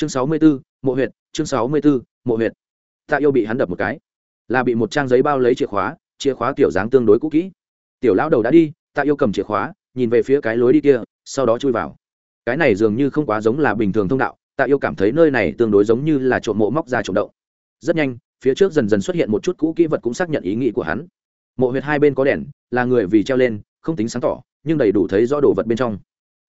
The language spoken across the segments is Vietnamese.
chương sáu mươi 64, mộ huyệt chương sáu mươi 64, mộ huyệt. Tạ yêu bị hắn đập một cái. Là bị một trang giấy bao lấy chìa khóa chìa khóa kiểu dáng tương đối cũ kỹ. Tiểu lão đầu đã đi tạ yêu cầm chìa khóa nhìn về phía cái lối đi kia sau đó chui vào. Cái này dường như không quá giống là bình thường thông đạo tạ yêu cảm thấy nơi này tương đối giống như là trộm mộ móc ra trộm động rất nhanh phía trước dần dần xuất hiện một chút cũ kỹ vật cũng xác nhận ý nghĩ của hắn. Mộ huyệt hai bên có đèn là người vì treo lên không tính sáng tỏ nhưng đầy đủ thấy rõ đồ vật bên trong.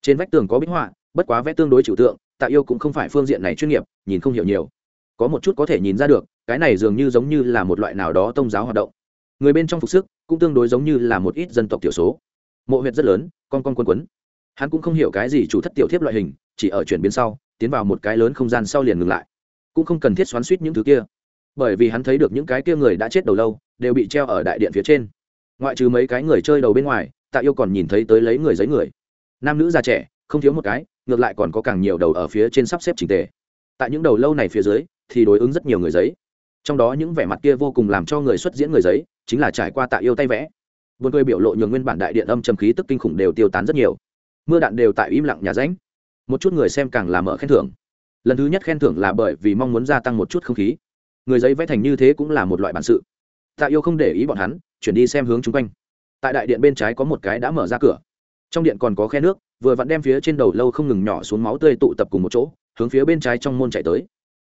Trên vách tường có bích họa bất quá vẽ tương đối trừu tượng tạ yêu cũng không phải phương diện này chuyên nghiệp, nhìn không hiểu nhiều. Có một chút có thể nhìn ra được, cái này dường như giống như là một loại nào đó tôn giáo hoạt động. Người bên trong phục sức cũng tương đối giống như là một ít dân tộc thiểu số. Mộ huyệt rất lớn, con con quân quấn. Hắn cũng không hiểu cái gì chủ thất tiểu thiếp loại hình, chỉ ở chuyển biến sau, tiến vào một cái lớn không gian sau liền ngừng lại. Cũng không cần thiết xoắn suýt những thứ kia. Bởi vì hắn thấy được những cái kia người đã chết đầu lâu, đều bị treo ở đại điện phía trên. Ngoại trừ mấy cái người chơi đầu bên ngoài, tạ yêu còn nhìn thấy tới lấy người giấy người. Nam nữ già trẻ không thiếu một cái, ngược lại còn có càng nhiều đầu ở phía trên sắp xếp trình tề. Tại những đầu lâu này phía dưới, thì đối ứng rất nhiều người giấy. Trong đó những vẻ mặt kia vô cùng làm cho người xuất diễn người giấy, chính là trải qua tạ yêu tay vẽ. Buồn cười biểu lộ nhường nguyên bản đại điện âm trầm khí tức kinh khủng đều tiêu tán rất nhiều. Mưa đạn đều tại im lặng nhà ránh một chút người xem càng làm mở khen thưởng. Lần thứ nhất khen thưởng là bởi vì mong muốn gia tăng một chút không khí. Người giấy vẽ thành như thế cũng là một loại bản sự. Tạ yêu không để ý bọn hắn, chuyển đi xem hướng chung quanh. Tại đại điện bên trái có một cái đã mở ra cửa. Trong điện còn có khe nước vừa vặn đem phía trên đầu lâu không ngừng nhỏ xuống máu tươi tụ tập cùng một chỗ, hướng phía bên trái trong môn chạy tới.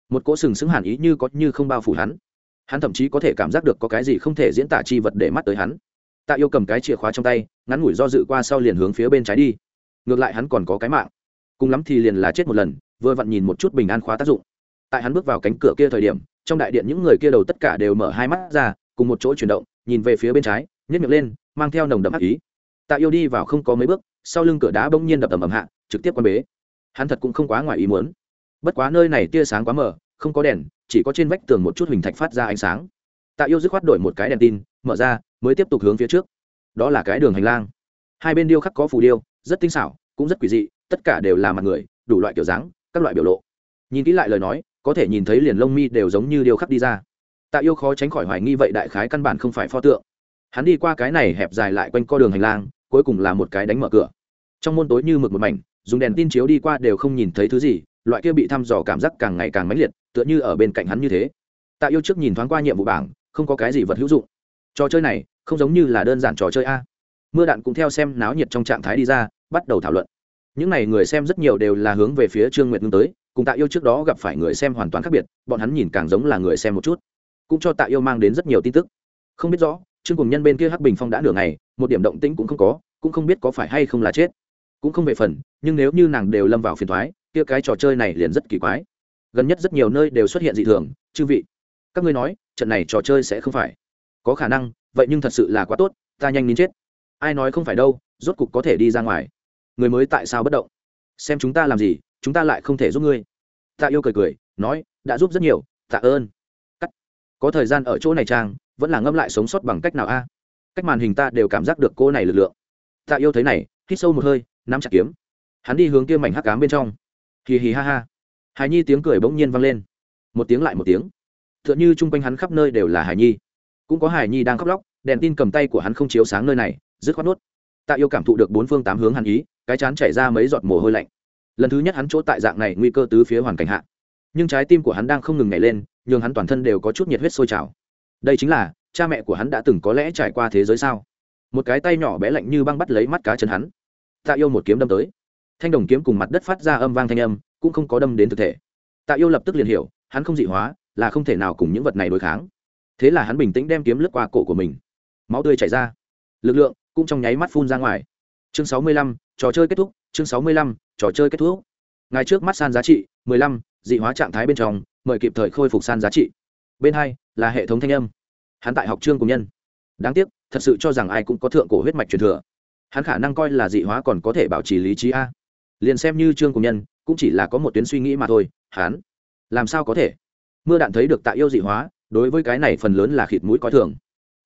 Một cỗ sừng sững hàn ý như có như không bao phủ hắn. Hắn thậm chí có thể cảm giác được có cái gì không thể diễn tả chi vật để mắt tới hắn. Tạ yêu cầm cái chìa khóa trong tay, ngắn ngủi do dự qua sau liền hướng phía bên trái đi. Ngược lại hắn còn có cái mạng. Cùng lắm thì liền là chết một lần, vừa vặn nhìn một chút bình an khóa tác dụng. Tại hắn bước vào cánh cửa kia thời điểm, trong đại điện những người kia đầu tất cả đều mở hai mắt ra, cùng một chỗ chuyển động, nhìn về phía bên trái nhét miệng lên, mang theo nồng đậm ác ý. Tạ yêu đi vào không có mấy bước sau lưng cửa đá bỗng nhiên đập ầm ầm hạ, trực tiếp quan bế. Hắn thật cũng không quá ngoài ý muốn. Bất quá nơi này tia sáng quá mờ, không có đèn, chỉ có trên vách tường một chút hình thạch phát ra ánh sáng. Tạ yêu dứt khoát đổi một cái đèn tin, mở ra, mới tiếp tục hướng phía trước. Đó là cái đường hành lang. Hai bên điêu khắc có phù điêu, rất tinh xảo, cũng rất quỷ dị, tất cả đều là mặt người, đủ loại kiểu dáng, các loại biểu lộ. Nhìn kỹ lại lời nói, có thể nhìn thấy liền lông mi đều giống như điêu khắc đi ra. Tạ yêu khó tránh khỏi hoài nghi vậy đại khái căn bản không phải pho tượng. Hắn đi qua cái này hẹp dài lại quanh co đường hành lang cuối cùng là một cái đánh mở cửa. Trong môn tối như mực một mảnh, dùng đèn tin chiếu đi qua đều không nhìn thấy thứ gì, loại kia bị thăm dò cảm giác càng ngày càng mãnh liệt, tựa như ở bên cạnh hắn như thế. Tạ yêu trước nhìn thoáng qua nhiệm vụ bảng, không có cái gì vật hữu dụng. Trò chơi này, không giống như là đơn giản trò chơi a. Mưa đạn cũng theo xem náo nhiệt trong trạng thái đi ra, bắt đầu thảo luận. Những n à y người xem rất nhiều đều là hướng về phía trương nguyệt ngưng tới, cùng tạ yêu trước đó gặp phải người xem hoàn toàn khác biệt, bọn hắn nhìn càng giống là người xem một chút. Cũng cho tạ yêu mang đến rất nhiều tin tức. Không biết rõ trương cùng nhân bên kia hắc bình phong đã nửa ngày, một điểm động tĩnh cũng không có, cũng không biết có phải hay không là chết. Cũng không về phần, nhưng nếu như nàng đều lâm vào phiền thoái kia cái trò chơi này liền rất kỳ quái. Gần nhất rất nhiều nơi đều xuất hiện dị thường, chư vị. Các ngươi nói, trận này trò chơi sẽ không phải. Có khả năng, vậy nhưng thật sự là quá tốt, ta nhanh nín chết. Ai nói không phải đâu, rốt cục có thể đi ra ngoài. Người mới tại sao bất động? Xem chúng ta làm gì, chúng ta lại không thể giúp ngươi. Tạ yêu cười cười, nói, đã giúp rất nhiều, tạ ơn. Cắt. Có thời gian ở chỗ này trang vẫn là ngâm lại sống sót bằng cách nào a? Cách màn hình ta đều cảm giác được cô này lực lượng. Tạ yêu thấy này, hít sâu một hơi, nắm chặt kiếm. Hắn đi hướng kia mảnh hắc cám bên trong. Hì hì ha ha. Hài nhi tiếng cười bỗng nhiên vang lên. Một tiếng lại một tiếng. T h ư ợ n h ư chung quanh hắn khắp nơi đều là hài nhi. Cũng có hài nhi đang khóc lóc, đèn tin cầm tay của hắn không chiếu sáng nơi này, dứt khoát nuốt. Tạ yêu cảm thụ được bốn phương tám hướng hàn ý, cái chán chảy ra mấy giọt mồ hôi lạnh. Lần thứ nhất hắn chỗ tại dạng này nguy cơ tứ phía hoàn cảnh hạ. Nhưng trái tim của hắn đang không ngừng nhảy lên, nhường hắn toàn thân đều có chút nhiệt huyết sôi trào đây chính là, cha mẹ của hắn đã từng có lẽ trải qua thế giới sao? Một cái tay nhỏ bé lạnh như băng bắt lấy mắt cá chân hắn. Tạ yêu một kiếm đâm tới. Thanh đồng kiếm cùng mặt đất phát ra âm vang thanh âm, cũng không có đâm đến thực thể. Tạ yêu lập tức liền hiểu, hắn không dị hóa, là không thể nào cùng những vật này đối kháng. Thế là hắn bình tĩnh đem kiếm lướt qua cổ của mình. Máu tươi chảy ra. Lực lượng cũng trong nháy mắt phun ra ngoài. Chương sáu mươi lăm, trò chơi kết thúc. Chương sáu mươi lăm, trò chơi kết thúc. Ngay trước mắt san giá trị mười lăm, dị hóa trạng thái bên trong, mời kịp thời khôi phục san giá trị bên hai là hệ thống thanh âm. Hắn tại học trương cùng nhân. Đáng tiếc, thật sự cho rằng ai cũng có thượng cổ huyết mạch truyền thừa. Hắn khả năng coi là dị hóa còn có thể bảo trì lý trí a. Liền xem như trương cùng nhân, cũng chỉ là có một tuyến suy nghĩ mà thôi. Hắn, làm sao có thể? Mưa đạn thấy được tạ yêu dị hóa, đối với cái này phần lớn là khịt mũi coi thường.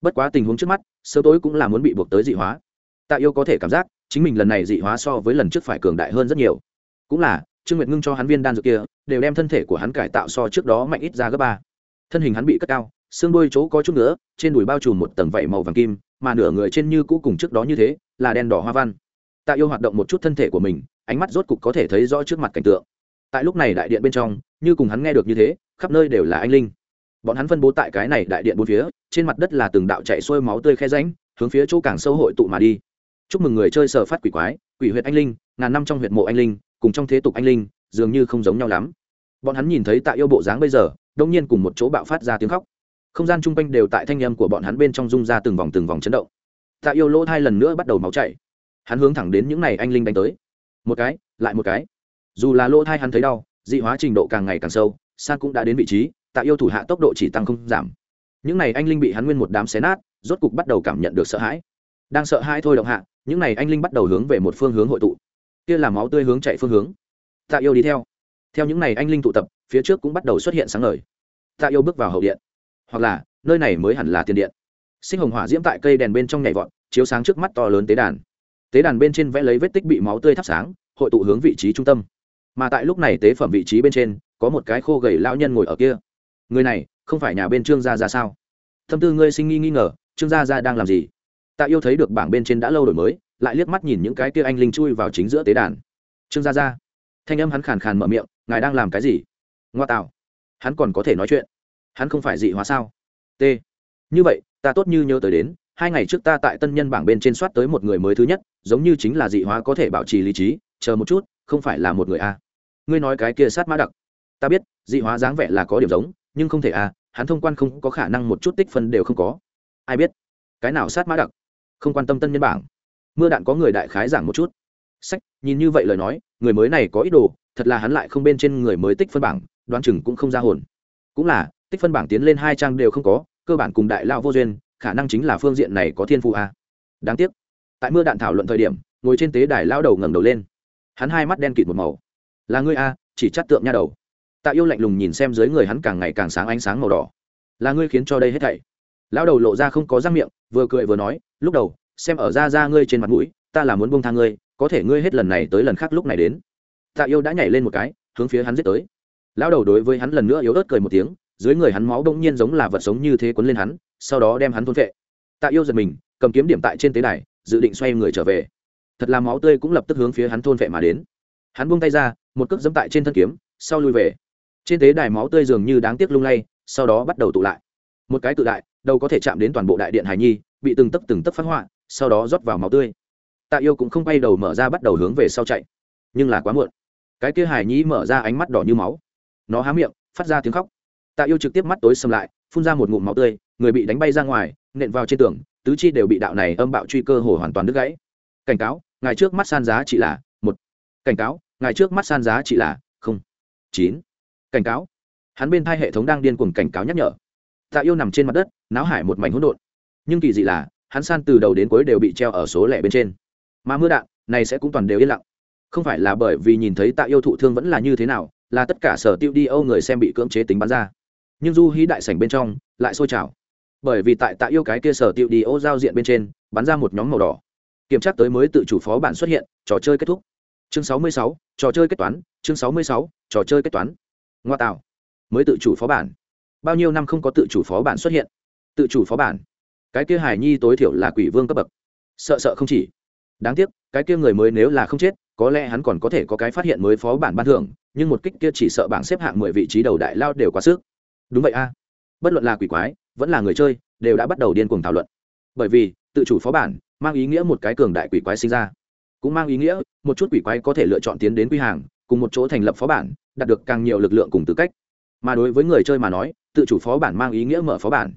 Bất quá tình huống trước mắt, sớm tối cũng là muốn bị buộc tới dị hóa. Tạ yêu có thể cảm giác, chính mình lần này dị hóa so với lần trước phải cường đại hơn rất nhiều. Cũng là, trương nguyệt ngưng cho hắn viên đan dược kia, đều đem thân thể của hắn cải tạo so trước đó mạnh ít ra gấp ba thân hình hắn bị cất cao, xương đôi chỗ có chút nữa trên đùi bao trùm một tầng vảy màu vàng kim, mà nửa người trên như cũ cùng trước đó như thế, là đen đỏ hoa văn. Tạ yêu hoạt động một chút thân thể của mình, ánh mắt rốt cục có thể thấy rõ trước mặt cảnh tượng. Tại lúc này đại điện bên trong, như cùng hắn nghe được như thế, khắp nơi đều là anh linh. Bọn hắn phân bố tại cái này đại điện bốn phía, trên mặt đất là từng đạo chạy xuôi máu tươi khe ránh hướng phía chỗ càng sâu hội tụ mà đi. Chúc mừng người chơi sở phát quỷ quái, quỷ huyệt anh linh, ngàn năm trong huyệt mộ anh linh, cùng trong thế tục anh linh, dường như không giống nhau lắm. Bọn hắn nhìn thấy tạ yêu bộ dáng bây giờ đông nhiên cùng một chỗ bạo phát ra tiếng khóc. Không gian chung quanh đều tại thanh âm của bọn hắn bên trong rung ra từng vòng từng vòng chấn động. Tạ yêu lỗ hai lần nữa bắt đầu máu chảy. Hắn hướng thẳng đến những n à y anh linh đánh tới. Một cái, lại một cái. Dù là lỗ thai hắn thấy đau, dị hóa trình độ càng ngày càng sâu san cũng đã đến vị trí, tạ yêu thủ hạ tốc độ chỉ tăng không giảm. Những n à y anh linh bị hắn nguyên một đám xé nát, rốt cục bắt đầu cảm nhận được sợ hãi. Đang sợ hãi thôi động hạ, những n à y anh linh bắt đầu hướng về một phương hướng hội tụ. Kia là máu tươi hướng chạy phương hướng. Tạ yêu đi theo theo những n à y anh linh tụ tập, phía trước cũng bắt đầu xuất hiện sáng ngời. Tạ yêu bước vào hậu điện. Hoặc là, nơi này mới hẳn là tiền điện. Sinh hồng hỏa diễm tại cây đèn bên trong nhảy vọt, chiếu sáng trước mắt to lớn tế đàn. Tế đàn bên trên vẽ lấy vết tích bị máu tươi thắp sáng, hội tụ hướng vị trí trung tâm. Mà tại lúc này tế phẩm vị trí bên trên, có một cái khô gầy lao nhân ngồi ở kia. Người này, không phải nhà bên trương gia ra sao? Thâm tư ngươi sinh nghi nghi ngờ, trương gia ra đang làm gì? Tạ yêu thấy được bảng bên trên đã lâu đổi mới, lại liếc mắt nhìn những cái kia anh linh chui vào chính giữa tế đàn. Trương gia ra thanh âm hắn khàn khàn mở miệng ngài đang làm cái gì? Ngoa tạo hắn còn có thể nói chuyện. Hắn không phải dị hóa sao? T. Như vậy, ta tốt như nhớ tới đến, hai ngày trước ta tại tân nhân bảng bên trên soát tới một người mới thứ nhất, giống như chính là dị hóa có thể bảo trì lý trí, chờ một chút, không phải là một người a. Ngươi nói cái kia sát mã đặc. Ta biết, dị hóa dáng vẻ là có điểm giống, nhưng không thể a, hắn thông quan không có khả năng một chút tích phân đều không có. Ai biết? Cái nào sát mã đặc? Không quan tâm tân nhân bảng. Mưa đạn có người đại khái giảng một chút. Sách, nhìn như vậy lời nói, người mới này có ý đồ thật là hắn lại không bên trên người mới tích phân bảng, đoán chừng cũng không ra hồn. Cũng là, tích phân bảng tiến lên hai trang đều không có, cơ bản cùng đại lao vô duyên, khả năng chính là phương diện này có thiên phụ a. Đáng tiếc, tại mưa đạn thảo luận thời điểm, ngồi trên tế đài lao đầu ngẩng đầu lên. Hắn hai mắt đen kịt một màu. Là ngươi a, chỉ chắt tượng nha đầu. Tạ yêu lạnh lùng nhìn xem dưới người hắn càng ngày càng sáng ánh sáng màu đỏ. Là ngươi khiến cho đây hết thảy. Lão đầu lộ ra không có răng miệng, vừa cười vừa nói, lúc đầu, xem ở ra ra ngươi trên mặt mũi, ta là muốn bông tha ngươi, có thể ngươi hết lần này tới lần khác lúc này đến tạ yêu đã nhảy lên một cái, hướng phía hắn giết tới. Lão đầu đối với hắn lần nữa yếu ớt cười một tiếng, dưới người hắn máu đông nhiên giống là vật sống như thế quấn lên hắn, sau đó đem hắn thôn vệ tạ yêu giật mình, cầm kiếm điểm tại trên tế đài, dự định xoay người trở về. Thật là máu tươi cũng lập tức hướng phía hắn thôn vệ mà đến. Hắn buông tay ra, một cước dẫm tại trên thân kiếm, sau lui về. Trên tế đài máu tươi dường như đáng tiếc lung lay, sau đó bắt đầu tụ lại. Một cái tự đại đâu có thể chạm đến toàn bộ đại điện hải nhi, bị từng tấc từng tấc phát họa sau đó rót vào máu tươi. Tạ yêu cũng không bay đầu mở ra bắt đầu hướng về sau chạy. Nhưng là quá muộn cái kia hải nhĩ mở ra ánh mắt đỏ như máu. Nó há miệng, phát ra tiếng khóc. Tạ yêu trực tiếp mắt tối xâm lại, phun ra một ngụm máu tươi, người bị đánh bay ra ngoài, nện vào trên tường, tứ chi đều bị đạo này âm bạo truy cơ hồ hoàn toàn đứt gãy. Cảnh cáo, ngài trước mắt san giá chỉ là một. Cảnh cáo, ngài trước mắt san giá chỉ là không. Chín. Cảnh cáo. Hắn bên thai hệ thống đang điên cuồng cảnh cáo nhắc nhở. Tạ yêu nằm trên mặt đất, náo hải một mảnh hỗn độn. Nhưng kỳ dị là, hắn san từ đầu đến cuối đều bị treo ở số lẻ bên trên. Mà mưa đạn, này sẽ cũng toàn đều yên lặng không phải là bởi vì nhìn thấy tạ yêu thụ thương vẫn là như thế nào là tất cả sở tiêu đi âu người xem bị cưỡng chế tính bắn ra. Nhưng du hí đại sảnh bên trong lại sôi trào. Bởi vì tại tạ yêu cái kia sở tiêu đi âu giao diện bên trên bắn ra một nhóm màu đỏ. Kiểm tra tới mới tự chủ phó bản xuất hiện trò chơi kết thúc. Chương 66, trò chơi kết toán chương 66, trò chơi kết toán. Ngoa tạo. Mới tự chủ phó bản. Bao nhiêu năm không có tự chủ phó bản xuất hiện? Tự chủ phó bản. Cái kia hải nhi tối thiểu là quỷ vương cấp bậc. Sợ sợ không chỉ. Đáng tiếc cái kia người mới nếu là không chết có lẽ hắn còn có thể có cái phát hiện mới phó bản ban thưởng, nhưng một kích kia chỉ sợ bảng xếp hạng mười vị trí đầu đại lao đều quá sức. Đúng vậy a. Bất luận là quỷ quái, vẫn là người chơi, đều đã bắt đầu điên cuồng thảo luận. Bởi vì, tự chủ phó bản mang ý nghĩa một cái cường đại quỷ quái sinh ra. Cũng mang ý nghĩa, một chút quỷ quái có thể lựa chọn tiến đến quy hàng, cùng một chỗ thành lập phó bản, đạt được càng nhiều lực lượng cùng tư cách. Mà đối với người chơi mà nói, tự chủ phó bản mang ý nghĩa mở phó bản.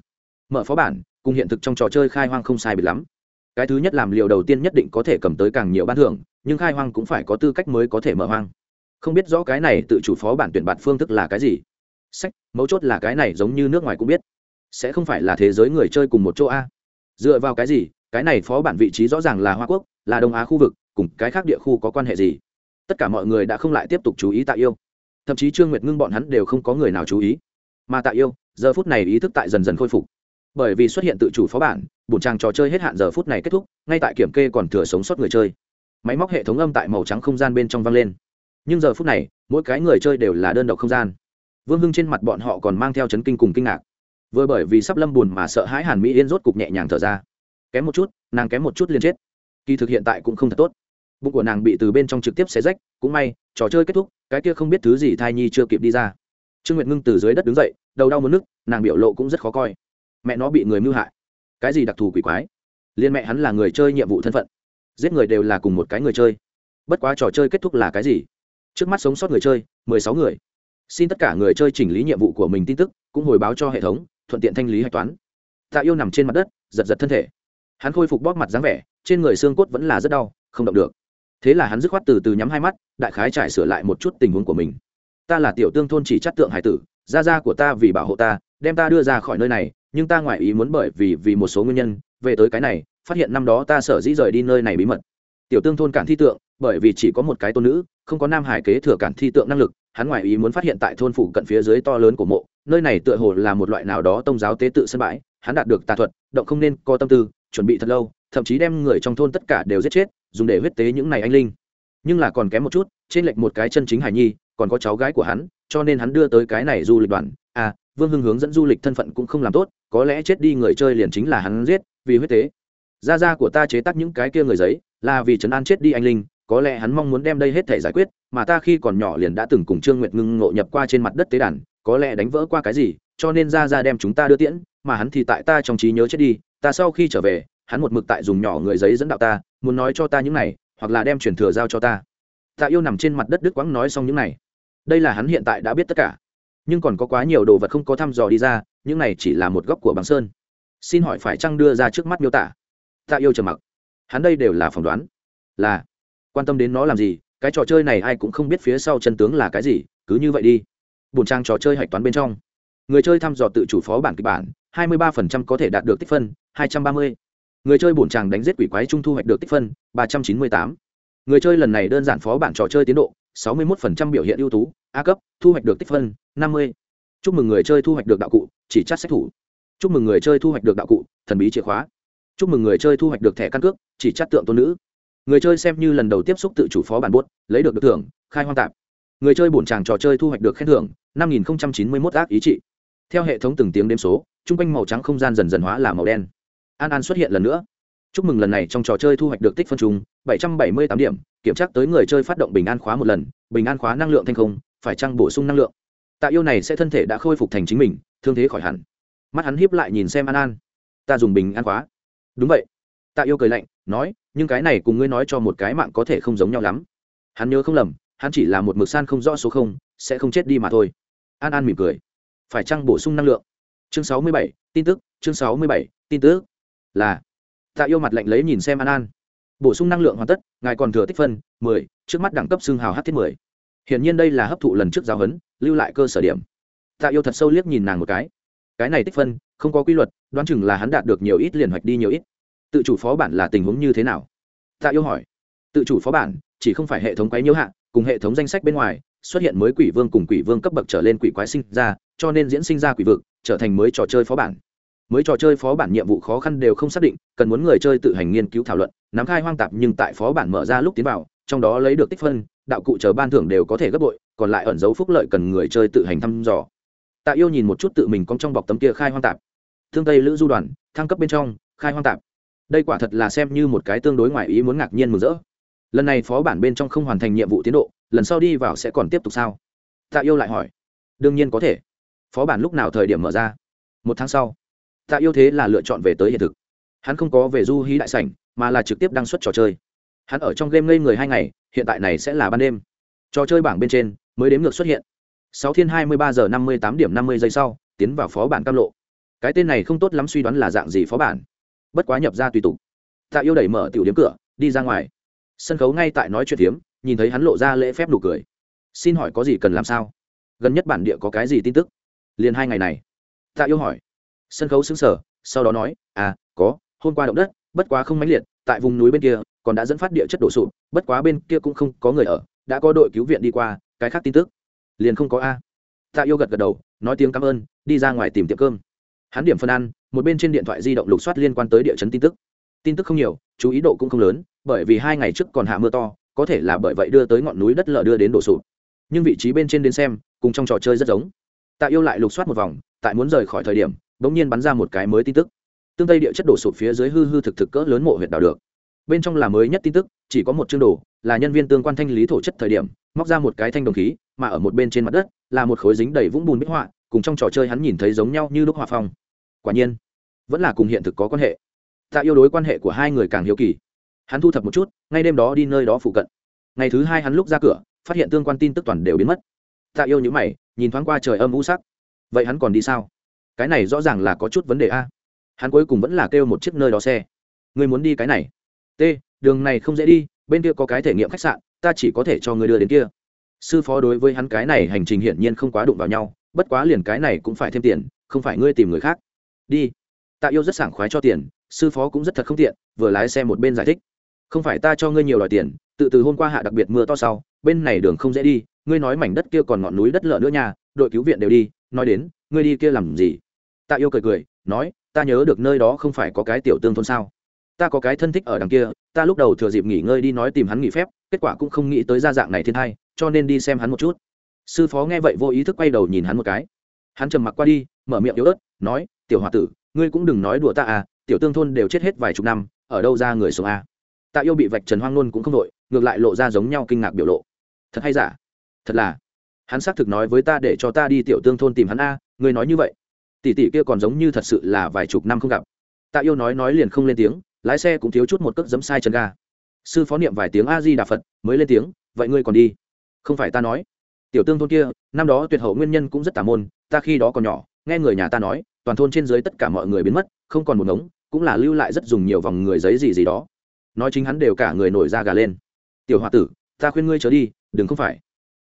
Mở phó bản, cùng hiện thực trong trò chơi khai hoang không sai biệt lắm. Cái thứ nhất làm liều đầu tiên nhất định có thể cầm tới càng nhiều ban thưởng nhưng khai hoang cũng phải có tư cách mới có thể mở hoang. Không biết rõ cái này tự chủ phó bản tuyển bạn phương thức là cái gì. Sách, mấu chốt là cái này giống như nước ngoài cũng biết. Sẽ không phải là thế giới người chơi cùng một chỗ a. Dựa vào cái gì, cái này phó bản vị trí rõ ràng là hoa quốc, là đông á khu vực, cùng cái khác địa khu có quan hệ gì? Tất cả mọi người đã không lại tiếp tục chú ý tạ yêu. Thậm chí trương nguyệt ngưng bọn hắn đều không có người nào chú ý. Mà tạ yêu, giờ phút này ý thức tại dần dần khôi phục. Bởi vì xuất hiện tự chủ phó bản, bổn trang trò chơi hết hạn giờ phút này kết thúc, ngay tại kiểm kê còn thừa sống sót người chơi máy móc hệ thống âm tại màu trắng không gian bên trong vang lên. Nhưng giờ phút này, mỗi cái người chơi đều là đơn độc không gian. Vương hưng trên mặt bọn họ còn mang theo chấn kinh cùng kinh ngạc. Vừa bởi vì sắp lâm buồn mà sợ hãi hàn mỹ yên rốt cục nhẹ nhàng thở ra. Kém một chút, nàng kém một chút liền chết. Kỳ thực hiện tại cũng không thật tốt. Bụng của nàng bị từ bên trong trực tiếp xé rách, cũng may, trò chơi kết thúc, cái kia không biết thứ gì thai nhi chưa kịp đi ra. Trương nguyệt ngưng từ dưới đất đứng dậy, đầu đau mất nước nàng biểu lộ cũng rất khó coi. Mẹ nó bị người mưu hại. Cái gì đặc thù quỷ quái? Liên mẹ hắn là người chơi nhiệm vụ thân phận giết người đều là cùng một cái người chơi. Bất quá trò chơi kết thúc là cái gì? Trước mắt sống sót người chơi, mười sáu người. Xin tất cả người chơi chỉnh lý nhiệm vụ của mình tin tức, cũng hồi báo cho hệ thống, thuận tiện thanh lý hạch toán. Tạ yêu nằm trên mặt đất, giật giật thân thể. Hắn khôi phục bóp mặt dáng vẻ, trên người xương cốt vẫn là rất đau, không động được. Thế là hắn dứt khoát từ từ nhắm hai mắt, đại khái trải sửa lại một chút tình huống của mình. Ta là tiểu tương thôn chỉ chắt tượng hải tử, gia gia của ta vì bảo hộ ta, đem ta đưa ra khỏi nơi này, nhưng ta ngoại ý muốn bởi vì vì một số nguyên nhân về tới cái này, phát hiện năm đó ta sở dĩ rời đi nơi này bí mật. Tiểu tương thôn cản thi tượng, bởi vì chỉ có một cái tôn nữ, không có nam hải kế thừa cản thi tượng năng lực, hắn ngoại ý muốn phát hiện tại thôn phủ cận phía dưới to lớn của mộ, nơi này tựa hồ là một loại nào đó tôn giáo tế tự sân bãi, hắn đạt được tà thuật, động không nên có tâm tư, chuẩn bị thật lâu, thậm chí đem người trong thôn tất cả đều giết chết, dùng để huyết tế những này anh linh. Nhưng là còn kém một chút, trên lệch một cái chân chính hải nhi, còn có cháu gái của hắn, cho nên hắn đưa tới cái này du lịch đoàn. À vương hưng hướng dẫn du lịch thân phận cũng không làm tốt, có lẽ chết đi người chơi liền chính là hắn giết vì huyết tế. Gia gia của ta chế tác những cái kia người giấy, là vì trấn an chết đi anh linh, có lẽ hắn mong muốn đem đây hết thể giải quyết, mà ta khi còn nhỏ liền đã từng cùng trương nguyệt ngưng ngộ nhập qua trên mặt đất tế đàn, có lẽ đánh vỡ qua cái gì, cho nên ra ra đem chúng ta đưa tiễn, mà hắn thì tại ta trong trí nhớ chết đi, ta sau khi trở về, hắn một mực tại dùng nhỏ người giấy dẫn đạo ta, muốn nói cho ta những này, hoặc là đem truyền thừa giao cho ta. Ta yêu nằm trên mặt đất đức quãng nói xong những này. Đây là hắn hiện tại đã biết tất cả. Nhưng còn có quá nhiều đồ vật không có thăm dò đi ra, những này chỉ là một góc của bằng sơn xin hỏi phải chăng đưa ra trước mắt miêu tả? Tạ yêu trầm mặc. Hắn đây đều là phỏng đoán. Là. Quan tâm đến nó làm gì, cái trò chơi này ai cũng không biết phía sau chân tướng là cái gì, cứ như vậy đi. Bổn trang trò chơi hạch toán bên trong. Người chơi thăm dò tự chủ phó bản kịch bản 23% có thể đạt được tích phân 230. người chơi bổn tràng đánh giết quỷ quái trung thu hoạch được tích phân 398. người chơi lần này đơn giản phó bản trò chơi tiến độ 61% biểu hiện ưu tú, a cấp, thu hoạch được tích phân 50. chúc mừng người chơi thu hoạch được đạo cụ, chỉ chắt sách thủ chúc mừng người chơi thu hoạch được đạo cụ, thần bí chìa khóa. Chúc mừng người chơi thu hoạch được thẻ căn cước, chỉ chắt tượng tôn nữ. Người chơi xem như lần đầu tiếp xúc tự chủ phó bản buốt, lấy được được thưởng, khai hoang tạp. Người chơi bổn tràng trò chơi thu hoạch được khen thưởng, năm nghìn chín mươi mốt ác ý trị. Theo hệ thống từng tiếng đếm số t r u n g quanh màu trắng không gian dần dần hóa là màu đen. An an xuất hiện lần nữa. Chúc mừng lần này trong trò chơi thu hoạch được tích phân trùng bảy trăm bảy mươi tám điểm, kiểm tra tới người chơi phát động bình an khóa một lần, bình an khóa năng lượng thanh không, phải trăng bổ sung năng lượng? Tạ yêu này sẽ thân thể đã khôi phục thành chính mình, thương thế khỏi hẳn mắt hắn hiếp lại nhìn xem an an. Ta dùng bình an khóa. Đúng vậy. Tạ yêu cười lạnh, nói, nhưng cái này cùng ngươi nói cho một cái mạng có thể không giống nhau lắm. Hắn nhớ không lầm, hắn chỉ là một mực san không rõ số không, sẽ không chết đi mà thôi. An an mỉm cười. Phải chăng bổ sung năng lượng? Chương sáu mươi bảy, tin tức, chương sáu mươi bảy, tin tức. Là. Tạ yêu mặt lạnh lấy nhìn xem an an. Bổ sung năng lượng hoàn tất, ngài còn thừa tích phân, mười, trước mắt đẳng cấp xương hào hát thiết mười. Hiển nhiên đây là hấp thụ lần trước giáo huấn, lưu lại cơ sở điểm. Tạ yêu thật sâu liếc nhìn nàng một cái cái này tích phân, không có quy luật, đoán chừng là hắn đạt được nhiều ít liền hoạch đi nhiều ít. Tự chủ phó bản là tình huống như thế nào? Tạ yêu hỏi. Tự chủ phó bản, chỉ không phải hệ thống quái nhiễu hạ, cùng hệ thống danh sách bên ngoài, xuất hiện mới quỷ vương cùng quỷ vương cấp bậc trở lên quỷ quái sinh ra, cho nên diễn sinh ra quỷ vực, trở thành mới trò chơi phó bản. Mới trò chơi phó bản nhiệm vụ khó khăn đều không xác định, cần muốn người chơi tự hành nghiên cứu thảo luận, nắm khai hoang tạp nhưng tại phó bản mở ra lúc tiến vào, trong đó lấy được tích phân, đạo cụ chờ ban thưởng đều có thể gấp bội, còn lại ẩn dấu phúc lợi cần người chơi tự hành thăm dò tạ yêu nhìn một chút tự mình cong trong bọc tấm kia khai hoang tạp. Thương tây lữ du đoàn, thăng cấp bên trong, khai hoang tạp. Đây quả thật là xem như một cái tương đối ngoài ý muốn ngạc nhiên mừng rỡ. Lần này phó bản bên trong không hoàn thành nhiệm vụ tiến độ, lần sau đi vào sẽ còn tiếp tục sao? Tạ yêu lại hỏi. Đương nhiên có thể. Phó bản lúc nào thời điểm mở ra? Một tháng sau. Tạ yêu thế là lựa chọn về tới hiện thực. Hắn không có về du hí đại sảnh, mà là trực tiếp đăng xuất trò chơi. Hắn ở trong game ngây người hai ngày, hiện tại này sẽ là ban đêm. Trò chơi bảng bên trên, mới đếm ngược xuất hiện sáu thiên hai mươi ba giờ năm mươi tám điểm năm mươi giây sau tiến vào phó bản cam lộ. Cái tên này không tốt lắm suy đoán là dạng gì phó bản. Bất quá nhập ra tùy tục. Tạ yêu đẩy mở tiểu điếm cửa đi ra ngoài. Sân khấu ngay tại nói chuyện hiếm, nhìn thấy hắn lộ ra lễ phép nụ cười. Xin hỏi có gì cần làm sao? Gần nhất bản địa có cái gì tin tức? Liền hai ngày này. Tạ yêu hỏi. Sân khấu xứng sở sau đó nói à có hôm qua động đất bất quá không mãnh liệt tại vùng núi bên kia còn đã dẫn phát địa chất đổ sụp bất quá bên kia cũng không có người ở đã có đội cứu viện đi qua cái khác tin tức liền không có a. Tạ yêu gật gật đầu, nói tiếng cảm ơn, đi ra ngoài tìm tiệm cơm. Hắn điểm phân ăn, một bên trên điện thoại di động lục soát liên quan tới địa chấn tin tức. Tin tức không nhiều, chú ý độ cũng không lớn, bởi vì hai ngày trước còn hạ mưa to, có thể là bởi vậy đưa tới ngọn núi đất lở đưa đến đổ sụp. Nhưng vị trí bên trên đến xem, cùng trong trò chơi rất giống. Tạ yêu lại lục soát một vòng, tại muốn rời khỏi thời điểm, bỗng nhiên bắn ra một cái mới tin tức. Tương tây địa chất đổ sụp phía dưới hư hư thực thực cỡ lớn mộ huyện đào được. Bên trong là mới nhất tin tức, chỉ có một chương đồ, là nhân viên tương quan thanh lý thổ chất thời điểm, móc ra một cái thanh đồng khí mà ở một bên trên mặt đất là một khối dính đầy vũng bùn bích họa, cùng trong trò chơi hắn nhìn thấy giống nhau như lúc hòa phong. Quả nhiên, vẫn là cùng hiện thực có quan hệ. Tạ yêu đối quan hệ của hai người càng hiếu kỳ. Hắn thu thập một chút, ngay đêm đó đi nơi đó phụ cận. Ngày thứ hai hắn lúc ra cửa, phát hiện tương quan tin tức toàn đều biến mất. Tạ yêu nhữ mày, nhìn thoáng qua trời âm u sắc. Vậy hắn còn đi sao? Cái này rõ ràng là có chút vấn đề a. Hắn cuối cùng vẫn là kêu một chiếc nơi đó xe. Người muốn đi cái này? T, đường này không dễ đi, bên kia có cái thể nghiệm khách sạn, ta chỉ có thể cho người đưa đến kia sư phó đối với hắn cái này hành trình hiển nhiên không quá đụng vào nhau, bất quá liền cái này cũng phải thêm tiền, không phải ngươi tìm người khác. Đi. Tạ yêu rất sảng khoái cho tiền, sư phó cũng rất thật không tiện, vừa lái xe một bên giải thích. Không phải ta cho ngươi nhiều đòi tiền, tự từ hôm qua hạ đặc biệt mưa to sau, bên này đường không dễ đi, ngươi nói mảnh đất kia còn ngọn núi đất lợ nữa nha, đội cứu viện đều đi, nói đến, ngươi đi kia làm gì? Tạ yêu cười cười, nói, ta nhớ được nơi đó không phải có cái tiểu tương thôn sao? Ta có cái thân thích ở đằng kia, ta lúc đầu thừa dịp nghỉ ngơi đi nói tìm hắn nghỉ phép, kết quả cũng không nghĩ tới gia dạng này thiên thai cho nên đi xem hắn một chút. Sư phó nghe vậy vô ý thức quay đầu nhìn hắn một cái. Hắn trầm mặc qua đi, mở miệng yếu ớt, nói, tiểu h o a tử, ngươi cũng đừng nói đùa ta à tiểu tương thôn đều chết hết vài chục năm, ở đâu ra người sống à. tạ yêu bị vạch trần hoang nôn cũng không đội ngược lại lộ ra giống nhau kinh ngạc biểu lộ. Thật hay giả? Thật là? Hắn xác thực nói với ta để cho ta đi tiểu tương thôn tìm hắn a, ngươi nói như vậy. Tỷ tỷ kia còn giống như thật sự là vài chục năm không gặp. Tạ yêu nói nói liền không lên tiếng, lái xe cũng thiếu chút một cước dấm sai chân ga. Sư phó niệm vài tiếng a di đà phật, mới lên tiếng, vậy ngươi còn đi? Không phải ta nói. Tiểu tương thôn kia, năm đó tuyệt hậu nguyên nhân cũng rất tà môn, ta khi đó còn nhỏ, nghe người nhà ta nói, toàn thôn trên dưới tất cả mọi người biến mất, không còn một ngống, cũng là lưu lại rất dùng nhiều vòng người giấy gì gì đó. Nói chính hắn đều cả người nổi da gà lên. Tiểu h o a tử, ta khuyên ngươi trở đi, đừng không phải.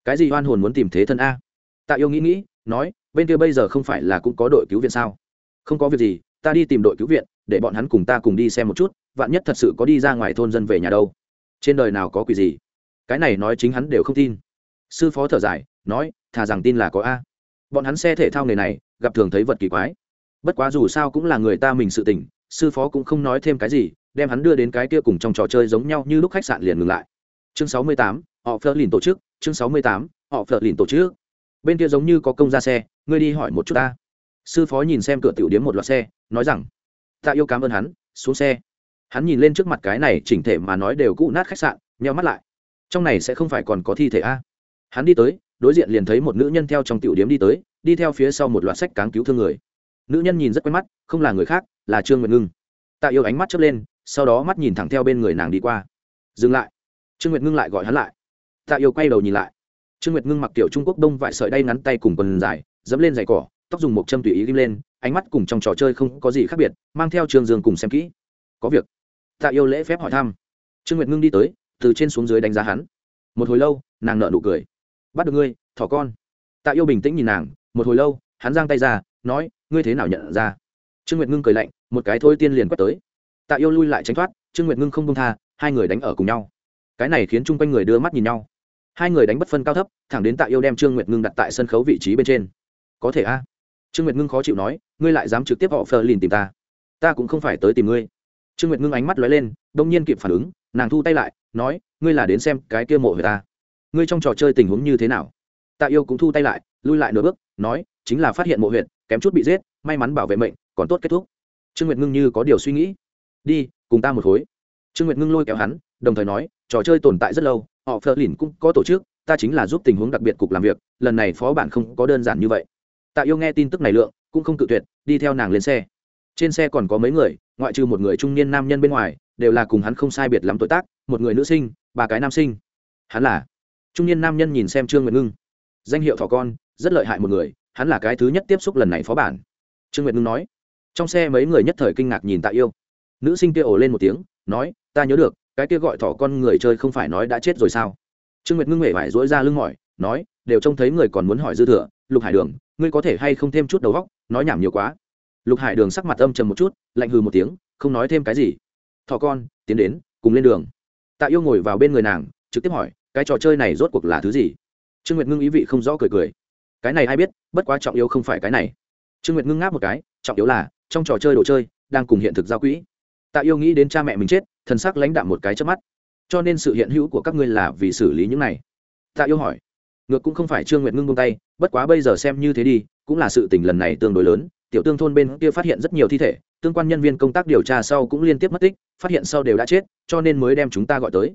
Cái gì oan hồn muốn tìm thế thân a? Tạ yêu nghĩ nghĩ, nói, bên kia bây giờ không phải là cũng có đội cứu viện sao? Không có việc gì, ta đi tìm đội cứu viện, để bọn hắn cùng ta cùng đi xem một chút, vạn nhất thật sự có đi ra ngoài thôn dân về nhà đâu. Trên đời nào có quỷ gì? Cái này nói chính hắn đều không tin sư phó thở dài, nói, thà rằng tin là có a. Bọn hắn xe thể thao nghề này, gặp thường thấy vật kỳ quái. Bất quá dù sao cũng là người ta mình sự tình, sư phó cũng không nói thêm cái gì, đem hắn đưa đến cái kia cùng trong trò chơi giống nhau như lúc khách sạn liền ngừng lại. Chương sáu mươi tám, họ phớt lìn tổ chức, chương sáu mươi tám, họ phớt lìn tổ chức. Bên kia giống như có công ra xe, ngươi đi hỏi một chút ta. Sư phó nhìn xem cửa tiểu điếm một loạt xe, nói rằng, ta yêu cảm ơn hắn, xuống xe. Hắn nhìn lên trước mặt cái này chỉnh thể mà nói đều cũ nát khách sạn, nheo mắt lại. Trong này sẽ không phải còn có thi thể a hắn đi tới, đối diện liền thấy một nữ nhân theo trong tiểu điếm đi tới, đi theo phía sau một loạt sách cáng cứu thương người. Nữ nhân nhìn rất quen mắt, không là người khác, là trương nguyệt ngưng. Tạ yêu ánh mắt chớp lên, sau đó mắt nhìn thẳng theo bên người nàng đi qua. Dừng lại. Trương nguyệt ngưng lại gọi hắn lại. Tạ yêu quay đầu nhìn lại. Trương nguyệt ngưng mặc kiểu trung quốc đông vải sợi đay ngắn tay cùng quần dài, dẫm lên giày cỏ, tóc dùng một châm tùy ý ghim lên, ánh mắt cùng trong trò chơi không có gì khác biệt, mang theo trường dương cùng xem kỹ. Có việc. Tạ yêu lễ phép hỏi thăm. Trương nguyệt ngưng đi tới, từ trên xuống dưới đánh giá hắn. Một hồi lâu, nàng nợ nụ cười bắt được ngươi, thỏ con. Tạ yêu bình tĩnh nhìn nàng, một hồi lâu, hắn giang tay ra, nói, ngươi thế nào nhận ra? Trương nguyệt ngưng cười lạnh, một cái thôi tiên liền quét tới. Tạ yêu lui lại tránh thoát, trương nguyệt ngưng không công tha, hai người đánh ở cùng nhau. Cái này khiến chung quanh người đưa mắt nhìn nhau. Hai người đánh bất phân cao thấp, thẳng đến tạ yêu đem trương nguyệt ngưng đặt tại sân khấu vị trí bên trên. Có thể a. Trương nguyệt ngưng khó chịu nói, ngươi lại dám trực tiếp họ phờ lìn tìm ta? Ta cũng không phải tới tìm ngươi. Trương nguyệt ngưng ánh mắt lóe lên, đông nhiên kịp phản ứng, nàng thu tay lại, nói, ngươi là đến xem cái kia mộ người ta ngươi trong trò chơi tình huống như thế nào? Tạ yêu cũng thu tay lại, lui lại nửa bước, nói, chính là phát hiện mộ huyện kém chút bị giết, may mắn bảo vệ mệnh, còn tốt kết thúc. Trương nguyệt ngưng như có điều suy nghĩ. Đi, cùng ta một khối. Trương nguyệt ngưng lôi kéo hắn, đồng thời nói, trò chơi tồn tại rất lâu, họ phờ lìn cũng có tổ chức, ta chính là giúp tình huống đặc biệt cục làm việc, lần này phó bản không có đơn giản như vậy. Tạ yêu nghe tin tức này lượng, cũng không cự tuyệt, đi theo nàng lên xe. Trên xe còn có mấy người, ngoại trừ một người trung niên nam nhân bên ngoài, đều là cùng hắn không sai biệt lắm tuổi tác, một người nữ sinh, ba cái nam sinh. Hắn là trung niên nam nhân nhìn xem trương nguyệt ngưng danh hiệu thỏ con rất lợi hại một người hắn là cái thứ nhất tiếp xúc lần này phó bản trương nguyệt ngưng nói trong xe mấy người nhất thời kinh ngạc nhìn tạ yêu nữ sinh kia ồ lên một tiếng nói ta nhớ được cái kia gọi thỏ con người chơi không phải nói đã chết rồi sao trương nguyệt ngưng hề vải dỗi ra lưng mỏi nói đều trông thấy người còn muốn hỏi dư thừa lục hải đường ngươi có thể hay không thêm chút đầu góc nói nhảm nhiều quá lục hải đường sắc mặt âm trầm một chút lạnh hừ một tiếng không nói thêm cái gì thỏ con tiến đến cùng lên đường tạ yêu ngồi vào bên người nàng trực tiếp hỏi cái trò chơi này rốt cuộc là thứ gì? Trương nguyệt ngưng ý vị không rõ cười cười. Cái này ai biết, bất quá trọng yếu không phải cái này. Trương nguyệt ngưng ngáp một cái, trọng yếu là, trong trò chơi đồ chơi, đang cùng hiện thực giao quỹ. Tạ yêu nghĩ đến cha mẹ mình chết, thần sắc lãnh đạm một cái trước mắt. Cho nên sự hiện hữu của các ngươi là vì xử lý những này. Tạ yêu hỏi. Ngược cũng không phải trương nguyệt ngưng buông tay, bất quá bây giờ xem như thế đi, cũng là sự tình lần này tương đối lớn. Tiểu tương thôn bên kia phát hiện rất nhiều thi thể, tương quan nhân viên công tác điều tra sau cũng liên tiếp mất tích, phát hiện sau đều đã chết, cho nên mới đem chúng ta gọi tới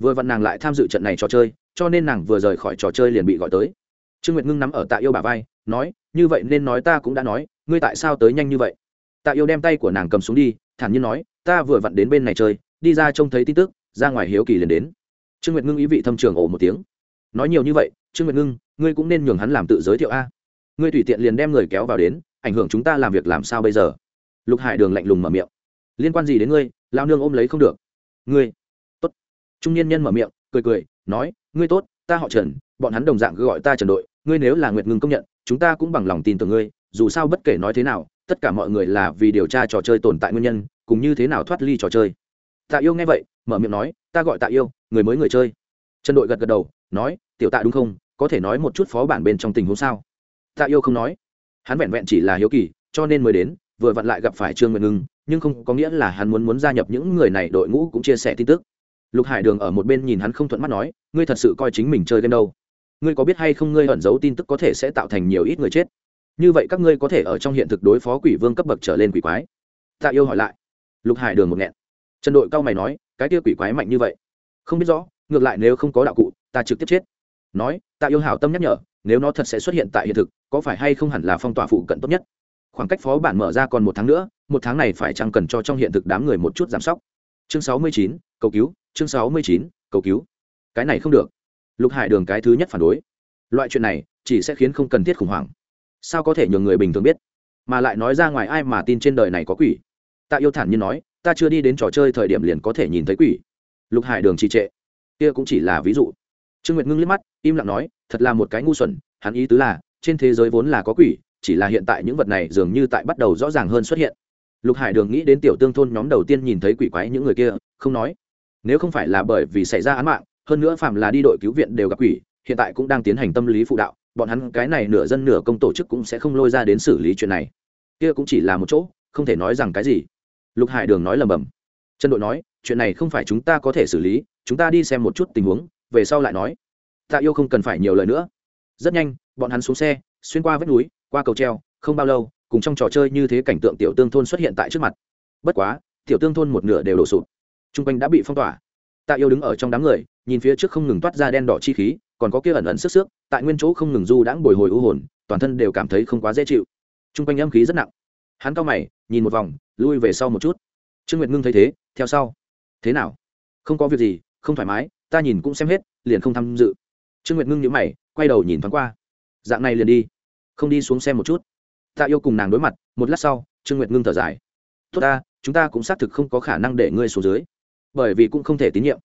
vừa vặn nàng lại tham dự trận này trò chơi, cho nên nàng vừa rời khỏi trò chơi liền bị gọi tới. Trương nguyệt ngưng nắm ở tạ yêu bà vai, nói, như vậy nên nói ta cũng đã nói, ngươi tại sao tới nhanh như vậy? Tạ yêu đem tay của nàng cầm xuống đi, thản nhiên nói, ta vừa vặn đến bên này chơi, đi ra trông thấy tin tức, ra ngoài hiếu kỳ liền đến. Trương nguyệt ngưng ý vị thâm trường ổ một tiếng. Nói nhiều như vậy, trương nguyệt ngưng, ngươi cũng nên nhường hắn làm tự giới thiệu a. Ngươi tùy tiện liền đem người kéo vào đến, ảnh hưởng chúng ta làm việc làm sao bây giờ? Lục hải đường lạnh lùng mở miệng. Liên quan gì đến ngươi lao nương ôm lấy không được. Ngươi trung niên nhân mở miệng, cười cười, nói, ngươi tốt, ta họ trần, bọn hắn đồng dạng cứ gọi ta trần đội, ngươi nếu là nguyệt ngừng công nhận, chúng ta cũng bằng lòng tin tưởng ngươi, dù sao bất kể nói thế nào, tất cả mọi người là vì điều tra trò chơi tồn tại nguyên nhân, cùng như thế nào thoát ly trò chơi. Tạ yêu nghe vậy, mở miệng nói, ta gọi tạ yêu, người mới người chơi. Trần đội gật gật đầu, nói, tiểu tạ đúng không? Có thể nói một chút phó bản bên trong tình huống sao? Tạ yêu không nói. Hắn vẹn vẹn chỉ là hiếu kỳ, cho nên mới đến, vừa vặn lại gặp phải trương Nguyệt ngưng, nhưng không có nghĩa là hắn muốn muốn gia nhập những người này, đội ngũ cũng chia sẻ tin tức lục hải đường ở một bên nhìn hắn không thuận mắt nói, ngươi thật sự coi chính mình chơi game đâu? Ngươi có biết hay không ngươi ẩn giấu tin tức có thể sẽ tạo thành nhiều ít người chết? Như vậy các ngươi có thể ở trong hiện thực đối phó quỷ vương cấp bậc trở lên quỷ quái. Tạ yêu hỏi lại. Lục hải đường một nghẹn. Trần đội cao mày nói, cái kia quỷ quái mạnh như vậy? Không biết rõ, ngược lại nếu không có đạo cụ, ta trực tiếp chết. Nói, tạ yêu hảo tâm nhắc nhở, nếu nó thật sẽ xuất hiện tại hiện thực, có phải hay không hẳn là phong tỏa phụ cận tốt nhất? Khoảng cách phó bản mở ra còn một tháng nữa, một tháng này phải chăng cần cho trong hiện thực đám người một chút giám sóc chương sáu mươi chín, cầu cứu chương sáu mươi chín, cầu cứu. Cái này không được. Lục hải đường cái thứ nhất phản đối. Loại chuyện này chỉ sẽ khiến không cần thiết khủng hoảng. Sao có thể nhường người bình thường biết? Mà lại nói ra ngoài ai mà tin trên đời này có quỷ? Tạ yêu thản như nói, ta chưa đi đến trò chơi thời điểm liền có thể nhìn thấy quỷ. Lục hải đường trì trệ. Kia cũng chỉ là ví dụ. Trương nguyệt ngưng liếc mắt, im lặng nói, thật là một cái ngu xuẩn, hắn ý tứ là, trên thế giới vốn là có quỷ, chỉ là hiện tại những vật này dường như tại bắt đầu rõ ràng hơn xuất hiện. Lục hải đường nghĩ đến tiểu tương thôn nhóm đầu tiên nhìn thấy quỷ quái những người kia, không nói nếu không phải là bởi vì xảy ra án mạng, hơn nữa phạm là đi đội cứu viện đều gặp quỷ, hiện tại cũng đang tiến hành tâm lý phụ đạo, bọn hắn cái này nửa dân nửa công tổ chức cũng sẽ không lôi ra đến xử lý chuyện này. Kia cũng chỉ là một chỗ, không thể nói rằng cái gì. Lục hải đường nói lầm bầm. Trần đội nói, chuyện này không phải chúng ta có thể xử lý, chúng ta đi xem một chút tình huống, về sau lại nói. Tạ yêu không cần phải nhiều lời nữa. Rất nhanh, bọn hắn xuống xe, xuyên qua vách núi, qua cầu treo, không bao lâu, cùng trong trò chơi như thế cảnh tượng tiểu tương thôn xuất hiện tại trước mặt. Bất quá, tiểu tương thôn một nửa đều đổ sụp t r u n g quanh đã bị phong tỏa. Tạ yêu đứng ở trong đám người, nhìn phía trước không ngừng toát ra đen đỏ chi khí, còn có kia ẩn ẩn sức sức, tại nguyên chỗ không ngừng du đãng bồi hồi u hồn, toàn thân đều cảm thấy không quá dễ chịu. T r u n g quanh âm khí rất nặng. Hắn cao mày, nhìn một vòng, lui về sau một chút. Trương nguyệt ngưng thấy thế, theo sau. Thế nào? Không có việc gì, không thoải mái, ta nhìn cũng xem hết, liền không tham dự. Trương nguyệt ngưng nhữ mày, quay đầu nhìn thoáng qua. Dạng này liền đi. Không đi xuống xem một chút. Tạ yêu cùng nàng đối mặt, một lát sau, trương nguyệt ngưng thở dài. Tốt ta, chúng ta cũng xác thực không có khả năng để ngươi xuống dưới bởi vì cũng không thể tín nhiệm.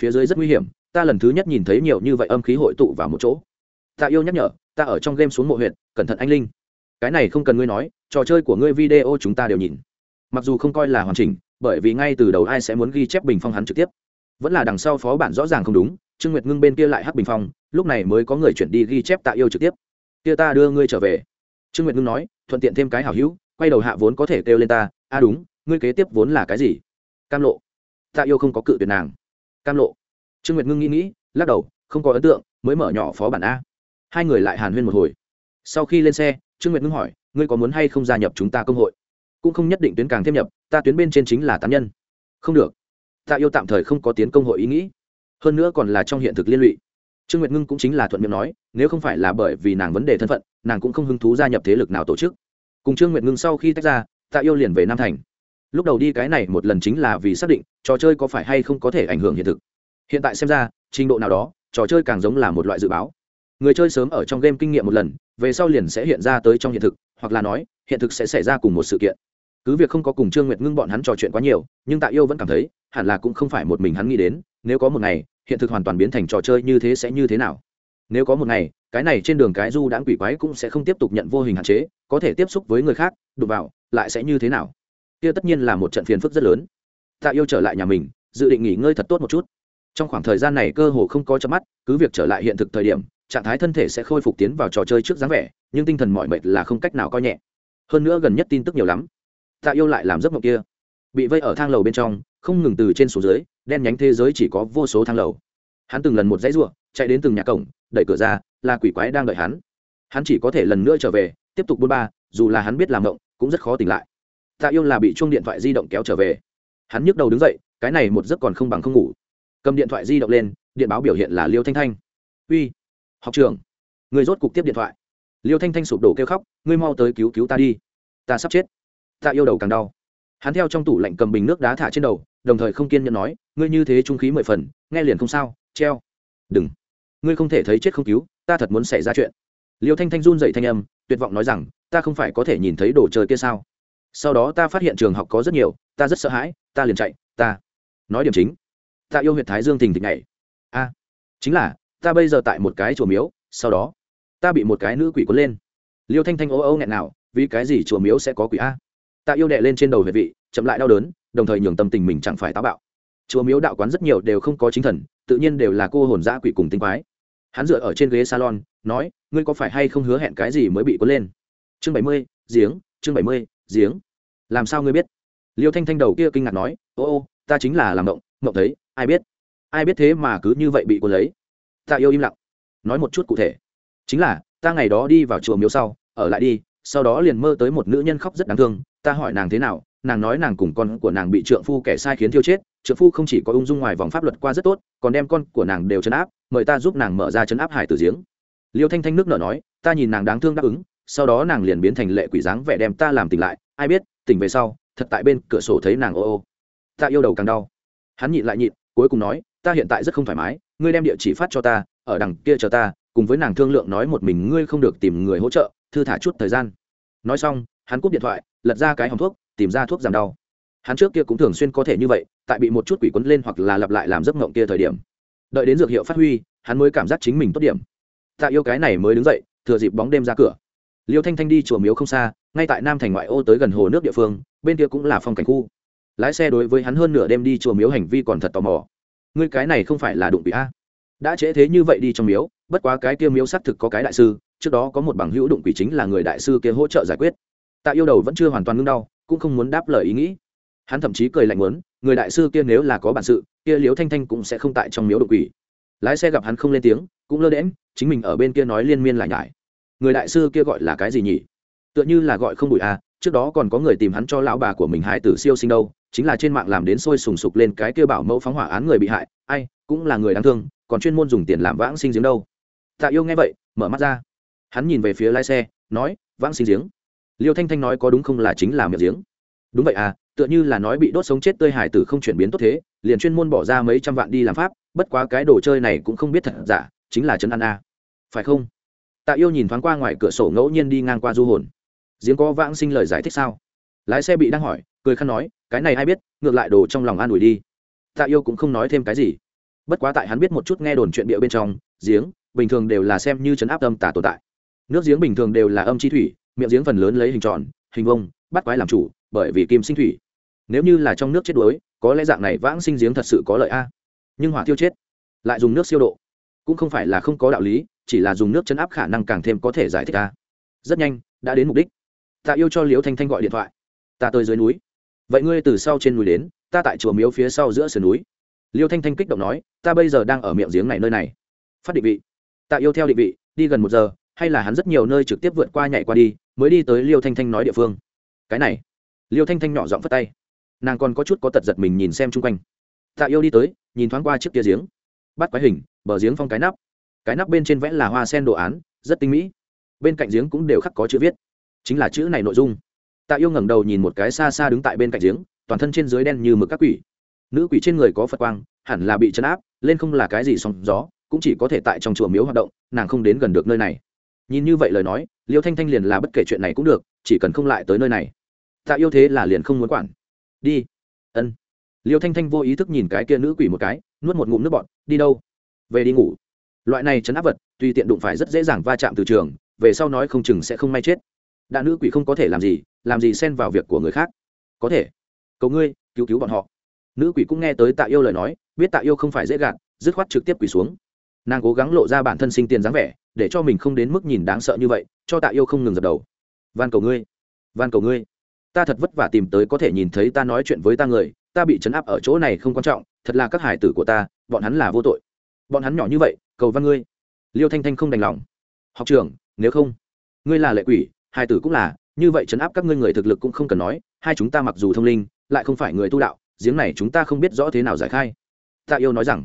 Phía dưới rất nguy hiểm, ta lần thứ nhất nhìn thấy nhiều như vậy âm khí hội tụ vào một chỗ. Ta yêu nhắc nhở, ta ở trong game xuống mộ huyện cẩn thận anh linh. Cái này không cần ngươi nói, trò chơi của ngươi video chúng ta đều nhìn. Mặc dù không coi là hoàn chỉnh, bởi vì ngay từ đầu ai sẽ muốn ghi chép bình phong hắn trực tiếp. Vẫn là đằng sau phó bản rõ ràng không đúng, trương nguyệt ngưng bên kia lại hắc bình phong, lúc này mới có người chuyển đi ghi chép tạ yêu trực tiếp. Kia ta đưa ngươi trở về. Trương nguyệt ngưng nói, thuận tiện thêm cái hảo hữu, quay đầu hạ vốn có thể kêu lên ta a đúng, ngươi kế tiếp vốn là cái gì? Cam lộ ta yêu không có cự tuyệt nàng. Cam lộ. Trương nguyệt ngưng nghĩ nghĩ, lắc đầu, không có ấn tượng, mới mở nhỏ phó bản a. Hai người lại hàn huyên một hồi. Sau khi lên xe, trương nguyệt ngưng hỏi, ngươi có muốn hay không gia nhập chúng ta công hội? Cũng không nhất định tuyến càng thêm nhập, ta tuyến bên trên chính là tán nhân. Không được. Ta yêu tạm thời không có tiến công hội ý nghĩ. Hơn nữa còn là trong hiện thực liên lụy. Trương nguyệt ngưng cũng chính là thuận miệng nói, nếu không phải là bởi vì nàng vấn đề thân phận, nàng cũng không hứng thú gia nhập thế lực nào tổ chức. Cùng trương nguyệt ngưng sau khi tách ra, tạ yêu liền về nam thành lúc đầu đi cái này một lần chính là vì xác định trò chơi có phải hay không có thể ảnh hưởng hiện thực. Hiện tại xem ra, trình độ nào đó, trò chơi càng giống là một loại dự báo. Người chơi sớm ở trong game kinh nghiệm một lần, về sau liền sẽ hiện ra tới trong hiện thực, hoặc là nói, hiện thực sẽ xảy ra cùng một sự kiện. Cứ việc không có cùng trương nguyệt ngưng bọn hắn trò chuyện quá nhiều, nhưng tạ yêu vẫn cảm thấy, hẳn là cũng không phải một mình hắn nghĩ đến, nếu có một ngày, hiện thực hoàn toàn biến thành trò chơi như thế sẽ như thế nào? Nếu có một ngày, cái này trên đường cái du đãng quỷ quái cũng sẽ không tiếp tục nhận vô hình hạn chế, có thể tiếp xúc với người khác, đụng vào, lại sẽ như thế nào? Kia tất nhiên là một trận phiền phức rất lớn. Tạ yêu trở lại nhà mình, dự định nghỉ ngơi thật tốt một chút. Trong khoảng thời gian này cơ hồ không có chớp mắt, cứ việc trở lại hiện thực thời điểm, trạng thái thân thể sẽ khôi phục tiến vào trò chơi trước dáng vẻ, nhưng tinh thần mọi mệt là không cách nào coi nhẹ. Hơn nữa gần nhất tin tức nhiều lắm. Tạ yêu lại làm giấc mộng kia. Bị vây ở thang lầu bên trong, không ngừng từ trên xuống dưới, đen nhánh thế giới chỉ có vô số thang lầu. Hắn từng lần một dãy ruộng, chạy đến từng nhà cổng, đẩy cửa ra, là quỷ quái đang đợi hắn. Hắn chỉ có thể lần nữa trở về, tiếp tục buôn ba, dù là hắn biết làm động cũng rất khó tỉnh lại tạ yêu là bị chuông điện thoại di động kéo trở về. Hắn nhức đầu đứng dậy, cái này một giấc còn không bằng không ngủ. Cầm điện thoại di động lên, điện báo biểu hiện là liêu thanh thanh. Uy, học trường người rốt cục tiếp điện thoại. Liêu thanh thanh sụp đổ kêu khóc, ngươi mau tới cứu cứu ta đi. Ta sắp chết. Ta yêu đầu càng đau. Hắn theo trong tủ lạnh cầm bình nước đá thả trên đầu, đồng thời không kiên nhẫn nói, ngươi như thế trung khí mười phần, nghe liền không sao, treo. Đừng. Ngươi không thể thấy chết không cứu, ta thật muốn xảy ra chuyện. Liêu thanh thanh run dậy thanh âm, tuyệt vọng nói rằng, ta không phải có thể nhìn thấy đồ chơi kia sao? Sau đó ta phát hiện trường học có rất nhiều, ta rất sợ hãi, ta liền chạy, ta nói điểm chính, ta yêu huyện thái dương thình thịch này a, chính là, ta bây giờ tại một cái chùa miếu, sau đó, ta bị một cái nữ quỷ cuốn lên. Liêu thanh thanh ô ô nghẹn nào, vì cái gì chùa miếu sẽ có quỷ a? Ta yêu đệ lên trên đầu huyệt vị, chậm lại đau đớn, đồng thời nhường tâm tình mình chẳng phải táo bạo. Chùa miếu đạo quán rất nhiều đều không có chính thần, tự nhiên đều là cô hồn dã quỷ cùng tinh quái. Hắn dựa ở trên ghế salon, nói, ngươi có phải hay không hứa hẹn cái gì mới bị cuốn lên? Chương bảy mươi, giếng, chương bảy mươi giếng. Làm sao ngươi biết? Liêu thanh thanh đầu kia kinh ngạc nói, ô ô, ta chính là làm động mộng thấy, ai biết? Ai biết thế mà cứ như vậy bị cô lấy? Ta yêu im lặng. Nói một chút cụ thể. Chính là, ta ngày đó đi vào chùa miếu sau, ở lại đi, sau đó liền mơ tới một nữ nhân khóc rất đáng thương. Ta hỏi nàng thế nào, nàng nói nàng cùng con của nàng bị trượng phu kẻ sai khiến thiêu chết, trượng phu không chỉ có ung dung ngoài vòng pháp luật qua rất tốt, còn đem con của nàng đều chấn áp, mời ta giúp nàng mở ra chấn áp hải tử giếng. Liêu thanh thanh nước nở nói, ta nhìn nàng đáng thương đáp ứng sau đó nàng liền biến thành lệ quỷ dáng vẻ đem ta làm tỉnh lại, ai biết, tỉnh về sau, thật tại bên cửa sổ thấy nàng ô ô. Ta yêu đầu càng đau. Hắn nhịn lại nhịn, cuối cùng nói, ta hiện tại rất không thoải mái, ngươi đem địa chỉ phát cho ta, ở đằng kia chờ ta, cùng với nàng thương lượng nói một mình ngươi không được tìm người hỗ trợ, thư thả chút thời gian. Nói xong, hắn cúp điện thoại, lật ra cái hòng thuốc, tìm ra thuốc giảm đau. Hắn trước kia cũng thường xuyên có thể như vậy, tại bị một chút quỷ quấn lên hoặc là lặp lại làm giấc mộng kia thời điểm. Đợi đến dược hiệu phát huy, hắn mới cảm giác chính mình tốt điểm. Tạ yêu cái này mới đứng dậy, thừa dịp bóng đêm ra cửa liêu thanh thanh đi chùa miếu không xa, ngay tại nam thành ngoại ô tới gần hồ nước địa phương, bên kia cũng là phong cảnh khu. Lái xe đối với hắn hơn nửa đêm đi chùa miếu hành vi còn thật tò mò. Ngươi cái này không phải là đụng bị a? Đã trễ thế như vậy đi trong miếu, bất quá cái kia miếu xác thực có cái đại sư, trước đó có một bằng hữu đụng quỷ chính là người đại sư kia hỗ trợ giải quyết. Tạ yêu đầu vẫn chưa hoàn toàn ngưng đau, cũng không muốn đáp lời ý nghĩ. Hắn thậm chí cười lạnh muốn, người đại sư kia nếu là có bản sự, kia liếu thanh thanh cũng sẽ không tại trong miếu đụng quỷ. Lái xe gặp hắn không lên tiếng, cũng lơ đễm chính mình ở bên kia nói liên miên lại nhải người đại sư kia gọi là cái gì nhỉ? Tựa như là gọi không bụi à trước đó còn có người tìm hắn cho lão bà của mình hại tử siêu sinh đâu, chính là trên mạng làm đến sôi sùng sục lên cái kia bảo mẫu phóng hỏa án người bị hại, ai, cũng là người đáng thương, còn chuyên môn dùng tiền làm vãng sinh giếng đâu. Tạ yêu nghe vậy, mở mắt ra. Hắn nhìn về phía lái xe, nói, vãng sinh giếng? Liêu thanh thanh nói, có đúng không là chính là miệng giếng? Đúng vậy à tựa như là nói bị đốt sống chết tươi hải tử không chuyển biến tốt thế, liền chuyên môn bỏ ra mấy trăm vạn đi làm pháp, bất quá cái đồ chơi này cũng không biết thật giả, chính là chân ăn a. À. phải không? Tạ yêu nhìn thoáng qua ngoài cửa sổ ngẫu nhiên đi ngang qua du hồn. Giếng có vãng sinh lời giải thích sao? Lái xe bị đang hỏi, cười khăn nói, cái này ai biết, ngược lại đồ trong lòng an ủi đi. Tạ yêu cũng không nói thêm cái gì. Bất quá tại hắn biết một chút nghe đồn chuyện địa bên trong giếng bình thường đều là xem như chấn áp âm tả tồn tại. Nước giếng bình thường đều là âm chi thủy, miệng giếng phần lớn lấy hình tròn, hình vông bắt quái làm chủ, bởi vì kim sinh thủy. Nếu như là trong nước chết đuối, có lẽ dạng này vãng sinh giếng thật sự có lợi a. Nhưng hỏa tiêu chết, lại dùng nước siêu độ, cũng không phải là không có đạo lý chỉ là dùng nước chấn áp khả năng càng thêm có thể giải thích ta. Rất nhanh, đã đến mục đích. Ta yêu cho liễu thanh thanh gọi điện thoại. Ta tới dưới núi. Vậy ngươi từ sau trên núi đến, ta tại chùa miếu phía sau giữa sườn núi. Liêu thanh thanh kích động nói, ta bây giờ đang ở miệng giếng này nơi này. Phát định vị. Tạ yêu theo định vị, đi gần một giờ, hay là hắn rất nhiều nơi trực tiếp vượt qua nhảy qua đi, mới đi tới liêu thanh thanh nói địa phương. Cái này. Liêu thanh thanh nhỏ giọng phất tay. Nàng còn có chút có tật giật mình nhìn xem chung quanh. Tạ yêu đi tới, nhìn thoáng qua chiếc kia giếng. Bắt quái hình, bờ giếng phong cái nắp cái nắp bên trên vẽ là hoa sen đồ án, rất tinh mỹ. Bên cạnh giếng cũng đều khắc có chữ viết. Chính là chữ này nội dung. Tạ yêu ngẩng đầu nhìn một cái xa xa đứng tại bên cạnh giếng, toàn thân trên dưới đen như mực các quỷ. Nữ quỷ trên người có phật quang, hẳn là bị chấn áp, lên không là cái gì sóng gió, cũng chỉ có thể tại trong chùa miếu hoạt động, nàng không đến gần được nơi này. Nhìn như vậy lời nói, liêu thanh thanh liền là bất kể chuyện này cũng được, chỉ cần không lại tới nơi này. Tạ yêu thế là liền không muốn quản. Đi. Ân. Liêu thanh thanh vô ý thức nhìn cái kia nữ quỷ một cái, nuốt một ngụm nước bọn đi đâu? Về đi ngủ loại này chấn áp vật tuy tiện đụng phải rất dễ dàng va chạm từ trường, về sau nói không chừng sẽ không may chết. Đạn nữ quỷ không có thể làm gì làm gì xen vào việc của người khác. Có thể. Cầu ngươi, cứu cứu bọn họ. Nữ quỷ cũng nghe tới tạ yêu lời nói, biết tạ yêu không phải dễ gạt, dứt khoát trực tiếp quỷ xuống. Nàng cố gắng lộ ra bản thân sinh tiền dáng vẻ, để cho mình không đến mức nhìn đáng sợ như vậy, cho tạ yêu không ngừng dập đầu. Van cầu ngươi. Van cầu ngươi. Ta thật vất vả tìm tới có thể nhìn thấy ta nói chuyện với ta người, ta bị chấn áp ở chỗ này không quan trọng, thật là các hải tử của ta, bọn hắn là vô tội. Bọn hắn nhỏ như vậy cầu văn ngươi. Liêu thanh thanh không đành lòng. Học trưởng, nếu không, ngươi là lệ quỷ, hai tử cũng là, như vậy chấn áp các ngươi người thực lực cũng không cần nói, hai chúng ta mặc dù thông linh, lại không phải người tu đạo, giếng này chúng ta không biết rõ thế nào giải khai. Tạ yêu nói rằng,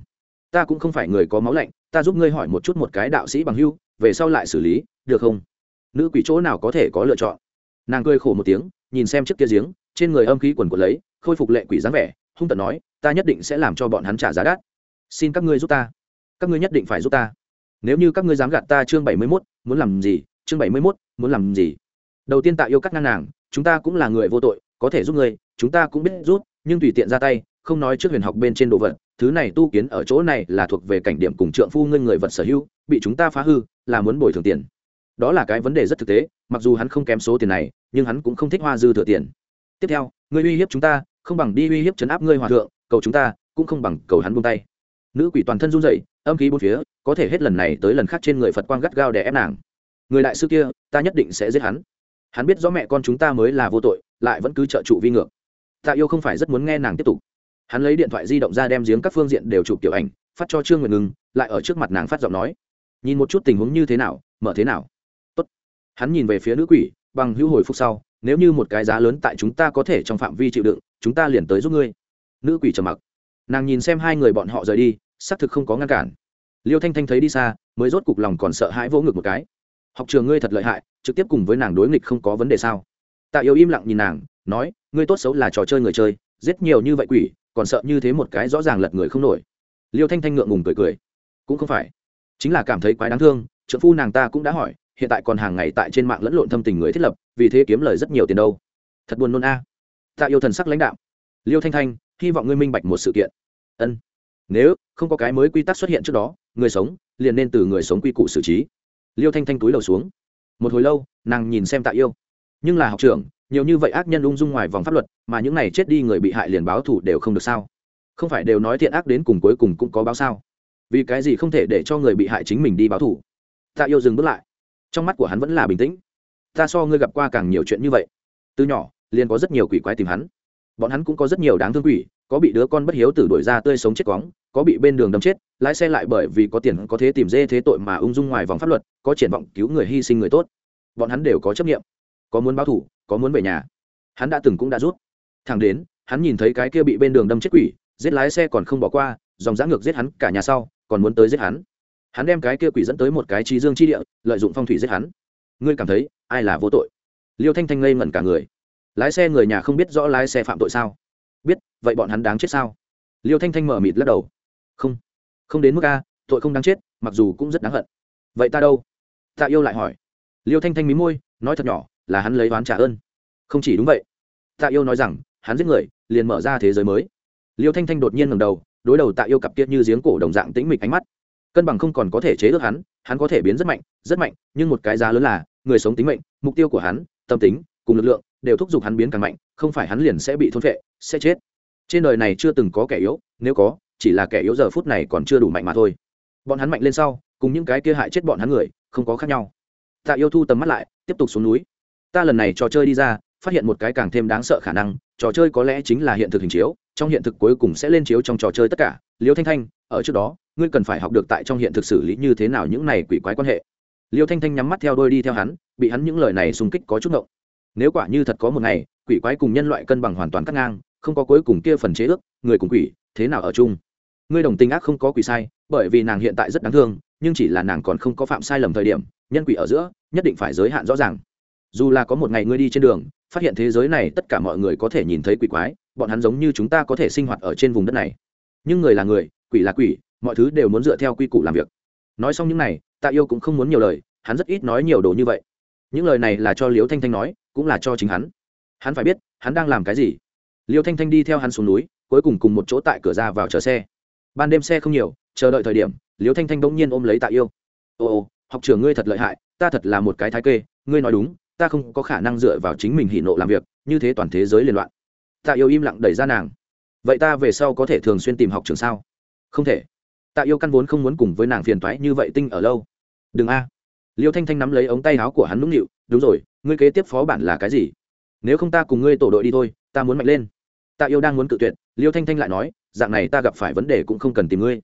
ta cũng không phải người có máu lạnh, ta giúp ngươi hỏi một chút một cái đạo sĩ bằng hưu, về sau lại xử lý, được không? Nữ quỷ chỗ nào có thể có lựa chọn? Nàng cười khổ một tiếng, nhìn xem chiếc kia giếng, trên người âm khí quần của lấy, khôi phục lệ quỷ dáng vẻ, hung tận nói, ta nhất định sẽ làm cho bọn hắn trả giá đắt. Xin các ngươi giúp ta các ngươi nhất định phải giúp ta. Nếu như các ngươi dám gạt ta chương bảy mươi mốt, muốn làm gì? Chương bảy mươi mốt, muốn làm gì? Đầu tiên tạ yêu cắt ngang nàng, chúng ta cũng là người vô tội, có thể giúp ngươi, chúng ta cũng biết rút nhưng tùy tiện ra tay, không nói trước huyền học bên trên đồ vật, thứ này tu kiến ở chỗ này là thuộc về cảnh điểm cùng trượng phu ngươi người vật sở hữu, bị chúng ta phá hư, là muốn bồi thường tiền. Đó là cái vấn đề rất thực tế, mặc dù hắn không kém số tiền này, nhưng hắn cũng không thích hoa dư thừa tiền. Tiếp theo, ngươi uy hiếp chúng ta, không bằng đi uy hiếp chấn áp ngươi hòa thượng, cầu chúng ta, cũng không bằng cầu hắn buông tay nữ quỷ toàn thân run rẩy, âm khí bốn phía, có thể hết lần này tới lần khác trên người phật quang gắt gao để ép nàng. Người đại sư kia, ta nhất định sẽ giết hắn. Hắn biết rõ mẹ con chúng ta mới là vô tội, lại vẫn cứ trợ trụ vi ngược. Tạ yêu không phải rất muốn nghe nàng tiếp tục. Hắn lấy điện thoại di động ra đem giếng các phương diện đều chụp tiểu ảnh, phát cho trương nguyệt ngừng lại ở trước mặt nàng phát giọng nói. Nhìn một chút tình huống như thế nào, mở thế nào? Tốt. hắn nhìn về phía nữ quỷ, bằng hữu hồi phục sau, nếu như một cái giá lớn tại chúng ta có thể trong phạm vi chịu đựng, chúng ta liền tới giúp ngươi. Nữ quỷ trầm mặc nàng nhìn xem hai người bọn họ rời đi, xác thực không có ngăn cản. Liêu thanh thanh thấy đi xa, mới rốt cục lòng còn sợ hãi vỗ ngực một cái. Học trường ngươi thật lợi hại, trực tiếp cùng với nàng đối nghịch không có vấn đề sao? Tạ yêu im lặng nhìn nàng, nói, ngươi tốt xấu là trò chơi người chơi, giết nhiều như vậy quỷ, còn sợ như thế một cái rõ ràng lật người không nổi. Liêu thanh thanh ngượng ngùng cười cười. Cũng không phải. Chính là cảm thấy quái đáng thương trợ phu nàng ta cũng đã hỏi, hiện tại còn hàng ngày tại trên mạng lẫn lộn thâm tình người thiết lập, vì thế kiếm lời rất nhiều tiền đâu. Thật buồn nôn a. Tạ yêu thần sắc lãnh đạo liêu thanh thanh, hy vọng ngươi minh bạch một sự kiện. Ân. Nếu không có cái mới quy tắc xuất hiện trước đó, người sống liền nên từ người sống quy củ xử trí. Liêu thanh thanh túi đầu xuống. Một hồi lâu, nàng nhìn xem tạ yêu. Nhưng là học trưởng, nhiều như vậy ác nhân ung dung ngoài vòng pháp luật, mà những này chết đi người bị hại liền báo thủ đều không được sao? Không phải đều nói thiện ác đến cùng cuối cùng cũng có báo sao? Vì cái gì không thể để cho người bị hại chính mình đi báo thủ tạ yêu dừng bước lại. Trong mắt của hắn vẫn là bình tĩnh. Ta so ngươi gặp qua càng nhiều chuyện như vậy. Từ nhỏ, liền có rất nhiều quỷ quái tìm hắn bọn hắn cũng có rất nhiều đáng thương quỷ, có bị đứa con bất hiếu tử đuổi ra tươi sống chết quóng, có bị bên đường đâm chết, lái xe lại bởi vì có tiền có thế tìm dê thế tội mà ung dung ngoài vòng pháp luật, có triển vọng cứu người hy sinh người tốt. Bọn hắn đều có chấp nghiệm có muốn báo thủ có muốn về nhà. Hắn đã từng cũng đã rút. Thẳng đến, hắn nhìn thấy cái kia bị bên đường đâm chết quỷ, giết lái xe còn không bỏ qua, dòng giã ngược giết hắn cả nhà sau, còn muốn tới giết hắn. Hắn đem cái kia quỷ dẫn tới một cái trí dương chi địa, lợi dụng phong thủy giết hắn. Ngươi cảm thấy ai là vô tội? Liêu thanh thanh ngây ngẩn cả người lái xe người nhà không biết rõ lái xe phạm tội sao? Biết, vậy bọn hắn đáng chết sao? Liêu thanh thanh mở mịt lắc đầu. Không không đến mức a, tội không đáng chết, mặc dù cũng rất đáng hận. Vậy ta đâu? Ta yêu lại hỏi. Liêu thanh thanh mí môi, nói thật nhỏ, là hắn lấy oán trả ơn. Không chỉ đúng vậy. Tạ yêu nói rằng, hắn giết người, liền mở ra thế giới mới. Liêu thanh thanh đột nhiên ngầm đầu, đối đầu tạ yêu cặp tiết như giếng cổ đồng dạng tĩnh mịch ánh mắt. Cân bằng không còn có thể chế ước hắn hắn có thể biến rất mạnh rất mạnh, nhưng một cái giá lớn là, người sống tính mệnh, mục tiêu của hắn, tâm tính, cùng lực lượng đều thúc giục hắn biến càng mạnh, không phải hắn liền sẽ bị thôn vệ sẽ chết. Trên đời này chưa từng có kẻ yếu, nếu có, chỉ là kẻ yếu giờ phút này còn chưa đủ mạnh mà thôi. Bọn hắn mạnh lên sau, cùng những cái kia hại chết bọn hắn người, không có khác nhau. Tạ yêu thu tầm mắt lại, tiếp tục xuống núi. Ta lần này trò chơi đi ra, phát hiện một cái càng thêm đáng sợ khả năng, trò chơi có lẽ chính là hiện thực hình chiếu, trong hiện thực cuối cùng sẽ lên chiếu trong trò chơi tất cả. Liêu thanh thanh, ở trước đó, ngươi cần phải học được tại trong hiện thực xử lý như thế nào những này quỷ quái quan hệ. Liêu thanh thanh nhắm mắt theo đôi đi theo hắn, bị hắn những lời này xung kích có chút ngộng nếu quả như thật có một ngày, quỷ quái cùng nhân loại cân bằng hoàn toàn cắt ngang, không có cuối cùng kia phần chế ước, người cùng quỷ, thế nào ở chung? Ngươi đồng tình ác không có quỷ sai, bởi vì nàng hiện tại rất đáng thương, nhưng chỉ là nàng còn không có phạm sai lầm thời điểm, nhân quỷ ở giữa, nhất định phải giới hạn rõ ràng. Dù là có một ngày ngươi đi trên đường, phát hiện thế giới này tất cả mọi người có thể nhìn thấy quỷ quái, bọn hắn giống như chúng ta có thể sinh hoạt ở trên vùng đất này. Nhưng người là người, quỷ là quỷ, mọi thứ đều muốn dựa theo quy củ làm việc. Nói xong những này, tạ yêu cũng không muốn nhiều lời, hắn rất ít nói nhiều đồ như vậy. Những lời này là cho liễu thanh thanh nói cũng là cho chính hắn. Hắn phải biết, hắn đang làm cái gì. Liêu thanh thanh đi theo hắn xuống núi, cuối cùng cùng một chỗ tại cửa ra vào chờ xe. Ban đêm xe không nhiều, chờ đợi thời điểm, Liêu thanh thanh bỗng nhiên ôm lấy tạ yêu. Ồ ồ học trưởng ngươi thật lợi hại, ta thật là một cái thái kê, ngươi nói đúng, ta không có khả năng dựa vào chính mình hỉ nộ làm việc, như thế toàn thế giới liên loạn. Tạ yêu im lặng đẩy ra nàng. Vậy ta về sau có thể thường xuyên tìm học trường sao? Không thể. Tạ yêu căn vốn không muốn cùng với nàng phiền toái như vậy tinh ở lâu. Đừng a. Liêu thanh thanh nắm lấy ống tay áo của hắn nũng nịu, đúng rồi ngươi kế tiếp phó bản là cái gì? Nếu không ta cùng ngươi tổ đội đi thôi, ta muốn mạnh lên. Tạ yêu đang muốn cự tuyệt, liêu thanh thanh lại nói, dạng này ta gặp phải vấn đề cũng không cần tìm ngươi.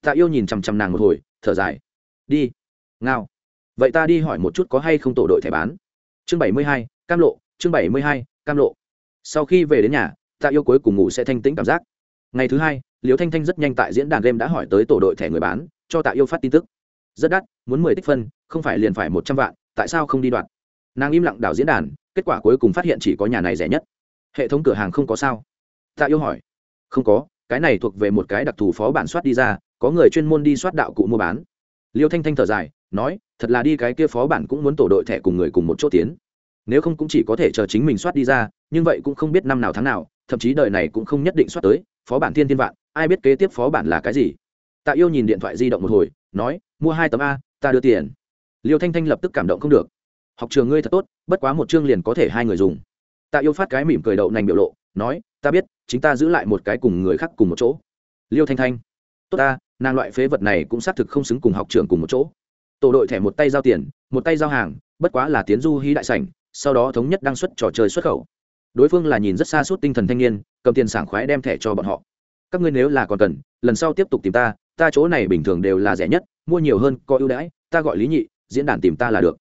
Tạ yêu nhìn chằm chằm nàng một hồi, thở dài. Đi. Ngao. Vậy ta đi hỏi một chút có hay không tổ đội thẻ bán. Chương bảy mươi hai, cam lộ, chương bảy mươi hai, cam lộ. Sau khi về đến nhà tạ yêu cuối cùng ngủ sẽ thanh tĩnh cảm giác. Ngày thứ hai, liêu thanh thanh rất nhanh tại diễn đàn game đã hỏi tới tổ đội thẻ người bán, cho tạ yêu phát tin tức. Rất đắt, muốn mười tích phân, không phải liền phải một trăm vạn, tại sao không đi đoạn? Nàng im lặng đảo diễn đàn, kết quả cuối cùng phát hiện chỉ có nhà này rẻ nhất. Hệ thống cửa hàng không có sao? Tạ yêu hỏi. Không có, cái này thuộc về một cái đặc thù phó bản soát đi ra, có người chuyên môn đi soát đạo cụ mua bán. Liêu thanh thanh thở dài, nói, thật là đi cái kia phó bản cũng muốn tổ đội thẻ cùng người cùng một chỗ tiến. Nếu không cũng chỉ có thể chờ chính mình soát đi ra, nhưng vậy cũng không biết năm nào tháng nào, thậm chí đời này cũng không nhất định soát tới, phó bản thiên thiên vạn, ai biết kế tiếp phó bản là cái gì? Tạ yêu nhìn điện thoại di động một hồi, nói, mua hai tấm a, ta đưa tiền. Liêu thanh thanh lập tức cảm động không được học trường ngươi thật tốt, bất quá một chương liền có thể hai người dùng. Tạ yêu phát cái mỉm cười đậu nành biểu lộ, nói, ta biết, chính ta giữ lại một cái cùng người khác cùng một chỗ. Liêu thanh thanh, tốt ta, nàng loại phế vật này cũng xác thực không xứng cùng học trường cùng một chỗ. Tổ đội thẻ một tay giao tiền, một tay giao hàng, bất quá là tiến du hí đại sảnh, sau đó thống nhất đăng xuất trò chơi xuất khẩu. Đối phương là nhìn rất xa suốt tinh thần thanh niên, cầm tiền sảng khoái đem thẻ cho bọn họ. Các ngươi nếu là còn cần, lần sau tiếp tục tìm ta ta chỗ này bình thường đều là rẻ nhất, mua nhiều hơn, có ưu đãi, ta gọi lý nhị, diễn đàn tìm ta là được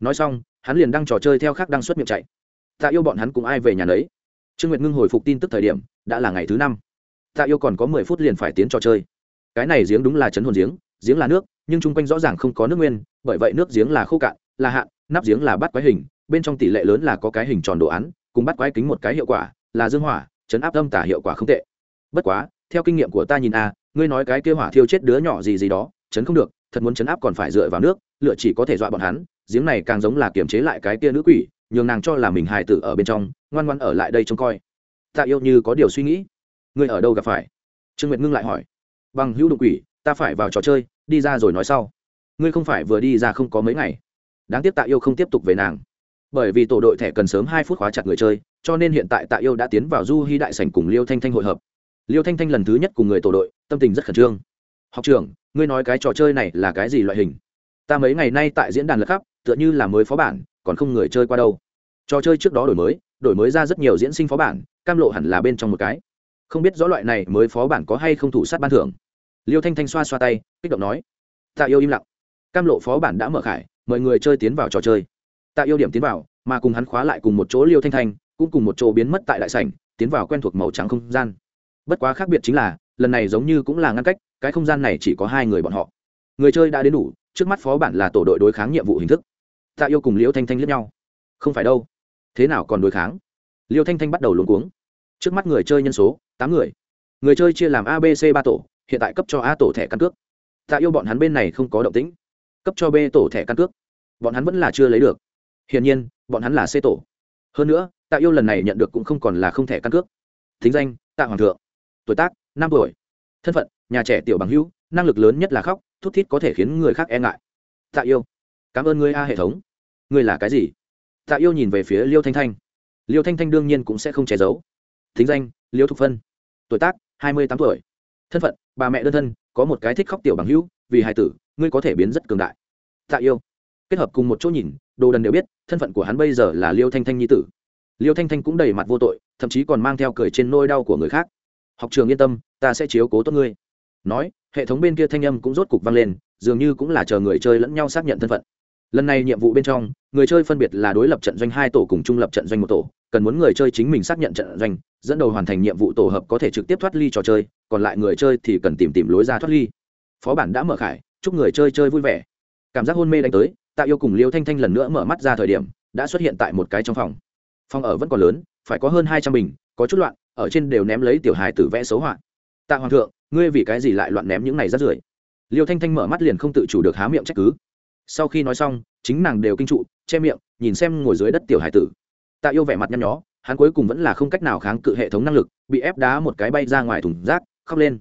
nói xong, hắn liền đăng trò chơi theo khác đăng xuất miệng chạy. Tạ yêu bọn hắn cùng ai về nhà đấy trương nguyệt ngưng hồi phục tin tức thời điểm, đã là ngày thứ năm. Tạ yêu còn có mười phút liền phải tiến trò chơi. Cái này giếng đúng là chấn hồn giếng giếng là nước, nhưng chung quanh rõ ràng không có nước nguyên, bởi vậy nước giếng là khô cạn, là hạn, nắp giếng là bắt quái hình, bên trong tỷ lệ lớn là có cái hình tròn đồ án, cùng bắt quái kính một cái hiệu quả, là dương hỏa chấn áp âm tả hiệu quả không tệ. Bất quá, theo kinh nghiệm của ta nhìn a ngươi nói cái kia hỏa thiêu chết đứa nhỏ gì gì đó chấn không được thật muốn chấn áp còn phải dựa vào nước, lựa chỉ có thể dọa bọn hắn, giếng này càng giống là kiềm chế lại cái kia nữ quỷ, nhường nàng cho là mình hài tử ở bên trong, ngoan ngoan ở lại đây trông coi. Tạ yêu như có điều suy nghĩ. Ngươi ở đâu gặp phải? Trương nguyệt ngưng lại hỏi. Bằng hữu đụng quỷ, ta phải vào trò chơi, đi ra rồi nói sau. Ngươi không phải vừa đi ra không có mấy ngày. Đáng tiếc tạ yêu không tiếp tục về nàng. Bởi vì tổ đội thẻ cần sớm hai phút khóa chặt người chơi, cho nên hiện tại tạ yêu đã tiến vào du hy đại sảnh cùng liêu thanh thanh hội hợp. Liêu thanh thanh lần thứ nhất cùng người tổ đội, tâm tình rất khẩn trương. Học trưởng ngươi nói cái trò chơi này là cái gì loại hình? Ta mấy ngày nay tại diễn đàn lật khắp, tựa như là mới phó bản, còn không người chơi qua đâu. Trò chơi trước đó đổi mới đổi mới ra rất nhiều diễn sinh phó bản, cam lộ hẳn là bên trong một cái. Không biết rõ loại này mới phó bản có hay không thủ sát ban thưởng. Liêu thanh thanh xoa xoa tay, kích động nói tạ yêu im lặng. Cam lộ phó bản đã mở khải, mời người chơi tiến vào trò chơi. Tạ yêu điểm tiến vào, mà cùng hắn khóa lại cùng một chỗ liêu thanh thanh, cũng cùng một chỗ biến mất tại đại sảnh, tiến vào quen thuộc màu trắng không gian. Bất quá khác biệt chính là, lần này giống như cũng là ngăn cách cái không gian này chỉ có hai người bọn họ. Người chơi đã đến đủ, trước mắt phó bản là tổ đội đối kháng nhiệm vụ hình thức. Tạ yêu cùng liễu thanh thanh lẫn nhau. Không phải đâu. Thế nào còn đối kháng? Liễu thanh thanh bắt đầu luống cuống. Trước mắt người chơi nhân số, tám người. Người chơi chia làm abc ba tổ, hiện tại cấp cho a tổ thẻ căn cước. Tạ yêu bọn hắn bên này không có động tĩnh. Cấp cho b tổ thẻ căn cước. Bọn hắn vẫn là chưa lấy được. Hiển nhiên, bọn hắn là c tổ. Hơn nữa, tạ yêu lần này nhận được cũng không còn là không thẻ căn cước. Thính danh, tạ hoàng thượng. Tuổi tác, năm tuổi. Thân phận nhà trẻ tiểu bằng hữu, năng lực lớn nhất là khóc, thút thít có thể khiến người khác e ngại. Tạ yêu, cảm ơn ngươi a hệ thống. Ngươi là cái gì? Tạ yêu nhìn về phía liêu thanh thanh. Liêu thanh thanh đương nhiên cũng sẽ không che giấu. Thính danh, liêu thục phân. Tuổi tác, hai mươi tám tuổi. Thân phận, bà mẹ đơn thân, có một cái thích khóc tiểu bằng hữu, vì hài tử, ngươi có thể biến rất cường đại. Tạ yêu. Kết hợp cùng một chỗ nhìn, đồ đần đều biết, thân phận của hắn bây giờ là liêu thanh thanh nhi tử. Liêu thanh thanh cũng đầy mặt vô tội, thậm chí còn mang theo cười trên nôi đau của người khác. Học trường yên tâm, ta sẽ chiếu cố tốt ngươi nói, hệ thống bên kia thanh âm cũng rốt cục vang lên, dường như cũng là chờ người chơi lẫn nhau xác nhận thân phận. Lần này nhiệm vụ bên trong, người chơi phân biệt là đối lập trận doanh hai tổ cùng trung lập trận doanh một tổ, cần muốn người chơi chính mình xác nhận trận doanh, dẫn đầu hoàn thành nhiệm vụ tổ hợp có thể trực tiếp thoát ly trò chơi, còn lại người chơi thì cần tìm tìm lối ra thoát ly. Phó bản đã mở khải, chúc người chơi chơi vui vẻ. Cảm giác hôn mê đánh tới, tạ yêu cùng liêu thanh thanh lần nữa mở mắt ra thời điểm, đã xuất hiện tại một cái trong phòng. Phòng ở vẫn còn lớn, phải có hơn hai trăm bình, có chút loạn, ở trên đều ném lấy tiểu hài tử vẽ xấu họa. Tạ hoàng thượng ngươi vì cái gì lại loạn ném những này rác rưởi? Liêu thanh thanh mở mắt liền không tự chủ được há miệng trách cứ. Sau khi nói xong, chính nàng đều kinh trụ, che miệng, nhìn xem ngồi dưới đất tiểu hải tử. Tạ yêu vẻ mặt nhăn nhó, hắn cuối cùng vẫn là không cách nào kháng cự hệ thống năng lực, bị ép đá một cái bay ra ngoài thùng rác, khóc lên.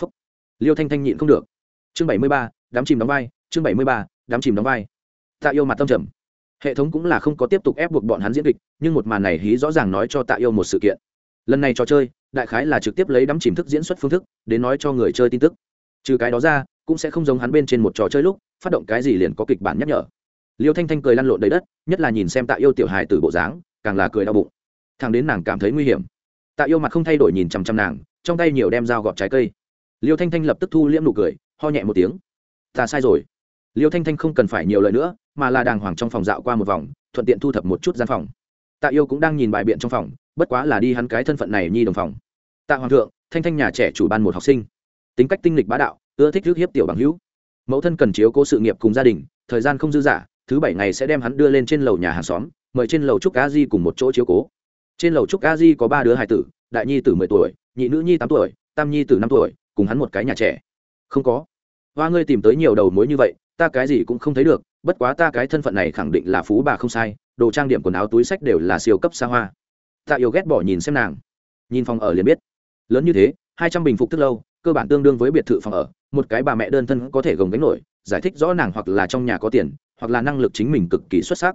Phúc. Liêu thanh thanh nhịn không được. Chương bảy mươi ba, đám chìm đóng vai, chương bảy mươi ba, đám chìm đóng vai. Tạ yêu mặt tâm trầm. Hệ thống cũng là không có tiếp tục ép buộc bọn hắn diễn kịch, nhưng một màn này hí rõ ràng nói cho tạ yêu một sự kiện. Lần này trò chơi đại khái là trực tiếp lấy đắm chìm thức diễn xuất phương thức đến nói cho người chơi tin tức. Trừ cái đó ra, cũng sẽ không giống hắn bên trên một trò chơi lúc, phát động cái gì liền có kịch bản nhắc nhở. Liêu thanh thanh cười lăn lộn đầy đất, nhất là nhìn xem tạ yêu tiểu hài từ bộ dáng, càng là cười đau bụng. Thằng đến nàng cảm thấy nguy hiểm. Tạ yêu mặt không thay đổi nhìn chằm chằm nàng, trong tay nhiều đem dao gọt trái cây. Liêu thanh thanh lập tức thu liễm nụ cười, ho nhẹ một tiếng. Ta sai rồi. Liêu thanh thanh không cần phải nhiều lời nữa, mà là đàng hoàng trong phòng dạo qua một vòng, thuận tiện thu thập một chút gian phòng. Tạ yêu cũng đang nhìn bài biện trong phòng bất quá là đi hắn cái thân phận này nhi đồng phòng. Tạ hoàng thượng, thanh thanh nhà trẻ chủ ban một học sinh. Tính cách tinh lịch bá đạo, ưa thích rước hiếp tiểu bằng hữu. Mẫu thân cần chiếu cố sự nghiệp cùng gia đình, thời gian không dư dả, thứ bảy ngày sẽ đem hắn đưa lên trên lầu nhà hàng xóm, mời trên lầu trúc a di cùng một chỗ chiếu cố. Trên lầu trúc a di có ba đứa hải tử, đại nhi tử mười tuổi, nhị nữ nhi tám tuổi, tam nhi tử năm tuổi, cùng hắn một cái nhà trẻ. Không có. Hoa ngươi tìm tới nhiều đầu mối như vậy, ta cái gì cũng không thấy được, bất quá ta cái thân phận này khẳng định là phú bà không sai, đồ trang điểm quần áo, túi sách đều là siêu cấp xa hoa. Tạ yêu ghét bỏ nhìn xem nàng. Nhìn phòng ở liền biết. Lớn như thế, hai trăm bình phục thức lâu, cơ bản tương đương với biệt thự phòng ở. Một cái bà mẹ đơn thân có thể gồng gánh nổi, giải thích rõ nàng hoặc là trong nhà có tiền, hoặc là năng lực chính mình cực kỳ xuất sắc.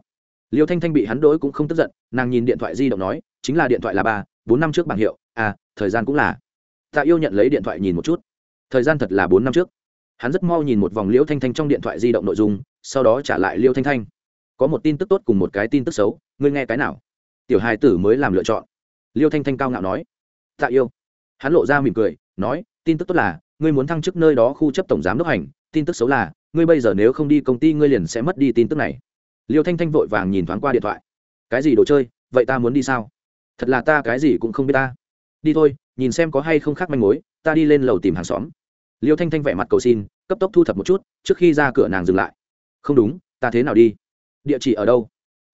Liêu thanh thanh bị hắn đỗi cũng không tức giận, nàng nhìn điện thoại di động nói, chính là điện thoại là ba, bốn năm trước bảng hiệu. À thời gian cũng là. Tạ yêu nhận lấy điện thoại nhìn một chút. Thời gian thật là bốn năm trước. Hắn rất mau nhìn một vòng liêu thanh thanh trong điện thoại di động nội dung, sau đó trả lại liêu thanh thanh. Có một tin tức tốt cùng một cái tin tức xấu, ngươi nghe cái nào? Tiểu hài tử mới làm lựa chọn. Liêu thanh thanh cao ngạo nói, tạ yêu. Hắn lộ ra mỉm cười, nói, tin tức tốt là, ngươi muốn thăng chức nơi đó khu chấp tổng giám đốc hành, tin tức xấu là, ngươi bây giờ nếu không đi công ty ngươi liền sẽ mất đi tin tức này. Liêu thanh thanh vội vàng nhìn thoáng qua điện thoại. Cái gì đồ chơi, vậy ta muốn đi sao? Thật là ta cái gì cũng không biết ta. Đi thôi, nhìn xem có hay không khác manh mối, ta đi lên lầu tìm hàng xóm. Liêu thanh thanh vẻ mặt cầu xin, cấp tốc thu thập một chút, trước khi ra cửa nàng dừng lại. Không đúng, ta thế nào đi? Địa chỉ ở đâu?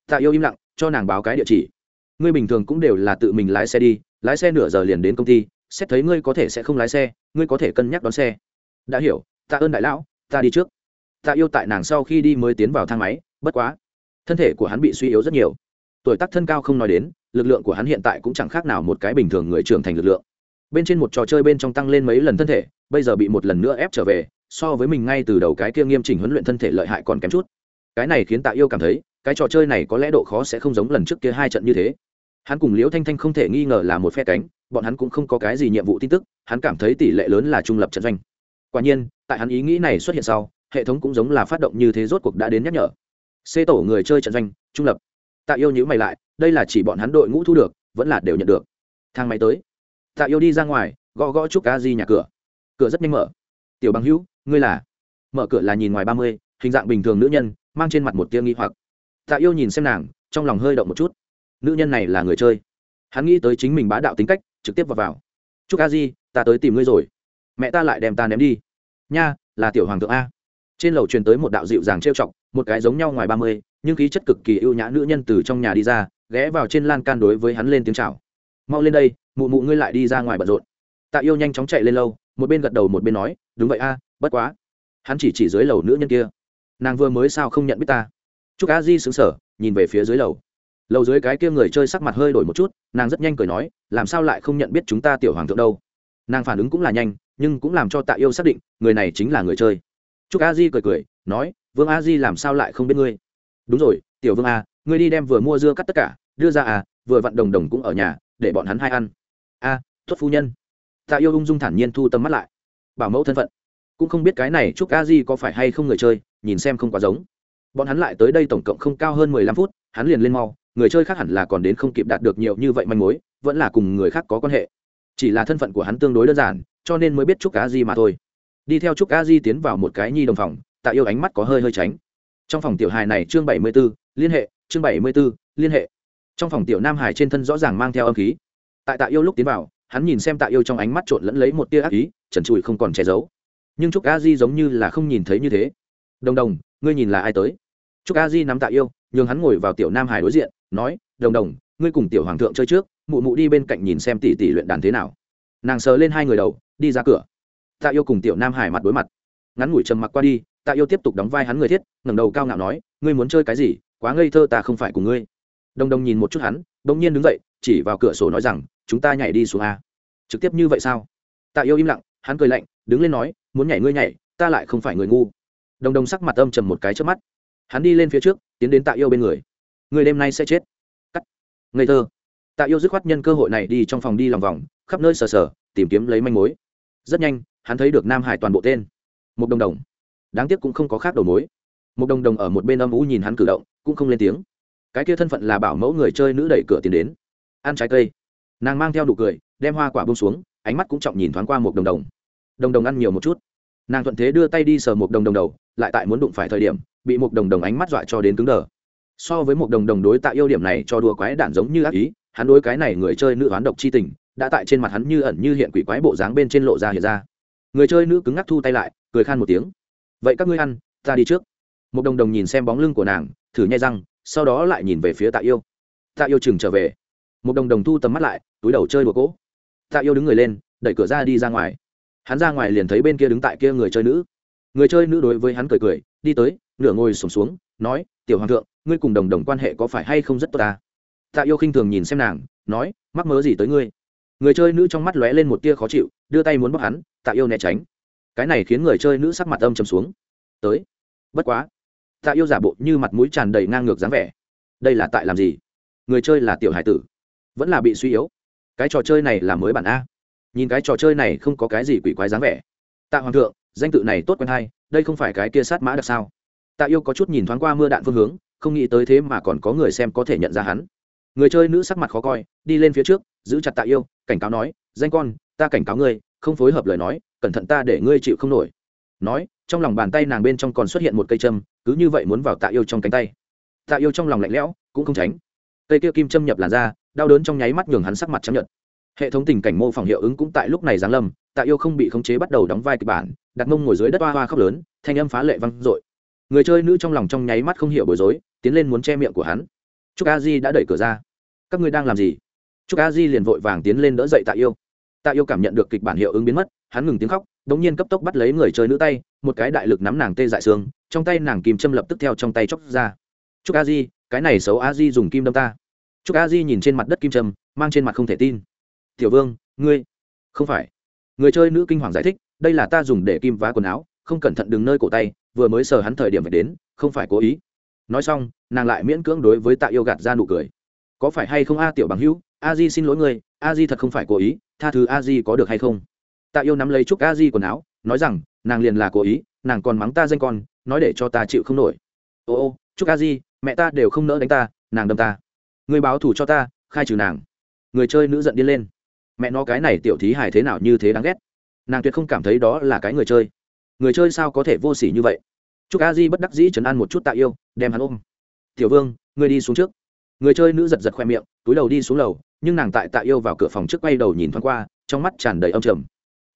Tạ yêu im lặng, cho nàng báo cái địa chỉ ngươi bình thường cũng đều là tự mình lái xe đi, lái xe nửa giờ liền đến công ty, xét thấy ngươi có thể sẽ không lái xe, ngươi có thể cân nhắc đón xe. Đã hiểu, tạ ơn đại lão, ta đi trước. Tạ yêu tại nàng sau khi đi mới tiến vào thang máy, bất quá, thân thể của hắn bị suy yếu rất nhiều. Tuổi tác thân cao không nói đến, lực lượng của hắn hiện tại cũng chẳng khác nào một cái bình thường người trưởng thành lực lượng. Bên trên một trò chơi bên trong tăng lên mấy lần thân thể, bây giờ bị một lần nữa ép trở về, so với mình ngay từ đầu cái kia nghiêm chỉnh huấn luyện thân thể lợi hại còn kém chút. Cái này khiến tạ yêu cảm thấy, cái trò chơi này có lẽ độ khó sẽ không giống lần trước kia hai trận như thế hắn cùng liễu thanh thanh không thể nghi ngờ là một phe cánh, bọn hắn cũng không có cái gì nhiệm vụ tin tức, hắn cảm thấy tỷ lệ lớn là trung lập trận doanh. Quả nhiên, tại hắn ý nghĩ này xuất hiện sau, hệ thống cũng giống là phát động như thế rốt cuộc đã đến nhắc nhở. Xê tổ người chơi trận doanh, trung lập. Tạ yêu nhữ mày lại, đây là chỉ bọn hắn đội ngũ thu được, vẫn là đều nhận được. Thang máy tới. Tạ yêu đi ra ngoài, gõ gõ chúc cá di nhà cửa. Cửa rất nhanh mở. Tiểu bằng hữu, ngươi là? Mở cửa là nhìn ngoài ba mươi, hình dạng bình thường nữ nhân, mang trên mặt một tia nghi hoặc. Tạ yêu nhìn xem nàng, trong lòng hơi động một chút nữ nhân này là người chơi. Hắn nghĩ tới chính mình bá đạo tính cách, trực tiếp vào vào. Chúc a di, ta tới tìm ngươi rồi. Mẹ ta lại đem ta ném đi. Nha, là tiểu hoàng thượng a. Trên lầu truyền tới một đạo dịu dàng trêu chọc, một cái giống nhau ngoài ba mươi, nhưng khí chất cực kỳ ưu nhã nữ nhân từ trong nhà đi ra, ghé vào trên lan can đối với hắn lên tiếng chào. Mau lên đây, mụ mụ ngươi lại đi ra ngoài bận rộn. Tạ yêu nhanh chóng chạy lên lâu một bên gật đầu một bên nói, đúng vậy a, bất quá. Hắn chỉ chỉ dưới lầu nữ nhân kia. Nàng vừa mới sao không nhận biết ta. Chúc a di xứng sở nhìn về phía dưới lầu lầu dưới cái kia người chơi sắc mặt hơi đổi một chút nàng rất nhanh cười nói làm sao lại không nhận biết chúng ta tiểu hoàng thượng đâu? Nàng phản ứng cũng là nhanh nhưng cũng làm cho tạ yêu xác định người này chính là người chơi. Chúc a di cười cười nói vương a di làm sao lại không biết ngươi? Đúng rồi tiểu vương a ngươi đi đem vừa mua dưa cắt tất cả đưa ra à vừa vặn đồng đồng cũng ở nhà để bọn hắn hai ăn. A à, tuất phu nhân. Tạ yêu ung dung thản nhiên thu tâm mắt lại. Bảo mẫu thân phận. Cũng không biết cái này chúc a di có phải hay không người chơi nhìn xem không quá giống. Bọn hắn lại tới đây tổng cộng không cao hơn mười lăm phút hắn liền lên mau người chơi khác hẳn là còn đến không kịp đạt được nhiều như vậy manh mối, vẫn là cùng người khác có quan hệ. Chỉ là thân phận của hắn tương đối đơn giản, cho nên mới biết chúc a di mà thôi. Đi theo chúc a di tiến vào một cái nhi đồng phòng, tạ yêu ánh mắt có hơi hơi tránh. Trong phòng tiểu hài này chương bảy mươi b ố liên hệ, chương bảy mươi b ố liên hệ. Trong phòng tiểu nam hải trên thân rõ ràng mang theo âm khí. Tại tạ yêu lúc tiến vào, hắn nhìn xem tạ yêu trong ánh mắt trộn lẫn lấy một tia ác ý, trần trụi không còn che giấu. Nhưng trúc a di giống như là không nhìn thấy như thế. Đồng đồng, ngươi nhìn là ai tới? Trúc a di nắm tạ yêu, nhường hắn ngồi vào tiểu nam hải đối diện nói, đồng đồng, ngươi cùng tiểu hoàng thượng chơi trước, mụ mụ đi bên cạnh nhìn xem tỷ tỷ luyện đàn thế nào. Nàng sờ lên hai người đầu, đi ra cửa. Tạ yêu cùng tiểu nam hải mặt đối mặt. Ngắn ngủi trầm mặc qua đi, tạ yêu tiếp tục đóng vai hắn người thiết, ngẩng đầu cao ngạo nói, ngươi muốn chơi cái gì, quá ngây thơ ta không phải cùng ngươi. Đồng đồng nhìn một chút hắn đ ỗ n g nhiên đứng dậy, chỉ vào cửa sổ nói rằng, chúng ta nhảy đi xuống a. Trực tiếp như vậy sao? Tạ yêu im lặng, hắn cười lạnh, đứng lên nói, muốn nhảy ngươi nhảy, ta lại không phải người ngu. Đồng đồng sắc mặt âm trầm một cái trước mắt. Hắn đi lên phía trước, tiến đến tạ yêu bên người người đêm nay sẽ chết. Cắt. Ngây thơ. Tạ yêu dứt khoát nhân cơ hội này đi trong phòng đi lòng vòng, khắp nơi sờ sờ, tìm kiếm lấy manh mối. Rất nhanh, hắn thấy được nam hải toàn bộ tên. Một đồng đồng. Đáng tiếc cũng không có khác đầu mối. Một đồng đồng ở một bên âm ú nhìn hắn cử động, cũng không lên tiếng. Cái kia thân phận là bảo mẫu người chơi nữ đẩy cửa tiến đến. Ăn trái cây. Nàng mang theo nụ cười, đem hoa quả bông xuống, ánh mắt cũng trọng nhìn thoáng qua một đồng đồng. Đồng đồng ăn nhiều một chút. Nàng thuận thế đưa tay đi sờ một đồng đồng đầu, lại tại muốn đụng phải thời điểm, bị một đồng đồng ánh mắt dọa cho đến cứng đờ so với một đồng đồng đối tạ yêu điểm này cho đùa quái đản giống như ác ý hắn đối cái này người chơi nữ oán độc chi tình đã tại trên mặt hắn như ẩn như hiện quỷ quái bộ dáng bên trên lộ ra hiện ra. Người chơi nữ cứng ngắc thu tay lại cười khan một tiếng. Vậy các ngươi ăn ta đi trước. Một đồng đồng nhìn xem bóng lưng của nàng thử nhai răng sau đó lại nhìn về phía tạ yêu. Tạ yêu chừng trở về. Một đồng đồng thu tầm mắt lại túi đầu chơi đùa cỗ tạ yêu đứng người lên đẩy cửa ra đi ra ngoài. Hắn ra ngoài liền thấy bên kia đứng tại kia người chơi nữ. Người chơi nữ đối với hắn cười cười đi tới nửa ngồi sùng xuống, xuống nói, tiểu hoàng thượng, ngươi cùng đồng đồng quan hệ có phải hay không rất tốt ta? Tạ yêu khinh thường nhìn xem nàng, nói, mắc mớ gì tới ngươi? Người chơi nữ trong mắt lóe lên một tia khó chịu, đưa tay muốn bóc hắn, tạ yêu né tránh. Cái này khiến người chơi nữ sắc mặt âm trầm xuống. Tới. Bất quá. Tạ yêu giả bộ như mặt mũi tràn đầy ngang ngược dáng vẻ. Đây là tại làm gì? Người chơi là tiểu hải tử, vẫn là bị suy yếu. Cái trò chơi này là mới bản a. Nhìn cái trò chơi này không có cái gì quỷ quái dáng vẻ. Tạ hoàng thượng, danh tự này tốt quen hay, đây không phải cái kia sát mã đặc sao? Tạ yêu có chút nhìn thoáng qua mưa đạn phương hướng, không nghĩ tới thế mà còn có người xem có thể nhận ra hắn. Người chơi nữ sắc mặt khó coi, đi lên phía trước, giữ chặt tạ yêu, cảnh cáo nói, danh con, ta cảnh cáo ngươi, không phối hợp lời nói, cẩn thận ta để ngươi chịu không nổi. Nói, trong lòng bàn tay nàng bên trong còn xuất hiện một cây châm, cứ như vậy muốn vào tạ yêu trong cánh tay. Tạ yêu trong lòng lạnh lẽo, cũng không tránh. Cây kia kim châm nhập làn ra đau đớn trong nháy mắt nhường hắn sắc mặt chấp nhận hệ thống tình cảnh mô phỏng hiệu ứng cũng tại lúc này giáng lâm, tạ yêu không bị khống chế bắt đầu đóng vai kịch bản, đặt mông ngồi dưới đất hoa hoa khóc lớn, thanh âm phá lệ văng dội người chơi nữ trong lòng trong nháy mắt không hiểu bối rối, tiến lên muốn che miệng của hắn. Chúc a di đã đẩy cửa ra. Các ngươi đang làm gì? Chúc a di liền vội vàng tiến lên đỡ dậy tạ yêu. Tạ yêu cảm nhận được kịch bản hiệu ứng biến mất, hắn ngừng tiếng khóc đ ỗ n g nhiên cấp tốc bắt lấy người chơi nữ tay, một cái đại lực nắm nàng tê dại xương, trong tay nàng kìm châm lập tức theo trong tay chóc ra. Chúc a di, cái này xấu a di dùng kim đâm ta. Chúc a di nhìn trên mặt đất kim châm, mang trên mặt không thể tin. Tiểu vương, ngươi, không phải. Người chơi nữ kinh hoàng giải thích, đây là ta dùng để kim vá quần áo không cẩn thận đứng nơi cổ tay, vừa mới sờ hắn thời điểm phải đến, không phải cố ý. Nói xong, nàng lại miễn cưỡng đối với tạ yêu gạt ra nụ cười. Có phải hay không a tiểu bằng hữu, a di xin lỗi người a di thật không phải cố ý, tha thứ a di có được hay không? Tạ yêu nắm lấy chúc a di quần áo, nói rằng, nàng liền là cố ý, nàng còn mắng ta danh con, nói để cho ta chịu không nổi. Ô ô, chúc a di, mẹ ta đều không nỡ đánh ta, nàng đâm ta. Người báo thủ cho ta, khai trừ nàng. Người chơi nữ giận điên lên. Mẹ nó cái này tiểu thí hài thế nào như thế đáng ghét. Nàng tuyệt không cảm thấy đó là cái người chơi người chơi sao có thể vô s ỉ như vậy? Chúc a di bất đắc dĩ chấn an một chút tạ yêu, đem hắn ôm. Tiểu vương, ngươi đi xuống trước. Người chơi nữ giật giật khoe miệng, túi đầu đi xuống lầu, nhưng nàng tại tạ yêu vào cửa phòng trước quay đầu nhìn thoáng qua, trong mắt tràn đầy âm trầm.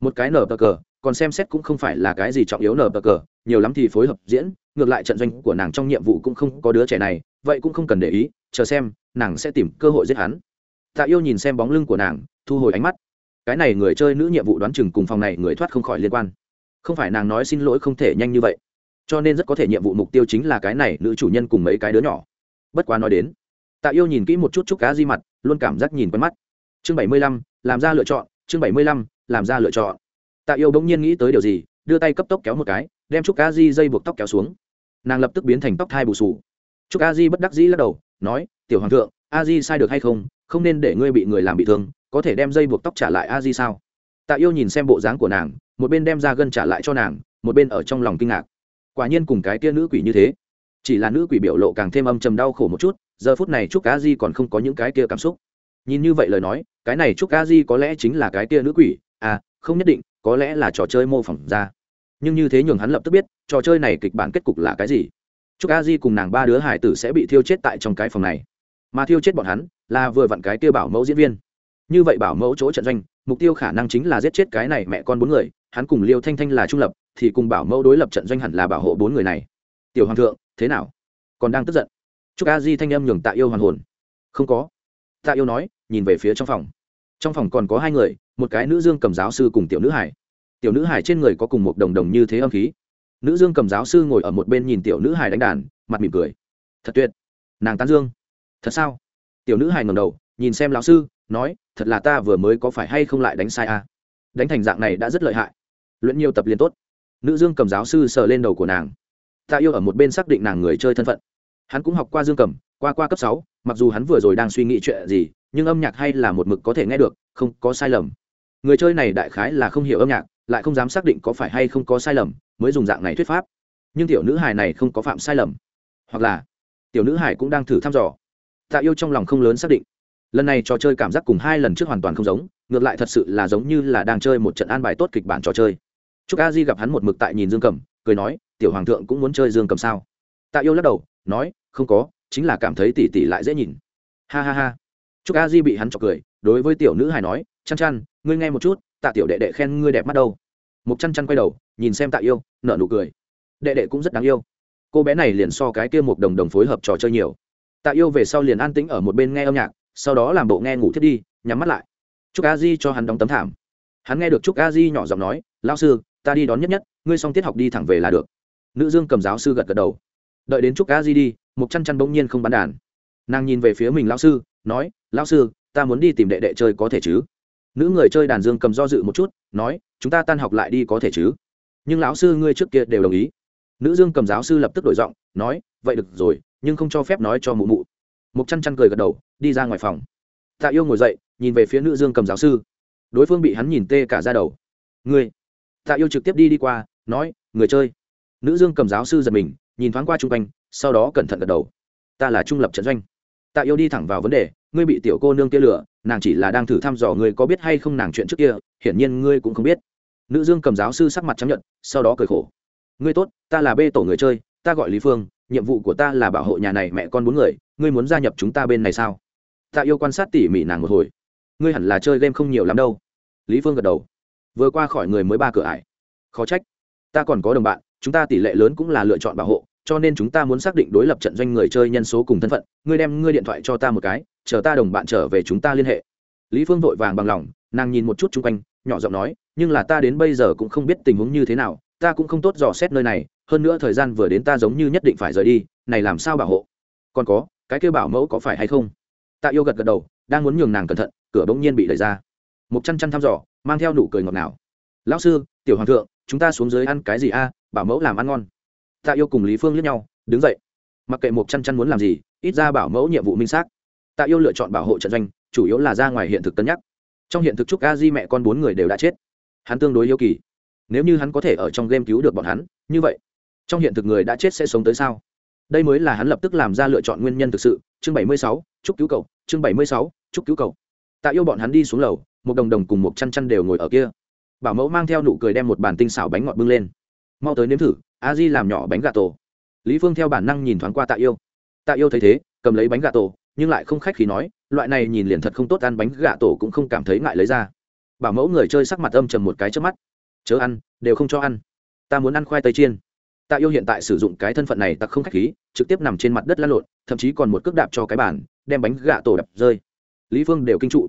Một cái nở bờ cờ, còn xem xét cũng không phải là cái gì trọng yếu nở bờ cờ, nhiều lắm thì phối hợp diễn, ngược lại trận doanh của nàng trong nhiệm vụ cũng không có đứa trẻ này, vậy cũng không cần để ý, chờ xem, nàng sẽ tìm cơ hội giết hắn. Tạ yêu nhìn xem bóng lưng của nàng, thu hồi ánh mắt. Cái này người chơi nữ nhiệm vụ đoán chừng cùng phòng này người thoát không khỏi liên quan không phải nàng nói xin lỗi không thể nhanh như vậy. Cho nên rất có thể nhiệm vụ mục tiêu chính là cái này, nữ chủ nhân cùng mấy cái đứa nhỏ. Bất quá nói đến, tạ yêu nhìn kỹ một chút chúc cá di mặt, luôn cảm giác nhìn quen mắt. Chương bảy mươi lăm, làm ra lựa chọn, chương bảy mươi lăm, làm ra lựa chọn. Tạ yêu bỗng nhiên nghĩ tới điều gì, đưa tay cấp tốc kéo một cái, đem chúc cá di dây buộc tóc kéo xuống. Nàng lập tức biến thành tóc thai bù sù chúc a di bất đắc dĩ lắc đầu, nói, tiểu hoàng thượng, a di sai được hay không? Không nên để ngươi bị người làm bị thương, có thể đem dây buộc tóc trả lại a di sao? Tạ yêu nhìn xem bộ dáng của nàng một bên đem ra gân trả lại cho nàng, một bên ở trong lòng kinh ngạc. Quả nhiên cùng cái tia nữ quỷ như thế. Chỉ là nữ quỷ biểu lộ càng thêm âm trầm đau khổ một chút, giờ phút này trúc cá di còn không có những cái kia cảm xúc. Nhìn như vậy lời nói, cái này trúc cá di có lẽ chính là cái kia nữ quỷ à không nhất định, có lẽ là trò chơi mô phỏng ra. Nhưng như thế nhường hắn lập tức biết, trò chơi này kịch bản kết cục là cái gì. Trúc a di cùng nàng ba đứa hải tử sẽ bị thiêu chết tại trong cái phòng này. Mà thiêu chết bọn hắn, là vừa vặn cái kia bảo mẫu diễn viên. Như vậy bảo mẫu chỗ trận doanh, mục tiêu khả năng chính là giết chết cái này mẹ con bốn người hắn cùng liêu thanh thanh là trung lập, thì cùng bảo mẫu đối lập trận doanh hẳn là bảo hộ bốn người này. Tiểu hoàng thượng, thế nào? Còn đang tức giận? Chúc a di thanh âm nhường tạ yêu hoàn hồn. Không có. Tạ yêu nói, nhìn về phía trong phòng. Trong phòng còn có hai người, một cái nữ dương cầm giáo sư cùng tiểu nữ hải. Tiểu nữ hải trên người có cùng một đồng đồng như thế âm khí. Nữ dương cầm giáo sư ngồi ở một bên nhìn tiểu nữ hải đánh đàn, mặt mỉm cười. Thật tuyệt. Nàng tán dương. Thật sao? Tiểu nữ hải ngầm đầu, nhìn xem lão sư, nói, thật là ta vừa mới có phải hay không lại đánh sai à? đánh thành dạng này đã rất lợi hại luyện nhiều tập liền tốt. Nữ dương cầm giáo sư sờ lên đầu của nàng. Tạ yêu ở một bên xác định nàng người chơi thân phận. Hắn cũng học qua dương cầm, qua qua cấp sáu, mặc dù hắn vừa rồi đang suy nghĩ chuyện gì, nhưng âm nhạc hay là một mực có thể nghe được, không có sai lầm. Người chơi này đại khái là không hiểu âm nhạc, lại không dám xác định có phải hay không có sai lầm, mới dùng dạng này thuyết pháp. Nhưng tiểu nữ hài này không có phạm sai lầm. Hoặc là, tiểu nữ hải cũng đang thử thăm dò. Tạ yêu trong lòng không lớn xác định. Lần này trò chơi cảm giác cùng hai lần trước hoàn toàn không giống, ngược lại thật sự là giống như là đang chơi một trận an bài tốt kịch bản trò chơi chúc a di gặp hắn một mực tại nhìn dương cầm cười nói, tiểu hoàng thượng cũng muốn chơi dương cầm sao? Tạ yêu lắc đầu, nói, không có, chính là cảm thấy tỉ tỉ lại dễ nhìn. Ha ha ha. Trúc a di bị hắn chọc cười, đối với tiểu nữ hài nói, chăn chăn, ngươi nghe một chút, tạ tiểu đệ đệ khen ngươi đẹp mắt đâu. Một chăn chăn quay đầu, nhìn xem tạ yêu nợ nụ cười. Đệ đệ cũng rất đáng yêu. Cô bé này liền so cái kia một đồng đồng phối hợp trò chơi nhiều. Tạ yêu về sau liền an tĩnh ở một bên nghe âm nhạc, sau đó làm bộ nghe ngủ thiết đi, nhắm mắt lại. Trúc a di cho hắn đóng tấm thảm. Hắn nghe được trúc a di nhỏ giọng nói lao sư ta đi đón nhất nhất, ngươi xong tiết học đi thẳng về là được. Nữ dương cầm giáo sư gật gật đầu. Đợi đến chúc a di đi một chăn chăn bỗng nhiên không bán đàn. Nàng nhìn về phía mình lão sư, nói, lão sư, ta muốn đi tìm đệ đệ chơi có thể chứ? Nữ người chơi đàn dương cầm do dự một chút, nói, chúng ta tan học lại đi có thể chứ? Nhưng lão sư ngươi trước kia đều đồng ý. Nữ dương cầm giáo sư lập tức đổi giọng, nói, vậy được rồi, nhưng không cho phép nói cho mụ mụ. Mục chăn chăn cười gật đầu, đi ra ngoài phòng. Tạ yêu ngồi dậy, nhìn về phía nữ dương cầm giáo sư. Đối phương bị hắn nhìn tê cả ra đầu. Ngươi tạ yêu trực tiếp đi đi qua, nói, người chơi. Nữ dương cầm giáo sư giật mình, nhìn thoáng qua chung quanh, sau đó cẩn thận gật đầu. Ta là trung lập trận doanh. Tạ yêu đi thẳng vào vấn đề, ngươi bị tiểu cô nương kia lửa nàng chỉ là đang thử thăm dò ngươi có biết hay không nàng chuyện trước kia, hiển nhiên ngươi cũng không biết. Nữ dương cầm giáo sư sắc mặt chấp nhận sau đó cười khổ. Ngươi tốt, ta là bê tổ người chơi, ta gọi lý phương, nhiệm vụ của ta là bảo hộ nhà này mẹ con bốn người, ngươi muốn gia nhập chúng ta bên này sao? Tạ yêu quan sát tỉ mỉ nàng một hồi. Ngươi hẳn là chơi game không nhiều lắm đâu. Lý phương gật đầu vừa qua khỏi người mới ba cửa ải. Khó trách. Ta còn có đồng bạn, chúng ta tỷ lệ lớn cũng là lựa chọn bảo hộ, cho nên chúng ta muốn xác định đối lập trận doanh người chơi nhân số cùng thân phận. Ngươi đem ngươi điện thoại cho ta một cái, chờ ta đồng bạn trở về chúng ta liên hệ. Lý phương vội vàng bằng lòng, nàng nhìn một chút chung quanh, nhỏ giọng nói, nhưng là ta đến bây giờ cũng không biết tình huống như thế nào, ta cũng không tốt dò xét nơi này, hơn nữa thời gian vừa đến ta giống như nhất định phải rời đi, này làm sao bảo hộ? Còn có, cái kêu bảo mẫu có phải hay không? Tạ yêu gật gật đầu, đang muốn nhường nàng cẩn thận, cửa bỗng nhiên bị đẩy ra một chăn chăn thăm dò, mang theo nụ cười ngọt ngào. Lão sư, tiểu hoàng thượng, chúng ta xuống dưới ăn cái gì a? Bảo mẫu làm ăn ngon. Tạ yêu cùng lý phương liếc nhau, đứng dậy. Mặc kệ một chăn chăn muốn làm gì, ít ra bảo mẫu nhiệm vụ minh xác. Tạ yêu lựa chọn bảo hộ trận doanh, chủ yếu là ra ngoài hiện thực cân nhắc. Trong hiện thực Chúc a di mẹ con bốn người đều đã chết. Hắn tương đối yêu kỳ. Nếu như hắn có thể ở trong game cứu được bọn hắn, như vậy, trong hiện thực người đã chết sẽ sống tới sao? Đây mới là hắn lập tức làm ra lựa chọn nguyên nhân thực sự. Chương bảy mươi sáu, chúc cứu cậu. Chương bảy mươi sáu, chúc cứu cậu tạ yêu bọn hắn đi xuống lầu, một đồng đồng cùng một chăn chăn đều ngồi ở kia. Bảo mẫu mang theo nụ cười đem một bàn tinh xảo bánh ngọt bưng lên. Mau tới nếm thử, a di làm nhỏ bánh gà tổ. Lý phương theo bản năng nhìn thoáng qua tạ yêu. Tạ yêu thấy thế, cầm lấy bánh gà tổ, nhưng lại không khách khi nói, loại này nhìn liền thật không tốt, ăn bánh gà tổ cũng không cảm thấy ngại lấy ra. Bảo mẫu người chơi sắc mặt âm trầm một cái trước mắt. Chớ ăn, đều không cho ăn. Ta muốn ăn khoai tây chiên. Tạ yêu hiện tại sử dụng cái thân phận này tặc không khách khí, trực tiếp nằm trên mặt đất lăn lộn, thậm chí còn một cước đạp cho cái bàn, đem bánh gà tổ đập rơi lý phương đều kinh trụ.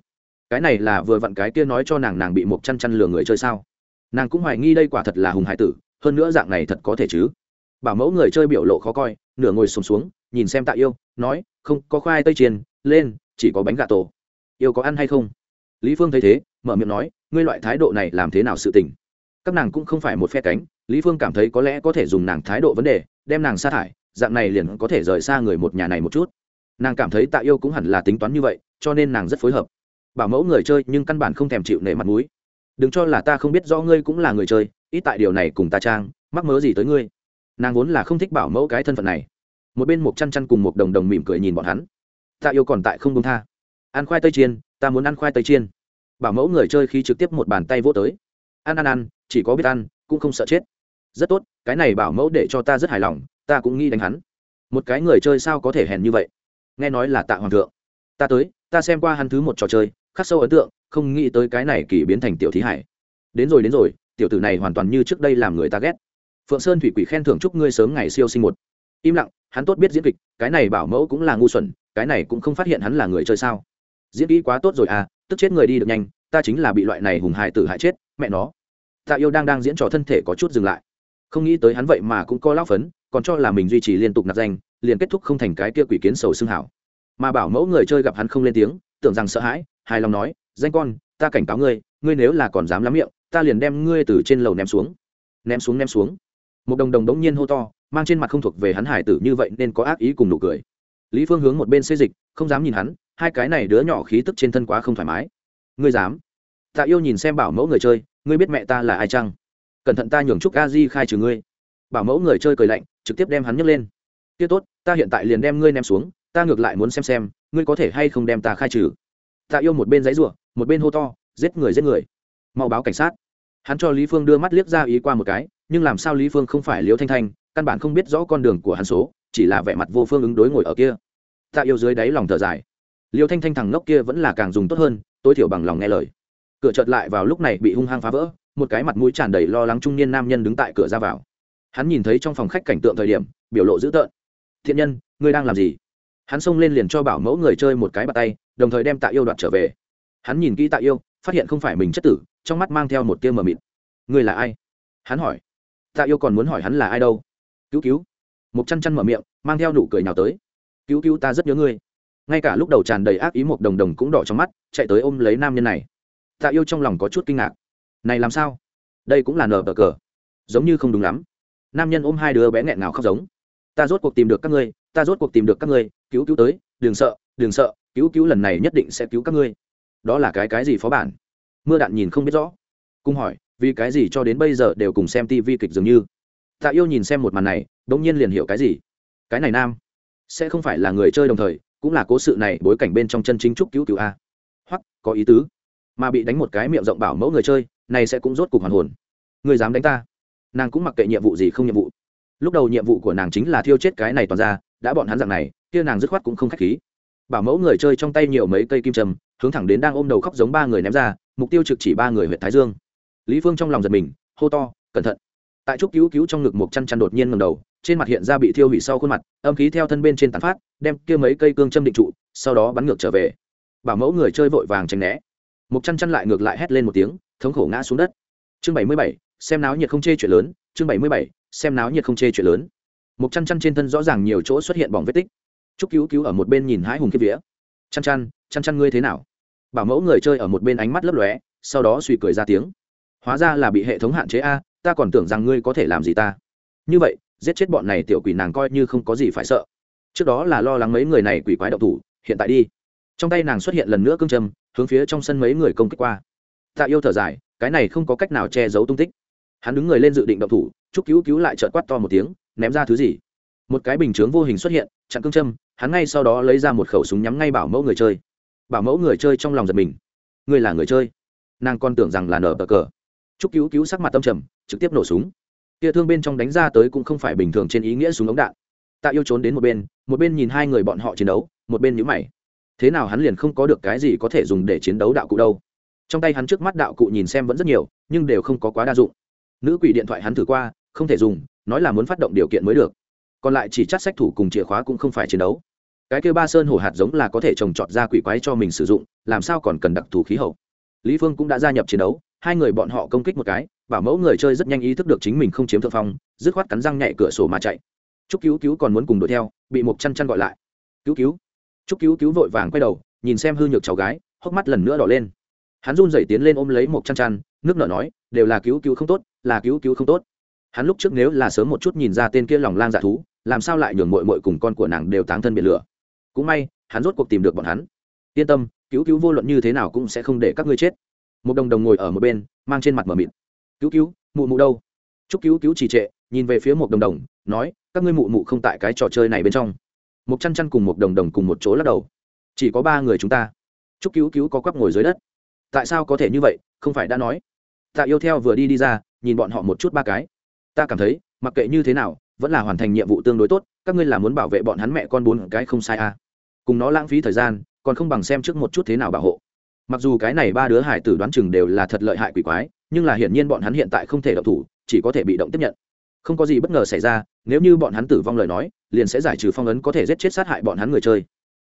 Cái này là vừa vặn cái kia nói cho nàng nàng bị một chăn chăn lừa người chơi sao? Nàng cũng hoài nghi đây quả thật là hùng hải tử hơn nữa dạng này thật có thể chứ? Bảo mẫu người chơi biểu lộ khó coi nửa ngồi sùng xuống, xuống nhìn xem tạ yêu nói không có khoai tây chiên lên chỉ có bánh gà tổ. Yêu có ăn hay không? Lý phương thấy thế mở miệng nói ngươi loại thái độ này làm thế nào sự tình? Các nàng cũng không phải một phe cánh lý phương cảm thấy có lẽ có thể dùng nàng thái độ vấn đề đem nàng sa thải dạng này liền có thể rời xa người một nhà này một chút. Nàng cảm thấy tạ yêu cũng hẳn là tính toán như vậy cho nên nàng rất phối hợp. Bảo mẫu người chơi nhưng căn bản không thèm chịu nể mặt mũi. Đừng cho là ta không biết rõ ngươi cũng là người chơi, ít tại điều này cùng ta trang, mắc mớ gì tới ngươi. Nàng vốn là không thích bảo mẫu cái thân phận này. Một bên một chăn chăn cùng một đồng đồng mỉm cười nhìn bọn hắn. Ta yêu còn tại không công tha. Ăn khoai tây chiên, ta muốn ăn khoai tây chiên. Bảo mẫu người chơi khi trực tiếp một bàn tay vỗ tới. Ăn ăn ăn, chỉ có biết ăn, cũng không sợ chết. Rất tốt, cái này bảo mẫu để cho ta rất hài lòng, ta cũng nghĩ đánh hắn. Một cái người chơi sao có thể hèn như vậy? Nghe nói là tạ hoàng thượng. Ta tới ta xem qua hắn thứ một trò chơi, khắc sâu ấn tượng, không nghĩ tới cái này kỳ biến thành tiểu thí hải. Đến rồi đến rồi, tiểu tử này hoàn toàn như trước đây làm người ta ghét. Phượng sơn thủy quỷ khen thưởng chúc ngươi sớm ngày siêu sinh một. Im lặng, hắn tốt biết diễn kịch, cái này bảo mẫu cũng là ngu xuẩn, cái này cũng không phát hiện hắn là người chơi sao. Diễn kỹ quá tốt rồi à tức chết người đi được nhanh, ta chính là bị loại này hùng hại tử hại chết, mẹ nó. Tạ yêu đang đang diễn trò thân thể có chút dừng lại. Không nghĩ tới hắn vậy mà cũng có lao phấn, còn cho là mình duy trì liên tục nạp danh, liền kết thúc không thành cái kia quỷ kiến sầu xương hảo mà bảo mẫu người chơi gặp hắn không lên tiếng, tưởng rằng sợ hãi, hài lòng nói, danh con, ta cảnh cáo ngươi ngươi nếu là còn dám lắm miệng, ta liền đem ngươi từ trên lầu ném xuống. Ném xuống ném xuống. Một đồng đồng đống nhiên hô to, mang trên mặt không thuộc về hắn hải tử như vậy nên có ác ý cùng nụ cười. Lý phương hướng một bên xê dịch, không dám nhìn hắn, hai cái này đứa nhỏ khí tức trên thân quá không thoải mái. Ngươi dám? Tạ yêu nhìn xem bảo mẫu người chơi, ngươi biết mẹ ta là ai chăng? Cẩn thận ta nhường chúc a di khai trừ ngươi. Bảo mẫu người chơi cười lạnh, trực tiếp đem hắn nhấc lên. Tiết tốt, ta hiện tại liền đem ngươi ném xuống ta ngược lại muốn xem xem, ngươi có thể hay không đem ta khai trừ. Tạ yêu một bên giấy rủa, một bên hô to, giết người giết người. Mau báo cảnh sát. Hắn cho lý phương đưa mắt liếc ra ý qua một cái, nhưng làm sao lý phương không phải liễu thanh thanh, căn bản không biết rõ con đường của hắn số, chỉ là vẻ mặt vô phương ứng đối ngồi ở kia. Tạ yêu dưới đáy lòng thở dài. Liêu thanh thanh thằng ngốc kia vẫn là càng dùng tốt hơn, tối thiểu bằng lòng nghe lời. Cửa chợt lại vào lúc này bị hung hăng phá vỡ, một cái mặt mũi tràn đầy lo lắng trung niên nam nhân đứng tại cửa ra vào. Hắn nhìn thấy trong phòng khách cảnh tượng thời điểm, biểu lộ dữ tợn. Thiện nhân, ngươi đang làm gì? Hắn xông lên liền cho bảo mẫu người chơi một cái bạt tay, đồng thời đem tạ yêu đoạt trở về. Hắn nhìn kỹ tạ yêu, phát hiện không phải mình chất tử, trong mắt mang theo một tia mờ mịt. Người là ai? Hắn hỏi. Tạ yêu còn muốn hỏi hắn là ai đâu. Cứu cứu. Một chăn chăn mở miệng, mang theo nụ cười nào tới. Cứu cứu ta rất nhớ ngươi. Ngay cả lúc đầu tràn đầy ác ý một đồng đồng cũng đỏ trong mắt, chạy tới ôm lấy nam nhân này. Tạ yêu trong lòng có chút kinh ngạc. Này làm sao? Đây cũng là nở bờ cờ. Giống như không đúng lắm. Nam nhân ôm hai đứa bé nghẹn ngào khóc giống. Ta rốt cuộc tìm được các ngươi ta rốt cuộc tìm được các ngươi, cứu cứu tới, đừng sợ đừng sợ, cứu cứu lần này nhất định sẽ cứu các ngươi. Đó là cái cái gì phó bản? Mưa đạn nhìn không biết rõ. Cung hỏi, vì cái gì cho đến bây giờ đều cùng xem tv kịch dường như? Tạ yêu nhìn xem một màn này đ ỗ n g nhiên liền hiểu cái gì? Cái này nam, sẽ không phải là người chơi đồng thời, cũng là cố sự này bối cảnh bên trong chân chính trúc cứu cứu a. Hoặc, có ý tứ. Mà bị đánh một cái miệng rộng bảo mẫu người chơi, này sẽ cũng rốt cuộc hoàn hồn. Người dám đánh ta. Nàng cũng mặc kệ nhiệm vụ gì không nhiệm vụ. Lúc đầu nhiệm vụ của nàng chính là thiêu chết cái này toàn ra đã bọn hắn dạng này, kia nàng dứt khoát cũng không k h á c h khí. Bảo mẫu người chơi trong tay nhiều mấy cây kim trầm hướng thẳng đến đang ôm đầu khóc giống ba người ném ra, mục tiêu trực chỉ ba người huyện thái dương. Lý phương trong lòng giật mình, hô to, cẩn thận! Tại trúc cứu cứu trong ngực một chăn chăn đột nhiên ngầm đầu, trên mặt hiện ra bị thiêu hủy sau khuôn mặt, âm khí theo thân bên trên tàn phát, đem kia mấy cây cương châm định trụ, sau đó bắn ngược trở về. Bảo mẫu người chơi vội vàng tránh né. Một chăn chăn lại ngược lại hét lên một tiếng, thống khổ ngã xuống đất. Chương bảy mươi bảy, xem náo nhiệt không chê chuyện lớn, chương bảy mươi bảy, xem náo nhiệt không chê chuyện lớn một chăn chăn trên thân rõ ràng nhiều chỗ xuất hiện bỏng vết tích. Trúc cứu cứu ở một bên nhìn hãi hùng kiếp vía. Chăn chăn chăn chăn ngươi thế nào? Bảo mẫu người chơi ở một bên ánh mắt lấp lóe, sau đó suy cười ra tiếng. Hóa ra là bị hệ thống hạn chế a, ta còn tưởng rằng ngươi có thể làm gì ta. Như vậy, giết chết bọn này tiểu quỷ nàng coi như không có gì phải sợ. Trước đó là lo lắng mấy người này quỷ quái đậu thủ, hiện tại đi. Trong tay nàng xuất hiện lần nữa cương châm, hướng phía trong sân mấy người công kích qua. Tạ yêu thở dài, cái này không có cách nào che giấu tung tích. Hắn đứng người lên dự định động thủ chúc cứu cứu lại trợt quát to một tiếng ném ra thứ gì? Một cái bình chướng vô hình xuất hiện, chặn cương châm, hắn ngay sau đó lấy ra một khẩu súng nhắm ngay bảo mẫu người chơi. Bảo mẫu người chơi trong lòng giật mình. Ngươi là người chơi? Nàng còn tưởng rằng là nở bờ cờ. Chúc cứu cứu sắc mặt tâm trầm, trực tiếp nổ súng. Kia thương bên trong đánh ra tới cũng không phải bình thường trên ý nghĩa súng ống đạn. Tạ yêu trốn đến một bên một bên nhìn hai người bọn họ chiến đấu, một bên nhíu mày. Thế nào hắn liền không có được cái gì có thể dùng để chiến đấu đạo cụ đâu? Trong tay hắn trước mắt đạo cụ nhìn xem vẫn rất nhiều, nhưng đều không có quá đa dụng. Nữ quỷ điện thoại hắn thử qua, không thể dùng nói là muốn phát động điều kiện mới được. Còn lại chỉ chắc sách thủ cùng chìa khóa cũng không phải chiến đấu. Cái kêu ba sơn hổ hạt giống là có thể trồng trọt ra quỷ quái cho mình sử dụng, làm sao còn cần đặc thù khí hậu? Lý phương cũng đã gia nhập chiến đấu, hai người bọn họ công kích một cái, bảo mẫu người chơi rất nhanh ý thức được chính mình không chiếm thượng phong, dứt khoát cắn răng nhảy cửa sổ mà chạy. Chúc cứu cứu còn muốn cùng đuổi theo, bị mục chăn chăn gọi lại. Cứu cứu. Chúc cứu cứu vội vàng quay đầu, nhìn xem hư nhược cháu gái, hốc mắt lần nữa đỏ lên. Hắn run rẩy tiến lên ôm lấy mục chăn chăn, nước nở nói, đều là cứu cứu không tốt, là cứu cứu không tốt hắn lúc trước nếu là sớm một chút nhìn ra tên kia lòng lang dạ thú, làm sao lại nhường mội mội cùng con của nàng đều táng thân biệt lửa? Cũng may, hắn rốt cuộc tìm được bọn hắn. Yên tâm, cứu cứu vô luận như thế nào cũng sẽ không để các ngươi chết. Một đồng đồng ngồi ở một bên, mang trên mặt mờ mịt. Cứu cứu, mụ mụ đâu? Chúc cứu cứu trì trệ, nhìn về phía một đồng đồng, nói, các ngươi mụ mụ không tại cái trò chơi này bên trong. Một chăn chăn cùng một đồng đồng cùng một chỗ lắc đầu. Chỉ có ba người chúng ta. Chúc cứu cứu có quắp ngồi dưới đất. Tại sao có thể như vậy? Không phải đã nói. Tạ yêu theo vừa đi đi ra, nhìn bọn họ một chút ba cái ta cảm thấy, mặc kệ như thế nào, vẫn là hoàn thành nhiệm vụ tương đối tốt, các ngươi là muốn bảo vệ bọn hắn mẹ con bốn cái không sai à. cùng nó lãng phí thời gian, còn không bằng xem trước một chút thế nào bảo hộ. Mặc dù cái này ba đứa hải tử đoán chừng đều là thật lợi hại quỷ quái, nhưng là hiển nhiên bọn hắn hiện tại không thể động thủ, chỉ có thể bị động tiếp nhận. Không có gì bất ngờ xảy ra, nếu như bọn hắn tử vong lời nói, liền sẽ giải trừ phong ấn có thể giết chết sát hại bọn hắn người chơi.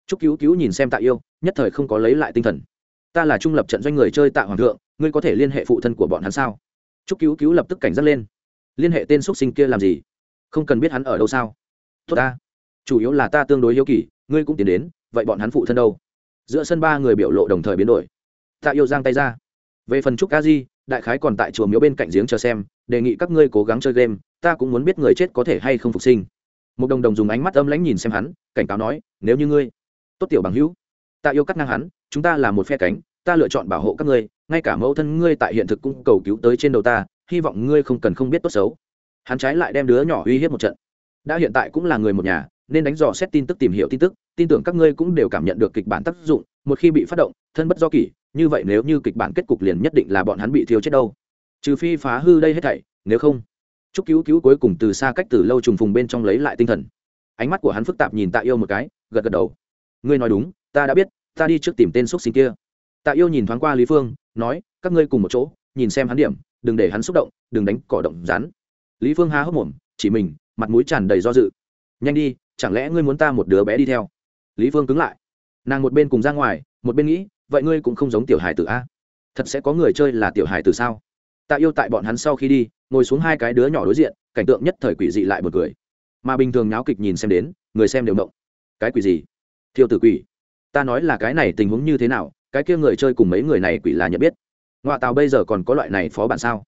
Chúc cứu cứu nhìn xem tạ yêu, nhất thời không có lấy lại tinh thần. Ta là trung lập trận doanh người chơi tạ hoàng thượng, ngươi có thể liên hệ phụ thân của bọn hắn sao? Chúc cứu cứu lập tức cảnh giác lên liên hệ tên xuất sinh kia làm gì? Không cần biết hắn ở đâu sao? Tốt ta. Chủ yếu là ta tương đối hiếu kỳ, ngươi cũng tiến đến, vậy bọn hắn phụ thân đâu? Giữa sân ba người biểu lộ đồng thời biến đổi. Tạ yêu giang tay ra. Về phần trúc ca di, đại khái còn tại chùa miếu bên cạnh giếng chờ xem, đề nghị các ngươi cố gắng chơi game, ta cũng muốn biết người chết có thể hay không phục sinh. Một đồng đồng dùng ánh mắt âm lãnh nhìn xem hắn, cảnh cáo nói, nếu như ngươi, tốt tiểu bằng hữu, ta yêu cắt ngang hắn, chúng ta là một phe cánh, ta lựa chọn bảo hộ các ngươi, ngay cả mẫu thân ngươi tại hiện thực cũng cầu cứu tới trên đầu ta hy vọng ngươi không cần không biết tốt xấu. Hắn trái lại đem đứa nhỏ uy hiếp một trận. Đã hiện tại cũng là người một nhà, nên đánh dò xét tin tức tìm hiểu tin tức, tin tưởng các ngươi cũng đều cảm nhận được kịch bản tác dụng, một khi bị phát động, thân bất do kỷ, như vậy nếu như kịch bản kết cục liền nhất định là bọn hắn bị thiêu chết đâu. Trừ phi phá hư đây hết thảy, nếu không, chúc cứu cứu cuối cùng từ xa cách từ lâu trùng phùng bên trong lấy lại tinh thần. Ánh mắt của hắn phức tạp nhìn tạ yêu một cái, gật gật đầu. Ngươi nói đúng, ta đã biết, ta đi trước tìm tên xúc sinh kia. Tạ yêu nhìn thoáng qua lý phương, nói, các ngươi cùng một chỗ, nhìn xem hắn điểm đừng để hắn xúc động, đừng đánh cỏ động rắn. Lý phương há hốc mồm, chỉ mình, mặt mũi tràn đầy do dự. Nhanh đi, chẳng lẽ ngươi muốn ta một đứa bé đi theo? Lý phương cứng lại. Nàng một bên cùng ra ngoài, một bên nghĩ, vậy ngươi cũng không giống tiểu hài tử a. Thật sẽ có người chơi là tiểu hài tử sao? Tạ yêu tại bọn hắn sau khi đi, ngồi xuống hai cái đứa nhỏ đối diện, cảnh tượng nhất thời quỷ dị lại một cười. Mà bình thường nháo kịch nhìn xem đến, người xem đều động cái quỷ gì? Thiêu tử quỷ. Ta nói là cái này tình huống như thế nào, cái kia người chơi cùng mấy người này quỷ là nhận biết ngoại tàu bây giờ còn có loại này phó bản sao?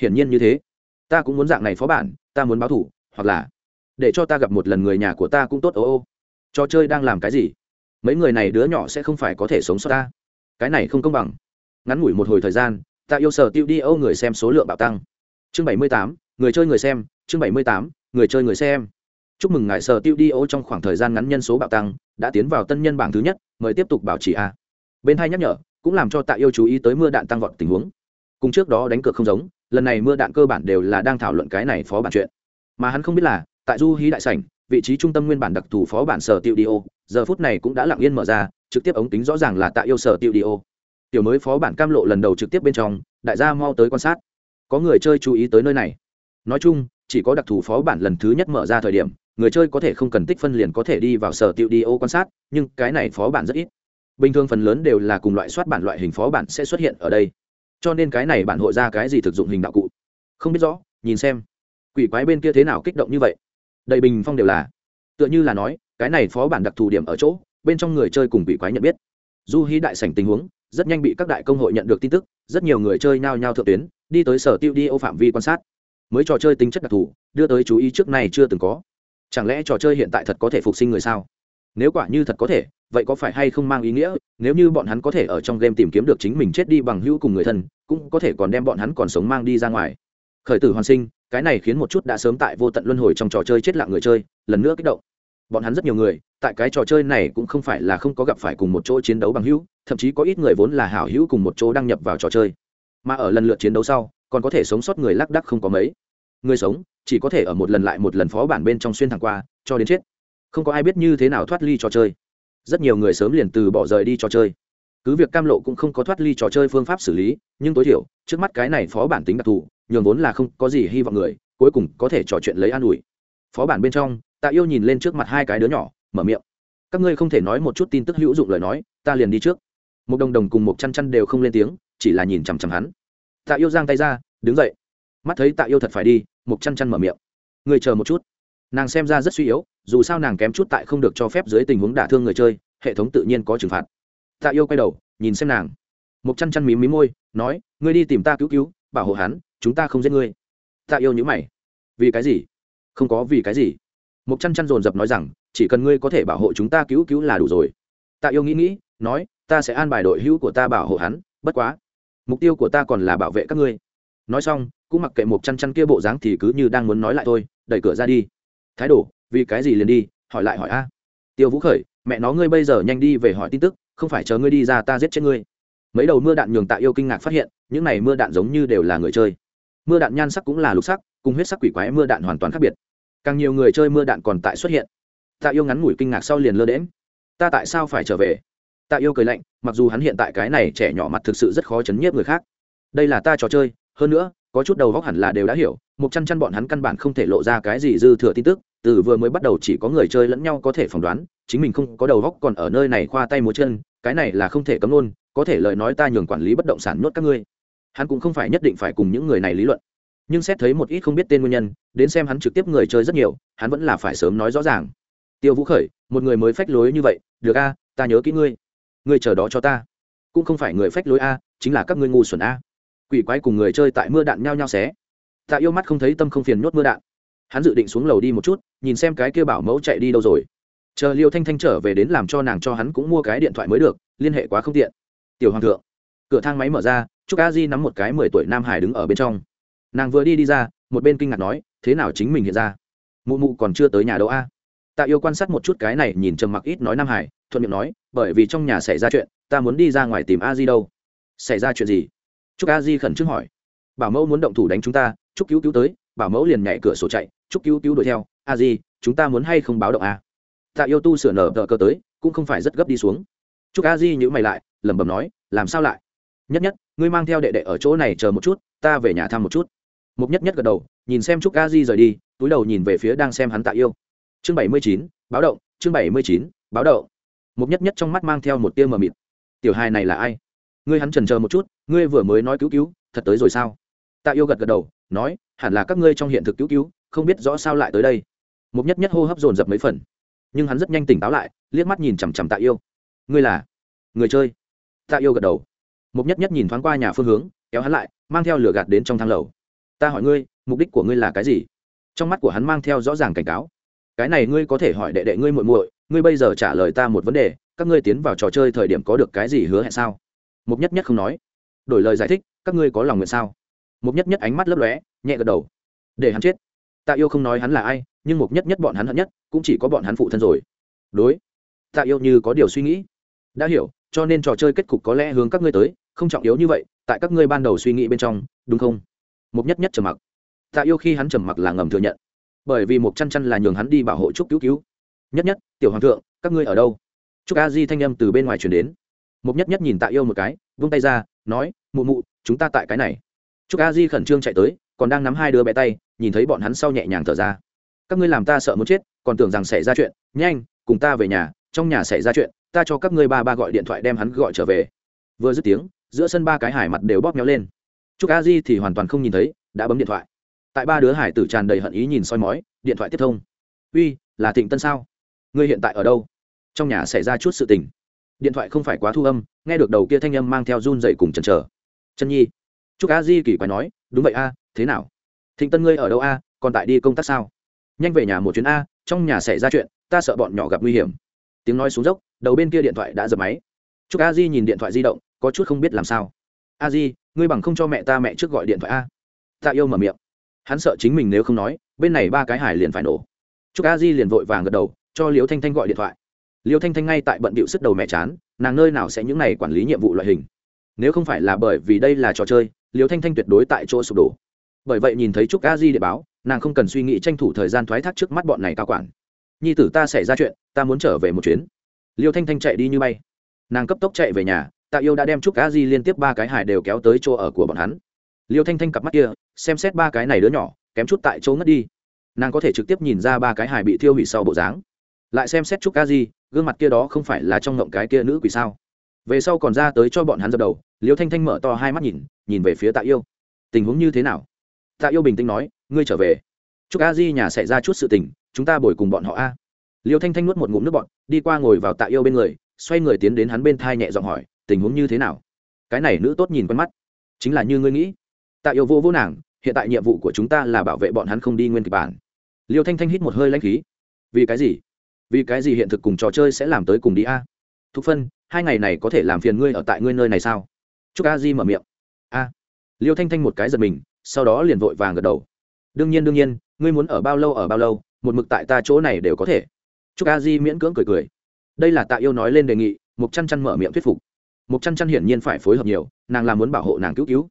Hiển nhiên như thế. Ta cũng muốn dạng này phó bản, ta muốn báo thủ, hoặc là để cho ta gặp một lần người nhà của ta cũng tốt, ô ô. Trò chơi đang làm cái gì? Mấy người này đứa nhỏ sẽ không phải có thể sống sót ta. Cái này không công bằng. Ngắn ngủi một hồi thời gian, ta yêu sở tiêu đi âu người xem số lượng bạo tăng. Chương bảy mươi tám, người chơi người xem, chương bảy mươi tám, người chơi người xem. Chúc mừng ngài sở tiêu đi âu trong khoảng thời gian ngắn nhân số bạo tăng, đã tiến vào tân nhân bảng thứ nhất, mời tiếp tục bảo trì a. Bên hai nhắc nhở cũng làm cho tạ yêu chú ý tới mưa đạn tăng vọt tình huống. Cùng trước đó đánh cược không giống, lần này mưa đạn cơ bản đều là đang thảo luận cái này phó bản chuyện. Mà hắn không biết là, tại du hí đại sảnh, vị trí trung tâm nguyên bản đặc thù phó bản sở tiêu đi ô, giờ phút này cũng đã lặng yên mở ra, trực tiếp ống kính rõ ràng là tạ yêu sở tiêu đi ô. Tiểu mới phó bản cam lộ lần đầu trực tiếp bên trong, đại gia mau tới quan sát. Có người chơi chú ý tới nơi này. Nói chung, chỉ có đặc thù phó bản lần thứ nhất mở ra thời điểm, người chơi có thể không cần tích phân liền có thể đi vào sở tiêu đi ô quan sát, nhưng cái này phó bản rất ít bình thường phần lớn đều là cùng loại soát bản loại hình phó bản sẽ xuất hiện ở đây. Cho nên cái này bản hội ra cái gì thực dụng hình đạo cụ? Không biết rõ, nhìn xem. Quỷ quái bên kia thế nào kích động như vậy? Đầy bình phong đều là. Tựa như là nói, cái này phó bản đặc thù điểm ở chỗ, bên trong người chơi cùng quỷ quái nhận biết. Du hí đại sảnh tình huống, rất nhanh bị các đại công hội nhận được tin tức, rất nhiều người chơi nhao nhao thượng tuyến, đi tới sở tiêu đi ô phạm vi quan sát. Mới trò chơi tính chất đặc thù, đưa tới chú ý trước này chưa từng có. Chẳng lẽ trò chơi hiện tại thật có thể phục sinh người sao? Nếu quả như thật có thể vậy có phải hay không mang ý nghĩa, nếu như bọn hắn có thể ở trong game tìm kiếm được chính mình chết đi bằng hữu cùng người thân, cũng có thể còn đem bọn hắn còn sống mang đi ra ngoài. Khởi tử hoàn sinh, cái này khiến một chút đã sớm tại vô tận luân hồi trong trò chơi chết lặng người chơi, lần nữa kích động. Bọn hắn rất nhiều người, tại cái trò chơi này cũng không phải là không có gặp phải cùng một chỗ chiến đấu bằng hữu, thậm chí có ít người vốn là hảo hữu cùng một chỗ đăng nhập vào trò chơi. Mà ở lần lượt chiến đấu sau, còn có thể sống sót người lác đắc không có mấy. Người sống, chỉ có thể ở một lần lại một lần phó bản bên trong xuyên thẳng qua, cho đến chết. Không có ai biết như thế nào thoát ly trò chơi rất nhiều người sớm liền từ bỏ rời đi trò chơi. Cứ việc cam lộ cũng không có thoát ly trò chơi phương pháp xử lý, nhưng tối thiểu, trước mắt cái này phó bản tính đặc thù, nhường vốn là không có gì hy vọng người, cuối cùng có thể trò chuyện lấy an ủi. Phó bản bên trong, tạ yêu nhìn lên trước mặt hai cái đứa nhỏ, mở miệng. Các ngươi không thể nói một chút tin tức hữu dụng lời nói, ta liền đi trước. Một đồng đồng cùng một chăn chăn đều không lên tiếng, chỉ là nhìn chằm chằm hắn. Tạ yêu giang tay ra, đứng dậy. Mắt thấy tạ yêu thật phải đi, một chăn chăn mở miệng. Người chờ một chút nàng xem ra rất suy yếu, dù sao nàng kém chút tại không được cho phép dưới tình huống đả thương người chơi, hệ thống tự nhiên có trừng phạt. Tạ yêu quay đầu, nhìn xem nàng. Một chăn chăn mím mím môi, nói, ngươi đi tìm ta cứu cứu, bảo hộ hắn, chúng ta không giết ngươi. Tạ yêu nhữ mày. Vì cái gì? Không có vì cái gì. Một chăn chăn dồn dập nói rằng, chỉ cần ngươi có thể bảo hộ chúng ta cứu cứu là đủ rồi. Tạ yêu nghĩ nghĩ, nói, ta sẽ an bài đội hữu của ta bảo hộ hắn, bất quá, mục tiêu của ta còn là bảo vệ các ngươi. Nói xong, cũng mặc kệ một chăn chăn kia bộ dáng thì cứ như đang muốn nói lại thôi, đẩy cửa ra đi thái độ vì cái gì liền đi, hỏi lại hỏi a. Tiêu vũ khởi, mẹ nó ngươi bây giờ nhanh đi về hỏi tin tức, không phải chờ ngươi đi ra ta giết chết ngươi. Mấy đầu mưa đạn nhường tạ yêu kinh ngạc phát hiện, những này mưa đạn giống như đều là người chơi. Mưa đạn nhan sắc cũng là lục sắc, cùng huyết sắc quỷ quái mưa đạn hoàn toàn khác biệt. Càng nhiều người chơi mưa đạn còn tại xuất hiện. Tạ yêu ngắn ngủi kinh ngạc sau liền lơ đễm ta tại sao phải trở về? Tạ yêu cười lạnh, mặc dù hắn hiện tại cái này trẻ nhỏ mặt thực sự rất khó chấn nhiếp người khác. Đây là ta trò chơi, hơn nữa có chút đầu góc hẳn là đều đã hiểu một chăn chăn bọn hắn căn bản không thể lộ ra cái gì dư thừa tin tức, từ vừa mới bắt đầu chỉ có người chơi lẫn nhau có thể phỏng đoán, chính mình không có đầu góc còn ở nơi này khoa tay múa chân, cái này là không thể cấm luôn, có thể lời nói ta nhường quản lý bất động sản nhốt các ngươi. Hắn cũng không phải nhất định phải cùng những người này lý luận. Nhưng xét thấy một ít không biết tên nguyên nhân, đến xem hắn trực tiếp người chơi rất nhiều, hắn vẫn là phải sớm nói rõ ràng. Tiêu vũ khởi, một người mới phách lối như vậy, được a, ta nhớ kỹ ngươi. Ngươi chờ đó cho ta. Cũng không phải người phách lối a, chính là các ngươi ngu xuẩn a quỷ quái cùng người chơi tại mưa đạn nhao nhao xé. Tạ yêu mắt không thấy tâm không phiền nhốt mưa đạn. Hắn dự định xuống lầu đi một chút, nhìn xem cái kia bảo mẫu chạy đi đâu rồi. Chờ liêu thanh thanh trở về đến làm cho nàng cho hắn cũng mua cái điện thoại mới được, liên hệ quá không tiện. Tiểu hoàng thượng, cửa thang máy mở ra chúc a di nắm một cái mười tuổi nam hải đứng ở bên trong. Nàng vừa đi đi ra, một bên kinh ngạc nói, thế nào chính mình hiện ra? Mụ mụ còn chưa tới nhà đâu a? Tạ yêu quan sát một chút cái này, nhìn trầm mặc ít nói nam hải, thuận miệng nói, bởi vì trong nhà xảy ra chuyện, ta muốn đi ra ngoài tìm a di đâu. Xảy ra chuyện gì? Chúc a di khẩn trương hỏi. Bảo mẫu muốn động thủ đánh chúng ta, chúc cứu cứu tới, bảo mẫu liền nhảy cửa sổ chạy, chúc cứu cứu đuổi theo. A di, chúng ta muốn hay không báo động a? Tạ yêu tu sửa nở tờ cơ tới, cũng không phải rất gấp đi xuống. Chúc a di nhữ mày lại, lẩm bẩm nói, làm sao lại? Nhất nhất, ngươi mang theo đệ đệ ở chỗ này chờ một chút, ta về nhà thăm một chút. Mục nhất nhất gật đầu, nhìn xem chúc a di rời đi, túi đầu nhìn về phía đang xem hắn tạ yêu. Chương bảy mươi chín, báo động, chương bảy mươi chín, báo động. Mục nhất nhất trong mắt mang theo một tia mờ mịt. Tiểu hài này là ai? Ngươi hắn trần chờ một chút ngươi vừa mới nói cứu cứu, thật tới rồi sao? Tạ yêu gật gật đầu, nói, hẳn là các ngươi trong hiện thực cứu cứu, không biết rõ sao lại tới đây. Mục nhất nhất hô hấp dồn dập mấy phần. Nhưng hắn rất nhanh tỉnh táo lại, liếc mắt nhìn chằm chằm tạ yêu. Ngươi là? Người chơi? Tạ yêu gật đầu. Mục nhất nhất nhìn thoáng qua nhà phương hướng, kéo hắn lại, mang theo lửa gạt đến trong thang lầu. Ta hỏi ngươi, mục đích của ngươi là cái gì? Trong mắt của hắn mang theo rõ ràng cảnh cáo. Cái này ngươi có thể hỏi đệ đệ ngươi muội muội, ngươi bây giờ trả lời ta một vấn đề, các ngươi tiến vào trò chơi thời điểm có được cái gì hứa hẹn sao? Mục nhất nhất không nói đổi lời giải thích, các ngươi có lòng nguyện sao? Mục nhất nhất ánh mắt lấp lóe, nhẹ gật đầu. Để hắn chết. Tạ yêu không nói hắn là ai, nhưng mục nhất nhất bọn hắn hận nhất, cũng chỉ có bọn hắn phụ thân rồi. Đối. Tạ yêu như có điều suy nghĩ. Đã hiểu, cho nên trò chơi kết cục có lẽ hướng các ngươi tới, không trọng yếu như vậy, tại các ngươi ban đầu suy nghĩ bên trong, đúng không? Mục nhất nhất trầm mặc. Tạ yêu khi hắn trầm mặc là ngầm thừa nhận. Bởi vì mục chăn chăn là nhường hắn đi bảo hộ trúc cứu cứu. Nhất nhất, tiểu hoàng thượng, các ngươi ở đâu? Trúc a di thanh âm từ bên ngoài chuyển đến. Mục nhất nhất nhìn tạ yêu một cái, vung tay ra nói, mụ mụ, chúng ta tại cái này. Trúc a di khẩn trương chạy tới, còn đang nắm hai đứa bé tay, nhìn thấy bọn hắn sau nhẹ nhàng thở ra. Các ngươi làm ta sợ muốn chết, còn tưởng rằng xảy ra chuyện, nhanh, cùng ta về nhà, trong nhà xảy ra chuyện, ta cho các ngươi ba ba gọi điện thoại đem hắn gọi trở về. Vừa dứt tiếng, giữa sân ba cái hải mặt đều bóp nhau lên. Chúc a di thì hoàn toàn không nhìn thấy, đã bấm điện thoại. Tại ba đứa hải tử tràn đầy hận ý nhìn soi mói, điện thoại tiếp thông. Uy, là thịnh tân sao? Ngươi hiện tại ở đâu? Trong nhà xảy ra chút sự tình. Điện thoại không phải quá thu âm nghe được đầu kia thanh âm mang theo run dậy cùng chần chờ. Chân nhi chúc a di kỳ quái nói, đúng vậy a, thế nào? Thịnh tân ngươi ở đâu a, còn tại đi công tác sao? Nhanh về nhà một chuyến a, trong nhà xảy ra chuyện, ta sợ bọn nhỏ gặp nguy hiểm. Tiếng nói xuống dốc, đầu bên kia điện thoại đã dập máy. Chúc a di nhìn điện thoại di động, có chút không biết làm sao. A di, ngươi bằng không cho mẹ ta mẹ trước gọi điện thoại a. Tạ yêu mở miệng. Hắn sợ chính mình nếu không nói, bên này ba cái hải liền phải nổ. Chúc a di liền vội vàng gật đầu, cho liều thanh thanh gọi điện thoại. Liêu thanh thanh ngay tại bận bịu sức đầu mẹ chán nàng nơi nào sẽ những này quản lý nhiệm vụ loại hình? Nếu không phải là bởi vì đây là trò chơi, liêu thanh thanh tuyệt đối tại chỗ sụp đổ. Bởi vậy nhìn thấy trúc a di để báo, nàng không cần suy nghĩ tranh thủ thời gian thoái thác trước mắt bọn này cao quản. Nhi tử ta xảy ra chuyện, ta muốn trở về một chuyến. Liêu thanh thanh chạy đi như bay. Nàng cấp tốc chạy về nhà, tạ yêu đã đem trúc a di liên tiếp ba cái hải đều kéo tới chỗ ở của bọn hắn. Liêu thanh thanh cặp mắt kia, xem xét ba cái này đứa nhỏ, kém chút tại chỗ ngất đi. Nàng có thể trực tiếp nhìn ra ba cái hải bị thiêu hủy sau bộ dáng lại xem xét trúc ca di, gương mặt kia đó không phải là trong ngộng cái kia nữ quỷ sao? Về sau còn ra tới cho bọn hắn dập đầu, liêu thanh thanh mở to hai mắt nhìn nhìn về phía tạ yêu. Tình huống như thế nào? Tạ yêu bình tĩnh nói, ngươi trở về. Chúc a di nhà xảy ra chút sự tình, chúng ta bồi cùng bọn họ a. Liêu thanh thanh nuốt một ngụm nước bọn đi qua ngồi vào tạ yêu bên người, xoay người tiến đến hắn bên thai nhẹ giọng hỏi, tình huống như thế nào? Cái này nữ tốt nhìn quen mắt. Chính là như ngươi nghĩ. Tạ yêu vô vô nàng, hiện tại nhiệm vụ của chúng ta là bảo vệ bọn hắn không đi nguyên kịch bản. Liêu thanh thanh hít một hơi lanh khí. Vì cái gì? Vì cái gì hiện thực cùng trò chơi sẽ làm tới cùng đi a? Thục phân, hai ngày này có thể làm phiền ngươi ở tại ngươi nơi này sao? Chúc a di mở miệng. A. Liêu thanh thanh một cái giật mình, sau đó liền vội vàng gật đầu. Đương nhiên đương nhiên, ngươi muốn ở bao lâu ở bao lâu, một mực tại ta chỗ này đều có thể. Chúc a di miễn cưỡng cười cười. Đây là tạ yêu nói lên đề nghị, mục chăn chăn mở miệng thuyết phục. Mục chăn chăn hiển nhiên phải phối hợp nhiều, nàng là muốn bảo hộ nàng cứu cứu.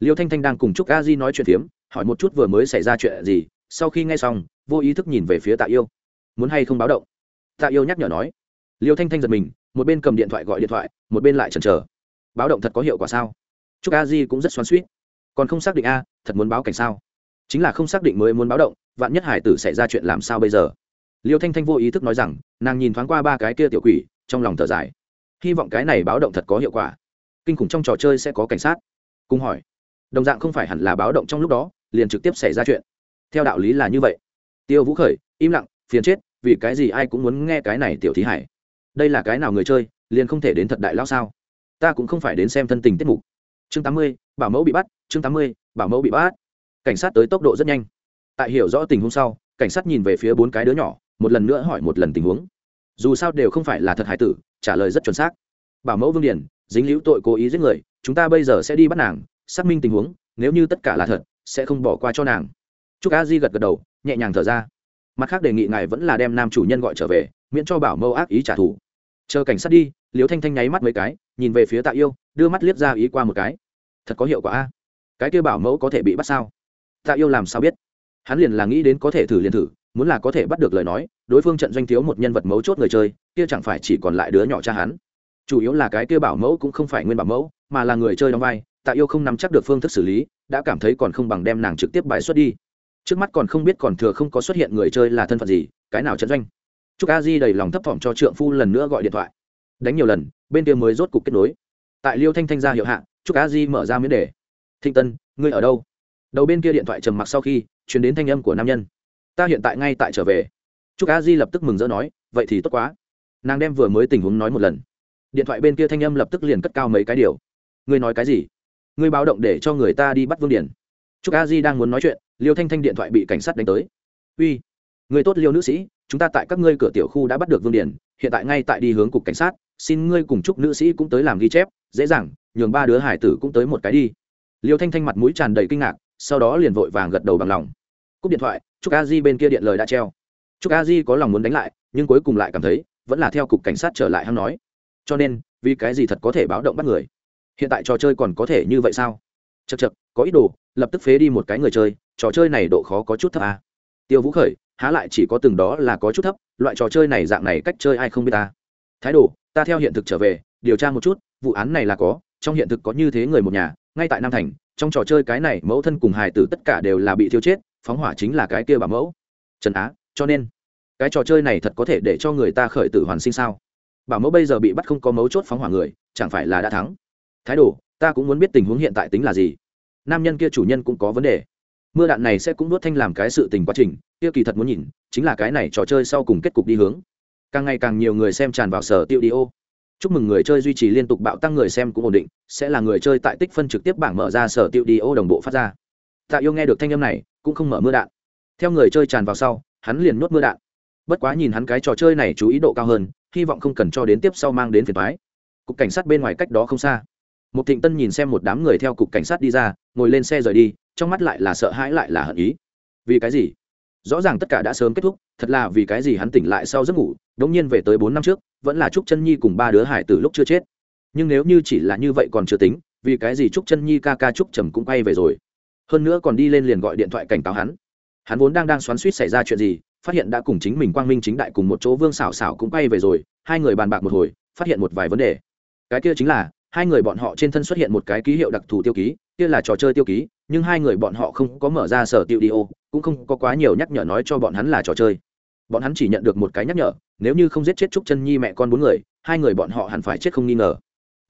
Liêu thanh thanh đang cùng chúc a di nói chuyện phiếm, hỏi một chút vừa mới xảy ra chuyện gì, sau khi nghe xong, vô ý thức nhìn về phía tạ yêu. Muốn hay không báo động? Tạ yêu nhắc nhở nói. Liêu thanh thanh giật mình, một bên cầm điện thoại gọi điện thoại, một bên lại chần chờ. Báo động thật có hiệu quả sao? Chúc a di cũng rất xoắn suýt còn không xác định a, thật muốn báo cảnh sao? Chính là không xác định mới muốn báo động, vạn nhất hải tử xảy ra chuyện làm sao bây giờ? Liêu thanh thanh vô ý thức nói rằng, nàng nhìn thoáng qua ba cái kia tiểu quỷ, trong lòng thở dài. Hy vọng cái này báo động thật có hiệu quả. Kinh khủng trong trò chơi sẽ có cảnh sát. Cùng hỏi. Đồng dạng không phải hẳn là báo động trong lúc đó, liền trực tiếp xảy ra chuyện. Theo đạo lý là như vậy. Tiêu vũ khởi, im lặng, phiền chết vì cái gì ai cũng muốn nghe cái này tiểu thí hải? Đây là cái nào người chơi, liền không thể đến thật đại lao sao? Ta cũng không phải đến xem thân tình tiết mục. Chương tám mươi, bảo mẫu bị bắt, chương tám mươi, bảo mẫu bị bắt. Cảnh sát tới tốc độ rất nhanh. Tại hiểu rõ tình huống sau, cảnh sát nhìn về phía bốn cái đứa nhỏ, một lần nữa hỏi một lần tình huống. Dù sao đều không phải là thật hải tử, trả lời rất chuẩn xác. Bảo mẫu vương điển dính liễu tội cố ý giết người, chúng ta bây giờ sẽ đi bắt nàng, xác minh tình huống, nếu như tất cả là thật, sẽ không bỏ qua cho nàng. Chúc a di gật gật đầu, nhẹ nhàng thở ra mặt khác đề nghị ngài vẫn là đem nam chủ nhân gọi trở về, miễn cho bảo mẫu ác ý trả thù. Chờ cảnh sát đi, liễu thanh thanh nháy mắt mấy cái, nhìn về phía tạ yêu, đưa mắt liếc ra ý qua một cái. Thật có hiệu quả a. Cái kêu bảo mẫu có thể bị bắt sao? Tạ yêu làm sao biết? Hắn liền là nghĩ đến có thể thử liền thử, muốn là có thể bắt được lời nói, đối phương trận doanh thiếu một nhân vật mấu chốt người chơi, kia chẳng phải chỉ còn lại đứa nhỏ cha hắn. Chủ yếu là cái kia bảo mẫu cũng không phải nguyên bảo mẫu, mà là người chơi đóng vai, tạ yêu không nắm chắc được phương thức xử lý, đã cảm thấy còn không bằng đem nàng trực tiếp bài xuất đi trước mắt còn không biết còn thừa không có xuất hiện người chơi là thân phận gì, cái nào trận doanh. Chúc a di đầy lòng thấp thỏm cho trượng phu lần nữa gọi điện thoại. Đánh nhiều lần, bên kia mới rốt cục kết nối. Tại liêu thanh thanh ra hiệu hạn chúc a di mở ra miễn đề. Thịnh tân, ngươi ở đâu? Đầu bên kia điện thoại trầm mặc sau khi chuyển đến thanh âm của nam nhân. Ta hiện tại ngay tại trở về. Chúc a di lập tức mừng rỡ nói, vậy thì tốt quá. Nàng đem vừa mới tình huống nói một lần. Điện thoại bên kia thanh âm lập tức liền cất cao mấy cái điều. Ngươi nói cái gì? Ngươi báo động để cho người ta đi bắt vương điển chúc a di đang muốn nói chuyện, liêu thanh thanh điện thoại bị cảnh sát đánh tới. Uy, người tốt liêu nữ sĩ, chúng ta tại các ngươi cửa tiểu khu đã bắt được vương điển hiện tại ngay tại đi hướng cục cảnh sát, xin ngươi cùng chúc nữ sĩ cũng tới làm ghi chép, dễ dàng, nhường ba đứa hải tử cũng tới một cái đi. Liêu thanh thanh mặt mũi tràn đầy kinh ngạc, sau đó liền vội vàng gật đầu bằng lòng. Cúp điện thoại, chúc a di bên kia điện lời đã treo. Chúc a di có lòng muốn đánh lại, nhưng cuối cùng lại cảm thấy, vẫn là theo cục cảnh sát trở lại hắn nói. Cho nên, vì cái gì thật có thể báo động bắt người? Hiện tại trò chơi còn có thể như vậy sao? Chật chật có ý đồ lập tức phế đi một cái người chơi, trò chơi này độ khó có chút thấp à. tiêu vũ khởi, há lại chỉ có từng đó là có chút thấp, loại trò chơi này dạng này cách chơi ai không biết ta. Thái độ, ta theo hiện thực trở về, điều tra một chút, vụ án này là có, trong hiện thực có như thế người một nhà, ngay tại nam thành, trong trò chơi cái này mẫu thân cùng hài tử tất cả đều là bị thiêu chết, phóng hỏa chính là cái kia bà mẫu. Trần á, cho nên, cái trò chơi này thật có thể để cho người ta khởi tử hoàn sinh sao? Bảo mẫu bây giờ bị bắt không có mấu chốt phóng hỏa người, chẳng phải là đã thắng. Thái độ, ta cũng muốn biết tình huống hiện tại tính là gì nam nhân kia chủ nhân cũng có vấn đề. Mưa đạn này sẽ cũng nuốt thanh làm cái sự tình quá trình, kia kỳ thật muốn nhìn, chính là cái này trò chơi sau cùng kết cục đi hướng. Càng ngày càng nhiều người xem tràn vào sở tiêu đi ô. Chúc mừng người chơi duy trì liên tục bạo tăng người xem cũng ổn định, sẽ là người chơi tại tích phân trực tiếp bảng mở ra sở tiêu đi ô đồng bộ phát ra. Tạ yêu nghe được thanh âm này, cũng không mở mưa đạn. Theo người chơi tràn vào sau, hắn liền nuốt mưa đạn. Bất quá nhìn hắn cái trò chơi này chú ý độ cao hơn, hy vọng không cần cho đến tiếp sau mang đến phiền thoái cục cảnh sát bên ngoài cách đó không xa một thịnh tân nhìn xem một đám người theo cục cảnh sát đi ra, ngồi lên xe rời đi, trong mắt lại là sợ hãi lại là hận ý. Vì cái gì? Rõ ràng tất cả đã sớm kết thúc, thật là vì cái gì hắn tỉnh lại sau giấc ngủ, đống nhiên về tới bốn năm trước, vẫn là trúc chân nhi cùng ba đứa hải từ lúc chưa chết. Nhưng nếu như chỉ là như vậy còn chưa tính, vì cái gì trúc chân nhi ca ca trúc trầm cũng quay về rồi? Hơn nữa còn đi lên liền gọi điện thoại cảnh cáo hắn. Hắn vốn đang đang xoắn suýt xảy ra chuyện gì, phát hiện đã cùng chính mình quang minh chính đại cùng một chỗ vương xảo xảo cũng quay về rồi, hai người bàn bạc một hồi, phát hiện một vài vấn đề. Cái kia chính là hai người bọn họ trên thân xuất hiện một cái ký hiệu đặc thù tiêu ký, kia là trò chơi tiêu ký, nhưng hai người bọn họ không có mở ra sở tiêu đi ô, cũng không có quá nhiều nhắc nhở nói cho bọn hắn là trò chơi. Bọn hắn chỉ nhận được một cái nhắc nhở, nếu như không giết chết trúc chân nhi mẹ con bốn người, hai người bọn họ hẳn phải chết không nghi ngờ.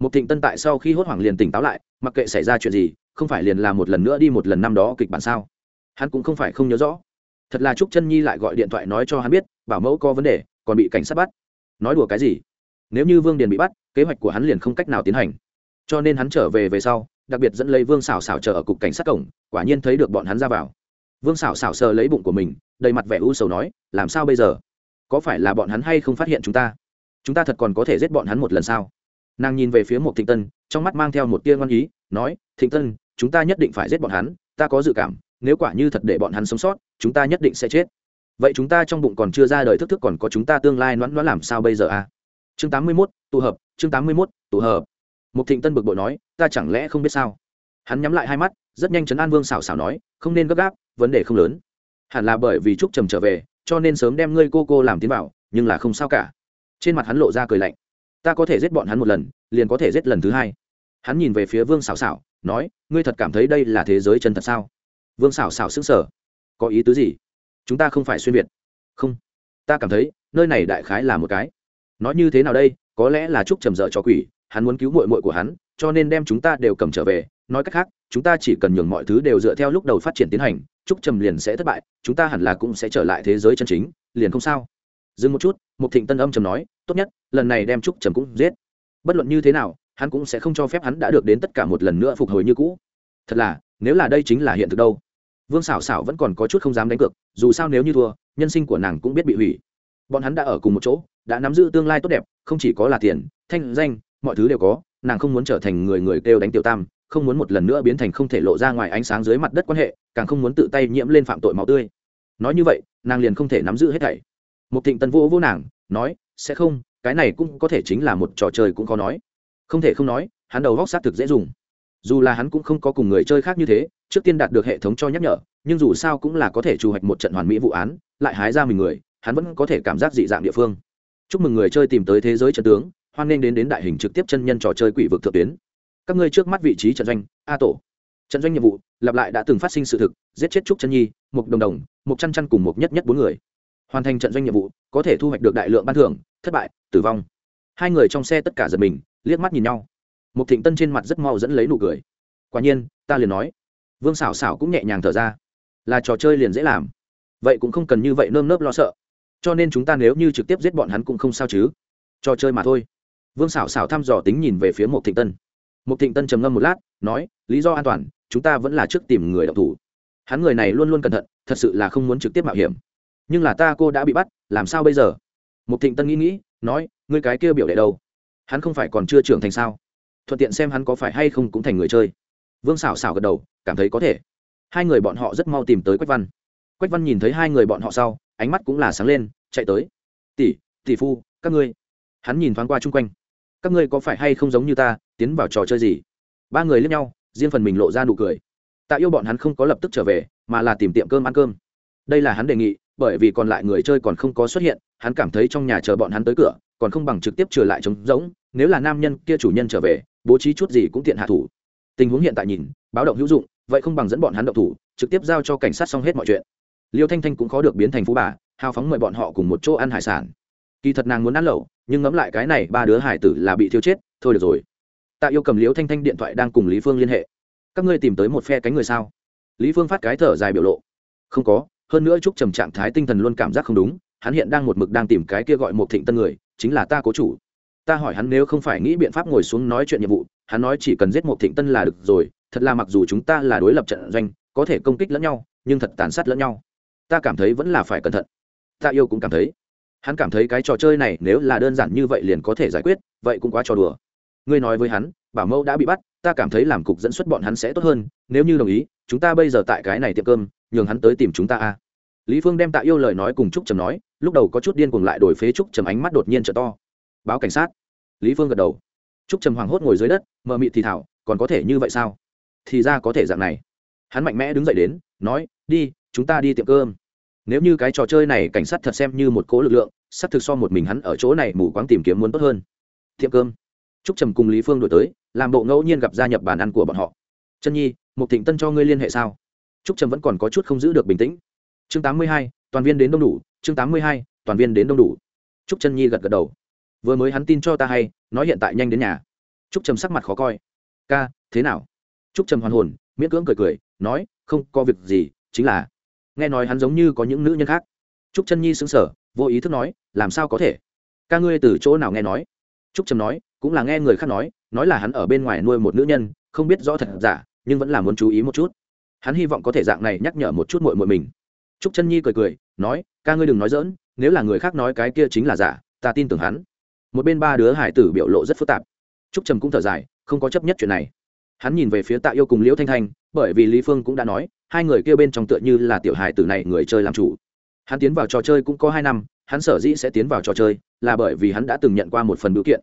Một thịnh tân tại sau khi hốt hoảng liền tỉnh táo lại, mặc kệ xảy ra chuyện gì, không phải liền làm một lần nữa đi một lần năm đó kịch bản sao? Hắn cũng không phải không nhớ rõ. Thật là trúc chân nhi lại gọi điện thoại nói cho hắn biết, bảo mẫu có vấn đề, còn bị cảnh sát bắt. Nói đùa cái gì? Nếu như vương điền bị bắt kế hoạch của hắn liền không cách nào tiến hành. Cho nên hắn trở về về sau, đặc biệt dẫn lấy vương xảo xảo chờ ở cục cảnh sát cổng, quả nhiên thấy được bọn hắn ra vào. Vương xảo xảo sờ lấy bụng của mình, đầy mặt vẻ u sầu nói, làm sao bây giờ? Có phải là bọn hắn hay không phát hiện chúng ta? Chúng ta thật còn có thể giết bọn hắn một lần sao? Nàng nhìn về phía một thịnh tân, trong mắt mang theo một tia ngon ý, nói, thịnh tân, chúng ta nhất định phải giết bọn hắn, ta có dự cảm, nếu quả như thật để bọn hắn sống sót, chúng ta nhất định sẽ chết. Vậy chúng ta trong bụng còn chưa ra đời thức thức còn có chúng ta tương lai noãn noãn làm sao bây giờ à? Chương tám mươi mốt, tụ hợp chương tám mươi mốt, tụ hợp. Mục thịnh tân bực bội nói, ta chẳng lẽ không biết sao? Hắn nhắm lại hai mắt, rất nhanh chấn an vương xảo xảo nói, không nên gấp gáp, vấn đề không lớn. Hẳn là bởi vì trúc trầm trở về, cho nên sớm đem ngươi cô cô làm tiến vào, nhưng là không sao cả. Trên mặt hắn lộ ra cười lạnh. Ta có thể giết bọn hắn một lần, liền có thể giết lần thứ hai. Hắn nhìn về phía vương xảo xảo nói, ngươi thật cảm thấy đây là thế giới chân thật sao? Vương xảo xảo xứng sở có ý tứ gì? Chúng ta không phải xuyên việt. Không. Ta cảm thấy, nơi này đại khái là một cái. Nói như thế nào đây? Có lẽ là trúc trầm dở cho quỷ, hắn muốn cứu mội mội của hắn, cho nên đem chúng ta đều cầm trở về. Nói cách khác, chúng ta chỉ cần nhường mọi thứ đều dựa theo lúc đầu phát triển tiến hành trúc trầm liền sẽ thất bại, chúng ta hẳn là cũng sẽ trở lại thế giới chân chính, liền không sao. Dừng một chút một thịnh tân âm trầm nói, tốt nhất, lần này đem trúc trầm cũng giết. Bất luận như thế nào, hắn cũng sẽ không cho phép hắn đã được đến tất cả một lần nữa phục hồi như cũ. Thật là, nếu là đây chính là hiện thực đâu. Vương xảo xảo vẫn còn có chút không dám đánh cược, dù sao nếu như thua, nhân sinh của nàng cũng biết bị hủy bọn hắn đã ở cùng một chỗ, đã nắm giữ tương lai tốt đẹp, không chỉ có là tiền, thanh, danh, mọi thứ đều có, nàng không muốn trở thành người người kêu đánh tiểu tam, không muốn một lần nữa biến thành không thể lộ ra ngoài ánh sáng dưới mặt đất quan hệ, càng không muốn tự tay nhiễm lên phạm tội máu tươi. Nói như vậy, nàng liền không thể nắm giữ hết thảy. Một thịnh tân vô vô nàng, nói, sẽ không, cái này cũng có thể chính là một trò chơi cũng khó nói. Không thể không nói, hắn đầu góc xác thực dễ dùng. Dù là hắn cũng không có cùng người chơi khác như thế, trước tiên đạt được hệ thống cho nhắc nhở, nhưng dù sao cũng là có thể trù hoạch một trận hoàn mỹ vụ án, lại hái ra mình người hắn vẫn có thể cảm giác dị dạng địa phương. Chúc mừng người chơi tìm tới thế giới trận tướng, hoan nghênh đến đến đại hình trực tiếp chân nhân trò chơi quỷ vực thượng tuyến. Các ngươi trước mắt vị trí trận doanh, a tổ. Trận doanh nhiệm vụ, lặp lại đã từng phát sinh sự thực, giết chết trúc chân nhi một đồng đồng một chăn chăn cùng một nhất nhất bốn người. Hoàn thành trận doanh nhiệm vụ, có thể thu hoạch được đại lượng ban thưởng, thất bại, tử vong. Hai người trong xe tất cả giật mình, liếc mắt nhìn nhau. Một thịnh tân trên mặt rất mau dẫn lấy nụ cười. Quả nhiên, ta liền nói. Vương xảo xảo cũng nhẹ nhàng thở ra. Là trò chơi liền dễ làm. Vậy cũng không cần như vậy nơm nớp lo sợ cho nên chúng ta nếu như trực tiếp giết bọn hắn cũng không sao chứ. Trò chơi mà thôi. Vương xảo xảo thăm dò tính nhìn về phía một thịnh tân. Một thịnh tân trầm ngâm một lát, nói, lý do an toàn, chúng ta vẫn là trước tìm người đọc thủ. Hắn người này luôn luôn cẩn thận, thật sự là không muốn trực tiếp mạo hiểm. Nhưng là ta, cô đã bị bắt, làm sao bây giờ? Một thịnh tân nghĩ nghĩ, nói, ngươi cái kia biểu đệ đâu? Hắn không phải còn chưa trưởng thành sao? Thuận tiện xem hắn có phải hay không cũng thành người chơi. Vương xảo xảo gật đầu, cảm thấy có thể. Hai người bọn họ rất mau tìm tới quách văn. Quách văn nhìn thấy hai người bọn họ sau ánh mắt cũng là sáng lên, chạy tới. Tỷ tỷ phu, các ngươi. Hắn nhìn thoáng qua chung quanh. Các ngươi có phải hay không giống như ta, tiến vào trò chơi gì? Ba người lướt nhau, riêng phần mình lộ ra nụ cười. Tạ yêu bọn hắn không có lập tức trở về, mà là tìm tiệm cơm ăn cơm. Đây là hắn đề nghị, bởi vì còn lại người chơi còn không có xuất hiện, hắn cảm thấy trong nhà chờ bọn hắn tới cửa, còn không bằng trực tiếp trở lại trống rỗng, nếu là nam nhân kia chủ nhân trở về, bố trí chút gì cũng tiện hạ thủ. Tình huống hiện tại nhìn, báo động hữu dụng, vậy không bằng dẫn bọn hắn động thủ, trực tiếp giao cho cảnh sát xong hết mọi chuyện liêu thanh thanh cũng khó được biến thành phú bà, hào phóng mời bọn họ cùng một chỗ ăn hải sản. Kỳ thật nàng muốn ăn lẩu, nhưng ngẫm lại cái này ba đứa hải tử là bị thiêu chết, thôi được rồi. Tạ yêu cầm liêu thanh thanh điện thoại đang cùng lý phương liên hệ. Các ngươi tìm tới một phe cánh người sao? Lý phương phát cái thở dài biểu lộ. Không có, hơn nữa chúc trầm trạng thái tinh thần luôn cảm giác không đúng, hắn hiện đang một mực đang tìm cái kia gọi một thịnh tân người, chính là ta cố chủ. Ta hỏi hắn nếu không phải nghĩ biện pháp ngồi xuống nói chuyện nhiệm vụ, hắn nói chỉ cần giết một thịnh tân là được rồi, thật là mặc dù chúng ta là đối lập trận doanh, có thể công kích lẫn nhau, nhưng thật tàn sát lẫn nhau ta cảm thấy vẫn là phải cẩn thận. Tạ yêu cũng cảm thấy. Hắn cảm thấy cái trò chơi này nếu là đơn giản như vậy liền có thể giải quyết, vậy cũng quá trò đùa. Ngươi nói với hắn, bảo mẫu đã bị bắt, ta cảm thấy làm cục dẫn xuất bọn hắn sẽ tốt hơn, nếu như đồng ý, chúng ta bây giờ tại cái này tiệm cơm, nhường hắn tới tìm chúng ta a. Lý phương đem tạ yêu lời nói cùng trúc trầm nói, lúc đầu có chút điên cuồng lại đổi phế trúc trầm ánh mắt đột nhiên trở to. Báo cảnh sát. Lý phương gật đầu. Trúc trầm hoảng hốt ngồi dưới đất, mờ mịt thì thảo, còn có thể như vậy sao? Thì ra có thể dạng này. Hắn mạnh mẽ đứng dậy đến, nói, đi, chúng ta đi tiệm cơm nếu như cái trò chơi này cảnh sát thật xem như một cố lực lượng xác thực so một mình hắn ở chỗ này mù quáng tìm kiếm muốn tốt hơn. Tiệm cơm. Trúc trầm cùng lý phương đổi tới, làm bộ ngẫu nhiên gặp gia nhập bàn ăn của bọn họ. Chân nhi một thịnh tân cho ngươi liên hệ sao? Trúc trầm vẫn còn có chút không giữ được bình tĩnh. Chương tám mươi hai, toàn viên đến đông đủ, chương tám mươi hai, toàn viên đến đông đủ. Trúc chân nhi gật gật đầu. Vừa mới hắn tin cho ta hay, nói hiện tại nhanh đến nhà. Trúc trầm sắc mặt khó coi. Ca, thế nào? Trúc trầm hoàn hồn, miễn cưỡng cười cười, nói, không có việc gì, chính là nghe nói hắn giống như có những nữ nhân khác. Trúc chân nhi xứng sở vô ý thức nói, làm sao có thể? Ca ngươi từ chỗ nào nghe nói? Trúc trầm nói, cũng là nghe người khác nói nói là hắn ở bên ngoài nuôi một nữ nhân, không biết rõ thật giả, nhưng vẫn là muốn chú ý một chút. Hắn hy vọng có thể dạng này nhắc nhở một chút mội mội mình. Trúc chân nhi cười cười, nói, ca ngươi đừng nói dỡn nếu là người khác nói cái kia chính là giả, ta tin tưởng hắn. Một bên ba đứa hải tử biểu lộ rất phức tạp. Trúc trầm cũng thở dài, không có chấp nhất chuyện này. Hắn nhìn về phía tạ yêu cùng liễu thanh thanh, bởi vì lý phương cũng đã nói hai người kia bên trong tựa như là tiểu hải tử này người chơi làm chủ. Hắn tiến vào trò chơi cũng có hai năm, hắn sở dĩ sẽ tiến vào trò chơi là bởi vì hắn đã từng nhận qua một phần biểu kiện.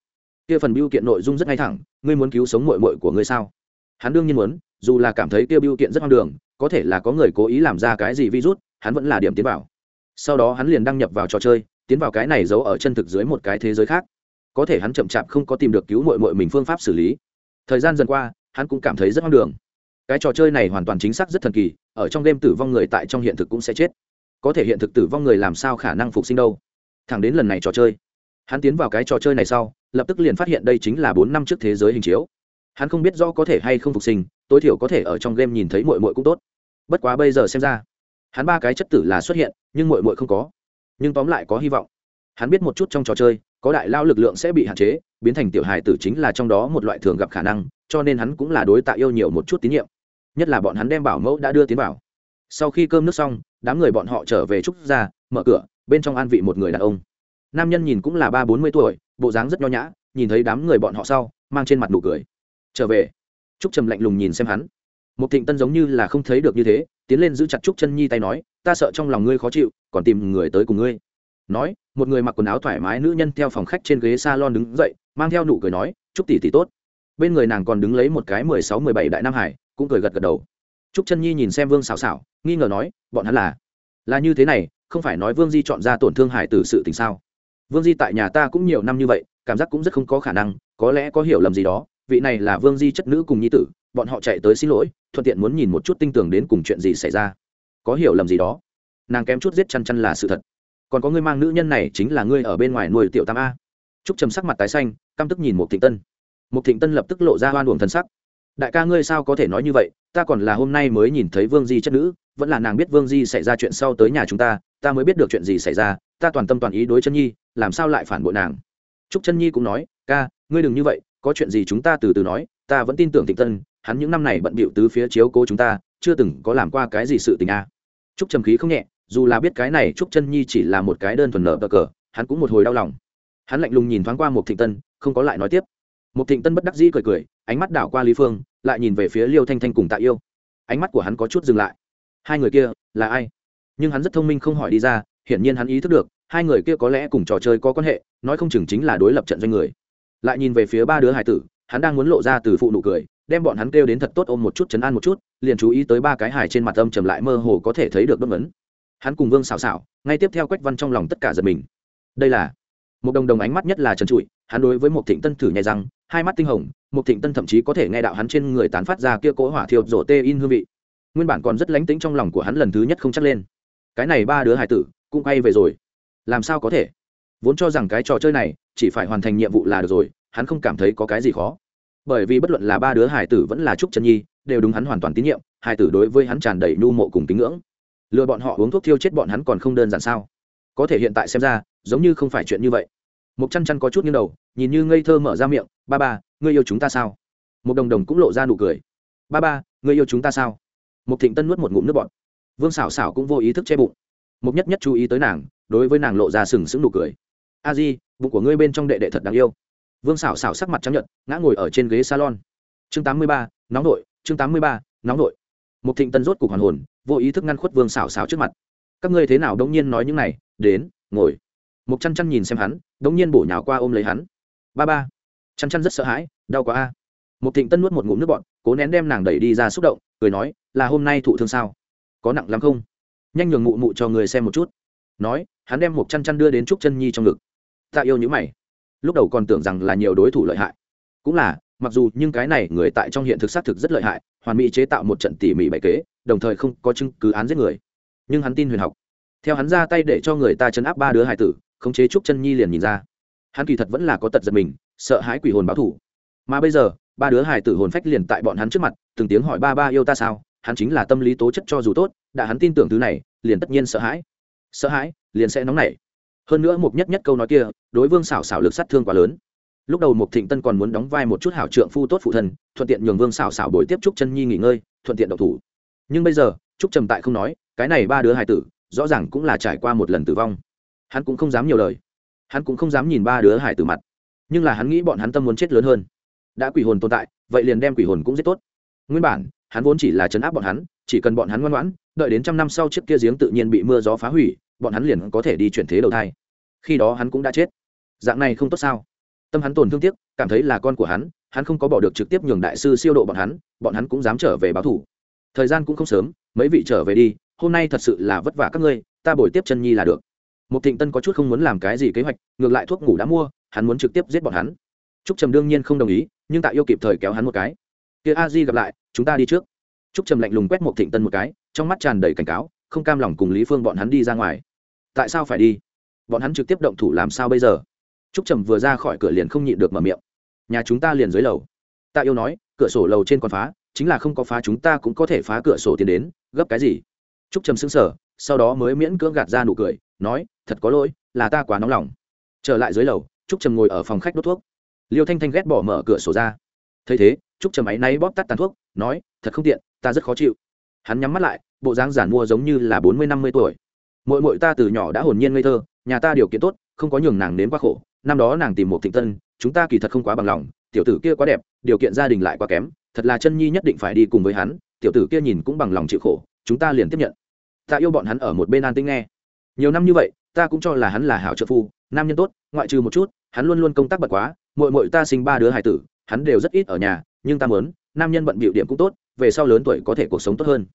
Kia phần biểu kiện nội dung rất ngay thẳng, ngươi muốn cứu sống mội mội của ngươi sao? Hắn đương nhiên muốn, dù là cảm thấy kia biểu kiện rất hoang đường, có thể là có người cố ý làm ra cái gì virus, hắn vẫn là điểm tiến vào. Sau đó hắn liền đăng nhập vào trò chơi, tiến vào cái này giấu ở chân thực dưới một cái thế giới khác. Có thể hắn chậm chạp không có tìm được cứu mội mội mình phương pháp xử lý. Thời gian dần qua, hắn cũng cảm thấy rất hoang đường cái trò chơi này hoàn toàn chính xác rất thần kỳ, ở trong game tử vong người tại trong hiện thực cũng sẽ chết. Có thể hiện thực tử vong người làm sao khả năng phục sinh đâu? Thẳng đến lần này trò chơi, hắn tiến vào cái trò chơi này sau, lập tức liền phát hiện đây chính là bốn năm trước thế giới hình chiếu. Hắn không biết do có thể hay không phục sinh, tối thiểu có thể ở trong game nhìn thấy mội mội cũng tốt. Bất quá bây giờ xem ra, hắn ba cái chất tử là xuất hiện, nhưng mội mội không có. Nhưng tóm lại có hy vọng. Hắn biết một chút trong trò chơi, có đại lao lực lượng sẽ bị hạn chế, biến thành tiểu hài tử chính là trong đó một loại thường gặp khả năng, cho nên hắn cũng là đối tạ yêu nhiều một chút tín nhiệm nhất là bọn hắn đem bảo mẫu đã đưa tiến vào. Sau khi cơm nước xong, đám người bọn họ trở về trúc ra mở cửa, bên trong an vị một người đàn ông. Nam nhân nhìn cũng là ba bốn mươi tuổi, bộ dáng rất nho nhã, nhìn thấy đám người bọn họ sau, mang trên mặt nụ cười. Trở về. Trúc trầm lạnh lùng nhìn xem hắn. Một thịnh tân giống như là không thấy được như thế, tiến lên giữ chặt trúc chân nhi tay nói, ta sợ trong lòng ngươi khó chịu, còn tìm người tới cùng ngươi. Nói, một người mặc quần áo thoải mái nữ nhân theo phòng khách trên ghế s a lon đứng dậy, mang theo nụ cười nói chúc tỷ tỷ tốt. Bên người nàng còn đứng lấy một cái mười sáu mười bảy đại nam hải cũng cười gật gật đầu. Trúc chân nhi nhìn xem vương xào xảo nghi ngờ nói, bọn hắn là là như thế này, không phải nói vương di chọn ra tổn thương hải Tử sự tình sao? Vương di tại nhà ta cũng nhiều năm như vậy, cảm giác cũng rất không có khả năng, có lẽ có hiểu lầm gì đó, vị này là vương di chất nữ cùng nhi tử, bọn họ chạy tới xin lỗi, thuận tiện muốn nhìn một chút tinh tường đến cùng chuyện gì xảy ra. Có hiểu lầm gì đó? Nàng kém chút giết chăn chăn là sự thật. Còn có người mang nữ nhân này chính là ngươi ở bên ngoài nuôi tiểu tam a. Trúc trầm sắc mặt tái xanh, căm tức nhìn một thịnh tân. Một thịnh tân lập tức lộ ra hoan uổng thân sắc đại ca ngươi sao có thể nói như vậy, ta còn là hôm nay mới nhìn thấy vương di chất nữ, vẫn là nàng biết vương di xảy ra chuyện sau tới nhà chúng ta ta mới biết được chuyện gì xảy ra, ta toàn tâm toàn ý đối chân nhi, làm sao lại phản bội nàng. Trúc chân nhi cũng nói, ca, ngươi đừng như vậy, có chuyện gì chúng ta từ từ nói, ta vẫn tin tưởng thịnh tân, hắn những năm này bận bịu tứ phía chiếu cố chúng ta, chưa từng có làm qua cái gì sự tình a. Trúc trầm khí không nhẹ, dù là biết cái này trúc chân nhi chỉ là một cái đơn thuần nợ bờ cờ, hắn cũng một hồi đau lòng. Hắn lạnh lùng nhìn thoáng qua một thịnh tân, không có lại nói tiếp một thịnh tân bất đắc dĩ cười cười, ánh mắt đảo qua lý phương, lại nhìn về phía liêu thanh thanh cùng tạ yêu. Ánh mắt của hắn có chút dừng lại. Hai người kia, là ai? Nhưng hắn rất thông minh không hỏi đi ra, hiển nhiên hắn ý thức được, hai người kia có lẽ cùng trò chơi có quan hệ, nói không chừng chính là đối lập trận doanh người. Lại nhìn về phía ba đứa hải tử, hắn đang muốn lộ ra từ phụ nụ cười, đem bọn hắn kêu đến thật tốt ôm một chút chấn an một chút, liền chú ý tới ba cái hài trên mặt âm trầm lại mơ hồ có thể thấy được bất vấn hắn cùng vương xào xào ngay tiếp theo quách văn trong lòng tất cả giật mình. Đây là một đồng đồng ánh mắt nhất là trần trụi, hắn đối với một thịnh tân thử nhai răng hai mắt tinh hồng một thịnh tân thậm chí có thể nghe đạo hắn trên người tán phát ra kia cỗ hỏa thiêu rổ tê in hương vị. Nguyên bản còn rất lánh tính trong lòng của hắn lần thứ nhất không chắc lên. Cái này ba đứa hải tử, cũng quay về rồi. Làm sao có thể? Vốn cho rằng cái trò chơi này chỉ phải hoàn thành nhiệm vụ là được rồi, hắn không cảm thấy có cái gì khó. Bởi vì bất luận là ba đứa hải tử vẫn là trúc chân nhi, đều đúng hắn hoàn toàn tín nhiệm hải tử đối với hắn tràn đầy nhu mộ cùng tín ngưỡng. Lừa bọn họ uống thuốc thiêu chết bọn hắn còn không đơn giản sao? Có thể hiện tại xem ra, giống như không phải chuyện như vậy một chăn chăn có chút nghiêng đầu, nhìn như ngây thơ mở ra miệng, ba ba, ngươi yêu chúng ta sao? Một đồng đồng cũng lộ ra nụ cười. Ba ba, ngươi yêu chúng ta sao? Một thịnh tân nuốt một ngụm nước bọt. Vương xảo xảo cũng vô ý thức che bụng. Một nhất nhất chú ý tới nàng, đối với nàng lộ ra sừng sững nụ cười. A di, bụng của ngươi bên trong đệ đệ thật đáng yêu. Vương xảo xảo sắc mặt trắng nhợt, ngã ngồi ở trên ghế salon. Chương tám mươi ba, nóng nội, chương tám mươi ba, nóng nội. Một thịnh tân rốt cục hoàn hồn, vô ý thức ngăn khuất vương xảo xảo trước mặt. Các ngươi thế nào đống nhiên nói những này? Đến, ngồi mục chăn chăn nhìn xem hắn, đống nhiên bổ nhào qua ôm lấy hắn. Ba ba. Chăn chăn rất sợ hãi, đau quá a. Một thịnh tân nuốt một ngụm nước bọn cố nén đem nàng đẩy đi ra xúc động, cười nói, là hôm nay thụ thương sao? Có nặng lắm không? Nhanh nhường mụ mụ cho người xem một chút. Nói, hắn đem một chăn chăn đưa đến trúc chân nhi trong ngực. Ta yêu những mày. Lúc đầu còn tưởng rằng là nhiều đối thủ lợi hại. Cũng là, mặc dù nhưng cái này người tại trong hiện thực xác thực rất lợi hại, hoàn mỹ chế tạo một trận tỉ mỉ bày kế, đồng thời không có chứng cứ án giết người. Nhưng hắn tin huyền học. Theo hắn ra tay để cho người ta chấn áp ba đứa hải tử khống chế trúc chân nhi liền nhìn ra. Hắn kỳ thật vẫn là có tật giật mình, sợ hãi quỷ hồn báo thủ mà bây giờ, ba đứa hải tử hồn phách liền tại bọn hắn trước mặt, từng tiếng hỏi ba ba yêu ta sao, hắn chính là tâm lý tố chất cho dù tốt, đã hắn tin tưởng thứ này, liền tất nhiên sợ hãi. Sợ hãi, liền sẽ nóng nảy. Hơn nữa mục nhất nhất câu nói kia, đối vương xảo xảo lực sát thương quá lớn. Lúc đầu mục thịnh tân còn muốn đóng vai một chút hảo trượng phu tốt phụ thần thuận tiện nhường vương xảo xảo đổi tiếp trúc chân nhi nghỉ ngơi, thuận tiện độc thủ. Nhưng bây giờ, trúc trầm tại không nói, cái này ba đứa hài tử, rõ ràng cũng là trải qua một lần tử vong hắn cũng không dám nhiều lời. Hắn cũng không dám nhìn ba đứa hải tử mặt. Nhưng là hắn nghĩ bọn hắn tâm muốn chết lớn hơn. Đã quỷ hồn tồn tại, vậy liền đem quỷ hồn cũng giết tốt. Nguyên bản, hắn vốn chỉ là chấn áp bọn hắn, chỉ cần bọn hắn ngoan ngoãn, đợi đến trăm năm sau chiếc kia giếng tự nhiên bị mưa gió phá hủy, bọn hắn liền có thể đi chuyển thế đầu thai. Khi đó hắn cũng đã chết. Dạng này không tốt sao? Tâm hắn tổn thương tiếc, cảm thấy là con của hắn hắn không có bỏ được trực tiếp nhường đại sư siêu độ bọn hắn bọn hắn cũng dám trở về báo thủ. Thời gian cũng không sớm, mấy vị trở về đi, hôm nay thật sự là vất vả các ngươi, ta bồi tiếp chân nhi là được một thịnh tân có chút không muốn làm cái gì kế hoạch, ngược lại thuốc ngủ đã mua, hắn muốn trực tiếp giết bọn hắn. Trúc trầm đương nhiên không đồng ý, nhưng tạ yêu kịp thời kéo hắn một cái. Kia a di gặp lại, chúng ta đi trước. Trúc trầm lạnh lùng quét một thịnh tân một cái, trong mắt tràn đầy cảnh cáo, không cam lòng cùng lý phương bọn hắn đi ra ngoài. Tại sao phải đi? Bọn hắn trực tiếp động thủ làm sao bây giờ? Trúc trầm vừa ra khỏi cửa liền không nhịn được mở miệng. Nhà chúng ta liền dưới lầu. Tạ yêu nói, cửa sổ lầu trên còn phá, chính là không có phá chúng ta cũng có thể phá cửa sổ tiến đến, gấp cái gì? Trúc trầm xứng sở sau đó mới miễn cưỡng gạt ra nụ cười, nói, thật có lỗi, là ta quá nóng lòng. Trở lại dưới lầu, trúc trầm ngồi ở phòng khách đốt thuốc. Liêu thanh thanh ghét bỏ mở cửa sổ ra. Thấy thế, trúc trầm áy náy bóp tắt tàn thuốc, nói, thật không tiện, ta rất khó chịu. Hắn nhắm mắt lại, bộ dáng giản mua giống như là bốn mươi năm mươi tuổi. Mội mội ta từ nhỏ đã hồn nhiên ngây thơ, nhà ta điều kiện tốt, không có nhường nàng đến quá khổ, năm đó nàng tìm một thịnh tân, chúng ta kỳ thật không quá bằng lòng, tiểu tử kia quá đẹp, điều kiện gia đình lại quá kém, thật là chân nhi nhất định phải đi cùng với hắn, tiểu tử kia nhìn cũng bằng lòng chịu khổ, chúng ta liền tiếp nhận ta yêu bọn hắn ở một bên an tĩnh nghe. Nhiều năm như vậy, ta cũng cho là hắn là hảo trợ phu, nam nhân tốt, ngoại trừ một chút, hắn luôn luôn công tác bật quá mội mội ta sinh ba đứa hải tử, hắn đều rất ít ở nhà, nhưng ta mớn nam nhân bận bịu điểm cũng tốt, về sau lớn tuổi có thể cuộc sống tốt hơn.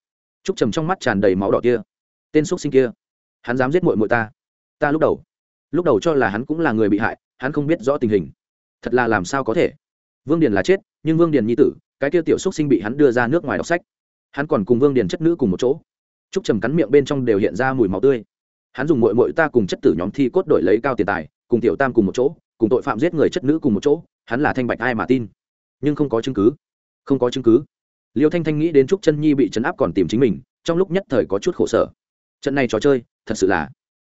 T r ú c trầm trong mắt tràn đầy máu đỏ kia. Tên x sinh kia, hắn dám giết mội mội ta? Ta lúc đầu lúc đầu cho là hắn cũng là người bị hại, hắn không biết rõ tình hình. Thật là làm sao có thể? Vương điền là chết, nhưng vương điền nhi tử, cái kia tiểu xúc sinh bị hắn đưa ra nước ngoài đọc sách. Hắn còn cùng vương điền chất nữ cùng một chỗ trúc trầm cắn miệng bên trong đều hiện ra mùi máu tươi. Hắn dùng mội mội ta cùng chất tử nhóm thi cốt đổi lấy cao tiền tài, cùng tiểu tam cùng một chỗ, cùng tội phạm giết người chất nữ cùng một chỗ, hắn là thanh bạch ai mà tin. Nhưng không có chứng cứ. Không có chứng cứ. Liêu thanh thanh nghĩ đến trúc chân nhi bị chấn áp còn tìm chính mình, trong lúc nhất thời có chút khổ sở. Trận này trò chơi, thật sự là.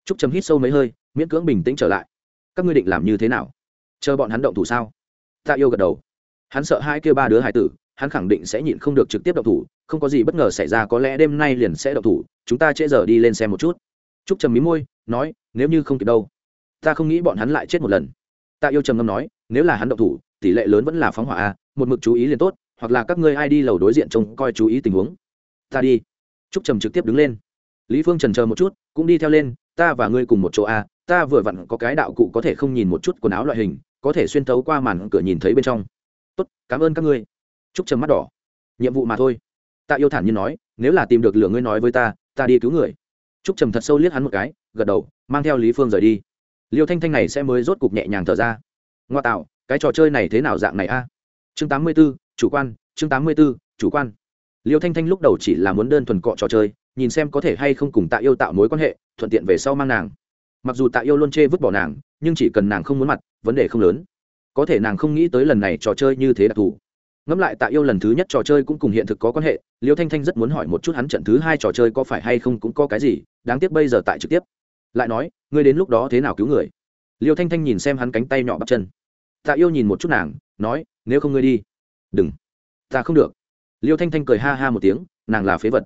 Trúc trầm hít sâu mấy hơi, miễn cưỡng bình tĩnh trở lại. Các ngươi định làm như thế nào? Chờ bọn hắn động thủ sao? Tạ yêu gật đầu. Hắn sợ hai kêu ba đứa hải tử hắn khẳng định sẽ nhịn không được trực tiếp động thủ, không có gì bất ngờ xảy ra, có lẽ đêm nay liền sẽ động thủ, chúng ta trễ giờ đi lên xem một chút. Trúc trầm mí môi, nói, nếu như không kịp đâu, ta không nghĩ bọn hắn lại chết một lần. Tạ yêu trầm ngâm nói, nếu là hắn động thủ, tỷ lệ lớn vẫn là phóng hỏa a, một mực chú ý liền tốt, hoặc là các ngươi ai đi lầu đối diện trông coi chú ý tình huống. Ta đi. Trúc trầm trực tiếp đứng lên. Lý phương trần chờ một chút, cũng đi theo lên, ta và ngươi cùng một chỗ a, ta vừa vặn có cái đạo cụ có thể không nhìn một chút quần áo loại hình, có thể xuyên thấu qua màn cửa nhìn thấy bên trong. Tốt, cảm ơn các ngươi trúc trầm mắt đỏ. Nhiệm vụ mà thôi. Tạ yêu thản nhiên nói, nếu là tìm được lửa ngươi nói với ta ta đi cứu người. Trúc trầm thật sâu liếc hắn một cái, gật đầu, mang theo lý phương rời đi. Liêu thanh thanh này sẽ mới rốt cục nhẹ nhàng thở ra. Ngoa tạo, cái trò chơi này thế nào dạng này a? Chương tám mươi b ố chủ quan, chương tám mươi b ố chủ quan. Liêu thanh thanh lúc đầu chỉ là muốn đơn thuần cọ trò chơi, nhìn xem có thể hay không cùng tạ yêu tạo mối quan hệ, thuận tiện về sau mang nàng. Mặc dù tạ yêu luôn chê vứt bỏ nàng, nhưng chỉ cần nàng không muốn mặt, vấn đề không lớn. Có thể nàng không nghĩ tới lần này trò chơi như thế đặc thù ngẫm lại tạ yêu lần thứ nhất trò chơi cũng cùng hiện thực có quan hệ, liêu thanh thanh rất muốn hỏi một chút hắn trận thứ hai trò chơi có phải hay không cũng có cái gì, đáng tiếc bây giờ tại trực tiếp. Lại nói, ngươi đến lúc đó thế nào cứu người? Liêu thanh thanh nhìn xem hắn cánh tay nhỏ bắp chân. Tạ yêu nhìn một chút nàng, nói, nếu không ngươi đi. Đừng. Ta không được. Liêu thanh thanh cười ha ha một tiếng, nàng là phế vật.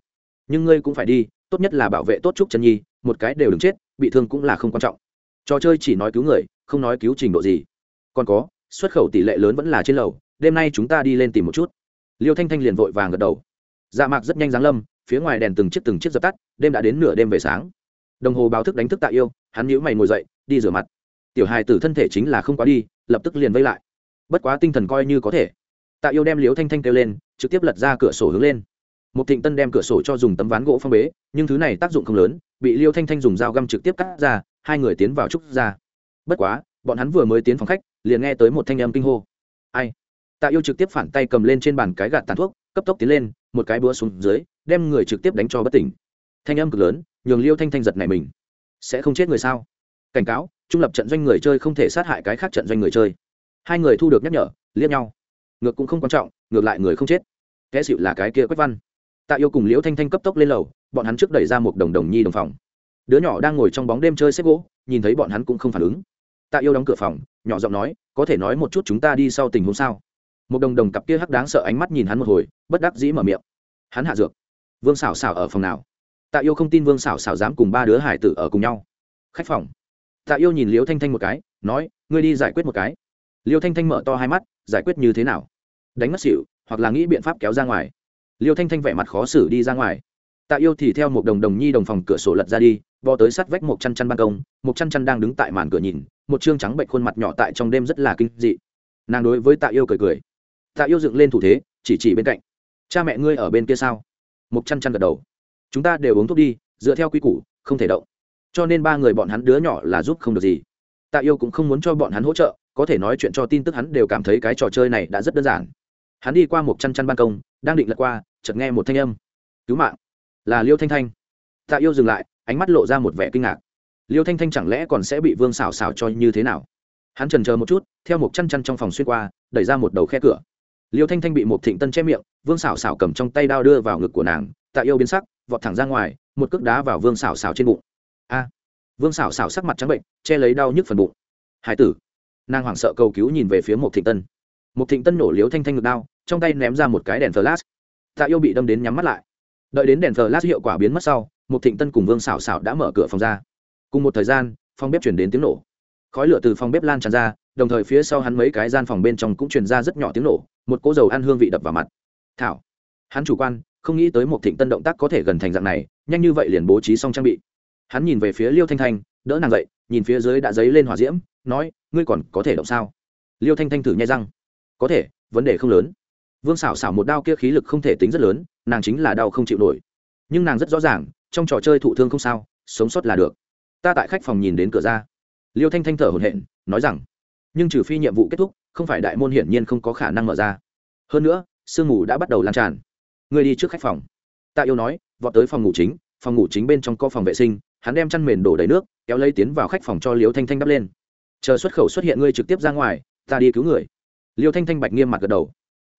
Nhưng ngươi cũng phải đi, tốt nhất là bảo vệ tốt trúc chân nhi, một cái đều đừng chết, bị thương cũng là không quan trọng. Trò chơi chỉ nói cứu người, không nói cứu trình độ gì. Còn có, xuất khẩu tỷ lệ lớn vẫn là trên lầu đêm nay chúng ta đi lên tìm một chút. Liêu thanh thanh liền vội vàng gật đầu. Dạ mạc rất nhanh giáng lâm, phía ngoài đèn từng chiếc từng chiếc dập tắt, đêm đã đến nửa đêm về sáng. Đồng hồ báo thức đánh thức tạ yêu, hắn nhíu mày ngồi dậy, đi rửa mặt. Tiểu hài tử thân thể chính là không quá đi, lập tức liền vây lại. Bất quá tinh thần coi như có thể. Tạ yêu đem liếu thanh thanh kêu lên, trực tiếp lật ra cửa sổ hướng lên. Một thịnh tân đem cửa sổ cho dùng tấm ván gỗ phong bế, nhưng thứ này tác dụng không lớn, bị liêu thanh thanh dùng dao găm trực tiếp cắt ra, hai người tiến vào trúc ra bất quá, bọn hắn vừa mới tiến phòng khách, liền nghe tới một thanh âm kinh hô. Ai? Tạ yêu trực tiếp phản tay cầm lên trên bàn cái gạt tàn thuốc, cấp tốc tiến lên, một cái búa xuống dưới, đem người trực tiếp đánh cho bất tỉnh. Thanh âm cực lớn, nhường liêu thanh thanh giật này mình. Sẽ không chết người sao? Cảnh cáo, trung lập trận doanh người chơi không thể sát hại cái khác trận doanh người chơi. Hai người thu được nhắc nhở, liếc nhau. Ngược cũng không quan trọng, ngược lại người không chết. Kẻ xịu là cái kia quách văn. Tạ yêu cùng liễu thanh thanh cấp tốc lên lầu, bọn hắn trước đẩy ra một đồng đồng nhi đồng phòng. Đứa nhỏ đang ngồi trong bóng đêm chơi xếp gỗ, nhìn thấy bọn hắn cũng không phản ứng. Tạ yêu đóng cửa phòng, nhỏ giọng nói, có thể nói một chút chúng ta đi sau tình huống sao? Một đồng đồng cặp kia hắc đáng sợ ánh mắt nhìn hắn một hồi, bất đắc dĩ mở miệng. Hắn hạ dược. Vương xảo xảo ở phòng nào? Tạ yêu không tin vương xảo xảo dám cùng ba đứa hải tử ở cùng nhau. Khách phòng. Tạ yêu nhìn liêu thanh thanh một cái, nói, ngươi đi giải quyết một cái. Liêu thanh thanh mở to hai mắt, giải quyết như thế nào? Đánh mất xỉu, hoặc là nghĩ biện pháp kéo ra ngoài. Liêu thanh thanh vẻ mặt khó xử đi ra ngoài. Tạ yêu thì theo một đồng đồng nhi đồng phòng cửa sổ lật ra đi, bò tới sát vách một chăn chăn ban công, một chăn chăn đang đứng tại màn cửa nhìn, một chương trắng bệnh khuôn mặt nhỏ tại trong đêm rất là kinh dị. Nàng đối với tạ yêu cười cười tạ yêu dựng lên thủ thế, chỉ chỉ bên cạnh. Cha mẹ ngươi ở bên kia sao? Mục chăn chăn gật đầu. Chúng ta đều uống thuốc đi, dựa theo quy củ, không thể động. Cho nên ba người bọn hắn đứa nhỏ là giúp không được gì. Tạ yêu cũng không muốn cho bọn hắn hỗ trợ, có thể nói chuyện cho tin tức hắn đều cảm thấy cái trò chơi này đã rất đơn giản. Hắn đi qua một chăn chăn ban công, đang định lật qua, chợt nghe một thanh âm. Cứu mạng. Là liêu thanh thanh. Tạ yêu dừng lại, ánh mắt lộ ra một vẻ kinh ngạc. Liêu thanh thanh chẳng lẽ còn sẽ bị vương xào xào cho như thế nào? Hắn trần chờ một chút, theo một chăn chăn trong phòng xuyên qua, đẩy ra một đầu khe cửa liêu thanh thanh bị một thịnh tân che miệng, vương xảo xảo cầm trong tay đao đưa vào ngực của nàng, tạ yêu biến sắc, vọt thẳng ra ngoài, một cước đá vào vương xảo xảo trên bụng. A! Vương xảo xảo sắc mặt trắng bệnh, che lấy đau nhức phần bụng. Hải tử! Nàng hoảng sợ cầu cứu nhìn về phía một thịnh tân. Một thịnh tân nổ liếu thanh thanh ngực đao, trong tay ném ra một cái đèn flash. Tạ yêu bị đâm đến nhắm mắt lại. Đợi đến đèn flash hiệu quả biến mất sau một thịnh tân cùng vương xảo xảo đã mở cửa phòng ra. Cùng một thời gian, phòng bếp chuyển đến tiếng nổ khói lửa từ phòng bếp lan tràn ra, đồng thời phía sau hắn mấy cái gian phòng bên trong cũng truyền ra rất nhỏ tiếng nổ, một cỗ dầu ăn hương vị đập vào mặt. Thảo, hắn chủ quan, không nghĩ tới một thịnh tân động tác có thể gần thành dạng này, nhanh như vậy liền bố trí xong trang bị. Hắn nhìn về phía liêu thanh thanh, đỡ nàng dậy, nhìn phía dưới đã dấy lên hỏa diễm, nói, ngươi còn có thể động sao? Liêu thanh thanh thử nhai răng, có thể, vấn đề không lớn. Vương xảo xảo một đao kia khí lực không thể tính rất lớn, nàng chính là đau không chịu nổi. Nhưng nàng rất rõ ràng, trong trò chơi thụ thương không sao, sống sót là được. Ta tại khách phòng nhìn đến cửa ra liêu thanh thanh thở hổn hển, nói rằng, nhưng trừ phi nhiệm vụ kết thúc, không phải đại môn hiển nhiên không có khả năng mở ra. Hơn nữa, sương mù đã bắt đầu lan tràn. Ngươi đi trước khách phòng. Tạ yêu nói, vọt tới phòng ngủ chính, phòng ngủ chính bên trong có phòng vệ sinh, hắn đem chăn mền đổ đầy nước, kéo lấy tiến vào khách phòng cho liêu thanh thanh đắp lên. Chờ xuất khẩu xuất hiện ngươi trực tiếp ra ngoài, ta đi cứu người. Liêu thanh thanh bạch nghiêm mặt gật đầu.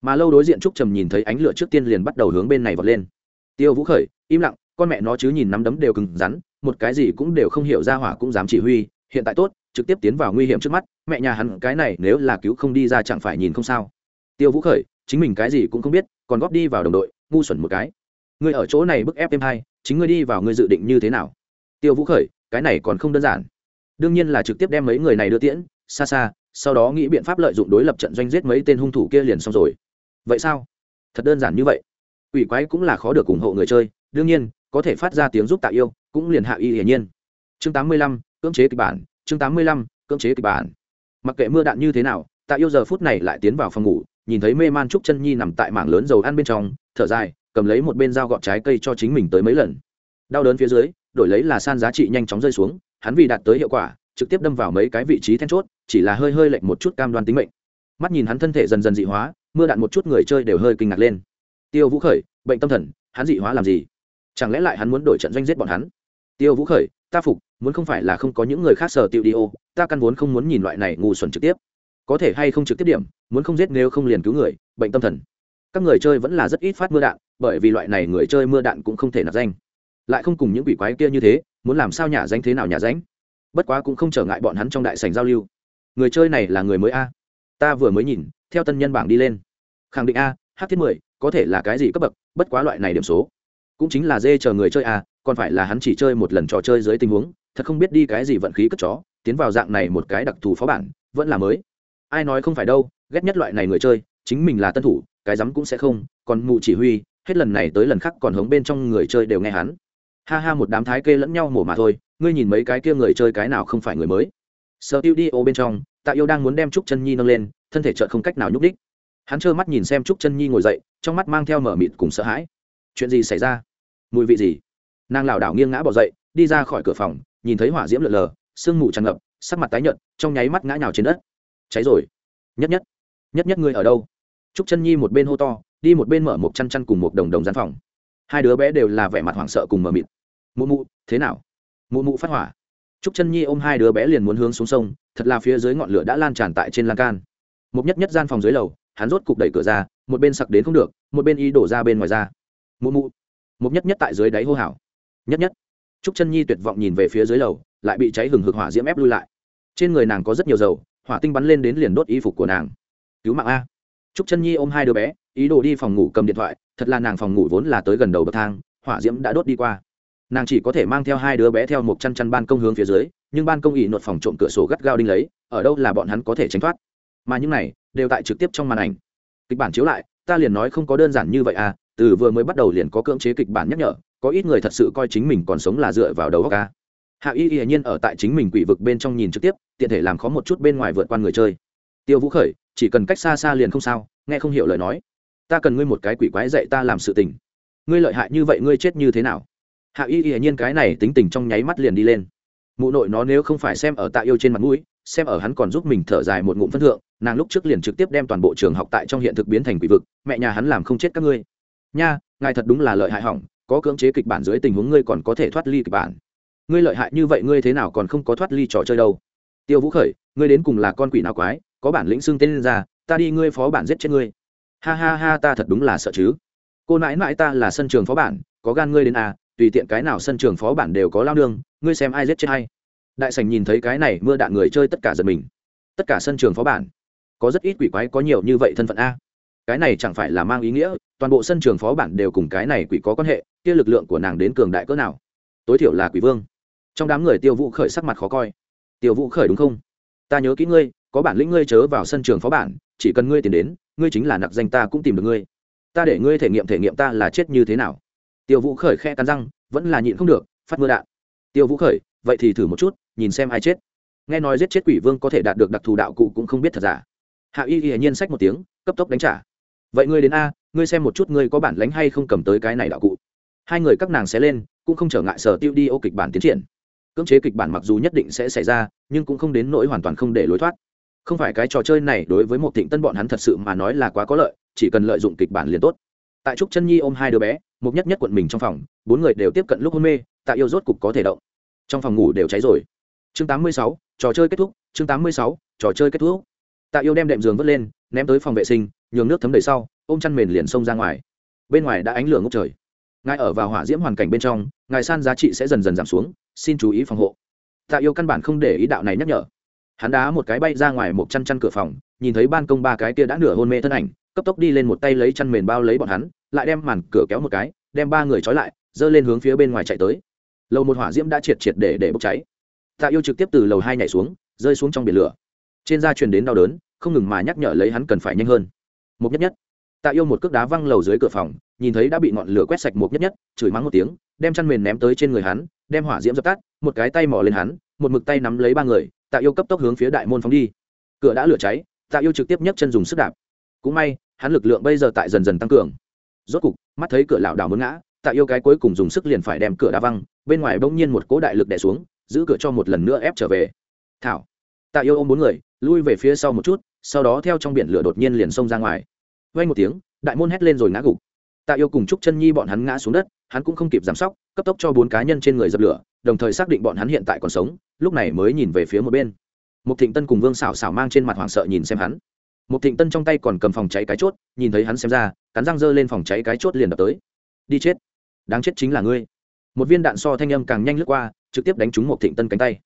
Mà lâu đối diện trúc trầm nhìn thấy ánh lửa trước tiên liền bắt đầu hướng bên này vọt lên. Tiêu vũ khởi, im lặng, con mẹ nó chứ nhìn nắm đấm đều cứng rắn, một cái gì cũng đều không hiểu ra hỏa cũng dám chỉ huy hiện tại tốt, trực tiếp tiến vào nguy hiểm trước mắt, mẹ nhà hắn cái này nếu là cứu không đi ra chẳng phải nhìn không sao. Tiêu vũ khởi, chính mình cái gì cũng không biết, còn góp đi vào đồng đội, ngu xuẩn một cái. Ngươi ở chỗ này bức ép thêm hai, chính ngươi đi vào ngươi dự định như thế nào? Tiêu vũ khởi, cái này còn không đơn giản. Đương nhiên là trực tiếp đem mấy người này đưa tiễn, xa xa, sau đó nghĩ biện pháp lợi dụng đối lập trận doanh giết mấy tên hung thủ kia liền xong rồi. Vậy sao? Thật đơn giản như vậy. Ủy quái cũng là khó được ủng hộ người chơi, đương nhiên, có thể phát ra tiếng giúp tạ yêu, cũng liền hạ y hiển nhiên. Chương tám mươi lăm cưỡng chế kịch bản, chương tám mươi lăm, cưỡng chế kịch bản. Mặc kệ mưa đạn như thế nào, tạ yêu giờ phút này lại tiến vào phòng ngủ, nhìn thấy mê man trúc chân nhi nằm tại mảng lớn dầu ăn bên trong, thở dài, cầm lấy một bên dao gọt trái cây cho chính mình tới mấy lần. Đau đớn phía dưới, đổi lấy là san giá trị nhanh chóng rơi xuống, hắn vì đạt tới hiệu quả, trực tiếp đâm vào mấy cái vị trí then chốt, chỉ là hơi hơi lệch một chút cam đoan tính mệnh. Mắt nhìn hắn thân thể dần dần dị hóa, mưa đạn một chút người chơi đều hơi kinh ngạc lên. Tiêu vũ khởi, bệnh tâm thần, hắn dị hóa làm gì? Chẳng lẽ lại hắn muốn đổi trận doanh giết bọn hắn? Tiêu vũ khởi, ta phục, muốn không phải là không có những người khác sở tiêu đi ô, ta căn vốn không muốn nhìn loại này ngu xuẩn trực tiếp. Có thể hay không trực tiếp điểm, muốn không giết nếu không liền cứu người, bệnh tâm thần. Các người chơi vẫn là rất ít phát mưa đạn, bởi vì loại này người chơi mưa đạn cũng không thể nạp danh. Lại không cùng những quỷ quái kia như thế, muốn làm sao nhà danh thế nào nhà danh? Bất quá cũng không trở ngại bọn hắn trong đại sành giao lưu. Người chơi này là người mới a. Ta vừa mới nhìn, theo tân nhân bảng đi lên. Khẳng định a h thiết mười, có thể là cái gì cấp bậc, bất quá loại này điểm số cũng chính là dê chờ người chơi à, còn phải là hắn chỉ chơi một lần trò chơi dưới tình huống thật không biết đi cái gì vận khí cất chó tiến vào dạng này một cái đặc thù phó bản vẫn là mới. Ai nói không phải đâu ghét nhất loại này người chơi chính mình là tân thủ cái rắm cũng sẽ không còn mụ chỉ huy hết lần này tới lần khác còn hống bên trong người chơi đều nghe hắn. Ha ha một đám thái kê lẫn nhau mổ mà thôi ngươi nhìn mấy cái kia người chơi cái nào không phải người mới. Sợ tiêu đi ô bên trong tạ yêu đang muốn đem trúc chân nhi nâng lên thân thể chợt không cách nào nhúc đích hắn trơ mắt nhìn xem trúc chân nhi ngồi dậy trong mắt mang theo mở mịt cùng sợ hãi chuyện gì xảy ra? Mùi vị gì? Nàng lảo đảo nghiêng ngã bỏ dậy, đi ra khỏi cửa phòng, nhìn thấy hỏa diễm lợn lờ, sương mù tràn ngập, sắc mặt tái nhợt, trong nháy mắt ngã nhào trên đất. Cháy rồi. Nhất nhất. Nhất nhất ngươi ở đâu? Trúc chân nhi một bên hô to, đi một bên mở một chăn chăn cùng một đồng đồng gian phòng. Hai đứa bé đều là vẻ mặt hoảng sợ cùng mờ mịt. Mụ mụ, thế nào? Mụ mụ phát hỏa. Trúc chân nhi ôm hai đứa bé liền muốn hướng xuống sông, thật là phía dưới ngọn lửa đã lan tràn tại trên lan can. Một nhất nhất gian phòng dưới lầu, hắn rốt cục đẩy cửa ra, một bên sặc đến không được, một bên y đổ ra bên ngoài ra mụ mụ. Một nhất nhất tại dưới đáy hô hào. Nhất nhất. Trúc chân nhi tuyệt vọng nhìn về phía dưới lầu, lại bị cháy hừng hực hỏa diễm ép lui lại. Trên người nàng có rất nhiều dầu, hỏa tinh bắn lên đến liền đốt y phục của nàng. Cứu mạng a. Trúc chân nhi ôm hai đứa bé, ý đồ đi phòng ngủ cầm điện thoại, thật là nàng phòng ngủ vốn là tới gần đầu bậc thang, hỏa diễm đã đốt đi qua. Nàng chỉ có thể mang theo hai đứa bé theo một chăn chăn ban công hướng phía dưới, nhưng ban công ỉ nột phòng trộm cửa sổ gắt gao đinh lấy, ở đâu là bọn hắn có thể tránh thoát. Mà những này, đều tại trực tiếp trong màn ảnh. Kịch bản chiếu lại, ta liền nói không có đơn giản như vậy à từ vừa mới bắt đầu liền có cưỡng chế kịch bản nhắc nhở, có ít người thật sự coi chính mình còn sống là dựa vào đầu óc ca. Hạ y hiển nhiên ở tại chính mình quỷ vực bên trong nhìn trực tiếp, tiện thể làm khó một chút bên ngoài vượt qua người chơi. Tiêu vũ khởi, chỉ cần cách xa xa liền không sao, nghe không hiểu lời nói. Ta cần ngươi một cái quỷ quái dạy ta làm sự tình. Ngươi lợi hại như vậy ngươi chết như thế nào? Hạ y hiển nhiên cái này tính tình trong nháy mắt liền đi lên. Mụ nội nó nếu không phải xem ở tạ yêu trên mặt mũi, xem ở hắn còn giúp mình thở dài một ngụm phân thượng, nàng lúc trước liền trực tiếp đem toàn bộ trường học tại trong hiện thực biến thành quỷ vực, mẹ nhà hắn làm không chết các ngươi nha, ngài thật đúng là lợi hại hỏng, có cưỡng chế kịch bản dưới tình huống ngươi còn có thể thoát ly kịch bản. Ngươi lợi hại như vậy ngươi thế nào còn không có thoát ly trò chơi đâu? Tiêu vũ khởi, ngươi đến cùng là con quỷ nào quái, có bản lĩnh xưng tên lên ra, ta đi ngươi phó bản giết chết ngươi. Ha ha ha, ta thật đúng là sợ chứ. Cô nãi nãi ta là sân trường phó bản, có gan ngươi đến à tùy tiện cái nào sân trường phó bản đều có lao nương, ngươi xem ai giết chết hay đại sành nhìn thấy cái này mưa đạn người chơi tất cả giật mình. Tất cả sân trường phó bản, có rất ít quỷ quái có nhiều như vậy thân phận a. Cái này chẳng phải là mang ý nghĩa toàn bộ sân trường phó bản đều cùng cái này quỷ có quan hệ, kia lực lượng của nàng đến cường đại cỡ nào? Tối thiểu là quỷ vương. Trong đám người tiêu vũ khởi sắc mặt khó coi. Tiêu vũ khởi đúng không? Ta nhớ kỹ ngươi, có bản lĩnh ngươi chớ vào sân trường phó bản, chỉ cần ngươi tìm đến, ngươi chính là nặc danh ta cũng tìm được ngươi. Ta để ngươi thể nghiệm thể nghiệm ta là chết như thế nào. Tiêu vũ khởi khe cắn răng, vẫn là nhịn không được, phát mưa đạn. Tiêu vũ khởi, vậy thì thử một chút, nhìn xem ai chết. Nghe nói giết chết quỷ vương có thể đạt được đặc thù đạo cụ cũng không biết thật giả. Hạ y hiển nhiên sách một tiếng, cấp tốc đánh trả. Vậy ngươi đến a ngươi xem một chút ngươi có bản lánh hay không cầm tới cái này đạo cụ. Hai người các nàng sẽ lên cũng không trở ngại sở tiêu đi ô kịch bản tiến triển. Cưỡng chế kịch bản mặc dù nhất định sẽ xảy ra nhưng cũng không đến nỗi hoàn toàn không để lối thoát. Không phải cái trò chơi này đối với một thịnh tân bọn hắn thật sự mà nói là quá có lợi chỉ cần lợi dụng kịch bản liền tốt. Tại trúc chân nhi ôm hai đứa bé một nhất nhất quận mình trong phòng bốn người đều tiếp cận lúc hôn mê tạ yêu rốt cục có thể động. Trong phòng ngủ đều cháy rồi. Chương 86, trò chơi kết thúc chương 86, trò chơi kết thúc. Tạ yêu đem đệm giường vớt lên ném tới phòng vệ sinh nhường nước thấm đầy sau ôm chăn mền liền xông ra ngoài. Bên ngoài đã ánh lửa ngốc trời. Ngài ở vào hỏa diễm hoàn cảnh bên trong, ngài san giá trị sẽ dần dần giảm xuống, xin chú ý phòng hộ. Tạ yêu căn bản không để ý đạo này nhắc nhở. Hắn đá một cái bay ra ngoài một chăn chăn cửa phòng, nhìn thấy ban công ba cái kia đã nửa hôn mê thân ảnh, cấp tốc đi lên một tay lấy chăn mền bao lấy bọn hắn, lại đem màn cửa kéo một cái, đem ba người trói lại, giơ lên hướng phía bên ngoài chạy tới. Lầu một hỏa diễm đã triệt triệt để để bốc cháy. Tạ yêu trực tiếp từ lầu hai nhảy xuống, rơi xuống trong biển lửa. Trên da truyền đến đau đớn, không ngừng mà nhắc nhở lấy hắn cần phải nhanh hơn. Một nhất nhất tạ yêu một cước đá văng lầu dưới cửa phòng, nhìn thấy đã bị ngọn lửa quét sạch một nhất nhất, chửi mắng một tiếng, đem chăn mền ném tới trên người hắn, đem hỏa diễm dập tắt, một cái tay mò lên hắn, một mực tay nắm lấy ba người, tạ yêu cấp tốc hướng phía đại môn phóng đi. Cửa đã lửa cháy, tạ yêu trực tiếp nhấc chân dùng sức đạp. Cũng may, hắn lực lượng bây giờ tại dần dần tăng cường. Rốt cục, mắt thấy cửa lảo đảo muốn ngã, tạ yêu cái cuối cùng dùng sức liền phải đem cửa đá văng, bên ngoài bỗng nhiên một cỗ đại lực đè xuống, giữ cửa cho một lần nữa ép trở về. Thảo. Tạ yêu ôm bốn người, lui về phía sau một chút, sau đó theo trong biển lửa đột nhiên liền xông ra ngoài vay một tiếng, đại môn hét lên rồi ngã gục. Tạ yêu cùng trúc chân nhi bọn hắn ngã xuống đất, hắn cũng không kịp giám sóc, cấp tốc cho bốn cá nhân trên người dập lửa, đồng thời xác định bọn hắn hiện tại còn sống, lúc này mới nhìn về phía một bên. Một thịnh tân cùng vương xảo xảo mang trên mặt hoảng sợ nhìn xem hắn. Một thịnh tân trong tay còn cầm phòng cháy cái chốt, nhìn thấy hắn xem ra, cắn răng dơ lên phòng cháy cái chốt liền đập tới. Đi chết. Đáng chết chính là ngươi. Một viên đạn so thanh âm càng nhanh lướt qua, trực tiếp đánh trúng một thịnh tân cánh tay.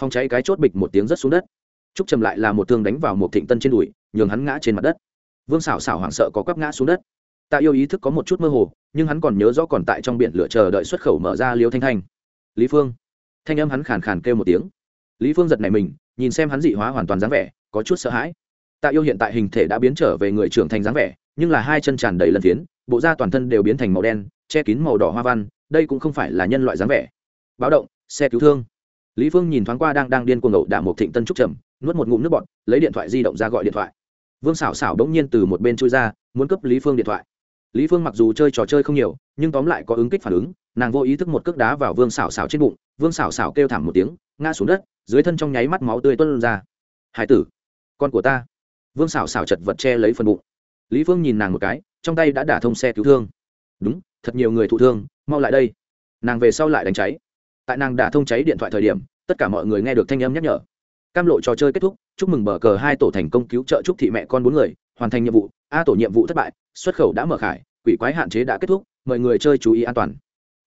Phòng cháy cái chốt bịch một tiếng rất xuống đất. Trúc trầm lại là một thương đánh vào một thịnh tân trên đùi, nhường hắn ngã trên mặt đất vương xảo xảo hoảng sợ có quắp ngã xuống đất. Tạ yêu ý thức có một chút mơ hồ, nhưng hắn còn nhớ rõ còn tại trong biển lửa chờ đợi xuất khẩu mở ra liêu thanh thanh. Lý phương. Thanh âm hắn khàn khàn kêu một tiếng. Lý phương giật này mình, nhìn xem hắn dị hóa hoàn toàn dáng vẻ, có chút sợ hãi. Tạ yêu hiện tại hình thể đã biến trở về người trưởng thành dáng vẻ, nhưng là hai chân tràn đầy lần phiến, bộ da toàn thân đều biến thành màu đen, che kín màu đỏ hoa văn, đây cũng không phải là nhân loại dáng vẻ. Báo động, xe cứu thương. Lý phương nhìn thoáng qua đang đang điên cuồng ngậu đả một thịnh tân trúc trầm, nuốt một ngụm nước bọt, lấy điện thoại di động ra gọi điện thoại vương xảo xảo đ ỗ n g nhiên từ một bên chui ra, muốn cấp lý phương điện thoại. Lý phương mặc dù chơi trò chơi không nhiều, nhưng tóm lại có ứng kích phản ứng, nàng vô ý thức một cước đá vào vương xảo xảo trên bụng, vương xảo xảo kêu thảm một tiếng, ngã xuống đất, dưới thân trong nháy mắt máu tươi tuân ra. Hải tử, con của ta. Vương xảo xảo chật vật che lấy phần bụng. Lý phương nhìn nàng một cái, trong tay đã đả thông xe cứu thương. Đúng, thật nhiều người thụ thương, mau lại đây. Nàng về sau lại đánh cháy. Tại nàng đả thông cháy điện thoại thời điểm, tất cả mọi người nghe được thanh âm nhắc nhở cam lộ trò chơi kết thúc, chúc mừng bờ cờ hai tổ thành công cứu trợ chúc thị mẹ con bốn người, hoàn thành nhiệm vụ, a tổ nhiệm vụ thất bại, xuất khẩu đã mở khải, quỷ quái hạn chế đã kết thúc, mời người chơi chú ý an toàn.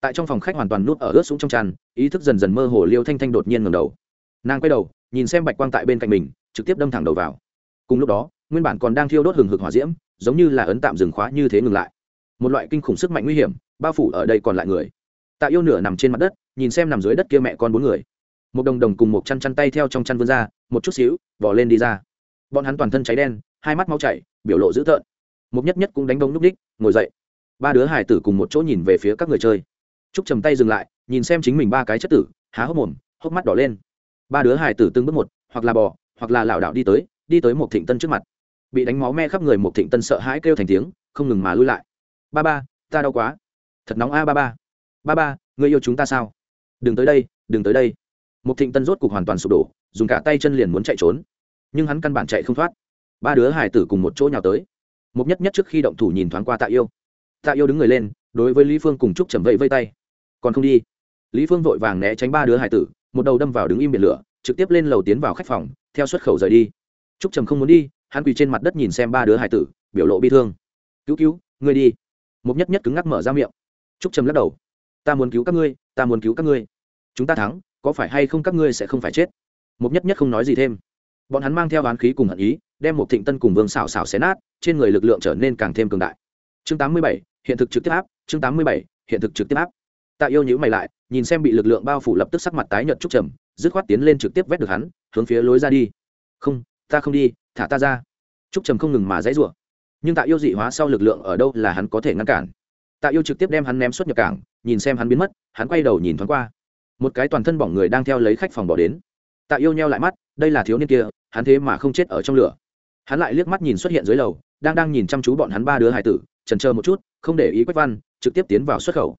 Tại trong phòng khách hoàn toàn nút ở ướt súng trong tràn ý thức dần dần mơ hồ liêu thanh thanh đột nhiên ngầm đầu. Nàng quay đầu, nhìn xem bạch quang tại bên cạnh mình, trực tiếp đâm thẳng đầu vào. Cùng lúc đó, nguyên bản còn đang thiêu đốt hừng hực hỏa diễm, giống như là ấn tạm dừng khóa như thế ngừng lại. Một loại kinh khủng sức mạnh nguy hiểm, bao phủ ở đây còn lại người. Tạ yêu nửa nằm trên mặt đất, nhìn xem nằm dưới đất kia mẹ con bốn người một đồng đồng cùng một chăn chăn tay theo trong chăn vươn ra, một chút xíu bỏ lên đi ra. Bọn hắn toàn thân cháy đen, hai mắt máu chảy, biểu lộ dữ tợn. Một nhất nhất cũng đánh bông núp đích, ngồi dậy. Ba đứa hải tử cùng một chỗ nhìn về phía các người chơi. Trúc trầm tay dừng lại, nhìn xem chính mình ba cái chất tử, há hốc mồm, hốc mắt đỏ lên. Ba đứa hải tử từng bước một, hoặc là bò, hoặc là lảo đảo đi tới đi tới một thịnh tân trước mặt. Bị đánh máu me khắp người một thịnh tân sợ hãi kêu thành tiếng, không ngừng mà lui lại. Ba ba, ta đau quá. Thật nóng a ba ba. Ba ba, người yêu chúng ta sao? Đừng tới đây, đừng tới đây một thịnh tân rốt cục hoàn toàn sụp đổ, dùng cả tay chân liền muốn chạy trốn. Nhưng hắn căn bản chạy không thoát. Ba đứa hải tử cùng một chỗ nhào tới. Mục nhất nhất trước khi động thủ nhìn thoáng qua tạ yêu. Tạ yêu đứng người lên, đối với lý phương cùng chúc chầm vẫy vây tay. Còn không đi. Lý phương vội vàng né tránh ba đứa hải tử, một đầu đâm vào đứng im biển lửa, trực tiếp lên lầu tiến vào khách phòng, theo xuất khẩu rời đi. Trúc trầm không muốn đi, hắn quỳ trên mặt đất nhìn xem ba đứa hải tử, biểu lộ bi thương. Cứu cứu, ngươi đi. Mục nhất nhất cứng ngắc mở ra miệng. Trúc trầm lắc đầu. Ta muốn cứu các ngươi, ta muốn cứu các ngươi. Chúng ta thắng có phải hay không các ngươi sẽ không phải chết? Một nhất nhất không nói gì thêm. Bọn hắn mang theo oán khí cùng hận ý đem một thịnh tân cùng vương xảo xảo xé nát trên người lực lượng trở nên càng thêm cường đại. Chương 87, hiện thực trực tiếp áp chương 87, hiện thực trực tiếp áp. Tạ yêu nhữ mày lại nhìn xem bị lực lượng bao phủ lập tức sắc mặt tái nhợt trúc trầm dứt khoát tiến lên trực tiếp vét được hắn hướng phía lối ra đi. Không ta không đi thả ta ra. Trúc trầm không ngừng mà dãy rủa. Nhưng tạ yêu dị hóa sau lực lượng ở đâu là hắn có thể ngăn cản. Tạ yêu trực tiếp đem hắn ném xuất nhập cảng nhìn xem hắn biến mất hắn quay đầu nhìn thoáng qua một cái toàn thân bỏng người đang theo lấy khách phòng bỏ đến. Tạ yêu nheo lại mắt, đây là thiếu niên kia, hắn thế mà không chết ở trong lửa. Hắn lại liếc mắt nhìn xuất hiện dưới lầu, đang đang nhìn chăm chú bọn hắn ba đứa hải tử trần chờ một chút, không để ý quách văn, trực tiếp tiến vào xuất khẩu.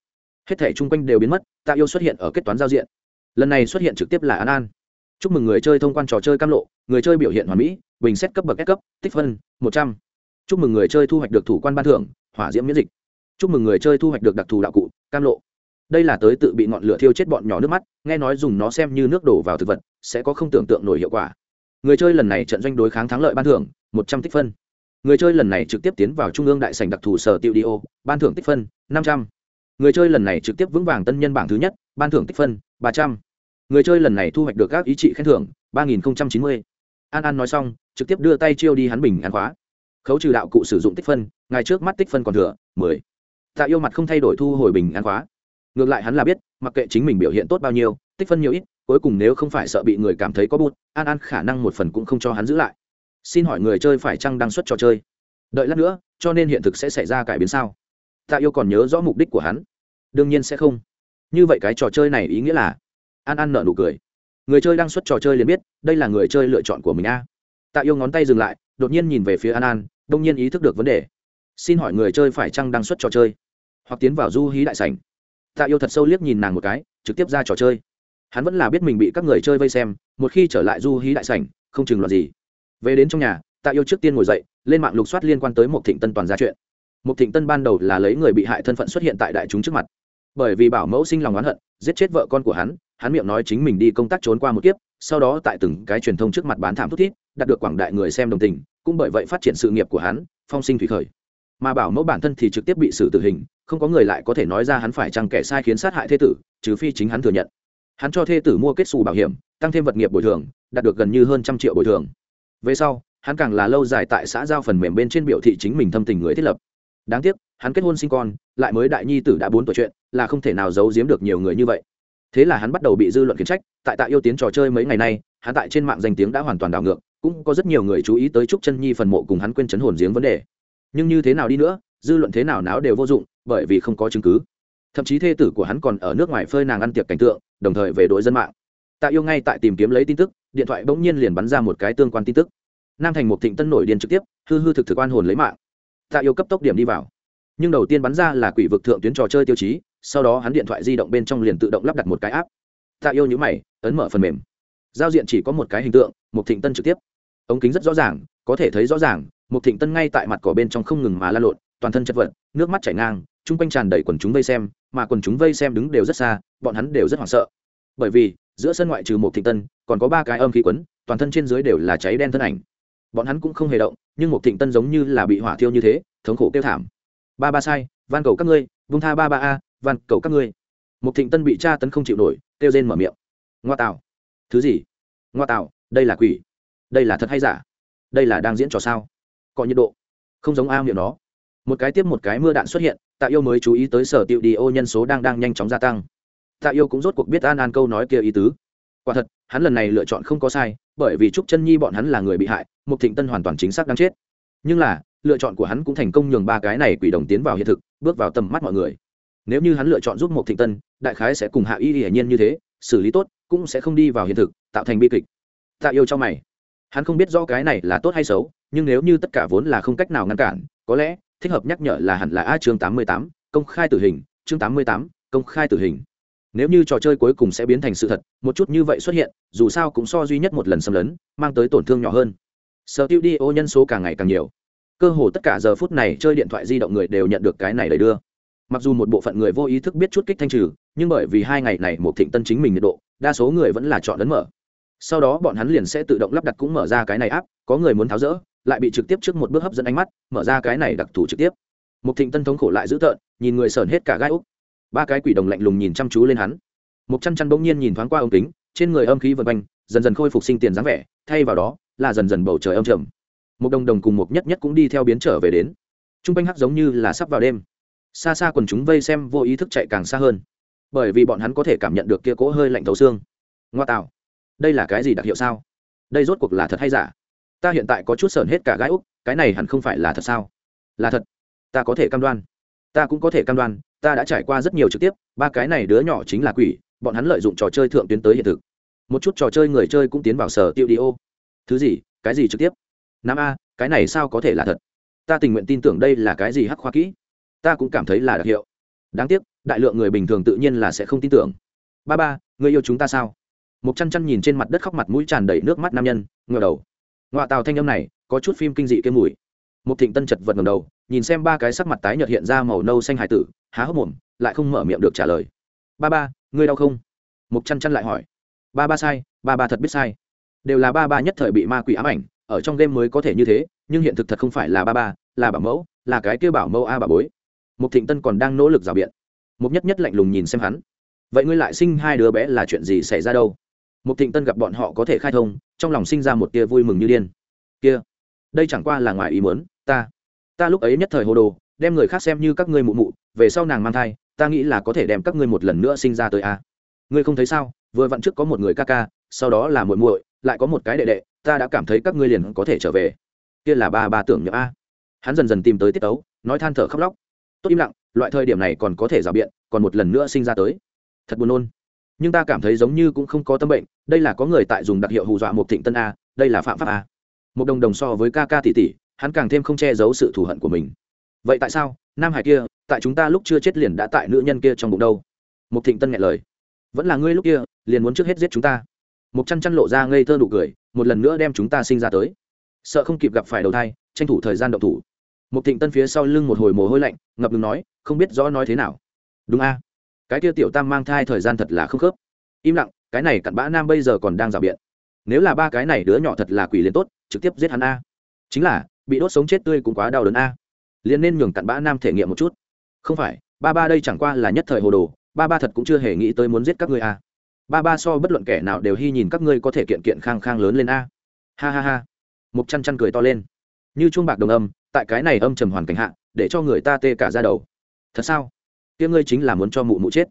Hết thẻ chung quanh đều biến mất, tạ yêu xuất hiện ở kết toán giao diện. Lần này xuất hiện trực tiếp là an an. Chúc mừng người chơi thông quan trò chơi cam lộ, người chơi biểu hiện hoàn mỹ, bình xét cấp bậc S cấp, tích phân, một trăm. Chúc mừng người chơi thu hoạch được thủ quan ban thưởng, hỏa diễm miễn dịch. Chúc mừng người chơi thu hoạch được đặc thù đạo cụ, cam lộ đây là tới tự bị ngọn lửa thiêu chết bọn nhỏ nước mắt, nghe nói dùng nó xem như nước đổ vào thực vật, sẽ có không tưởng tượng nổi hiệu quả. Người chơi lần này trận doanh đối kháng thắng lợi ban thưởng, một trăm tích phân. Người chơi lần này trực tiếp tiến vào trung ương đại sành đặc thù sở tiêu đi ô, ban thưởng tích phân, năm trăm. Người chơi lần này trực tiếp vững vàng tân nhân bảng thứ nhất, ban thưởng tích phân, ba trăm. Người chơi lần này thu hoạch được các ý trị khen thưởng, ba nghìn chín mươi. An an nói xong, trực tiếp đưa tay chiêu đi hắn bình an khóa. Khấu trừ đạo cụ sử dụng tích phân ngay trước mắt tích phân còn thừa, mười. Tạ yêu mặt không thay đổi thu hồi bình an khóa ngược lại hắn là biết, mặc kệ chính mình biểu hiện tốt bao nhiêu, tích phân nhiều ít, cuối cùng nếu không phải sợ bị người cảm thấy có bụt, an an khả năng một phần cũng không cho hắn giữ lại. Xin hỏi người chơi phải chăng đăng xuất trò chơi? Đợi lát nữa, cho nên hiện thực sẽ xảy ra cải biến sao? Tạ yêu còn nhớ rõ mục đích của hắn. Đương nhiên sẽ không. Như vậy cái trò chơi này ý nghĩa là? An an nợ nụ cười. Người chơi đang xuất trò chơi liền biết, đây là người chơi lựa chọn của mình a. Tạ yêu ngón tay dừng lại, đột nhiên nhìn về phía an an, đông nhiên ý thức được vấn đề. Xin hỏi người chơi phải chăng đăng xuất trò chơi? Hoặc tiến vào du hí đại sảnh? Tạ yêu thật sâu liếc nhìn nàng một cái, trực tiếp ra trò chơi. Hắn vẫn là biết mình bị các người chơi vây xem, một khi trở lại du hí đại sảnh, không chừng loạt gì. Về đến trong nhà, tạ yêu trước tiên ngồi dậy, lên mạng lục soát liên quan tới một thịnh tân toàn ra chuyện. Một thịnh tân ban đầu là lấy người bị hại thân phận xuất hiện tại đại chúng trước mặt. Bởi vì bảo mẫu sinh lòng oán hận, giết chết vợ con của hắn hắn miệng nói chính mình đi công tác trốn qua một kiếp, sau đó tại từng cái truyền thông trước mặt bán thảm thút thít, đạt được quảng đại người xem đồng tình, cũng bởi vậy phát triển sự nghiệp của hắn, phong sinh thủy khởi mà bảo mẫu bản thân thì trực tiếp bị xử tử hình, không có người lại có thể nói ra hắn phải chăng kẻ sai khiến sát hại thế tử, trừ phi chính hắn thừa nhận. Hắn cho thê tử mua kết xù bảo hiểm, tăng thêm vật nghiệp bồi thường, đạt được gần như hơn trăm triệu bồi thường. Về sau, hắn càng là lâu dài tại xã giao phần mềm bên trên biểu thị chính mình thâm tình người thiết lập. Đáng tiếc, hắn kết hôn sinh con, lại mới đại nhi tử đã bốn tuổi chuyện, là không thể nào giấu giếm được nhiều người như vậy. Thế là hắn bắt đầu bị dư luận khiển trách, tại tạ yêu tiến trò chơi mấy ngày nay, hắn tại trên mạng danh tiếng đã hoàn toàn đảo ngược, cũng có rất nhiều người chú ý tới trúc chân nhi phần mộ cùng hắn quên chấn hồn giếng vấn đề nhưng như thế nào đi nữa, dư luận thế nào náo đều vô dụng, bởi vì không có chứng cứ. Thậm chí thê tử của hắn còn ở nước ngoài phơi nàng ăn tiệc cảnh tượng, đồng thời về đội dân mạng. Tạ yêu ngay tại tìm kiếm lấy tin tức, điện thoại bỗng nhiên liền bắn ra một cái tương quan tin tức. Nam thành một thịnh tân nổi điên trực tiếp, hư hư thực thực oan hồn lấy mạng. Tạ yêu cấp tốc điểm đi vào. Nhưng đầu tiên bắn ra là quỷ vực thượng tuyến trò chơi tiêu chí, sau đó hắn điện thoại di động bên trong liền tự động lắp đặt một cái app. Tạ yêu nhữ mày, ấn mở phần mềm. Giao diện chỉ có một cái hình tượng, một thịnh tân trực tiếp. Ống kính rất rõ ràng, có thể thấy rõ ràng một thịnh tân ngay tại mặt cỏ bên trong không ngừng mà la lộn, toàn thân chất vật, nước mắt chảy ngang, chung quanh tràn đầy quần chúng vây xem, mà quần chúng vây xem đứng đều rất xa, bọn hắn đều rất hoảng sợ. Bởi vì, giữa sân ngoại trừ một thịnh tân, còn có ba cái âm khí quấn, toàn thân trên dưới đều là cháy đen thân ảnh. Bọn hắn cũng không hề động, nhưng một thịnh tân giống như là bị hỏa thiêu như thế, thống khổ kêu thảm. Ba ba sai, van cầu các ngươi, vung tha ba ba a, van cầu các ngươi. Một thịnh tân bị tra tấn không chịu nổi, kêu rên mở miệng. Ngoa tạo thứ gì? Ngoa tạo đây là quỷ. Đây là thật hay giả? Đây là đang diễn trò sao? Có nhiệt độ. Không giống a miệng nó. Một cái tiếp một cái mưa đạn xuất hiện, tạ yêu mới chú ý tới sở tiệu đi ô nhân số đang đang nhanh chóng gia tăng. Tạ yêu cũng rốt cuộc biết an an câu nói kia ý tứ. Quả thật, hắn lần này lựa chọn không có sai, bởi vì trúc chân nhi bọn hắn là người bị hại, mục thịnh tân hoàn toàn chính xác đang chết. Nhưng là, lựa chọn của hắn cũng thành công nhường ba cái này quỷ đồng tiến vào hiện thực, bước vào tầm mắt mọi người. Nếu như hắn lựa chọn giúp mục thịnh tân, đại khái sẽ cùng hạ y hiển nhiên như thế, xử lý tốt, cũng sẽ không đi vào hiện thực, tạo thành bi kịch. Tạ yêu cho mày. Hắn không biết do cái này là tốt hay xấu nhưng nếu như tất cả vốn là không cách nào ngăn cản, có lẽ, thích hợp nhắc nhở là hẳn là a chương tám mươi tám, công khai tử hình, chương tám mươi tám, công khai tử hình. Nếu như trò chơi cuối cùng sẽ biến thành sự thật, một chút như vậy xuất hiện, dù sao cũng so duy nhất một lần xâm lấn, mang tới tổn thương nhỏ hơn. Sở tiêu đi, ô nhân số càng ngày càng nhiều. Cơ hồ tất cả giờ phút này chơi điện thoại di động người đều nhận được cái này đầy đưa. Mặc dù một bộ phận người vô ý thức biết chút kích thanh trừ, nhưng bởi vì hai ngày này một thịnh tân chính mình nhiệt độ, đa số người vẫn là chọn ấn mở. Sau đó bọn hắn liền sẽ tự động lắp đặt cũng mở ra cái này áp có người muốn tháo rỡ lại bị trực tiếp trước một bước hấp dẫn ánh mắt, mở ra cái này đặc thù trực tiếp. Một thịnh tân thống khổ lại dữ tợn, nhìn người sờn hết cả gai úc. Ba cái quỷ đồng lạnh lùng nhìn chăm chú lên hắn. Một chăn chăn bỗng nhiên nhìn thoáng qua ống kính, trên người âm khí vần quanh, dần dần khôi phục sinh tiền dáng vẻ, thay vào đó, là dần dần bầu trời âm trầm. Một đồng đồng cùng một nhất nhất cũng đi theo biến trở về đến. T r u n g quanh hắc giống như là sắp vào đêm. Xa xa quần chúng vây xem vô ý thức chạy càng xa hơn. Bởi vì bọn hắn có thể cảm nhận được kia cỗ hơi lạnh thấu xương. Ngoa tạo. Đây là cái gì đặc hiệu sao? Đây rốt cuộc là thật hay giả? Ta hiện tại có chút sờn hết cả gái úc, cái này hẳn không phải là thật sao? Là thật. Ta có thể cam đoan. Ta cũng có thể cam đoan, ta đã trải qua rất nhiều trực tiếp, ba cái này đứa nhỏ chính là quỷ, bọn hắn lợi dụng trò chơi thượng tuyến tới hiện thực. Một chút trò chơi người chơi cũng tiến vào sở tiêu đi ô. Thứ gì? Cái gì trực tiếp? Nam a, cái này sao có thể là thật? Ta tình nguyện tin tưởng đây là cái gì hắc khoa kỹ? Ta cũng cảm thấy là đặc hiệu. Đáng tiếc, đại lượng người bình thường tự nhiên là sẽ không tin tưởng. Ba ba, người yêu chúng ta sao? Một chăn chăn nhìn trên mặt đất khóc mặt mũi tràn đầy nước mắt nam nhân ngờ đầu ngoạ tàu thanh âm này, có chút phim kinh dị kia mùi. Một thịnh tân chật vật ngầm đầu, nhìn xem ba cái sắc mặt tái nhợt hiện ra màu nâu xanh hải tử, há hốc mồm, lại không mở miệng được trả lời. Ba ba, ngươi đau không? Mục chăn chăn lại hỏi. Ba ba sai, ba ba thật biết sai. Đều là ba ba nhất thời bị ma quỷ ám ảnh, ở trong game mới có thể như thế, nhưng hiện thực thật không phải là ba ba, là bảo mẫu, là cái kêu bảo mẫu a bà bối. Mục thịnh tân còn đang nỗ lực rào biện. Mục nhất nhất lạnh lùng nhìn xem hắn. Vậy ngươi lại sinh hai đứa bé là chuyện gì xảy ra đâu? Một thịnh tân gặp bọn họ có thể khai thông, trong lòng sinh ra một tia vui mừng như điên. Kia, đây chẳng qua là ngoài ý muốn, ta ta lúc ấy nhất thời hồ đồ, đem người khác xem như các ngươi mụ mụ, về sau nàng mang thai, ta nghĩ là có thể đem các ngươi một lần nữa sinh ra tới a. Ngươi không thấy sao, vừa vặn trước có một người ca ca, sau đó là muội muội, lại có một cái đệ đệ, ta đã cảm thấy các ngươi liền có thể trở về. Kia là ba ba tưởng nhớ a. Hắn dần dần tìm tới tiết tấu, nói than thở khóc lóc. Tốt im lặng, loại thời điểm này còn có thể rào biện, còn một lần nữa sinh ra tới. Thật buồn nôn nhưng ta cảm thấy giống như cũng không có tâm bệnh, đây là có người tại dùng đặc hiệu hù dọa một thịnh tân a, đây là phạm pháp a. Một đồng đồng so với ca ca tỷ tỷ, hắn càng thêm không che giấu sự thù hận của mình. Vậy tại sao, nam hải kia, tại chúng ta lúc chưa chết liền đã tại nữ nhân kia trong bụng đâu? Một thịnh tân nghe lời. Vẫn là ngươi lúc kia, liền muốn trước hết giết chúng ta. Một chăn chăn lộ ra ngây thơ nụ cười, một lần nữa đem chúng ta sinh ra tới. Sợ không kịp gặp phải đầu thai, tranh thủ thời gian động thủ. Một thịnh tân phía sau lưng một hồi mồ hôi lạnh, ngập ngừng nói, không biết rõ nói thế nào. Đúng a cái kia tiểu tam mang thai thời gian thật là không khớp. Im lặng, cái này cặn bã nam bây giờ còn đang rào biện. Nếu là ba cái này đứa nhỏ thật là quỷ liền tốt, trực tiếp giết hắn a. Chính là, bị đốt sống chết tươi cũng quá đau đớn a. Liền nên nhường cặn bã nam thể nghiệm một chút. Không phải, ba ba đây chẳng qua là nhất thời hồ đồ, ba ba thật cũng chưa hề nghĩ tới muốn giết các ngươi a. Ba ba so bất luận kẻ nào đều hy nhìn các ngươi có thể kiện kiện khang khang lớn lên a. Ha ha ha. Mục chăn chăn cười to lên. Như chuông bạc đồng âm, tại cái này âm trầm hoàn cảnh hạ, để cho người ta tê cả ra đầu. Thật sao? Tiếng ngươi chính là muốn cho mụ mụ chết.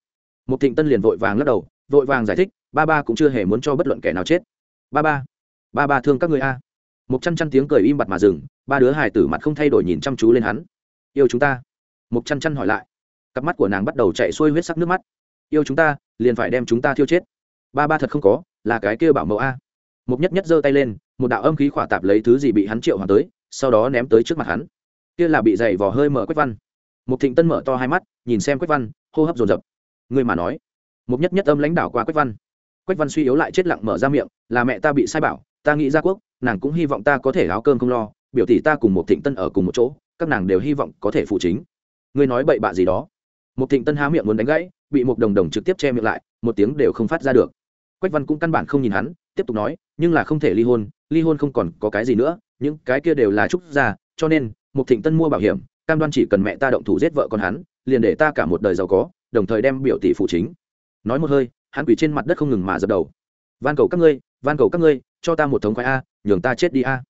Một thịnh tân liền vội vàng lắc đầu, vội vàng giải thích, ba ba cũng chưa hề muốn cho bất luận kẻ nào chết. Ba ba ba ba thương các ngươi a. Một chăn chăn tiếng cười im bặt mà dừng, ba đứa hài tử mặt không thay đổi nhìn chăm chú lên hắn. Yêu chúng ta. Một chăn chăn hỏi lại. Cặp mắt của nàng bắt đầu chạy xuôi huyết sắc nước mắt. Yêu chúng ta, liền phải đem chúng ta thiêu chết. Ba ba thật không có, là cái kia bảo mẫu a. Một nhất nhất giơ tay lên, một đạo âm khí khỏa tạp lấy thứ gì bị hắn triệu hoàng tới, sau đó ném tới trước mặt hắn. Kia là bị dày vò hơi mở quách văn một thịnh tân mở to hai mắt, nhìn xem quách văn, hô hấp dồn dập. Người mà nói một nhất nhất âm lãnh đạo qua quách văn. Quách văn suy yếu lại chết lặng mở ra miệng, là mẹ ta bị sai bảo, ta nghĩ ra quốc, nàng cũng hy vọng ta có thể áo cơm không lo, biểu tỷ ta cùng một thịnh tân ở cùng một chỗ, các nàng đều hy vọng có thể phụ chính. Ngươi nói bậy bạ gì đó? Một thịnh tân há miệng muốn đánh gãy, bị một đồng đồng trực tiếp che miệng lại, một tiếng đều không phát ra được. Quách văn cũng căn bản không nhìn hắn, tiếp tục nói, nhưng là không thể ly hôn ly hôn không còn có cái gì nữa, những cái kia đều là trúc gia, cho nên một thịnh tân mua bảo hiểm cam đoan chỉ cần mẹ ta động thủ giết vợ con hắn, liền để ta cả một đời giàu có, đồng thời đem biểu tỷ phụ chính. Nói một hơi, hắn quỳ trên mặt đất không ngừng mà dập đầu. Van cầu các ngươi, van cầu các ngươi, cho ta một thống khoái a, nhường ta chết đi a.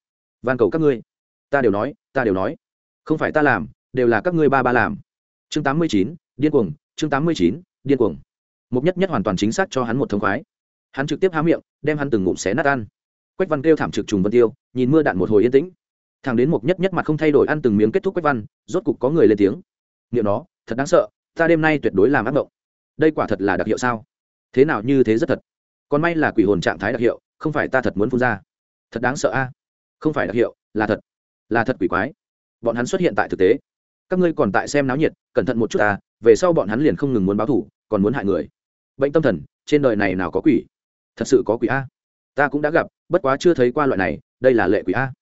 Van cầu các ngươi. Ta đều nói, ta đều nói. Không phải ta làm, đều là các ngươi ba ba làm. Chương tám mươi chín, điên cuồng, chương tám mươi chín, điên cuồng. Mục nhất nhất hoàn toàn chính xác cho hắn một thống khoái. Hắn trực tiếp há miệng, đem hắn từng ngụm xé nát ăn. Quách văn kêu thảm trực trùng vân tiêu, nhìn mưa đạn một hồi yên tĩnh thằng đến mục nhất nhất mặt không thay đổi ăn từng miếng kết thúc quách văn, rốt cục có người lên tiếng. Nghiệm nó thật đáng sợ, ta đêm nay tuyệt đối làm ác mộng. Đây quả thật là đặc hiệu sao? Thế nào như thế rất thật. Còn may là quỷ hồn trạng thái đặc hiệu, không phải ta thật muốn phun ra. Thật đáng sợ a. Không phải đặc hiệu, là thật. Là thật quỷ quái. Bọn hắn xuất hiện tại thực tế. Các ngươi còn tại xem náo nhiệt, cẩn thận một chút ta, về sau bọn hắn liền không ngừng muốn báo thủ còn muốn hại người. Bệnh tâm thần, trên đời này nào có quỷ? Thật sự có quỷ a. Ta cũng đã gặp, bất quá chưa thấy qua loại này, đây là lệ quỷ a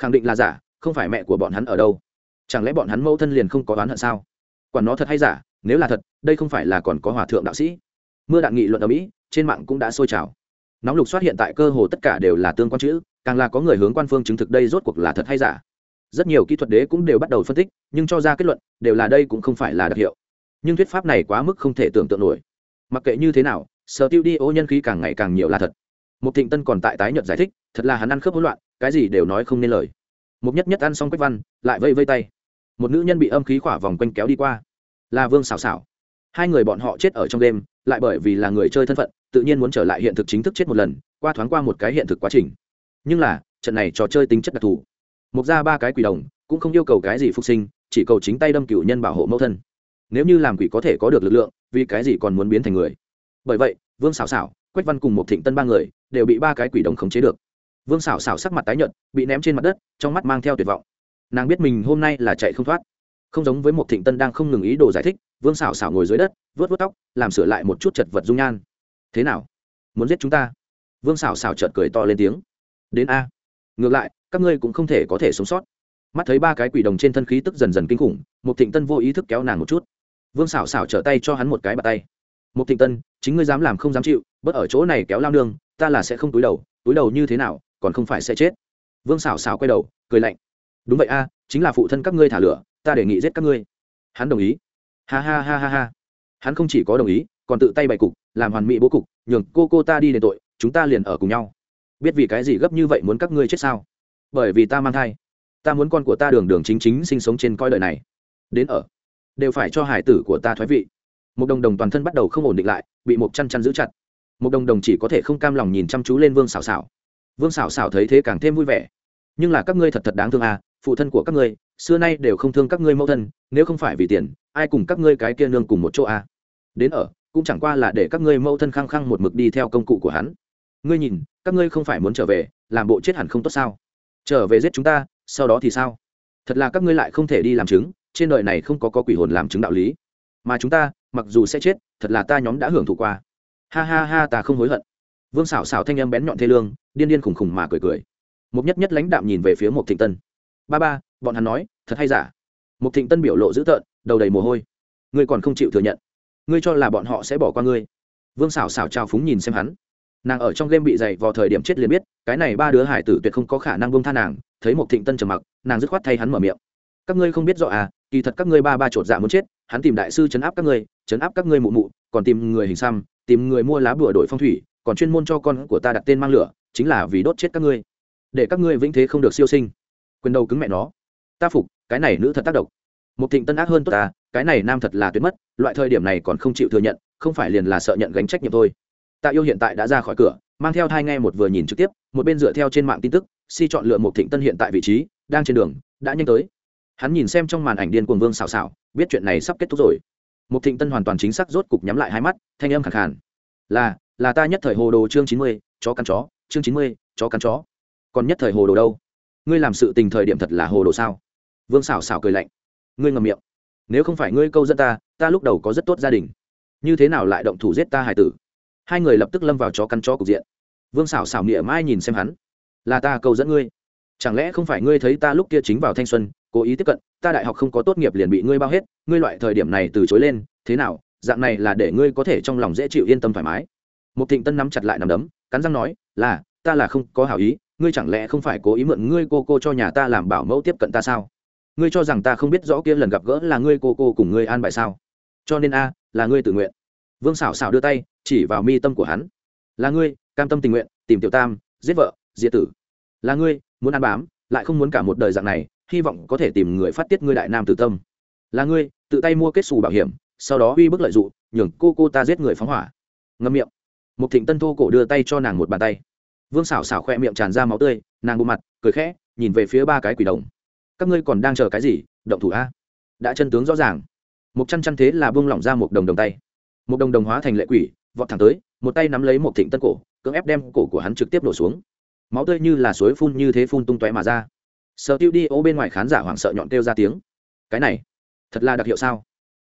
khẳng định là giả, không phải mẹ của bọn hắn ở đâu. Chẳng lẽ bọn hắn mẫu thân liền không có oán hận sao? Quản nó thật hay giả, nếu là thật, đây không phải là còn có hòa thượng đạo sĩ. Mưa đạn nghị luận ở mỹ, trên mạng cũng đã sôi trào. Nóng lục xoát hiện tại cơ hồ tất cả đều là tương quan chữ, càng là có người hướng quan phương chứng thực đây rốt cuộc là thật hay giả. Rất nhiều kỹ thuật đế cũng đều bắt đầu phân tích, nhưng cho ra kết luận, đều là đây cũng không phải là đặc hiệu. Nhưng thuyết pháp này quá mức không thể tưởng tượng nổi. Mặc kệ như thế nào, sở tiêu đi, ô nhân khí càng ngày càng nhiều là thật. Một thịnh tân còn tại tái nhận giải thích, thật là hắn ăn khớp hỗn loạn cái gì đều nói không nên lời. Một nhất nhất ăn xong quách văn, lại vây vây tay. Một nữ nhân bị âm khí khỏa vòng quanh kéo đi qua. Là vương xảo xảo hai người bọn họ chết ở trong đêm, lại bởi vì là người chơi thân phận, tự nhiên muốn trở lại hiện thực chính thức chết một lần, qua thoáng qua một cái hiện thực quá trình. Nhưng là, trận này trò chơi tính chất đặc thù. Mục ra ba cái quỷ đồng, cũng không yêu cầu cái gì phục sinh, chỉ cầu chính tay đâm cựu nhân bảo hộ mẫu thân. Nếu như làm quỷ có thể có được lực lượng, vì cái gì còn muốn biến thành người? Bởi vậy, vương xảo xảo quách văn cùng một thịnh tân ba người, đều bị ba cái quỷ đồng khống chế được vương xảo xảo sắc mặt tái nhợt, bị ném trên mặt đất, trong mắt mang theo tuyệt vọng. Nàng biết mình hôm nay là chạy không thoát. Không giống với một thịnh tân đang không ngừng ý đồ giải thích, vương xảo xảo ngồi dưới đất vớt vớt tóc, làm sửa lại một chút chật vật dung nhan. Thế nào? Muốn giết chúng ta? Vương xảo xảo chợt cười to lên tiếng. Đến a. Ngược lại, các ngươi cũng không thể có thể sống sót. Mắt thấy ba cái quỷ đồng trên thân khí tức dần dần kinh khủng một thịnh tân vô ý thức kéo nàng một chút. Vương xảo xảo trở tay cho hắn một cái bạt tay. Một thịnh tân, chính ngươi dám làm không dám chịu, bớt ở chỗ này kéo lao nương, ta là sẽ không túi đầu túi đầu như thế nào còn không phải sẽ chết. Vương xảo xảo quay đầu, cười lạnh. Đúng vậy a, chính là phụ thân các ngươi thả lửa, ta đề nghị giết các ngươi. Hắn đồng ý. Ha ha ha ha ha. Hắn không chỉ có đồng ý, còn tự tay bày cục, làm hoàn mỹ bố cục, nhường cô cô ta đi đền tội, chúng ta liền ở cùng nhau. Biết vì cái gì gấp như vậy muốn các ngươi chết sao? Bởi vì ta mang thai. Ta muốn con của ta đường đường chính chính sinh sống trên coi đời này. Đến ở. Đều phải cho hải tử của ta thoái vị. Một đồng đồng toàn thân bắt đầu không ổn định lại, bị một chăn chăn giữ chặt. Một đồng đồng chỉ có thể không cam lòng nhìn chăm chú lên vương xảo xảo vương xảo xảo thấy thế càng thêm vui vẻ. Nhưng là các ngươi thật thật đáng thương à phụ thân của các ngươi, xưa nay đều không thương các ngươi mẫu thân, nếu không phải vì tiền, ai cùng các ngươi cái kia nương cùng một chỗ à? Đến ở, cũng chẳng qua là để các ngươi mẫu thân khăng khăng một mực đi theo công cụ của hắn. Ngươi nhìn, các ngươi không phải muốn trở về, làm bộ chết hẳn không tốt sao? Trở về giết chúng ta, sau đó thì sao? Thật là các ngươi lại không thể đi làm chứng, trên đời này không có có quỷ hồn làm chứng đạo lý. Mà chúng ta, mặc dù sẽ chết, thật là ta nhóm đã hưởng thụ qua. Ha ha ha, ta không hối hận vương xảo xảo thanh âm bén nhọn thê lương, điên điên khùng khùng mà cười cười. Một nhất nhất lãnh đạm nhìn về phía một thịnh tân. Ba ba, bọn hắn nói, thật hay giả? Một thịnh tân biểu lộ dữ tợn, đầu đầy mồ hôi. Ngươi còn không chịu thừa nhận. Ngươi cho là bọn họ sẽ bỏ qua ngươi. Vương xảo xảo trao phúng nhìn xem hắn. Nàng ở trong game bị dày vào thời điểm chết liền biết, cái này ba đứa hải tử tuyệt không có khả năng bông tha nàng, thấy một thịnh tân trầm mặc, nàng dứt khoát thay hắn mở miệng. Các ngươi không biết rõ à kỳ thật các ngươi ba ba chột dạ muốn chết, hắn tìm đại sư chấn áp các ngươi, chấn áp các ngươi mụ mụ, còn tìm người hình xăm, tìm người mua lá bùa đổi phong thủy còn chuyên môn cho con của ta đặt tên mang lửa, chính là vì đốt chết các ngươi. Để các ngươi vĩnh thế không được siêu sinh. Quyền đầu cứng mẹ nó. Ta phục, cái này nữ thật tác động một thịnh tân ác hơn tốt ta, cái này nam thật là tuyệt mất, loại thời điểm này còn không chịu thừa nhận, không phải liền là sợ nhận gánh trách nhiệm thôi. Tạ yêu hiện tại đã ra khỏi cửa, mang theo thai nghe một vừa nhìn trực tiếp, một bên dựa theo trên mạng tin tức, si chọn lựa một thịnh tân hiện tại vị trí, đang trên đường, đã nhanh tới. Hắn nhìn xem trong màn ảnh điên cuồng vương xào xào biết chuyện này sắp kết thúc rồi. Một thịnh tân hoàn toàn chính xác rốt cục nhắm lại hai mắt, thanh âm khẳng khàn. Là là ta nhất thời hồ đồ chương chín mươi, chó cắn chó, chương chín mươi, chó cắn chó. Còn nhất thời hồ đồ đâu? Ngươi làm sự tình thời điểm thật là hồ đồ sao? Vương xảo xảo cười lạnh. Ngươi ngầm miệng. Nếu không phải ngươi câu dẫn ta ta lúc đầu có rất tốt gia đình. Như thế nào lại động thủ giết ta hải tử? Hai người lập tức lâm vào chó cắn chó cục diện. Vương xảo xảo nghĩa mai nhìn xem hắn. Là ta câu dẫn ngươi. Chẳng lẽ không phải ngươi thấy ta lúc kia chính vào thanh xuân, cố ý tiếp cận, ta đại học không có tốt nghiệp liền bị ngươi bao hết, ngươi loại thời điểm này từ chối lên, thế nào? Dạng này là để ngươi có thể trong lòng dễ chịu yên tâm thoải mái một thịnh tân nắm chặt lại nằm đấm, cắn răng nói, là, ta là không có hảo ý, ngươi chẳng lẽ không phải cố ý mượn ngươi cô cô cho nhà ta làm bảo mẫu tiếp cận ta sao? Ngươi cho rằng ta không biết rõ kia lần gặp gỡ là ngươi cô cô cùng ngươi an bài sao? Cho nên a, là ngươi tự nguyện. Vương xảo xảo đưa tay, chỉ vào mi tâm của hắn. Là ngươi, cam tâm tình nguyện, tìm tiểu tam, giết vợ, diệt tử. Là ngươi, muốn ăn bám, lại không muốn cả một đời dạng này, hy vọng có thể tìm người phát tiết ngươi đại nam tử tâm. Là ngươi, tự tay mua kết xù bảo hiểm, sau đó uy bức lợi dụng, nhường cô cô ta giết người phóng hỏa. Ngâm miệng một thịnh tân thô cổ đưa tay cho nàng một bàn tay. Vương xảo xảo khoe miệng tràn ra máu tươi, nàng bộ mặt, cười khẽ, nhìn về phía ba cái quỷ đồng. Các ngươi còn đang chờ cái gì? Động thủ a. Đã chân tướng rõ ràng. Một chăn chăn thế là buông lỏng ra một đồng đồng tay. Một đồng đồng hóa thành lệ quỷ, vọt thẳng tới, một tay nắm lấy một thịnh tân cổ, cưỡng ép đem cổ của hắn trực tiếp đổ xuống. Máu tươi như là suối phun như thế phun tung tóe mà ra. Sở tiêu đi ô bên ngoài khán giả hoảng sợ nhọn kêu ra tiếng. Cái này, thật là đặc hiệu sao?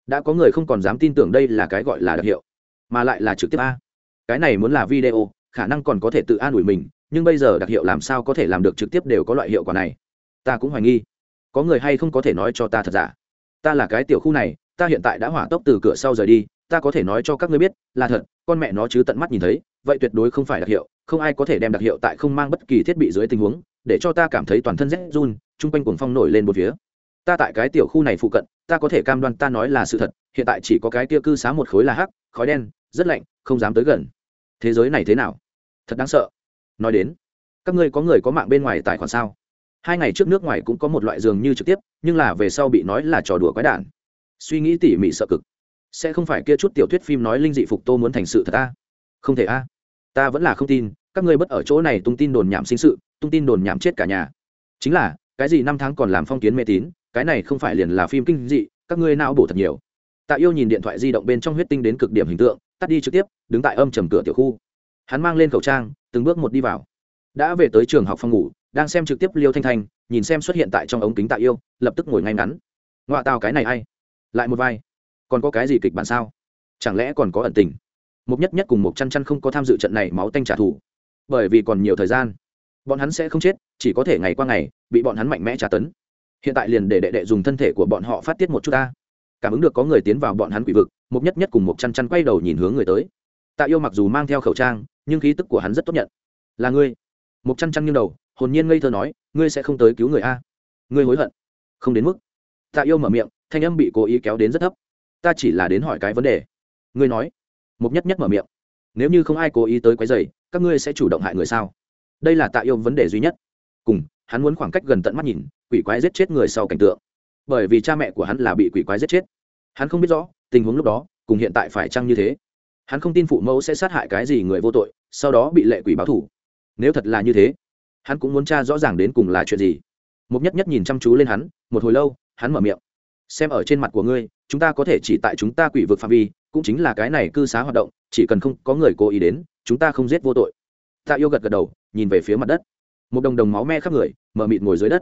Đã có người không còn dám tin tưởng đây là cái gọi là đặc hiệu, mà lại là trực tiếp a cái này muốn là video, khả năng còn có thể tự an ủi mình, nhưng bây giờ đặc hiệu làm sao có thể làm được trực tiếp đều có loại hiệu quả này? Ta cũng hoài nghi. Có người hay không có thể nói cho ta thật giả? Ta là cái tiểu khu này, ta hiện tại đã hỏa tốc từ cửa sau rời đi, ta có thể nói cho các ngươi biết, là thật, con mẹ nó chứ tận mắt nhìn thấy, vậy tuyệt đối không phải đặc hiệu, không ai có thể đem đặc hiệu tại không mang bất kỳ thiết bị dưới tình huống, để cho ta cảm thấy toàn thân rét run, chung quanh cuồng phong nổi lên một phía. Ta tại cái tiểu khu này phụ cận, ta có thể cam đoan ta nói là sự thật, hiện tại chỉ có cái tia cư xá một khối là hắc, khói đen, rất lạnh không dám tới gần. Thế giới này thế nào? Thật đáng sợ. Nói đến, các ngươi có người có mạng bên ngoài tài khoản sao? Hai ngày trước nước ngoài cũng có một loại giường như trực tiếp, nhưng là về sau bị nói là trò đùa quái đản. Suy nghĩ tỉ mỉ sợ cực. Sẽ không phải kia chút tiểu thuyết phim nói linh dị phục tô muốn thành sự thật ta không thể a. Ta vẫn là không tin, các ngươi bất ở chỗ này tung tin đồn nhảm sinh sự, tung tin đồn nhảm chết cả nhà. Chính là, cái gì năm tháng còn làm phong kiến mê tín, cái này không phải liền là phim kinh dị, các ngươi não bổ thật nhiều. Tạ yêu nhìn điện thoại di động bên trong huyết tinh đến cực điểm hình tượng tắt đi trực tiếp, đứng tại âm trầm cửa tiểu khu. Hắn mang lên khẩu trang, từng bước một đi vào. Đã về tới trường học phòng ngủ, đang xem trực tiếp liêu thanh thanh, nhìn xem xuất hiện tại trong ống kính tạ yêu, lập tức ngồi ngay ngắn. Ngoại tào cái này a i lại một vai. Còn có cái gì kịch bản sao? Chẳng lẽ còn có ẩn tình? Một nhất nhất cùng một chăn chăn không có tham dự trận này máu tanh trả thù. Bởi vì còn nhiều thời gian. Bọn hắn sẽ không chết, chỉ có thể ngày qua ngày, bị bọn hắn mạnh mẽ trả tấn. Hiện tại liền để đệ đệ dùng thân thể của bọn họ phát tiết một chút ta cảm ứng được có người tiến vào bọn hắn quỷ vực Mục nhất nhất cùng một chăn chăn quay đầu nhìn hướng người tới. Tạ yêu mặc dù mang theo khẩu trang, nhưng khí tức của hắn rất tốt nhận. Là ngươi? Mục chăn chăn nghiêng đầu, hồn nhiên ngây thơ nói, ngươi sẽ không tới cứu người a? Ngươi hối hận. Không đến mức. Tạ yêu mở miệng, thanh âm bị cố ý kéo đến rất thấp. Ta chỉ là đến hỏi cái vấn đề. Ngươi nói. Mục nhất nhất mở miệng. Nếu như không ai cố ý tới quấy rầy, các ngươi sẽ chủ động hại người sao? Đây là tạ yêu vấn đề duy nhất. Cùng, hắn muốn khoảng cách gần tận mắt nhìn, quỷ quái giết chết người sau cảnh tượng. Bởi vì cha mẹ của hắn là bị quỷ quái giết chết hắn không biết rõ, tình huống lúc đó, cùng hiện tại phải chăng như thế? Hắn không tin phụ mẫu sẽ sát hại cái gì người vô tội, sau đó bị lệ quỷ báo thủ nếu thật là như thế, hắn cũng muốn tra rõ ràng đến cùng là chuyện gì. Mục nhất nhất nhìn chăm chú lên hắn, một hồi lâu, hắn mở miệng. Xem ở trên mặt của ngươi, chúng ta có thể chỉ tại chúng ta quỷ vực phạm vi, cũng chính là cái này cư xá hoạt động, chỉ cần không có người cố ý đến, chúng ta không giết vô tội. Tạ yêu gật gật đầu, nhìn về phía mặt đất. Một đồng đồng máu me khắp người, mở mịt ngồi dưới đất.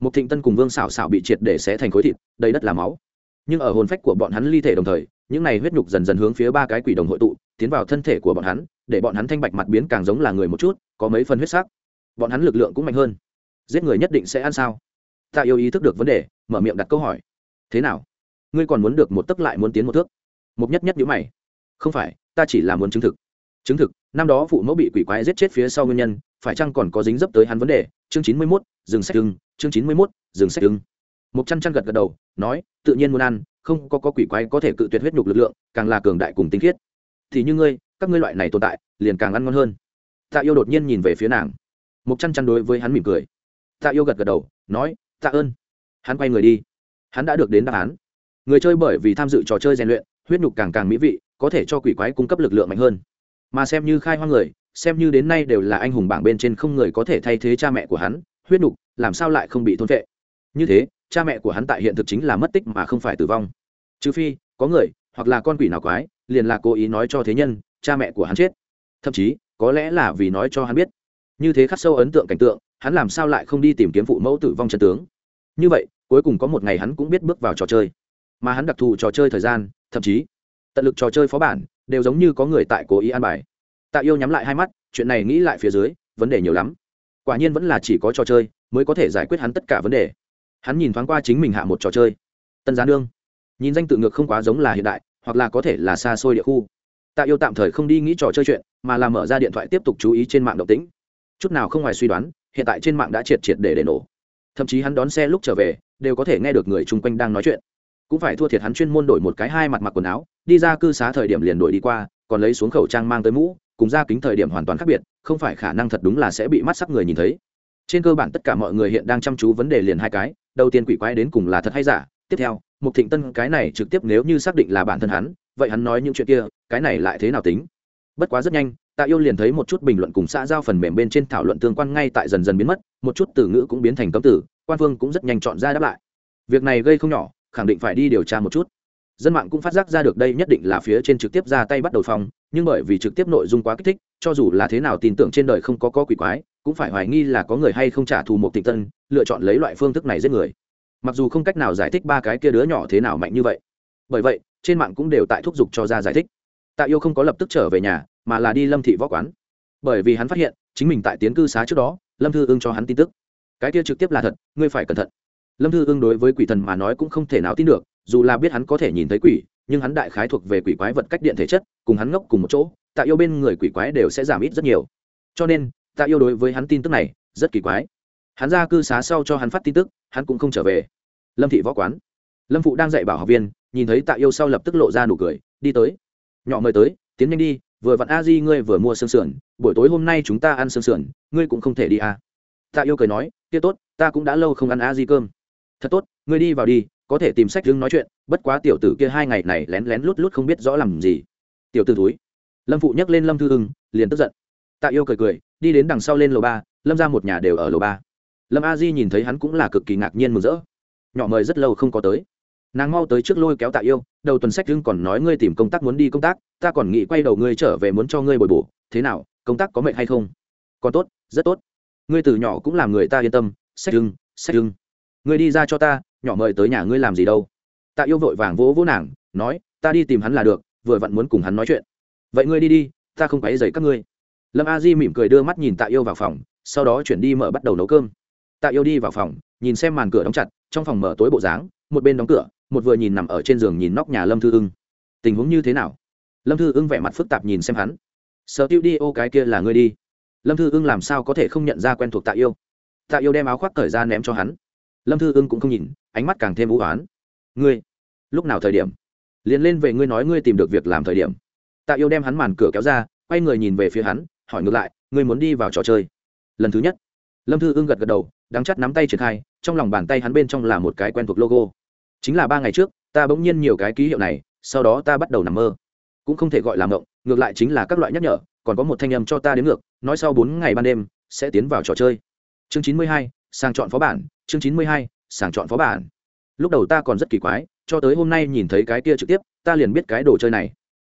Một thịnh tân cùng vương xảo xảo bị triệt để xé thành khối thịt, đầy đất là máu nhưng ở hồn phách của bọn hắn ly thể đồng thời, những này huyết nhục dần dần hướng phía ba cái quỷ đồng hội tụ, tiến vào thân thể của bọn hắn, để bọn hắn thanh bạch mặt biến càng giống là người một chút, có mấy phần huyết sắc. Bọn hắn lực lượng cũng mạnh hơn. Giết người nhất định sẽ ăn sao? Tạ yêu ý thức được vấn đề, mở miệng đặt câu hỏi. Thế nào? Ngươi còn muốn được một tấc lại muốn tiến một thước? Một nhất nhất nhữ mày. Không phải, ta chỉ là muốn chứng thực. Chứng thực, năm đó phụ mẫu bị quỷ quái giết chết phía sau nguyên nhân, phải chăng còn có dính dấp tới hắn vấn đề? Chương chín mươi mốt, dừng sách chương chín mươi mốt, dừng sách ưng một chăn chăn gật gật đầu nói tự nhiên muốn ăn không có, có quỷ quái có thể cự tuyệt huyết nhục lực lượng càng là cường đại cùng tinh khiết. Thì như ngươi các ngươi loại này tồn tại liền càng ăn ngon hơn. Tạ yêu đột nhiên nhìn về phía nàng. Một chăn chăn đối với hắn mỉm cười. Tạ yêu gật gật đầu nói tạ ơn. Hắn quay người đi. Hắn đã được đến đáp án. Người chơi bởi vì tham dự trò chơi rèn luyện huyết nhục càng càng mỹ vị có thể cho quỷ quái cung cấp lực lượng mạnh hơn. Mà xem như khai hoang người xem như đến nay đều là anh hùng bảng bên trên không người có thể thay thế cha mẹ của hắn huyết nhục làm sao lại không bị thôn vệ? Như thế cha mẹ của hắn tại hiện thực chính là mất tích mà không phải tử vong. Trừ phi, có người, hoặc là con quỷ nào quái, liền là cố ý nói cho thế nhân, cha mẹ của hắn chết. Thậm chí, có lẽ là vì nói cho hắn biết. Như thế khắc sâu ấn tượng cảnh tượng, hắn làm sao lại không đi tìm kiếm phụ mẫu tử vong chân tướng? Như vậy, cuối cùng có một ngày hắn cũng biết bước vào trò chơi. Mà hắn đặc thù trò chơi thời gian, thậm chí, tận lực trò chơi phó bản, đều giống như có người tại cố ý an bài. Tạ yêu nhắm lại hai mắt, chuyện này nghĩ lại phía dưới, vấn đề nhiều lắm. Quả nhiên vẫn là chỉ có trò chơi, mới có thể giải quyết hắn tất cả vấn đề hắn nhìn thoáng qua chính mình hạ một trò chơi. Tân gián đương nhìn danh tự ngược không quá giống là hiện đại, hoặc là có thể là xa xôi địa khu. Tạ yêu tạm thời không đi nghĩ trò chơi chuyện, mà là mở ra điện thoại tiếp tục chú ý trên mạng động tĩnh. Chút nào không ngoài suy đoán, hiện tại trên mạng đã triệt triệt để để nổ. Thậm chí hắn đón xe lúc trở về, đều có thể nghe được người chung quanh đang nói chuyện. Cũng phải thua thiệt hắn chuyên môn đổi một cái hai mặt mặc quần áo, đi ra cư xá thời điểm liền đổi đi qua, còn lấy xuống khẩu trang mang tới mũ, cùng ra kính thời điểm hoàn toàn khác biệt, không phải khả năng thật đúng là sẽ bị mắt sắc người nhìn thấy trên cơ bản tất cả mọi người hiện đang chăm chú vấn đề liền hai cái, đầu tiên quỷ quái đến cùng là thật hay giả, tiếp theo, mục thịnh tân cái này trực tiếp nếu như xác định là bản thân hắn, vậy hắn nói những chuyện kia, cái này lại thế nào tính? Bất quá rất nhanh, tạ yêu liền thấy một chút bình luận cùng xã giao phần mềm bên trên thảo luận tương quan ngay tại dần dần biến mất, một chút từ ngữ cũng biến thành cấm từ, quan phương cũng rất nhanh chọn ra đáp lại. Việc này gây không nhỏ, khẳng định phải đi điều tra một chút. Dân mạng cũng phát giác ra được đây nhất định là phía trên trực tiếp ra tay bắt đầu phòng, nhưng bởi vì trực tiếp nội dung quá kích thích, cho dù là thế nào tin tưởng trên đời không có có quỷ quái cũng phải hoài nghi là có người hay không trả thù một tịch tân, lựa chọn lấy loại phương thức này giết người. Mặc dù không cách nào giải thích ba cái kia đứa nhỏ thế nào mạnh như vậy, bởi vậy, trên mạng cũng đều tại thúc giục cho ra giải thích. Tạ yêu không có lập tức trở về nhà, mà là đi lâm thị võ quán. Bởi vì hắn phát hiện, chính mình tại tiến cư xá trước đó, lâm thư ưng cho hắn tin tức. Cái kia trực tiếp là thật, ngươi phải cẩn thận. Lâm thư ưng đối với quỷ thần mà nói cũng không thể nào tin được, dù là biết hắn có thể nhìn thấy quỷ, nhưng hắn đại khái thuộc về quỷ quái vật cách điện thể chất, cùng hắn ngốc cùng một chỗ, tạ yêu bên người quỷ quái đều sẽ giảm ít rất nhiều. Cho nên tạ yêu đối với hắn tin tức này rất kỳ quái. Hắn ra cư xá sau cho hắn phát tin tức hắn cũng không trở về. Lâm thị võ quán. Lâm phụ đang dạy bảo học viên nhìn thấy tạ yêu sau lập tức lộ ra nụ cười đi tới. Nhỏ mời tới tiến nhanh đi vừa vặn a di ngươi vừa mua sương sườn buổi tối hôm nay chúng ta ăn sương sườn ngươi cũng không thể đi à. tạ yêu cười nói kia tốt ta cũng đã lâu không ăn a di cơm. Thật tốt ngươi đi vào đi có thể tìm sách đứng nói chuyện bất quá tiểu tử kia hai ngày này lén lén lút lút không biết rõ làm gì. Tiểu tử thối, lâm phụ nhắc lên lâm thư hưng liền tức giận tạ yêu cười cười, đi đến đằng sau lên lầu ba, lâm ra một nhà đều ở lầu ba. Lâm a di nhìn thấy hắn cũng là cực kỳ ngạc nhiên mừng rỡ. Nhỏ mời rất lâu không có tới. Nàng mau tới trước lôi kéo tạ yêu, đầu tuần sách hưng còn nói ngươi tìm công tác muốn đi công tác, ta còn nghĩ quay đầu ngươi trở về muốn cho ngươi bồi bổ. Thế nào, công tác có mệnh hay không? Còn tốt, rất tốt. Ngươi từ nhỏ cũng làm người ta yên tâm, sách hưng sách hưng ngươi đi ra cho ta, nhỏ mời tới nhà ngươi làm gì đâu. Tạ yêu vội vàng vỗ vỗ nàng, nói, ta đi tìm hắn là được, vừa vặn muốn cùng hắn nói chuyện. Vậy ngươi đi đi, ta không quấy dày các ngươi lâm a di mỉm cười đưa mắt nhìn tạ yêu vào phòng, sau đó chuyển đi mở bắt đầu nấu cơm. Tạ yêu đi vào phòng, nhìn xem màn cửa đóng chặt, trong phòng mở tối bộ dáng, một bên đóng cửa, một vừa nhìn nằm ở trên giường nhìn nóc nhà lâm thư ưng. Tình huống như thế nào? Lâm thư ưng vẻ mặt phức tạp nhìn xem hắn. Sợ tiêu đi, ô, cái kia là ngươi đi. Lâm thư ưng làm sao có thể không nhận ra quen thuộc tạ yêu? Tạ yêu đem áo khoác cởi ra ném cho hắn. Lâm thư ưng cũng không nhìn, ánh mắt càng thêm vũ oán. Ngươi, lúc nào thời điểm? Liền lên về ngươi nói ngươi tìm được việc làm thời điểm. Tạ yêu đem hắn màn cửa kéo ra, quay người nhìn về phía hắn hỏi ngược lại, ngươi muốn đi vào trò chơi? Lần thứ nhất, lâm thư ưng gật gật đầu đắng chắt nắm tay triển khai, trong lòng bàn tay hắn bên trong là một cái quen thuộc logo. Chính là ba ngày trước, ta bỗng nhiên nhiều cái ký hiệu này, sau đó ta bắt đầu nằm mơ. Cũng không thể gọi là mộng, ngược lại chính là các loại nhắc nhở, còn có một thanh âm cho ta đến ngược, nói sau bốn ngày ban đêm, sẽ tiến vào trò chơi. Chương chín mươi hai, sàng chọn phó bản, chương chín mươi hai, sàng chọn phó bản. Lúc đầu ta còn rất kỳ quái, cho tới hôm nay nhìn thấy cái kia trực tiếp, ta liền biết cái đồ chơi này.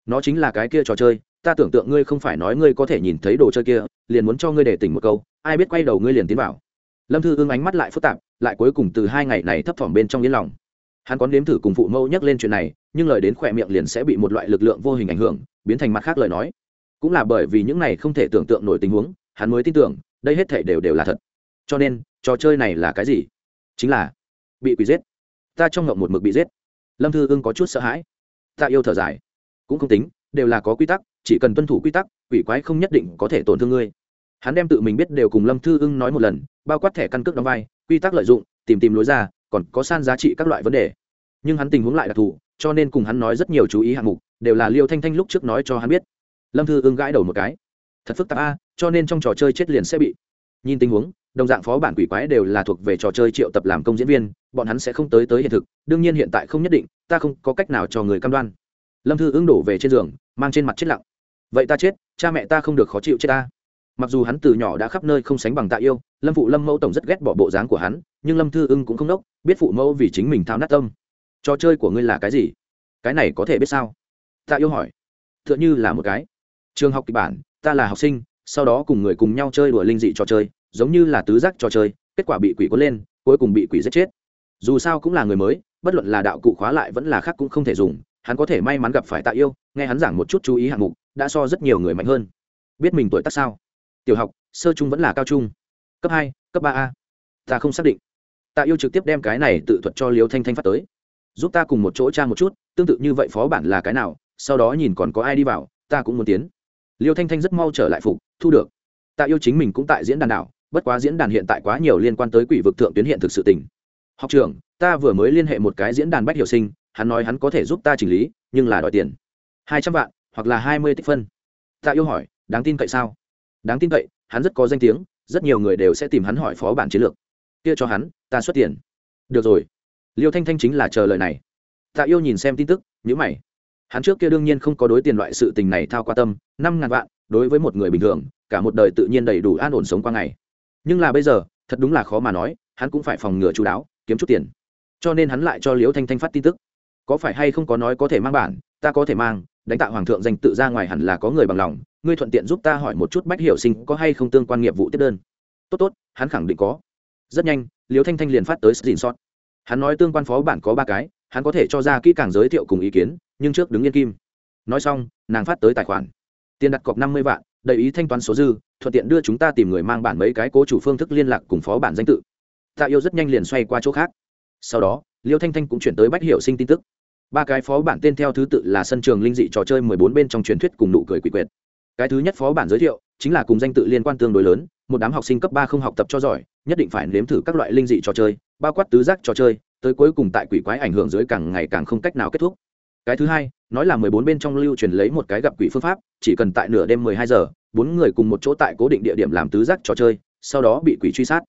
Nó chính là cái kia trò chơi ta tưởng tượng ngươi không phải nói ngươi có thể nhìn thấy đồ chơi kia, liền muốn cho ngươi để tỉnh một câu, ai biết quay đầu ngươi liền tiến vào. Lâm thư ương ánh mắt lại phức tạp, lại cuối cùng từ hai ngày này thấp thỏm bên trong yên lòng. Hắn có nếm thử cùng phụ mẫu nhắc lên chuyện này, nhưng lời đến khỏe miệng liền sẽ bị một loại lực lượng vô hình ảnh hưởng, biến thành mặt khác lời nói. Cũng là bởi vì những này không thể tưởng tượng nổi tình huống, hắn mới tin tưởng, đây hết thể đều đều là thật. Cho nên, trò chơi này là cái gì? Chính là bị quỷ giết. Ta trong ngộng một mực bị giết. Lâm thư ưng có chút sợ hãi. Ta yêu thở dài. Cũng không tính, đều là có quy tắc chỉ cần tuân thủ quy tắc, quỷ quái không nhất định có thể tổn thương ngươi. Hắn đem tự mình biết đều cùng lâm thư ưng nói một lần, bao quát thẻ căn cước đóng vai, quy tắc lợi dụng, tìm tìm lối ra, còn có san giá trị các loại vấn đề. Nhưng hắn tình huống lại đặc thù, cho nên cùng hắn nói rất nhiều chú ý hạng mục, đều là liêu thanh thanh lúc trước nói cho hắn biết. Lâm thư ưng gãi đầu một cái. Thật phức tạp a, cho nên trong trò chơi chết liền sẽ bị. Nhìn tình huống, đồng dạng phó bản quỷ quái đều là thuộc về trò chơi triệu tập làm công diễn viên, bọn hắn sẽ không tới tới hiện thực, đương nhiên hiện tại không nhất định, ta không có cách nào cho người cam đoan. Lâm thư ưng đổ về trên giường, mang trên mặt chết lặng vậy ta chết, cha mẹ ta không được khó chịu chết ta. Mặc dù hắn từ nhỏ đã khắp nơi không sánh bằng tạ yêu, lâm phụ lâm mẫu tổng rất ghét bỏ bộ dáng của hắn, nhưng lâm thư ưng cũng không đốc, biết phụ mẫu vì chính mình thao nát tâm. Trò chơi của ngươi là cái gì? Cái này có thể biết sao? Tạ yêu hỏi. T h ư ợ n h ư là một cái. Trường học kịch bản, ta là học sinh, sau đó cùng người cùng nhau chơi đùa linh dị trò chơi, giống như là tứ giác trò chơi, kết quả bị quỷ cuốn lên, cuối cùng bị quỷ giết chết. Dù sao cũng là người mới, bất luận là đạo cụ khóa lại vẫn là khác cũng không thể dùng hắn có thể may mắn gặp phải tạ yêu, nghe hắn giảng một chút chú ý hạng mục, đã so rất nhiều người mạnh hơn. Biết mình tuổi tác sao? Tiểu học, sơ trung vẫn là cao trung. Cấp hai, cấp ba a. Ta không xác định. Tạ yêu trực tiếp đem cái này tự thuật cho liêu thanh thanh phát tới. Giúp ta cùng một chỗ tra một chút, tương tự như vậy phó bản là cái nào, sau đó nhìn còn có ai đi vào, ta cũng muốn tiến. Liêu thanh thanh rất mau trở lại phục, thu được. Tạ yêu chính mình cũng tại diễn đàn đảo, bất quá diễn đàn hiện tại quá nhiều liên quan tới quỷ vực thượng tuyến hiện thực sự tình. Học trưởng, ta vừa mới liên hệ một cái diễn đàn bách hiệu sinh hắn nói hắn có thể giúp ta chỉnh lý, nhưng là đòi tiền. Hai trăm vạn, hoặc là hai mươi tích phân. Tạ yêu hỏi, đáng tin cậy sao? Đáng tin cậy, hắn rất có danh tiếng, rất nhiều người đều sẽ tìm hắn hỏi phó bản chiến lược. Kia cho hắn, ta xuất tiền. Được rồi. Liêu thanh thanh chính là chờ lời này. Tạ yêu nhìn xem tin tức nhữ mày. Hắn trước kia đương nhiên không có đối tiền loại sự tình này thao qua tâm, năm ngàn vạn, đối với một người bình thường, cả một đời tự nhiên đầy đủ an ổn sống qua ngày. Nhưng là bây giờ, thật đúng là khó mà nói, hắn cũng phải phòng ngừa chú đáo, kiếm chút tiền. Cho nên hắn lại cho liễu thanh thanh phát tin tức có phải hay không có nói có thể mang bản, ta có thể mang, đánh tạ hoàng thượng danh tự ra ngoài hẳn là có người bằng lòng, ngươi thuận tiện giúp ta hỏi một chút bách hiểu sinh có hay không tương quan nghiệp vụ tiếp đơn. Tốt tốt, hắn khẳng định có. Rất nhanh liễu thanh thanh liền phát tới xin sót hắn nói tương quan phó bản có ba cái, hắn có thể cho ra kỹ càng giới thiệu cùng ý kiến, nhưng trước đứng yên kim. Nói xong, nàng phát tới tài khoản. Tiền đặt cọc năm mươi vạn, đầy ý thanh toán số dư, thuận tiện đưa chúng ta tìm người mang bản mấy cái cố chủ phương thức liên lạc cùng phó bản danh tự. Tạ yêu rất nhanh liền xoay qua chỗ khác. Sau đó, liêu thanh thanh cũng chuyển tới bách hiểu sinh tin tức ba cái phó bản tên theo thứ tự là sân trường linh dị trò chơi mười bốn bên trong truyền thuyết cùng nụ cười quỷ quyệt. Cái thứ nhất phó bản giới thiệu chính là cùng danh tự liên quan tương đối lớn, một đám học sinh cấp ba không học tập cho giỏi, nhất định phải nếm thử các loại linh dị trò chơi, bao quát tứ giác trò chơi, tới cuối cùng tại quỷ quái ảnh hưởng dưới càng ngày càng không cách nào kết thúc. Cái thứ hai, nói là mười bốn bên trong lưu truyền lấy một cái gặp quỷ phương pháp, chỉ cần tại nửa đêm mười hai giờ, bốn người cùng một chỗ tại cố định địa điểm làm tứ giác trò chơi, sau đó bị quỷ truy sát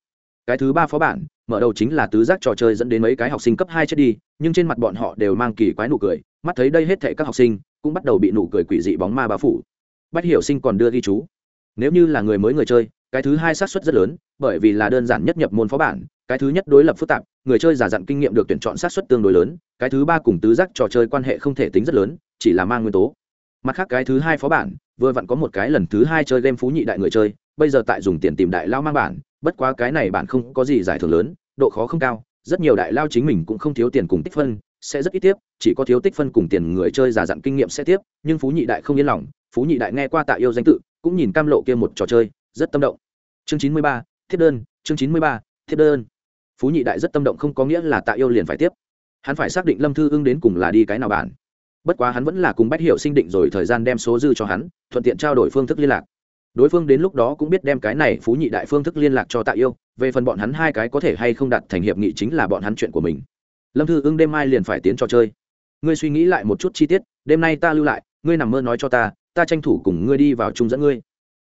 cái thứ ba phó bản, mở đầu chính là tứ giác trò chơi dẫn đến mấy cái học sinh cấp hai chết đi, nhưng trên mặt bọn họ đều mang kỳ quái nụ cười, mắt thấy đây hết thệ các học sinh cũng bắt đầu bị nụ cười quỷ dị bóng ma bao phủ. Bắt hiểu sinh còn đưa ghi chú. Nếu như là người mới người chơi, cái thứ hai xác suất rất lớn, bởi vì là đơn giản nhất nhập môn phó bản, cái thứ nhất đối lập phức tạp, người chơi giả dặn kinh nghiệm được tuyển chọn sát xuất tương đối lớn, cái thứ ba cùng tứ giác trò chơi quan hệ không thể tính rất lớn, chỉ là mang nguyên tố. Mặt khác cái thứ hai phó bản, vừa vặn có một cái lần thứ hai chơi game phú nhị đại người chơi, bây giờ tại dùng tiền tìm đại lao mang bản bất quá cái này bạn không có gì giải thưởng lớn, độ khó không cao, rất nhiều đại lao chính mình cũng không thiếu tiền cùng tích phân, sẽ rất ít tiếp, chỉ có thiếu tích phân cùng tiền người chơi giả dặn kinh nghiệm sẽ tiếp, nhưng phú nhị đại không yên lòng, phú nhị đại nghe qua tạ yêu danh tự, cũng nhìn cam lộ kia một trò chơi, rất tâm động. Chương chín mươi ba, thiết đơn, chương chín mươi ba, thiết đơn. Phú nhị đại rất tâm động không có nghĩa là tạ yêu liền phải tiếp. Hắn phải xác định lâm thư ưng đến cùng là đi cái nào bản bất quá hắn vẫn là cùng bách hiệu sinh định rồi thời gian đem số dư cho hắn, thuận tiện trao đổi phương thức liên lạc đối phương đến lúc đó cũng biết đem cái này phú nhị đại phương thức liên lạc cho tạ yêu, về phần bọn hắn hai cái có thể hay không đặt thành hiệp nghị chính là bọn hắn chuyện của mình. Lâm thư ưng đêm mai liền phải tiến trò chơi. Ngươi suy nghĩ lại một chút chi tiết, đêm nay ta lưu lại, ngươi nằm mơ nói cho ta ta tranh thủ cùng ngươi đi vào chung dẫn ngươi.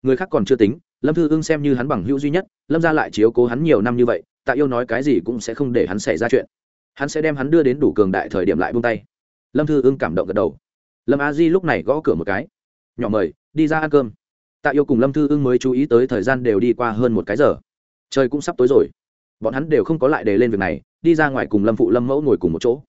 Người khác còn chưa tính, lâm thư ưng xem như hắn bằng hữu duy nhất, lâm ra lại chiếu cố hắn nhiều năm như vậy, tạ yêu nói cái gì cũng sẽ không để hắn xảy ra chuyện. Hắn sẽ đem hắn đưa đến đủ cường đại thời điểm lại buông tay. Lâm thư ưng cảm động gật đầu. Lâm a di lúc này gõ cửa một cái. Nhỏ mời, đi ra ăn cơm tạ yêu cùng lâm thư ưng mới chú ý tới thời gian đều đi qua hơn một cái giờ. Trời cũng sắp tối rồi. Bọn hắn đều không có lại để lên việc này, đi ra ngoài cùng lâm phụ lâm mẫu ngồi cùng một chỗ.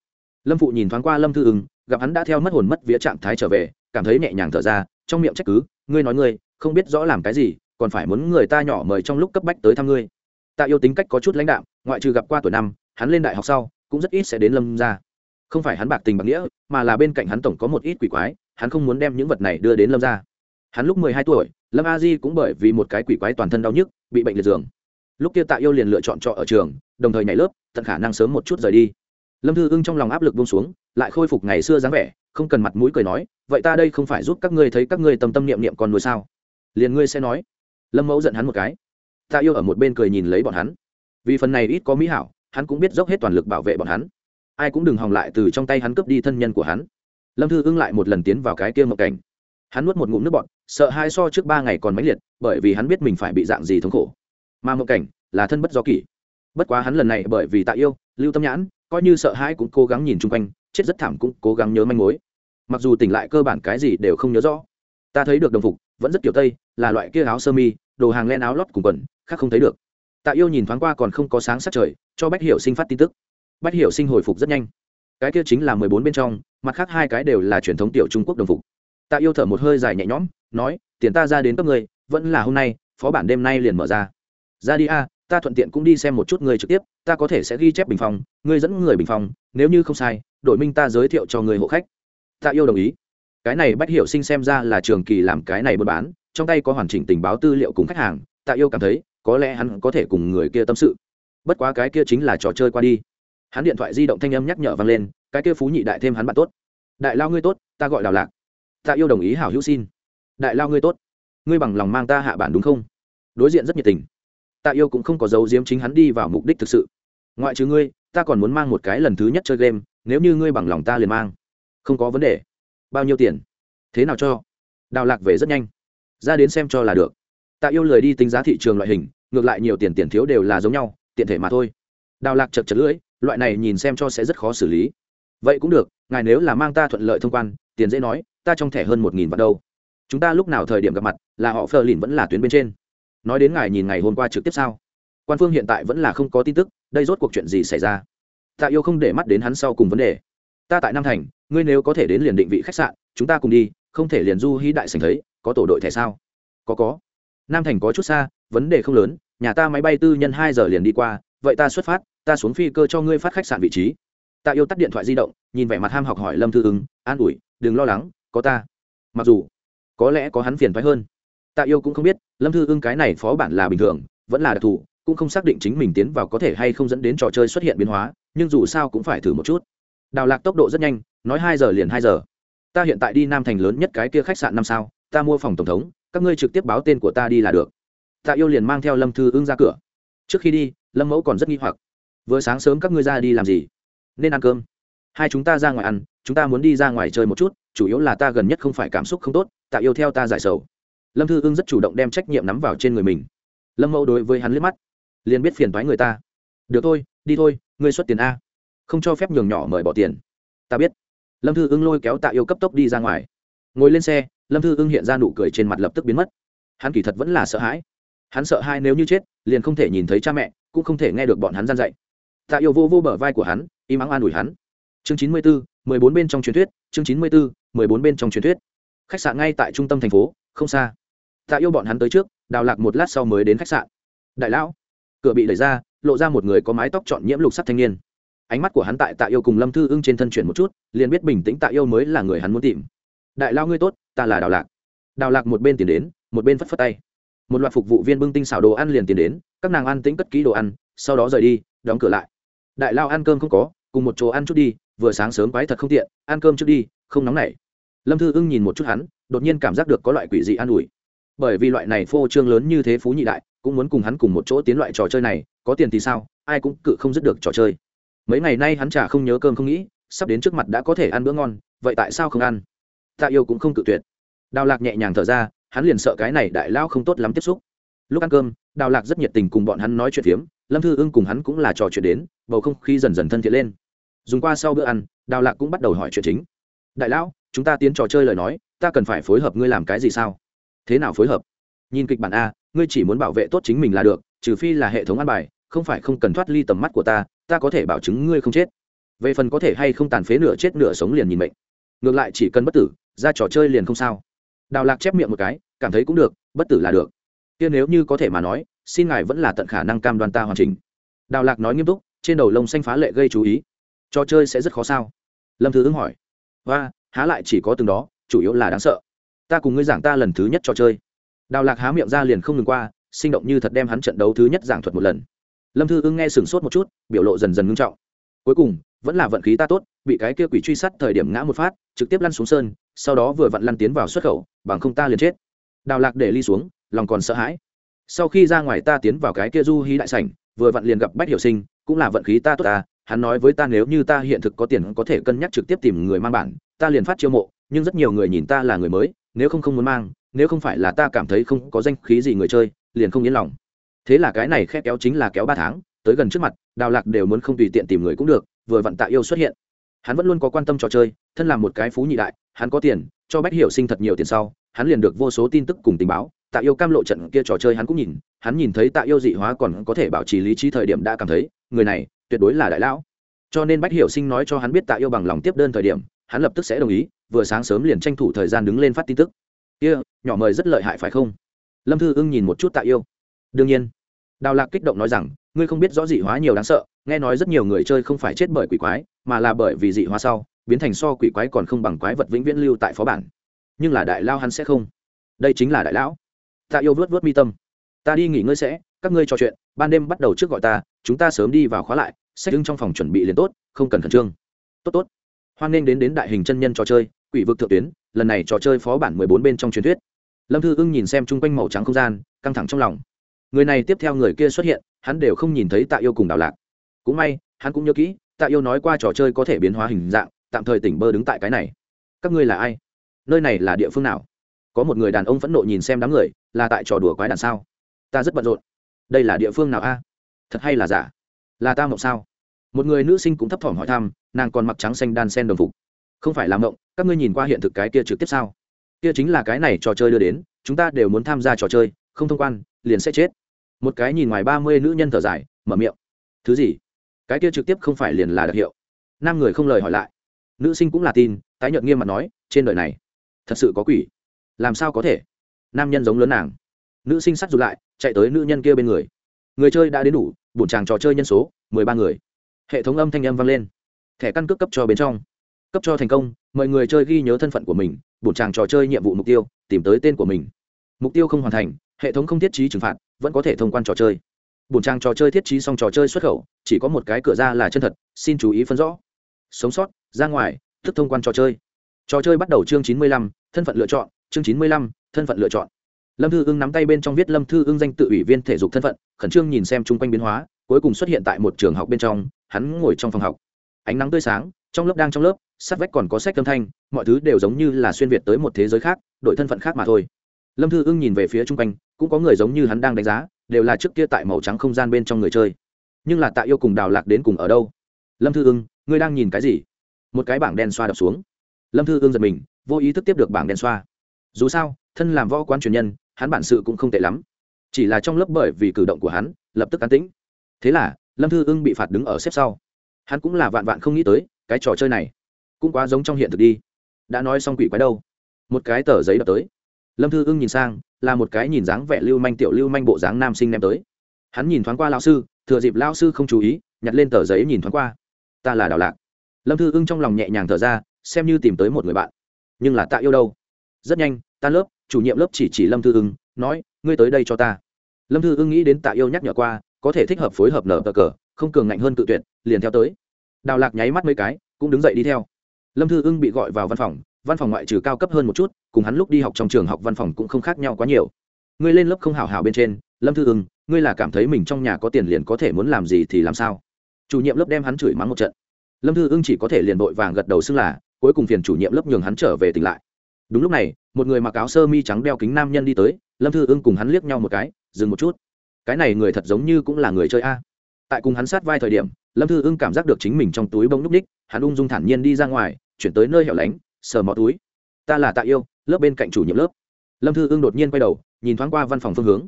Lâm phụ nhìn thoáng qua lâm thư ưng, gặp hắn đã theo mất hồn mất vía trạng thái trở về, cảm thấy nhẹ nhàng thở ra, trong miệng trách cứ, ngươi nói ngươi, không biết rõ làm cái gì, còn phải muốn người ta nhỏ mời trong lúc cấp bách tới thăm ngươi. Tạ yêu tính cách có chút lãnh đạm, ngoại trừ gặp qua tuổi năm, hắn lên đại học sau, cũng rất ít sẽ đến lâm ra không phải hắn bạc tình bạc nghĩa, mà là bên cạnh hắn tổng có một ít quỷ quái, hắn không muốn đem những vật này đưa đến lâm ra hắn lúc mười hai tuổi lâm a di cũng bởi vì một cái quỷ quái toàn thân đau nhức, bị bệnh liệt giường. Lúc kia tạ yêu liền lựa chọn trọ ở trường, đồng thời nhảy lớp, tận khả năng sớm một chút rời đi. Lâm thư ưng trong lòng áp lực bông xuống, lại khôi phục ngày xưa dáng vẻ, không cần mặt mũi cười nói, vậy ta đây không phải giúp các ngươi thấy các ngươi tâm tâm niệm niệm còn nuôi sao? Liền ngươi sẽ nói. Lâm mẫu giận hắn một cái. Tạ yêu ở một bên cười nhìn lấy bọn hắn. Vì phần này ít có mỹ hảo, hắn cũng biết dốc hết toàn lực bảo vệ bọn hắn. Ai cũng đừng hòng lại từ trong tay hắn cướp đi thân nhân của hắn. Lâm thư ưng lại một lần tiến vào cái kia mộng cảnh. Hắn nuốt một ngụm nước bọn sợ hai so trước ba ngày còn mãnh liệt, bởi vì hắn biết mình phải bị dạng gì thống khổ. Mà mộng cảnh là thân bất do kỷ. Bất quá hắn lần này bởi vì tạ yêu, lưu tâm nhãn, coi như sợ hãi cũng cố gắng nhìn chung quanh, chết rất thảm cũng cố gắng nhớ manh mối. Mặc dù tỉnh lại cơ bản cái gì đều không nhớ rõ. Ta thấy được đồng phục, vẫn rất kiểu tây, là loại kia áo sơ mi, đồ hàng len áo lót cùng quần, khác không thấy được. Tạ yêu nhìn thoáng qua còn không có sáng sát trời, cho bách hiểu sinh phát tin tức. Bách hiểu sinh hồi phục rất nhanh. Cái kia chính là mười bốn bên trong, mặt khác hai cái đều là truyền thống tiểu trung quốc đồng phục tạ yêu thở một hơi dài nhẹ nhõm, nói, tiền ta ra đến cấp người vẫn là hôm nay, phó bản đêm nay liền mở ra. Ra đi a, ta thuận tiện cũng đi xem một chút người trực tiếp, ta có thể sẽ ghi chép bình phòng ngươi dẫn người bình phòng nếu như không sai, đội minh ta giới thiệu cho người hộ khách. Tạ yêu đồng ý. Cái này bách hiểu sinh xem ra là trường kỳ làm cái này buôn bán, trong tay có hoàn chỉnh tình báo tư liệu cùng khách hàng, tạ yêu cảm thấy, có lẽ hắn có thể cùng người kia tâm sự. Bất quá cái kia chính là trò chơi qua đi. Hắn điện thoại di động thanh âm nhắc nhở vang lên, cái kia phú nhị đại thêm hắn bạn tốt. Đại lao ngươi tốt, ta gọi đào lạc tạ yêu đồng ý hảo hữu xin. Đại lao ngươi tốt. Ngươi bằng lòng mang ta hạ bản đúng không? Đối diện rất nhiệt tình. Tạ yêu cũng không có dấu diếm chính hắn đi vào mục đích thực sự. Ngoại trừ ngươi, ta còn muốn mang một cái lần thứ nhất chơi game, nếu như ngươi bằng lòng ta liền mang. Không có vấn đề. Bao nhiêu tiền? Thế nào cho? Đào lạc về rất nhanh. Ra đến xem cho là được. Tạ yêu lời đi tính giá thị trường loại hình, ngược lại nhiều tiền tiền thiếu đều là giống nhau, tiện thể mà thôi. Đào lạc chật chật lưỡi, loại này nhìn xem cho sẽ rất khó xử lý. Vậy cũng được, ngài nếu là mang ta thuận lợi thông quan, tiền dễ nói ta trong thẻ hơn một nghìn vạn đâu. Chúng ta lúc nào thời điểm gặp mặt, là họ phờ lìn vẫn là tuyến bên trên. Nói đến ngài nhìn ngày hôm qua trực tiếp sao? Quan phương hiện tại vẫn là không có tin tức, đây rốt cuộc chuyện gì xảy ra? Tạ yêu không để mắt đến hắn sau cùng vấn đề. Ta tại nam thành, ngươi nếu có thể đến liền định vị khách sạn, chúng ta cùng đi, không thể liền du hí đại sành thấy, có tổ đội thẻ sao? Có có. Nam thành có chút xa, vấn đề không lớn, nhà ta máy bay tư nhân hai giờ liền đi qua, vậy ta xuất phát, ta xuống phi cơ cho ngươi phát khách sạn vị trí. Tạ yêu tắt điện thoại di động, nhìn vẻ mặt ham học hỏi lâm thư ứng an ủi, đừng lo lắng có ta. Mặc dù, có lẽ có hắn phiền thoái hơn. Tạ yêu cũng không biết, lâm thư ưng cái này phó bản là bình thường, vẫn là đặc thù, cũng không xác định chính mình tiến vào có thể hay không dẫn đến trò chơi xuất hiện biến hóa, nhưng dù sao cũng phải thử một chút. Đào lạc tốc độ rất nhanh, nói hai giờ liền hai giờ. Ta hiện tại đi nam thành lớn nhất cái kia khách sạn năm sao, ta mua phòng tổng thống, các ngươi trực tiếp báo tên của ta đi là được. Tạ yêu liền mang theo lâm thư ưng ra cửa. Trước khi đi, lâm mẫu còn rất nghi hoặc. Vừa sáng sớm các ngươi ra đi làm gì? Nên ăn cơm. Hai chúng ta ra ngoài ăn, chúng ta muốn đi ra ngoài chơi một chút chủ yếu là ta gần nhất không phải cảm xúc không tốt tạ yêu theo ta giải sầu. Lâm thư ưng rất chủ động đem trách nhiệm nắm vào trên người mình. Lâm mẫu đối với hắn liếc mắt. Liền biết phiền thoái người ta. Được thôi, đi thôi, ngươi xuất tiền a. Không cho phép nhường nhỏ mời bỏ tiền. Ta biết. Lâm thư ưng lôi kéo tạ yêu cấp tốc đi ra ngoài. Ngồi lên xe, lâm thư ưng hiện ra nụ cười trên mặt lập tức biến mất. Hắn kỳ thật vẫn là sợ hãi. Hắn sợ hai nếu như chết, liền không thể nhìn thấy cha mẹ, cũng không thể nghe được bọn hắn gian dạy. Tạ yêu vô vô bờ vai của hắn, im ắng an ủi hắn. Chương chín mươi bốn mười bốn bên trong truyền thuyết, chương chín mươi bốn mười bốn bên trong truyền thuyết. Khách sạn ngay tại trung tâm thành phố, không xa. Tạ yêu bọn hắn tới trước, đào lạc một lát sau mới đến khách sạn. Đại lão, cửa bị đẩy ra, lộ ra một người có mái tóc trọn nhiễm lục sắc thanh niên. Ánh mắt của hắn tại tạ yêu cùng lâm thư ưng trên thân chuyển một chút, liền biết bình tĩnh tạ yêu mới là người hắn muốn tìm. Đại lao ngươi tốt, ta là đào lạc. Đào lạc một bên tiến đến, một bên phất phất tay. Một loạt phục vụ viên bưng tinh xảo đồ ăn liền tiền đến, các nàng ăn tĩnh cất kỹ đồ ăn, sau đó rời đi, đóng cửa lại. Đại lao ăn cơm không có cùng một chỗ ăn chút đi, vừa sáng sớm quái thật không tiện, ăn cơm trước đi, không nóng nảy. Lâm thư ưng nhìn một chút hắn, đột nhiên cảm giác được có loại quỷ dị an ủi. Bởi vì loại này phô trương lớn như thế phú nhị đại, cũng muốn cùng hắn cùng một chỗ tiến loại trò chơi này, có tiền thì sao, ai cũng cự không dứt được trò chơi. Mấy ngày nay hắn chả không nhớ cơm không nghĩ, sắp đến trước mặt đã có thể ăn bữa ngon, vậy tại sao không ăn? Tạ yêu cũng không cự tuyệt. Đào lạc nhẹ nhàng thở ra, hắn liền sợ cái này đại lao không tốt lắm tiếp xúc. Lúc ăn cơm, đào lạc rất nhiệt tình cùng bọn hắn nói chuyện phiếm, lâm thư ưng cùng hắn cũng là trò chuyện đến, bầu không khí dần dần thân thiện lên dùng qua sau bữa ăn, đào lạc cũng bắt đầu hỏi chuyện chính. Đại lão, chúng ta tiến trò chơi lời nói, ta cần phải phối hợp ngươi làm cái gì sao? Thế nào phối hợp? Nhìn kịch bản a, ngươi chỉ muốn bảo vệ tốt chính mình là được, trừ phi là hệ thống ăn bài, không phải không cần thoát ly tầm mắt của ta ta có thể bảo chứng ngươi không chết. Về phần có thể hay không tàn phế nửa chết nửa sống liền nhìn mệnh. Ngược lại chỉ cần bất tử, ra trò chơi liền không sao. Đào lạc chép miệng một cái, cảm thấy cũng được, bất tử là được. Kia nếu như có thể mà nói, xin ngài vẫn là tận khả năng cam đoan ta hoàn chỉnh. Đào lạc nói nghiêm túc, trên đầu lông xanh phá lệ gây chú ý trò chơi sẽ rất khó sao? Lâm thứ ứng hỏi. Và há lại chỉ có từng đó, chủ yếu là đáng sợ. Ta cùng ngươi giảng ta lần thứ nhất trò chơi. Đào lạc há miệng ra liền không ngừng qua, sinh động như thật đem hắn trận đấu thứ nhất giảng thuật một lần. Lâm thư ưng nghe sửng sốt một chút, biểu lộ dần dần ngưng trọng. Cuối cùng, vẫn là vận khí ta tốt, bị cái kia quỷ truy sát thời điểm ngã một phát, trực tiếp lăn xuống sơn, sau đó vừa vặn lăn tiến vào xuất khẩu, bằng không ta liền chết. Đào lạc để ly xuống, lòng còn sợ hãi. Sau khi ra ngoài ta tiến vào cái kia du hí đại sảnh, vừa vặn liền gặp bách hiểu sinh, cũng là vận khí ta tốt ta hắn nói với ta nếu như ta hiện thực có tiền có thể cân nhắc trực tiếp tìm người mang bản, ta liền phát chiêu mộ, nhưng rất nhiều người nhìn ta là người mới, nếu không không muốn mang, nếu không phải là ta cảm thấy không có danh khí gì người chơi, liền không yên lòng. Thế là cái này khép kéo chính là kéo ba tháng, tới gần trước mặt, đào lạc đều muốn không tùy tiện tìm người cũng được, vừa vặn tạ yêu xuất hiện. Hắn vẫn luôn có quan tâm trò chơi, thân là một cái phú nhị đại, hắn có tiền, cho bách hiểu sinh thật nhiều tiền sau, hắn liền được vô số tin tức cùng tình báo, tạ yêu cam lộ trận kia trò chơi hắn cũng nhìn, hắn nhìn thấy tạ yêu dị hóa còn có thể bảo trì lý trí thời điểm đã cảm thấy, người này tuyệt đối là đại lão. Cho nên bách hiểu sinh nói cho hắn biết tạ yêu bằng lòng tiếp đơn thời điểm hắn lập tức sẽ đồng ý vừa sáng sớm liền tranh thủ thời gian đứng lên phát tin tức. Kia、yeah, nhỏ mời rất lợi hại phải không? Lâm thư ưng nhìn một chút tạ yêu. Đương nhiên. Đào lạc kích động nói rằng ngươi không biết rõ dị hóa nhiều đáng sợ nghe nói rất nhiều người chơi không phải chết bởi quỷ quái mà là bởi vì dị hóa sau biến thành so quỷ quái còn không bằng quái vật vĩnh viễn lưu tại phó bản. Nhưng là đại lao hắn sẽ không. Đây chính là đại lão. Tạ yêu vớt vớt mi tâm. Ta đi nghỉ ngơi sẽ các ngươi trò chuyện ban đêm bắt đầu trước gọi ta chúng ta sớm đi vào khóa lại sách đứng trong phòng chuẩn bị liền tốt, không cần khẩn trương. Tốt tốt. Hoan nghênh đến đến đại hình chân nhân trò chơi, quỷ vực thượng tuyến, lần này trò chơi phó bản mười bốn bên trong truyền thuyết. Lâm thư ưng nhìn xem chung quanh màu trắng không gian, căng thẳng trong lòng. Người này tiếp theo người kia xuất hiện, hắn đều không nhìn thấy tạ yêu cùng đào lạc. Cũng may, hắn cũng nhớ kỹ, tạ yêu nói qua trò chơi có thể biến hóa hình dạng, tạm thời tỉnh bơ đứng tại cái này. Các ngươi là ai? Nơi này là địa phương nào? Có một người đàn ông phẫn nộ nhìn xem đám người, là tại trò đùa quái đàn sao? Ta rất bận rộn. Đây là địa phương nào a? Thật hay là giả? Là ta mộng sao? Một người nữ sinh cũng thấp thỏm hỏi thăm, nàng còn mặc trắng xanh đan sen đồng phục. Không phải làm mộng, các ngươi nhìn qua hiện thực cái kia trực tiếp sao? Kia chính là cái này trò chơi đưa đến, chúng ta đều muốn tham gia trò chơi, không thông quan, liền sẽ chết. Một cái nhìn ngoài ba mươi nữ nhân thở dài, mở miệng. Thứ gì? Cái kia trực tiếp không phải liền là đặc hiệu. Nam người không lời hỏi lại. Nữ sinh cũng là tin, tái nhợt nghiêm mặt nói, trên đời này, thật sự có quỷ. Làm sao có thể? Nam nhân giống lớn nàng. Nữ sinh sắt rụt lại, chạy tới nữ nhân kia bên người người chơi đã đến đủ, bổn tràng trò chơi nhân số, mười ba người. Hệ thống âm thanh âm vang lên. Thẻ căn cước cấp cho bên trong. Cấp cho thành công mời người chơi ghi nhớ thân phận của mình, bổn tràng trò chơi nhiệm vụ mục tiêu, tìm tới tên của mình. Mục tiêu không hoàn thành, hệ thống không thiết trí trừng phạt, vẫn có thể thông quan trò chơi. Bổn trang trò chơi thiết trí xong trò chơi xuất khẩu, chỉ có một cái cửa ra là chân thật, xin chú ý phân rõ. Sống sót, ra ngoài, thức thông quan trò chơi. Trò chơi bắt đầu chương chín mươi lăm, thân phận lựa chọn, chương chín mươi lăm, thân phận lựa chọn lâm thư ưng nắm tay bên trong viết lâm thư ưng danh tự ủy viên thể dục thân phận, khẩn trương nhìn xem chung quanh biến hóa, cuối cùng xuất hiện tại một trường học bên trong, hắn ngồi trong phòng học. Ánh nắng tươi sáng, trong lớp đang trong lớp, sát vách còn có sách âm thanh, mọi thứ đều giống như là xuyên việt tới một thế giới khác đội thân phận khác mà thôi. Lâm thư ưng nhìn về phía chung quanh, cũng có người giống như hắn đang đánh giá, đều là trước kia tại màu trắng không gian bên trong người chơi. Nhưng là tạ yêu cùng đào lạc đến cùng ở đâu? Lâm thư ưng, ngươi đang nhìn cái gì? Một cái bảng đen xoa đập xuống. Lâm thư ưng giật mình, vô ý thức tiếp được bảng đen xoa. Dù sao, thân làm võ quan truyền nhân hắn bản sự cũng không tệ lắm. Chỉ là trong lớp bởi vì cử động của hắn, lập tức cán tĩnh. Thế là, lâm thư ưng bị phạt đứng ở xếp sau. Hắn cũng là vạn vạn không nghĩ tới, cái trò chơi này cũng quá giống trong hiện thực đi. Đã nói xong quỷ quái đâu? Một cái tờ giấy đập tới. Lâm thư ưng nhìn sang, là một cái nhìn dáng vẻ lưu manh tiểu lưu manh bộ dáng nam sinh nem tới. Hắn nhìn thoáng qua lao sư, thừa dịp lao sư không chú ý, nhặt lên tờ giấy nhìn thoáng qua. Ta là đào lạc. Lâm thư ưng trong lòng nhẹ nhàng thở ra, xem như tìm tới một người bạn. Nhưng là tạ yêu đâu? Rất nhanh, tan lớp chủ nhiệm lớp chỉ chỉ lâm thư ưng, nói, ngươi tới đây cho ta. Lâm thư ưng nghĩ đến tạ yêu nhắc nhở qua, có thể thích hợp phối hợp nở cờ cờ, không cường ngạnh hơn cự tuyệt, liền theo tới. Đào lạc nháy mắt mấy cái, cũng đứng dậy đi theo. Lâm thư ưng bị gọi vào văn phòng văn phòng ngoại trừ cao cấp hơn một chút, cùng hắn lúc đi học trong trường học văn phòng cũng không khác nhau quá nhiều. Ngươi lên lớp không hảo hảo bên trên, lâm thư ưng, ngươi là cảm thấy mình trong nhà có tiền liền có thể muốn làm gì thì làm sao? Chủ nhiệm lớp đem hắn chửi mắng một trận. Lâm thư ưng chỉ có thể liền vội vàng gật đầu xưng là, cuối cùng phiền chủ nhiệm lớp nhường hắn trở về tỉnh lại. Đúng lúc này một người mặc áo sơ mi trắng đeo kính nam nhân đi tới, lâm thư ưng cùng hắn liếc nhau một cái, dừng một chút. Cái này người thật giống như cũng là người chơi a. Tại cùng hắn sát vai thời điểm, lâm thư ưng cảm giác được chính mình trong túi bông núp ních, hắn ung dung thản nhiên đi ra ngoài, chuyển tới nơi hẻo lánh, sờ mọ túi. Ta là tạ yêu, lớp bên cạnh chủ nhiệm lớp. Lâm thư ưng đột nhiên quay đầu, nhìn thoáng qua văn phòng phương hướng.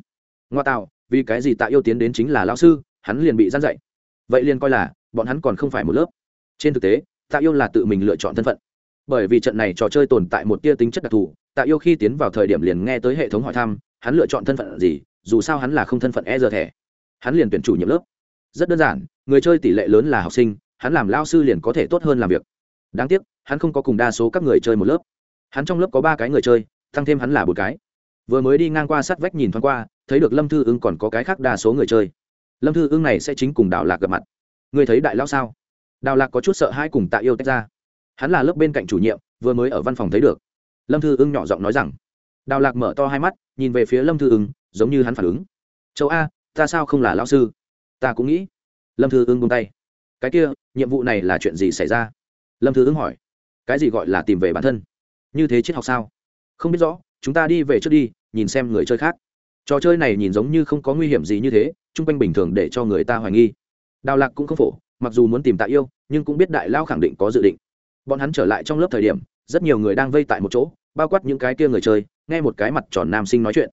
Ngoa tạo, vì cái gì tạ yêu tiến đến chính là lao sư, hắn liền bị gian dạy. Vậy liền coi là, bọn hắn còn không phải một lớp. Trên thực tế, tạ yêu là tự mình lựa chọn thân phận. Bởi vì trận này trò chơi tồn tại một tia tính chất đặc thù tạ yêu khi tiến vào thời điểm liền nghe tới hệ thống hỏi thăm, hắn lựa chọn thân phận gì, dù sao hắn là không thân phận e giờ thẻ. Hắn liền tuyển chủ nhiệm lớp. Rất đơn giản, người chơi tỷ lệ lớn là học sinh, hắn làm lao sư liền có thể tốt hơn làm việc. Đáng tiếc, hắn không có cùng đa số các người chơi một lớp. Hắn trong lớp có ba cái người chơi, tăng thêm hắn là một cái. Vừa mới đi ngang qua sát vách nhìn thoáng qua, thấy được lâm thư ưng còn có cái khác đa số người chơi. Lâm thư ưng này sẽ chính cùng đào lạc gặp mặt. Người thấy đại lão sao? Đào lạc có chút sợ hai cùng tạ yêu tách ra. Hắn là lớp bên cạnh chủ nhiệm, vừa mới ở văn phòng thấy được lâm thư ưng nhỏ giọng nói rằng, đào lạc mở to hai mắt, nhìn về phía lâm thư ưng, giống như hắn phản ứng. Châu a, ta sao không là lão sư? Ta cũng nghĩ. Lâm thư ưng buông tay. Cái kia, nhiệm vụ này là chuyện gì xảy ra? Lâm thư ưng hỏi. Cái gì gọi là tìm về bản thân? Như thế triết học sao? Không biết rõ, chúng ta đi về trước đi, nhìn xem người chơi khác. Trò chơi này nhìn giống như không có nguy hiểm gì như thế, chung quanh bình thường để cho người ta hoài nghi. Đào lạc cũng không phổ, mặc dù muốn tìm tạ yêu, nhưng cũng biết đại lao khẳng định có dự định. Bọn hắn trở lại trong lớp thời điểm rất nhiều người đang vây tại một chỗ, bao quát những cái kia người chơi, nghe một cái mặt tròn nam sinh nói chuyện.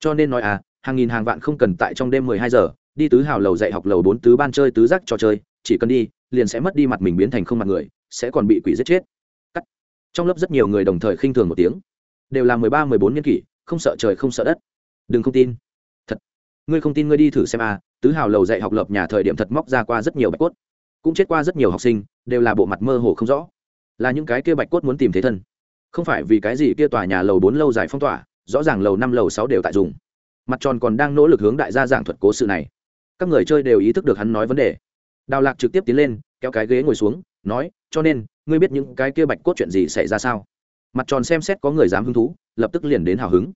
Cho nên nói à hàng nghìn hàng vạn không cần tại trong đêm mười hai giờ, đi tứ hào lầu dạy học lầu bốn tứ ban chơi tứ giác trò chơi, chỉ cần đi, liền sẽ mất đi mặt mình biến thành không mặt người, sẽ còn bị quỷ giết chết. Cắt. trong lớp rất nhiều người đồng thời khinh thường một tiếng. Đều là mười ba, mười bốn niên kỷ, không sợ trời không sợ đất. Đừng không tin. Thật. Ngươi không tin ngươi đi thử xem à tứ hào lầu dạy học lập nhà thời điểm thật móc ra qua rất nhiều bạch cốt. Cũng chết qua rất nhiều học sinh, đều là bộ mặt mơ hồ không rõ là những cái kia bạch cốt muốn tìm thế thân. Không phải vì cái gì kia tòa nhà lầu bốn lâu dài phong tỏa, rõ ràng lầu năm, lầu sáu đều tại dùng. Mặt tròn còn đang nỗ lực hướng đại gia giảng thuật cố sự này. Các người chơi đều ý thức được hắn nói vấn đề. Đào lạc trực tiếp tiến lên, kéo cái ghế ngồi xuống, nói, cho nên, ngươi biết những cái kia bạch cốt chuyện gì xảy ra sao? Mặt tròn xem xét có người dám hứng thú, lập tức liền đến hào hứng.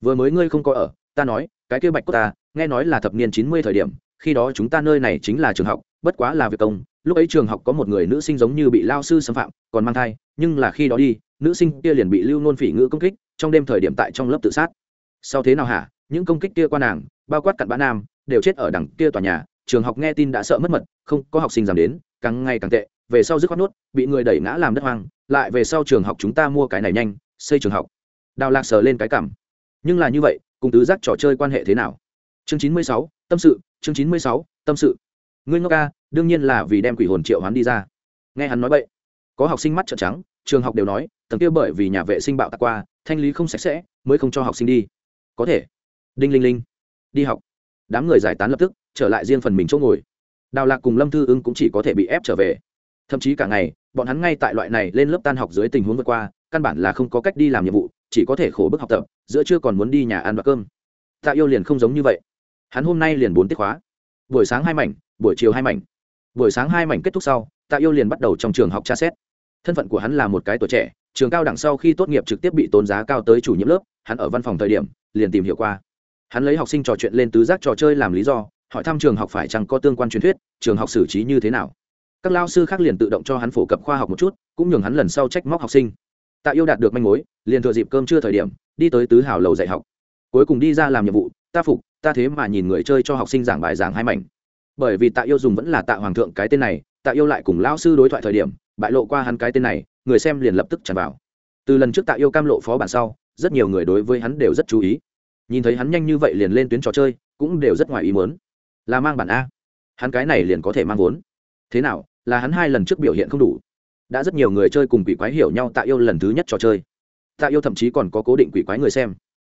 Vừa mới ngươi không có ở, ta nói, cái kia bạch cốt ta, nghe nói là thập niên chín mươi thời điểm khi đó chúng ta nơi này chính là trường học, bất quá là việc công, lúc ấy trường học có một người nữ sinh giống như bị lao sư xâm phạm, còn mang thai, nhưng là khi đó đi, nữ sinh kia liền bị lưu nôn phỉ ngữ công kích, trong đêm thời điểm tại trong lớp tự sát. Sau thế nào hả? Những công kích kia qua nàng, bao quát cặn bã nam, đều chết ở đằng kia tòa nhà, trường học nghe tin đã sợ mất mật, không có học sinh dám đến, càng ngày càng tệ, về sau dứt khoát nuốt, bị người đẩy ngã làm đất hoang, lại về sau trường học chúng ta mua cái này nhanh, xây trường học. Đào lạc sờ lên cái cảm. Nhưng là như vậy, cùng tứ giác trò chơi quan hệ thế nào? Chương chín mươi sáu, tâm sự chương chín mươi sáu, tâm sự. Ngươi ngốc ca, đương nhiên là vì đem quỷ hồn triệu hoán đi ra. Nghe hắn nói vậy, có học sinh mắt trợn trắng, trường học đều nói, tầng kia bởi vì nhà vệ sinh bạo tạc qua, thanh lý không sạch sẽ, mới không cho học sinh đi. Có thể. Đinh linh linh, đi học. Đám người giải tán lập tức, trở lại riêng phần mình chỗ ngồi. Đào lạc cùng lâm thư ưng cũng chỉ có thể bị ép trở về. Thậm chí cả ngày, bọn hắn ngay tại loại này lên lớp tan học dưới tình huống vượt qua, căn bản là không có cách đi làm nhiệm vụ, chỉ có thể khổ bức học tập, giữa chưa còn muốn đi nhà ăn và cơm. Tạ yêu liền không giống như vậy hắn hôm nay liền bốn tiết khóa. Buổi sáng hai mảnh, buổi chiều hai mảnh. Buổi sáng hai mảnh kết thúc sau, tạ yêu liền bắt đầu trong trường học tra xét. Thân phận của hắn là một cái tuổi trẻ, trường cao đẳng sau khi tốt nghiệp trực tiếp bị tốn giá cao tới chủ nhiệm lớp, hắn ở văn phòng thời điểm, liền tìm hiểu qua. Hắn lấy học sinh trò chuyện lên tứ giác trò chơi làm lý do, hỏi thăm trường học phải chăng có tương quan truyền thuyết, trường học xử trí như thế nào. Các lao sư khác liền tự động cho hắn phổ cập khoa học một chút, cũng nhường hắn lần sau trách móc học sinh. Tạ yêu đạt được manh mối, liền thừa dịp cơm trưa thời điểm, đi tới tứ hào lầu dạy học. Cuối cùng đi ra làm nhiệm vụ ta phục, ta thế mà nhìn người chơi cho học sinh giảng bài giảng hai mảnh. Bởi vì tạ yêu dùng vẫn là tạ hoàng thượng cái tên này, tạ yêu lại cùng Lão sư đối thoại thời điểm, bại lộ qua hắn cái tên này, người xem liền lập tức tràn vào. Từ lần trước tạ yêu cam lộ phó bản sau, rất nhiều người đối với hắn đều rất chú ý. Nhìn thấy hắn nhanh như vậy liền lên tuyến trò chơi, cũng đều rất ngoài ý muốn. Là mang bản a. Hắn cái này liền có thể mang vốn. Thế nào, là hắn hai lần trước biểu hiện không đủ. Đã rất nhiều người chơi cùng quỷ quái hiểu nhau tạ yêu lần thứ nhất trò chơi. Tạ yêu thậm chí còn có cố định quỷ quái người xem.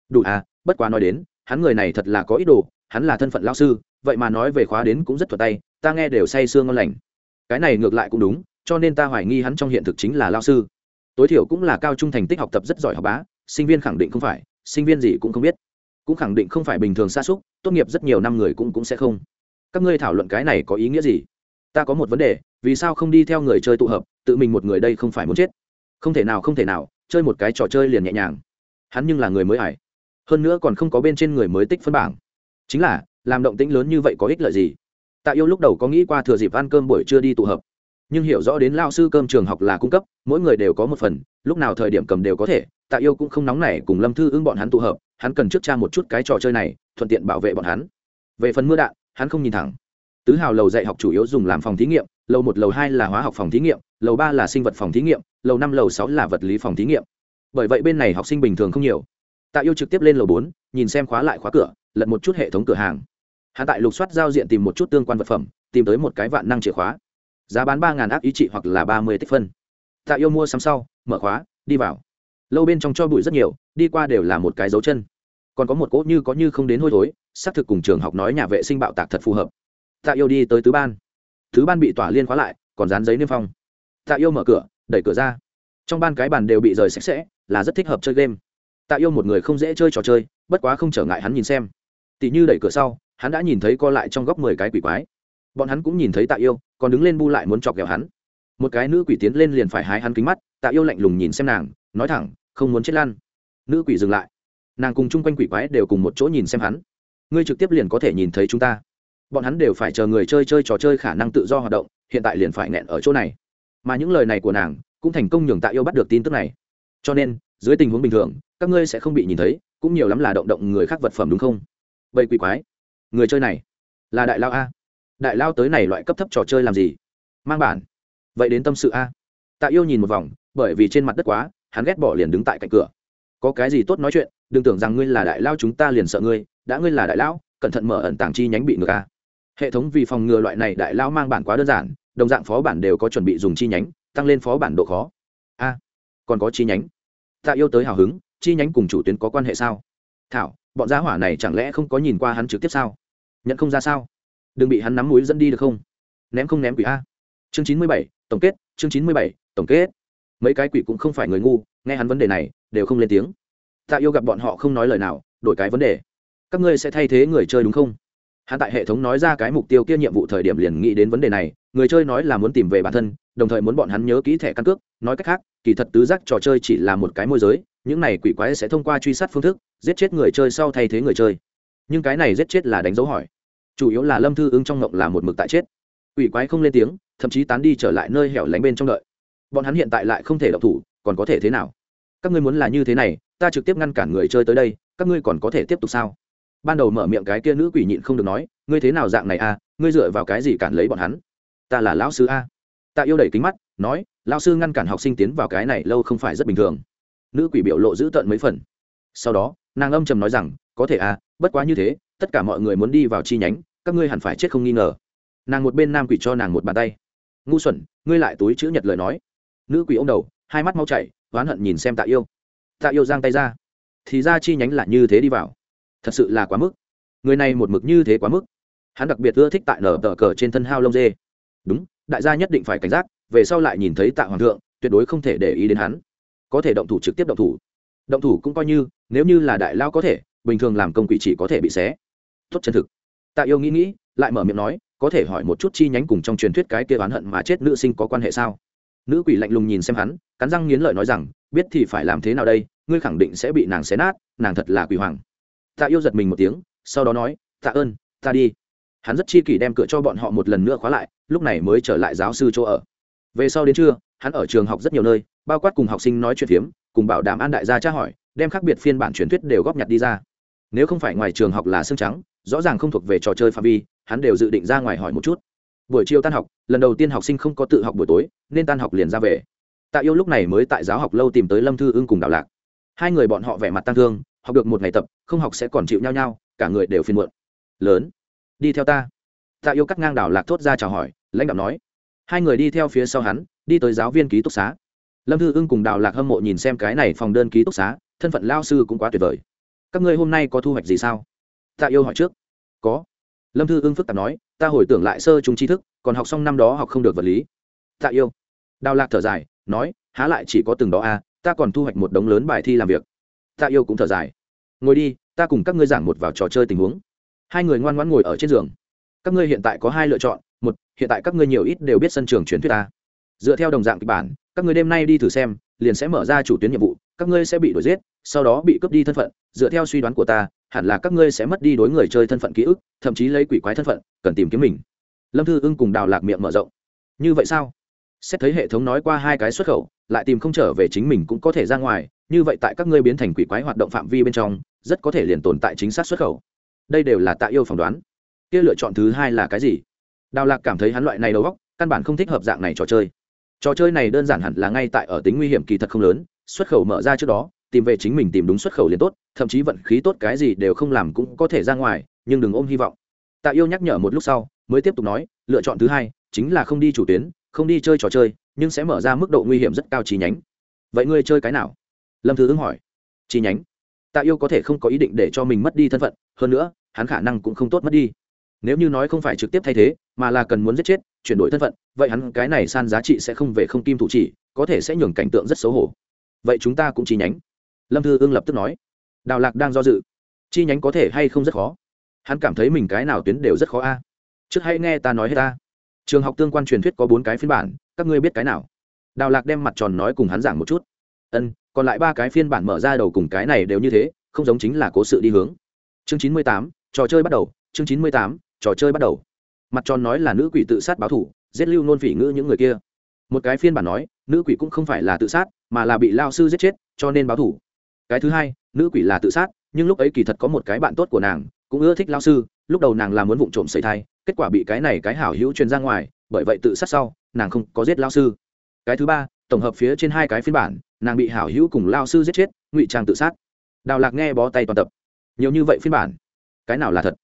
Đủ à bất quá nói đến hắn người này thật là có ý đồ, hắn là thân phận lao sư, vậy mà nói về khóa đến cũng rất thuật tay, ta nghe đều say sương ngon lành. Cái này ngược lại cũng đúng, cho nên ta hoài nghi hắn trong hiện thực chính là lao sư. Tối thiểu cũng là cao trung thành tích học tập rất giỏi học bá, sinh viên khẳng định không phải, sinh viên gì cũng không biết. Cũng khẳng định không phải bình thường xa xúc tốt nghiệp rất nhiều năm người cũng cũng sẽ không. Các ngươi thảo luận cái này có ý nghĩa gì? Ta có một vấn đề, vì sao không đi theo người chơi tụ hợp, tự mình một người đây không phải muốn chết? Không thể nào, không thể nào, chơi một cái trò chơi liền nhẹ nhàng. Hắn nhưng là người mới ải hơn nữa còn không có bên trên người mới tích phân bảng. Chính là, làm động tĩnh lớn như vậy có ích lợi gì? Tạ yêu lúc đầu có nghĩ qua thừa dịp ăn cơm buổi trưa đi tụ hợp. Nhưng hiểu rõ đến lao sư cơm trường học là cung cấp, mỗi người đều có một phần, lúc nào thời điểm cầm đều có thể, tạ yêu cũng không nóng nảy cùng lâm thư ưng bọn hắn tụ hợp, hắn cần trước tra một chút cái trò chơi này, thuận tiện bảo vệ bọn hắn. Về phần mưa đạn, hắn không nhìn thẳng. Tứ hào lầu dạy học chủ yếu dùng làm phòng thí nghiệm, lầu một, lầu hai là hóa học phòng thí nghiệm, lầu ba là sinh vật phòng thí nghiệm, lầu năm, lầu sáu là vật lý phòng thí nghiệm. Bởi vậy bên này học sinh bình thường không nhiều tạ yêu trực tiếp lên lầu bốn, nhìn xem khóa lại khóa cửa, lật một chút hệ thống cửa hàng. Hạ tại lục soát giao diện tìm một chút tương quan vật phẩm, tìm tới một cái vạn năng chìa khóa. Giá bán ba ngàn áp ý trị hoặc là ba mươi tích phân. Tạ yêu mua sắm sau, mở khóa, đi vào. Lâu bên trong cho bụi rất nhiều, đi qua đều là một cái dấu chân. Còn có một cỗ như có như không đến hôi thối, xác thực cùng trường học nói nhà vệ sinh bạo tạc thật phù hợp. Tạ yêu đi tới tứ ban. Thứ ban bị tỏa liên khóa lại, còn dán giấy niêm phong. Tạ yêu mở cửa, đẩy cửa ra. Trong ban cái bàn đều bị rời sạch sẽ, là rất thích hợp chơi game tạ yêu một người không dễ chơi trò chơi, bất quá không trở ngại hắn nhìn xem. Tỷ như đẩy cửa sau, hắn đã nhìn thấy co lại trong góc mười cái quỷ quái. Bọn hắn cũng nhìn thấy tạ yêu, còn đứng lên bu lại muốn chọc ghẹo hắn. Một cái nữ quỷ tiến lên liền phải hái hắn kính mắt, tạ yêu lạnh lùng nhìn xem nàng, nói thẳng, không muốn chết lan. Nữ quỷ dừng lại. Nàng cùng chung quanh quỷ quái đều cùng một chỗ nhìn xem hắn. Ngươi trực tiếp liền có thể nhìn thấy chúng ta. Bọn hắn đều phải chờ người chơi chơi trò chơi khả năng tự do hoạt động, hiện tại liền phải nghẹn ở chỗ này. Mà những lời này của nàng, cũng thành công nhường tạ yêu bắt được tin tức này. Cho nên dưới tình huống bình thường, các ngươi sẽ không bị nhìn thấy, cũng nhiều lắm là động động người khác vật phẩm đúng không? Vậy quỷ quái, người chơi này là đại lao a. Đại lao tới này loại cấp thấp trò chơi làm gì? Mang bản. Vậy đến tâm sự a. Tạ yêu nhìn một vòng, bởi vì trên mặt đất quá, hắn ghét bỏ liền đứng tại cạnh cửa. Có cái gì tốt nói chuyện, đừng tưởng rằng ngươi là đại lao chúng ta liền sợ ngươi, đã ngươi là đại lão cẩn thận mở ẩn tàng chi nhánh bị ngược a. Hệ thống vì phòng ngừa loại này đại lao mang bản quá đơn giản, đồng dạng phó bản đều có chuẩn bị dùng chi nhánh, tăng lên phó bản độ khó. A, còn có chi nhánh tạ yêu tới hào hứng, chi nhánh cùng chủ tuyến có quan hệ sao? Thảo, bọn giá hỏa này chẳng lẽ không có nhìn qua hắn trực tiếp sao? Nhận không ra sao? Đừng bị hắn nắm mũi dẫn đi được không? Ném không ném quỷ a. Chương chín mươi bảy, tổng kết, chương chín mươi bảy, tổng kết. Mấy cái quỷ cũng không phải người ngu, nghe hắn vấn đề này, đều không lên tiếng. Tạ yêu gặp bọn họ không nói lời nào, đổi cái vấn đề. Các ngươi sẽ thay thế người chơi đúng không? Hắn tại hệ thống nói ra cái mục tiêu kia nhiệm vụ thời điểm liền nghĩ đến vấn đề này, người chơi nói là muốn tìm về bản thân, đồng thời muốn bọn hắn nhớ kỹ thẻ căn cước, nói cách khác, kỳ thật tứ giác trò chơi chỉ là một cái môi giới, những này quỷ quái sẽ thông qua truy sát phương thức, giết chết người chơi sau thay thế người chơi. Nhưng cái này giết chết là đánh dấu hỏi. Chủ yếu là lâm thư ứng trong ngộng là một mực tại chết. Quỷ quái không lên tiếng, thậm chí tán đi trở lại nơi hẻo lánh bên trong đợi. Bọn hắn hiện tại lại không thể đọc thủ, còn có thể thế nào? Các ngươi muốn là như thế này, ta trực tiếp ngăn cản người chơi tới đây, các ngươi còn có thể tiếp tục sao? Ban đầu mở miệng cái kia nữ quỷ nhịn không được nói, ngươi thế nào dạng này a ngươi dựa vào cái gì cản lấy bọn hắn? Ta là lão sư a. Ta yêu đẩy kính mắt, nói, lão sư ngăn cản học sinh tiến vào cái này lâu không phải rất bình thường. Nữ quỷ biểu lộ giữ tợn mấy phần. Sau đó, nàng âm trầm nói rằng, có thể a bất quá như thế, tất cả mọi người muốn đi vào chi nhánh, các ngươi hẳn phải chết không nghi ngờ. Nàng một bên nam quỷ cho nàng một bàn tay. Ngu xuẩn, ngươi lại túi chữ nhật lời nói. Nữ quỷ ô m đầu, hai mắt mau chạy oán hận nhìn xem tạ yêu. Tạ yêu giang tay ra. Thì ra chi nhánh là như thế đi vào thật sự là quá mức. Người này một mực như thế quá mức. Hắn đặc biệt ưa thích tại nở tờ cờ trên thân hao lông dê. Đúng, đại gia nhất định phải cảnh giác, về sau lại nhìn thấy tạ hoàng thượng, tuyệt đối không thể để ý đến hắn. Có thể động thủ trực tiếp động thủ. Động thủ cũng coi như, nếu như là đại lao có thể, bình thường làm công quỷ chỉ có thể bị xé. Tốt chân thực. Tạ yêu nghĩ nghĩ, lại mở miệng nói, có thể hỏi một chút chi nhánh cùng trong truyền thuyết cái kia oán hận mà chết nữ sinh có quan hệ sao? Nữ quỷ lạnh lùng nhìn xem hắn, cắn răng nghiến lợi nói rằng, biết thì phải làm thế nào đây, ngươi khẳng định sẽ bị nàng xé nát, nàng thật là quỷ hoàng tạ yêu giật mình một tiếng, sau đó nói, tạ ơn, ta đi. Hắn rất chi kỷ đem cửa cho bọn họ một lần nữa khóa lại, lúc này mới trở lại giáo sư chỗ ở. Về sau đến trưa, hắn ở trường học rất nhiều nơi, bao quát cùng học sinh nói chuyện phiếm, cùng bảo đảm an đại gia tra hỏi, đem khác biệt phiên bản truyền thuyết đều góp nhặt đi ra. Nếu không phải ngoài trường học là xương trắng, rõ ràng không thuộc về trò chơi phạm vi, hắn đều dự định ra ngoài hỏi một chút. Buổi chiều tan học, lần đầu tiên học sinh không có tự học buổi tối, nên tan học liền ra về. Tạ yêu lúc này mới tại giáo học lâu tìm tới lâm thư ưng cùng đạo lạc. Hai người bọn họ vẻ mặt tăng thương học được một ngày tập, không học sẽ còn chịu nhau nhau cả người đều phiền muộn. Lớn, đi theo ta. Tạ yêu cắt ngang đảo lạc thốt ra chào hỏi, lãnh đạo nói. Hai người đi theo phía sau hắn, đi tới giáo viên ký túc xá. Lâm thư ưng cùng đào lạc hâm mộ nhìn xem cái này phòng đơn ký túc xá, thân phận lao sư cũng quá tuyệt vời. Các ngươi hôm nay có thu hoạch gì sao? Tạ yêu hỏi trước. Có. Lâm thư ưng phức tạp nói, ta hồi tưởng lại sơ chúng tri thức, còn học xong năm đó học không được vật lý. Tạ yêu. Đào lạc thở dài, nói, há lại chỉ có từng đó à ta còn thu hoạch một đống lớn bài thi làm việc tạ yêu cũng thở dài. Ngồi đi, ta cùng các ngươi giảng một vào trò chơi tình huống. Hai người ngoan ngoãn ngồi ở trên giường. Các ngươi hiện tại có hai lựa chọn, một, hiện tại các ngươi nhiều ít đều biết sân trường truyền thuyết ta. Dựa theo đồng dạng kịch bản, các ngươi đêm nay đi thử xem, liền sẽ mở ra chủ tuyến nhiệm vụ, các ngươi sẽ bị đuổi giết, sau đó bị cướp đi thân phận. Dựa theo suy đoán của ta, hẳn là các ngươi sẽ mất đi đối người chơi thân phận ký ức, thậm chí lấy quỷ quái thân phận, cần tìm kiếm mình. Lâm thư ưng cùng đào lạc miệng mở rộng. Như vậy sao? Xét thấy hệ thống nói qua hai cái xuất khẩu, lại tìm không trở về chính mình cũng có thể ra ngoài, như vậy tại các ngươi biến thành quỷ quái hoạt động phạm vi bên trong, rất có thể liền tồn tại chính xác xuất khẩu. Đây đều là tạ yêu phỏng đoán. Kia lựa chọn thứ hai là cái gì? Đào lạc cảm thấy hắn loại này đầu góc căn bản không thích hợp dạng này trò chơi. Trò chơi này đơn giản hẳn là ngay tại ở tính nguy hiểm kỳ thật không lớn, xuất khẩu mở ra trước đó, tìm về chính mình tìm đúng xuất khẩu liền tốt, thậm chí vận khí tốt cái gì đều không làm cũng có thể ra ngoài, nhưng đừng ôm hy vọng. Tạ yêu nhắc nhở một lúc sau, mới tiếp tục nói, lựa chọn thứ hai, chính là không đi chủ tuyến không đi chơi trò chơi, nhưng sẽ mở ra mức độ nguy hiểm rất cao chi nhánh. Vậy ngươi chơi cái nào? Lâm thư ứng hỏi. Chi nhánh? Tạ yêu có thể không có ý định để cho mình mất đi thân phận, hơn nữa, hắn khả năng cũng không tốt mất đi. Nếu như nói không phải trực tiếp thay thế, mà là cần muốn giết chết, chuyển đổi thân phận, vậy hắn cái này san giá trị sẽ không về không kim thủ chỉ, có thể sẽ nhường cảnh tượng rất xấu hổ. Vậy chúng ta cũng chi nhánh? Lâm thư ương lập tức nói. Đào lạc đang do dự. Chi nhánh có thể hay không rất khó? Hắn cảm thấy mình cái nào tuyến đều rất khó a. Trước hãy nghe ta nói hết ta trường học tương quan truyền thuyết có bốn cái phiên bản, các ngươi biết cái nào? Đào lạc đem mặt tròn nói cùng hắn giảng một chút. Ân, còn lại ba cái phiên bản mở ra đầu cùng cái này đều như thế, không giống chính là cố sự đi hướng. Chương chín mươi tám, trò chơi bắt đầu, chương chín mươi tám, trò chơi bắt đầu. Mặt tròn nói là nữ quỷ tự sát báo thủ, giết lưu nôn phỉ ngữ những người kia. Một cái phiên bản nói, nữ quỷ cũng không phải là tự sát, mà là bị lao sư giết chết, cho nên báo thủ. Cái thứ hai, nữ quỷ là tự sát, nhưng lúc ấy kỳ thật có một cái bạn tốt của nàng, cũng ưa thích lao sư, lúc đầu nàng làm muốn vụ trộm sợi thai kết quả bị cái này cái hảo hữu truyền ra ngoài, bởi vậy tự sát sau, nàng không có giết lao sư. Cái thứ ba, tổng hợp phía trên hai cái phiên bản, nàng bị hảo hữu cùng lao sư giết chết, ngụy trang tự sát. Đào lạc nghe bó tay toàn tập. Nhiều như vậy phiên bản, cái nào là thật?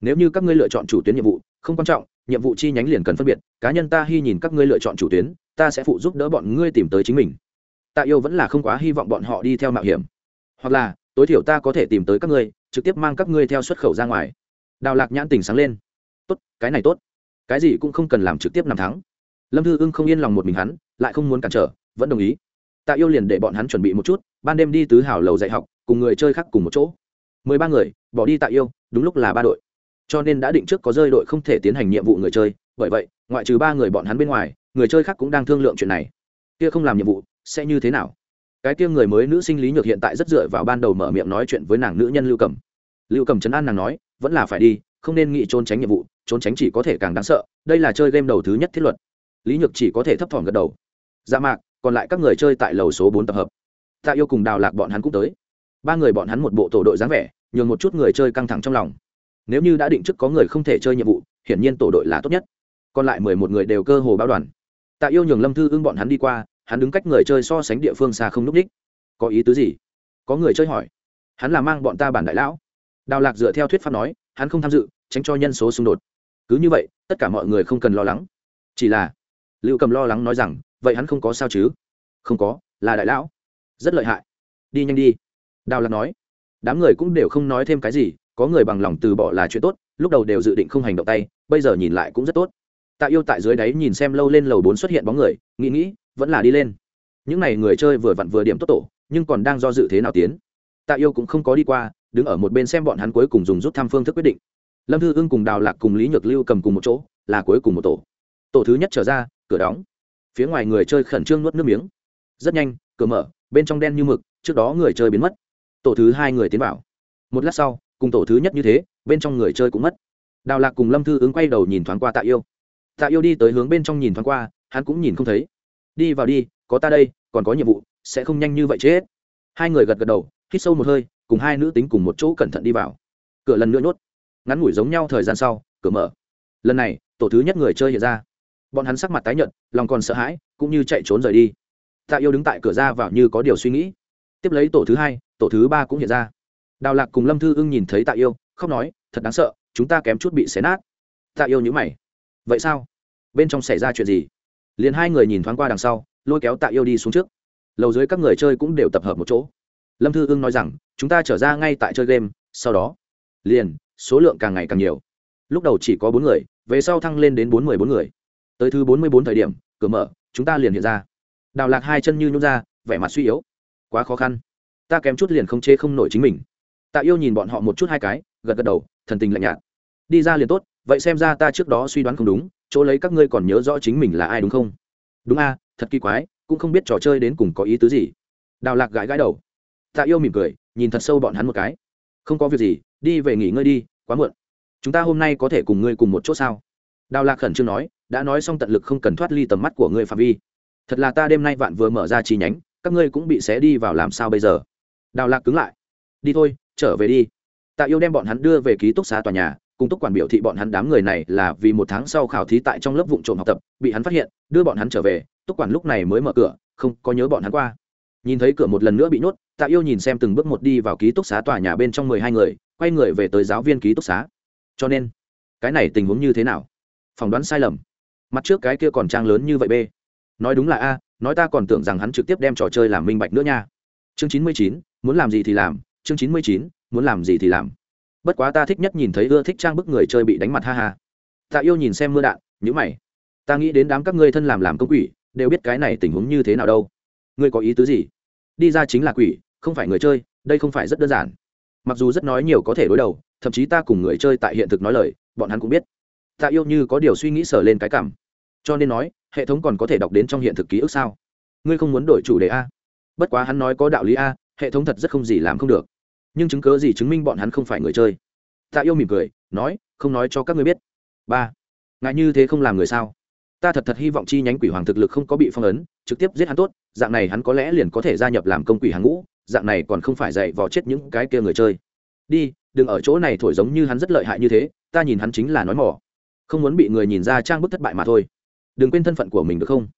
Nếu như các ngươi lựa chọn chủ tuyến nhiệm vụ, không quan trọng, nhiệm vụ chi nhánh liền cần phân biệt, cá nhân ta hy nhìn các ngươi lựa chọn chủ tuyến, ta sẽ phụ giúp đỡ bọn ngươi tìm tới chính mình. Tạ yêu vẫn là không quá hy vọng bọn họ đi theo mạo hiểm. Hoặc là, tối thiểu ta có thể tìm tới các ngươi, trực tiếp mang các ngươi theo xuất khẩu ra ngoài. Đào lạc nhãn tình sáng lên tốt, cái này tốt. Cái gì cũng không cần làm trực tiếp năm tháng lâm thư ưng không yên lòng một mình hắn, lại không muốn cản trở, vẫn đồng ý. Tạ yêu liền để bọn hắn chuẩn bị một chút, ban đêm đi tứ hảo lầu dạy học, cùng người chơi khác cùng một chỗ. Mười ba người, bỏ đi tạ yêu, đúng lúc là ba đội. Cho nên đã định trước có rơi đội không thể tiến hành nhiệm vụ người chơi, bởi vậy, ngoại trừ ba người bọn hắn bên ngoài, người chơi khác cũng đang thương lượng chuyện này. Kia không làm nhiệm vụ, sẽ như thế nào? Cái kia người mới nữ sinh lý nhược hiện tại rất dựa vào ban đầu mở miệng nói chuyện với nàng nữ nhân lưu cầm lưu cầm chấn an nàng nói, vẫn là phải đi, không nên nghĩ trốn tránh nhiệm vụ trốn tránh chỉ có thể càng đáng sợ, đây là chơi game đầu thứ nhất thiết luật. Lý nhược chỉ có thể thấp thỏm gật đầu. Dạ mạc, còn lại các người chơi tại lầu số bốn tập hợp. Tạ yêu cùng đào lạc bọn hắn cũng tới. Ba người bọn hắn một bộ tổ đội dáng vẻ, nhường một chút người chơi căng thẳng trong lòng. Nếu như đã định trước có người không thể chơi nhiệm vụ, hiển nhiên tổ đội là tốt nhất. Còn lại mười một người đều cơ hồ báo đoàn. Tạ yêu nhường lâm thư ưng bọn hắn đi qua, hắn đứng cách người chơi so sánh địa phương xa không núp đích. Có ý tứ gì? Có người chơi hỏi. Hắn là mang bọn ta bản đại lão. Đào lạc dựa theo thuyết pháp nói, hắn không tham dự, tránh cho nhân số xung đột cứ như vậy, tất cả mọi người không cần lo lắng. Chỉ là, lưu cầm lo lắng nói rằng, vậy hắn không có sao chứ? Không có, là đại lão. Rất lợi hại. Đi nhanh đi. Đào lạc nói. Đám người cũng đều không nói thêm cái gì, có người bằng lòng từ bỏ là chuyện tốt, lúc đầu đều dự định không hành động tay, bây giờ nhìn lại cũng rất tốt. Tạ yêu tại dưới đáy nhìn xem lâu lên lầu bốn xuất hiện bóng người, nghĩ nghĩ, vẫn là đi lên. Những n à y người chơi vừa vặn vừa điểm tốt tổ, nhưng còn đang do dự thế nào tiến? Tạ yêu cũng không có đi qua, đứng ở một bên xem bọn hắn cuối cùng dùng rút thăm phương thức quyết định lâm thư ưng cùng đào lạc cùng lý nhược lưu cầm cùng một chỗ, là cuối cùng một tổ. Tổ thứ nhất trở ra, cửa đóng. Phía ngoài người chơi khẩn trương nuốt nước miếng. Rất nhanh, cửa mở, bên trong đen như mực, trước đó người chơi biến mất. Tổ thứ hai người tiến vào. Một lát sau, cùng tổ thứ nhất như thế, bên trong người chơi cũng mất. Đào lạc cùng lâm thư ứng quay đầu nhìn thoáng qua tạ yêu. Tạ yêu đi tới hướng bên trong nhìn thoáng qua, hắn cũng nhìn không thấy. Đi vào đi, có ta đây, còn có nhiệm vụ, sẽ không nhanh như vậy chết. Hai người gật gật đầu, hít sâu một hơi, cùng hai nữ tính cùng một chỗ cẩn thận đi vào. Cửa lần nữa nhốt ngắn ngủi giống nhau thời gian sau, cửa mở. Lần này, tổ thứ nhất người chơi hiện ra. Bọn hắn sắc mặt tái nhợt, lòng còn sợ hãi, cũng như chạy trốn rời đi. Tạ yêu đứng tại cửa ra vào như có điều suy nghĩ. Tiếp lấy tổ thứ hai, tổ thứ ba cũng hiện ra. Đào lạc cùng lâm thư ưng nhìn thấy tạ yêu, khóc nói, thật đáng sợ, chúng ta kém chút bị xé nát. Tạ yêu nhữ mày. Vậy sao? Bên trong xảy ra chuyện gì? Liền hai người nhìn thoáng qua đằng sau, lôi kéo tạ yêu đi xuống trước. Lầu dưới các người chơi cũng đều tập hợp một chỗ. Lâm thư ưng nói rằng, chúng ta trở ra ngay tại chơi game, sau đó liền số lượng càng ngày càng nhiều. Lúc đầu chỉ có bốn người, về sau thăng lên đến bốn mươi bốn người. Tới thứ bốn mươi bốn thời điểm, cửa mở, chúng ta liền hiện ra. Đào lạc hai chân như nhút ra, vẻ mặt suy yếu. Quá khó khăn. Ta kém chút liền không chê không nổi chính mình. Tạ yêu nhìn bọn họ một chút hai cái, gật gật đầu, thần tình lạnh nhạt. Đi ra liền tốt, vậy xem ra ta trước đó suy đoán không đúng, chỗ lấy các ngươi còn nhớ rõ chính mình là ai đúng không? Đúng a, thật kỳ quái, cũng không biết trò chơi đến cùng có ý tứ gì. Đào lạc gãi gãi đầu. Tạ yêu mỉm cười, nhìn thật sâu bọn hắn một cái. Không có việc gì đi về nghỉ ngơi đi, quá muộn. Chúng ta hôm nay có thể cùng ngươi cùng một chỗ sao? Đào lạc khẩn trương nói, đã nói xong tận lực không cần thoát ly tầm mắt của ngươi phạm vi. Thật là ta đêm nay vạn vừa mở ra chi nhánh, các ngươi cũng bị xé đi vào làm sao bây giờ? Đào lạc cứng lại. Đi thôi, trở về đi. Tạ yêu đem bọn hắn đưa về ký túc xá tòa nhà, cùng túc quản biểu thị bọn hắn đám người này là vì một tháng sau khảo thí tại trong lớp vụ trộm học tập, bị hắn phát hiện, đưa bọn hắn trở về, túc quản lúc này mới mở cửa, không có nhớ bọn hắn qua. Nhìn thấy cửa một lần nữa bị nhốt, tạ yêu nhìn xem từng bước một đi vào ký túc xá tòa nhà bên trong mười hai người quay người về tới giáo viên ký túc xá. Cho nên, cái này tình huống như thế nào? Phỏng đoán sai lầm. Mặt trước cái kia còn trang lớn như vậy b nói đúng là a, nói ta còn tưởng rằng hắn trực tiếp đem trò chơi làm minh bạch nữa nha. Chương chín mươi chín, muốn làm gì thì làm. Chương chín mươi chín, muốn làm gì thì làm. Bất quá ta thích nhất nhìn thấy ưa thích trang bức người chơi bị đánh mặt ha ha. Ta yêu nhìn xem mưa đạn nhữ mày. Ta nghĩ đến đám các ngươi thân làm làm công quỷ, đều biết cái này tình huống như thế nào đâu. Ngươi có ý tứ gì? Đi ra chính là quỷ, không phải người chơi, đây không phải rất đơn giản mặc dù rất nói nhiều có thể đối đầu, thậm chí ta cùng người chơi tại hiện thực nói lời, bọn hắn cũng biết. Tạ yêu như có điều suy nghĩ sở lên cái cảm. Cho nên nói, hệ thống còn có thể đọc đến trong hiện thực ký ức sao? Ngươi không muốn đổi chủ đề a? Bất quá hắn nói có đạo lý a, hệ thống thật rất không gì làm không được. Nhưng chứng cớ gì chứng minh bọn hắn không phải người chơi? Tạ yêu mỉm cười, nói, không nói cho các ngươi biết. Ba, ngại như thế không làm người sao? Ta thật thật hy vọng chi nhánh quỷ hoàng thực lực không có bị phong ấn, trực tiếp giết hắn tốt, dạng này hắn có lẽ liền có thể gia nhập làm công quỷ hàng ngũ dạng này còn không phải dạy vò chết những cái kia người chơi. Đi, đừng ở chỗ này thổi giống như hắn rất lợi hại như thế, ta nhìn hắn chính là nói mỏ không muốn bị người nhìn ra trang bức thất bại mà thôi. Đừng quên thân phận của mình được không?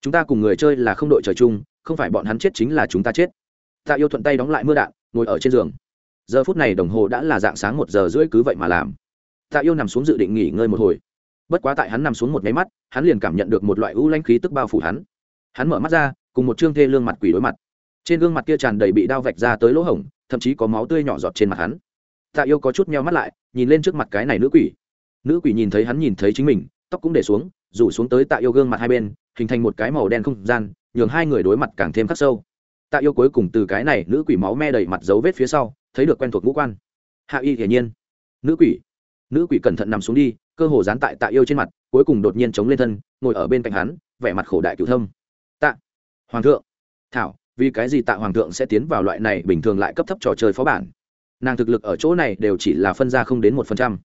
Chúng ta cùng người chơi là không đội trời chung, không phải bọn hắn chết chính là chúng ta chết. Tạ yêu thuận tay đóng lại mưa đạn, ngồi ở trên giường. Giờ phút này đồng hồ đã là dạng sáng một giờ rưỡi cứ vậy mà làm. Tạ yêu nằm xuống dự định nghỉ ngơi một hồi. Bất quá tại hắn nằm xuống một máy mắt, hắn liền cảm nhận được một loại u lanh khí tức bao phủ hắn. Hắn mở mắt ra, cùng một trương thê lương mặt quỷ đối mặt trên gương mặt kia tràn đầy bị đao vạch ra tới lỗ hổng, thậm chí có máu tươi nhỏ giọt trên mặt hắn. Tạ yêu có chút meo mắt lại, nhìn lên trước mặt cái này nữ quỷ. Nữ quỷ nhìn thấy hắn nhìn thấy chính mình, tóc cũng để xuống, rủ xuống tới tạ yêu gương mặt hai bên, hình thành một cái màu đen không gian, nhường hai người đối mặt càng thêm khắc sâu. Tạ yêu cuối cùng từ cái này nữ quỷ máu me đầy mặt dấu vết phía sau, thấy được quen thuộc ngũ quan. Hạ y hiển nhiên. Nữ quỷ. Nữ quỷ cẩn thận nằm xuống đi, cơ hồ dán tại tạ yêu trên mặt, cuối cùng đột nhiên chống lên thân, ngồi ở bên cạnh hắn, vẻ mặt khổ đại cựu thâm. Tạ. Hoàng thượng. Thảo vì cái gì tạ hoàng thượng sẽ tiến vào loại này bình thường lại cấp thấp trò chơi phó bản? Nàng thực lực ở chỗ này đều chỉ là phân ra không đến một phần trăm.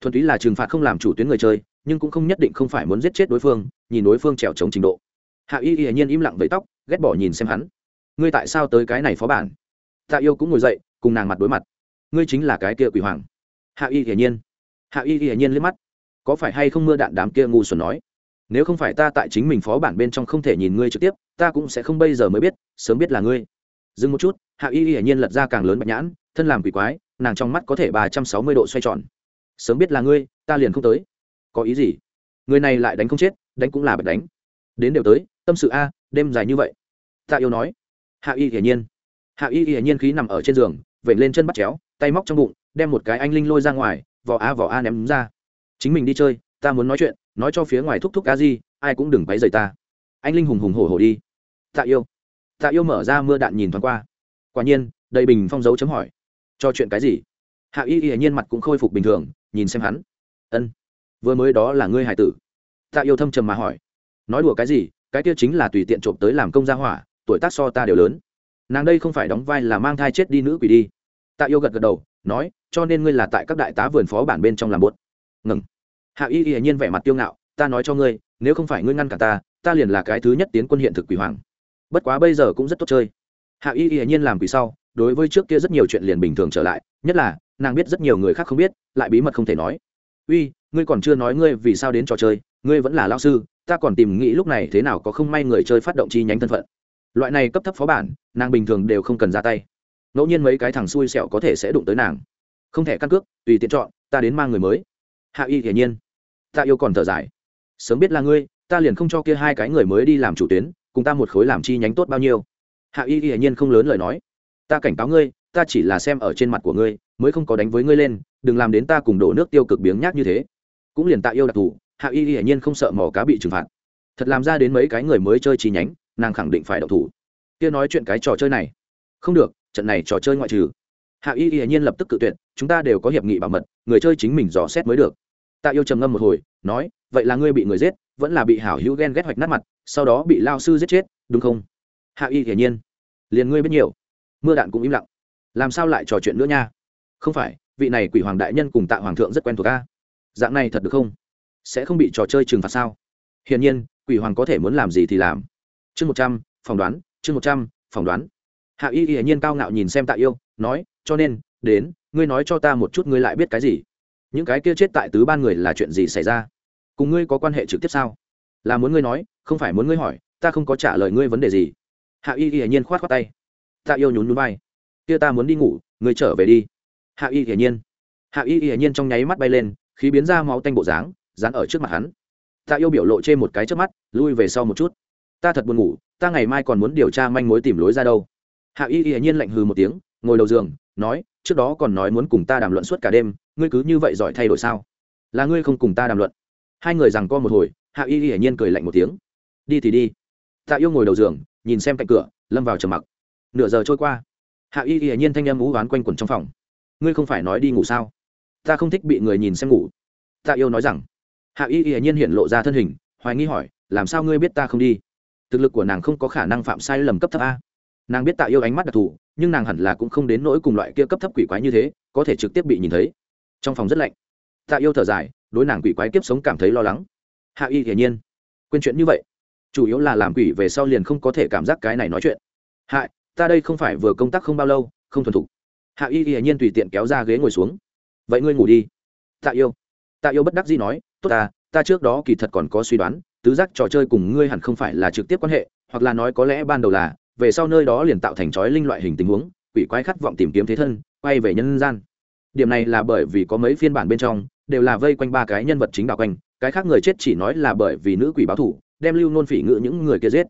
Thuần túy là trừng phạt không làm chủ tuyến người chơi, nhưng cũng không nhất định không phải muốn giết chết đối phương, nhìn đối phương trèo chống trình độ. Hạ y y nhiên im lặng với tóc, ghét bỏ nhìn xem hắn. Ngươi tại sao tới cái này phó bản? Tạ yêu cũng ngồi dậy, cùng nàng mặt đối mặt. Ngươi chính là cái kia quỷ hoàng. Hạ y hiển nhiên. Hạ y hiển nhiên liếc mắt. Có phải hay không mưa đạn đám kia ngu xuẩn nói? Nếu không phải ta tại chính mình phó bản bên trong không thể nhìn ngươi trực tiếp, ta cũng sẽ không bây giờ mới biết, sớm biết là ngươi. Dừng một chút, hạ y hiển nhiên lật ra càng lớn bạch nhãn, thân làm quỷ quái, nàng trong mắt có thể ba trăm sáu mươi độ xoay tròn. Sớm biết là ngươi, ta liền không tới. Có ý gì? Người này lại đánh không chết, đánh cũng là bạch đánh. Đến đều tới, tâm sự a, đêm dài như vậy. Ta yêu nói. Hạ y hiển nhiên. Hạ y hiển nhiên khí nằm ở trên giường vẩy lên chân bắt chéo, tay móc trong bụng, đem một cái anh linh lôi ra ngoài, vỏ a vỏ a ném ra. Chính mình đi chơi, ta muốn nói chuyện nói cho phía ngoài thúc thúc a di, ai cũng đừng váy rời ta. Anh linh hùng hùng hổ hổ đi. Tạ yêu. Tạ yêu mở ra mưa đạn nhìn thoáng qua. Quả nhiên, đầy bình phong dấu chấm hỏi. Cho chuyện cái gì? Hạ y hiển nhiên mặt cũng khôi phục bình thường, nhìn xem hắn. Ân, vừa mới đó là ngươi hải tử. Tạ yêu thâm trầm mà hỏi. Nói đùa cái gì? Cái kia chính là tùy tiện trộm tới làm công gia hỏa, tuổi tác so ta đều lớn. Nàng đây không phải đóng vai là mang thai chết đi nữ quỷ đi. Tạ yêu gật gật đầu, nói, cho nên ngươi là tại các đại tá vườn phó bản bên trong làm bốt ngừng hạ y y nhiên vẻ mặt tiêu ngạo, ta nói cho ngươi, nếu không phải ngươi ngăn cả ta ta liền là cái thứ nhất tiến quân hiện thực quỷ hoàng. Bất quá bây giờ cũng rất tốt chơi. Hạ y y nhiên làm quỷ sau, đối với trước kia rất nhiều chuyện liền bình thường trở lại, nhất là, nàng biết rất nhiều người khác không biết, lại bí mật không thể nói. Uy, ngươi còn chưa nói ngươi vì sao đến trò chơi, ngươi vẫn là lao sư, ta còn tìm nghĩ lúc này thế nào có không may người chơi phát động chi nhánh thân phận. Loại này cấp thấp phó bản, nàng bình thường đều không cần ra tay. Ngẫu nhiên mấy cái thằng xui xẹo có thể sẽ đụng tới nàng. Không thể căn cước, tùy tiện chọn, ta đến mang người mới hạ y hiển nhiên, ta yêu còn thở dài. Sớm biết là ngươi, ta liền không cho kia hai cái người mới đi làm chủ tuyến, cùng ta một khối làm chi nhánh tốt bao nhiêu. Hạ y hiển nhiên không lớn lời nói, ta cảnh cáo ngươi, ta chỉ là xem ở trên mặt của ngươi, mới không có đánh với ngươi lên, đừng làm đến ta cùng đổ nước tiêu cực biếng nhác như thế. Cũng liền tạ yêu đặc thù, hạ y hiển nhiên không sợ mỏ cá bị trừng phạt. Thật làm ra đến mấy cái người mới chơi chi nhánh, nàng khẳng định phải đậu thủ. Kia nói chuyện cái trò chơi này. Không được, trận này trò chơi ngoại trừ. Hạ y hiển nhiên lập tức cự tuyệt, chúng ta đều có hiệp nghị bảo mật, người chơi chính mình dò xét mới được tạ yêu trầm ngâm một hồi, nói, vậy là ngươi bị người giết, vẫn là bị hảo hữu ghen ghét hoạch nát mặt, sau đó bị lao sư giết chết, đúng không? Hạ y hiển nhiên, liền ngươi biết nhiều. Mưa đạn cũng im lặng. Làm sao lại trò chuyện nữa nha? Không phải, vị này quỷ hoàng đại nhân cùng tạ hoàng thượng rất quen thuộc ca dạng này thật được không? Sẽ không bị trò chơi trừng phạt sao? Hiển nhiên, quỷ hoàng có thể muốn làm gì thì làm. Chương một trăm, phỏng đoán, chương một trăm, phỏng đoán. Hạ y hiển nhiên cao ngạo nhìn xem tạ yêu, nói, cho nên, đến, ngươi nói cho ta một chút ngươi lại biết cái gì? Những cái kia chết tại tứ ban người là chuyện gì xảy ra? Cùng ngươi có quan hệ trực tiếp sao? Là muốn ngươi nói, không phải muốn ngươi hỏi, ta không có trả lời ngươi vấn đề gì. Hạ y hiển nhiên khoát khoát tay. Ta yêu nhún nhún vai. Kia ta muốn đi ngủ, ngươi trở về đi. Hạ y hiển nhiên. Hạ y hiển nhiên trong nháy mắt bay lên, khí biến ra máu tanh bộ dáng, dán ở trước mặt hắn. Ta yêu biểu lộ trên một cái trước mắt, lui về sau một chút. Ta thật buồn ngủ, ta ngày mai còn muốn điều tra manh mối tìm lối ra đâu. Hạ y hiển nhiên lạnh hừ một tiếng ngồi đầu giường, nói, trước đó còn nói muốn cùng ta đàm luận suốt cả đêm, ngươi cứ như vậy giỏi thay đổi sao? Là ngươi không cùng ta đàm luận? Hai người rằng co một hồi, hạ y hiển nhiên cười lạnh một tiếng. Đi thì đi. Tạ yêu ngồi đầu giường, nhìn xem cạnh cửa, lâm vào trầm mặc. Nửa giờ trôi qua, hạ y hiển nhiên thanh em ú oán quanh quẩn trong phòng. Ngươi không phải nói đi ngủ sao? Ta không thích bị người nhìn xem ngủ. Tạ yêu nói rằng. Hạ y hiển nhiên hiện lộ ra thân hình, hoài nghi hỏi, làm sao ngươi biết ta không đi? Thực lực của nàng không có khả năng phạm sai lầm cấp thấp a. Nàng biết tạ yêu ánh mắt đặc thù nhưng nàng hẳn là cũng không đến nỗi cùng loại kia cấp thấp quỷ quái như thế, có thể trực tiếp bị nhìn thấy. Trong phòng rất lạnh. Tạ yêu thở dài, đối nàng quỷ quái kiếp sống cảm thấy lo lắng. Hạ y hiển nhiên, quên chuyện như vậy. Chủ yếu là làm quỷ về sau liền không có thể cảm giác cái này nói chuyện. Hại ta đây không phải vừa công tác không bao lâu, không thuần thục. Hạ y hiển nhiên tùy tiện kéo ra ghế ngồi xuống. Vậy ngươi ngủ đi. Tạ yêu. Tạ yêu bất đắc dĩ nói, tốt ta ta trước đó kỳ thật còn có suy đoán, tứ giác trò chơi cùng ngươi hẳn không phải là trực tiếp quan hệ, hoặc là nói có lẽ ban đầu là về sau nơi đó liền tạo thành chói linh loại hình tình huống, quỷ quái khát vọng tìm kiếm thế thân, quay về nhân gian. Điểm này là bởi vì có mấy phiên bản bên trong, đều là vây quanh ba cái nhân vật chính đạo quanh, cái khác người chết chỉ nói là bởi vì nữ quỷ báo thủ, đem lưu nôn phỉ ngữ những người kia giết.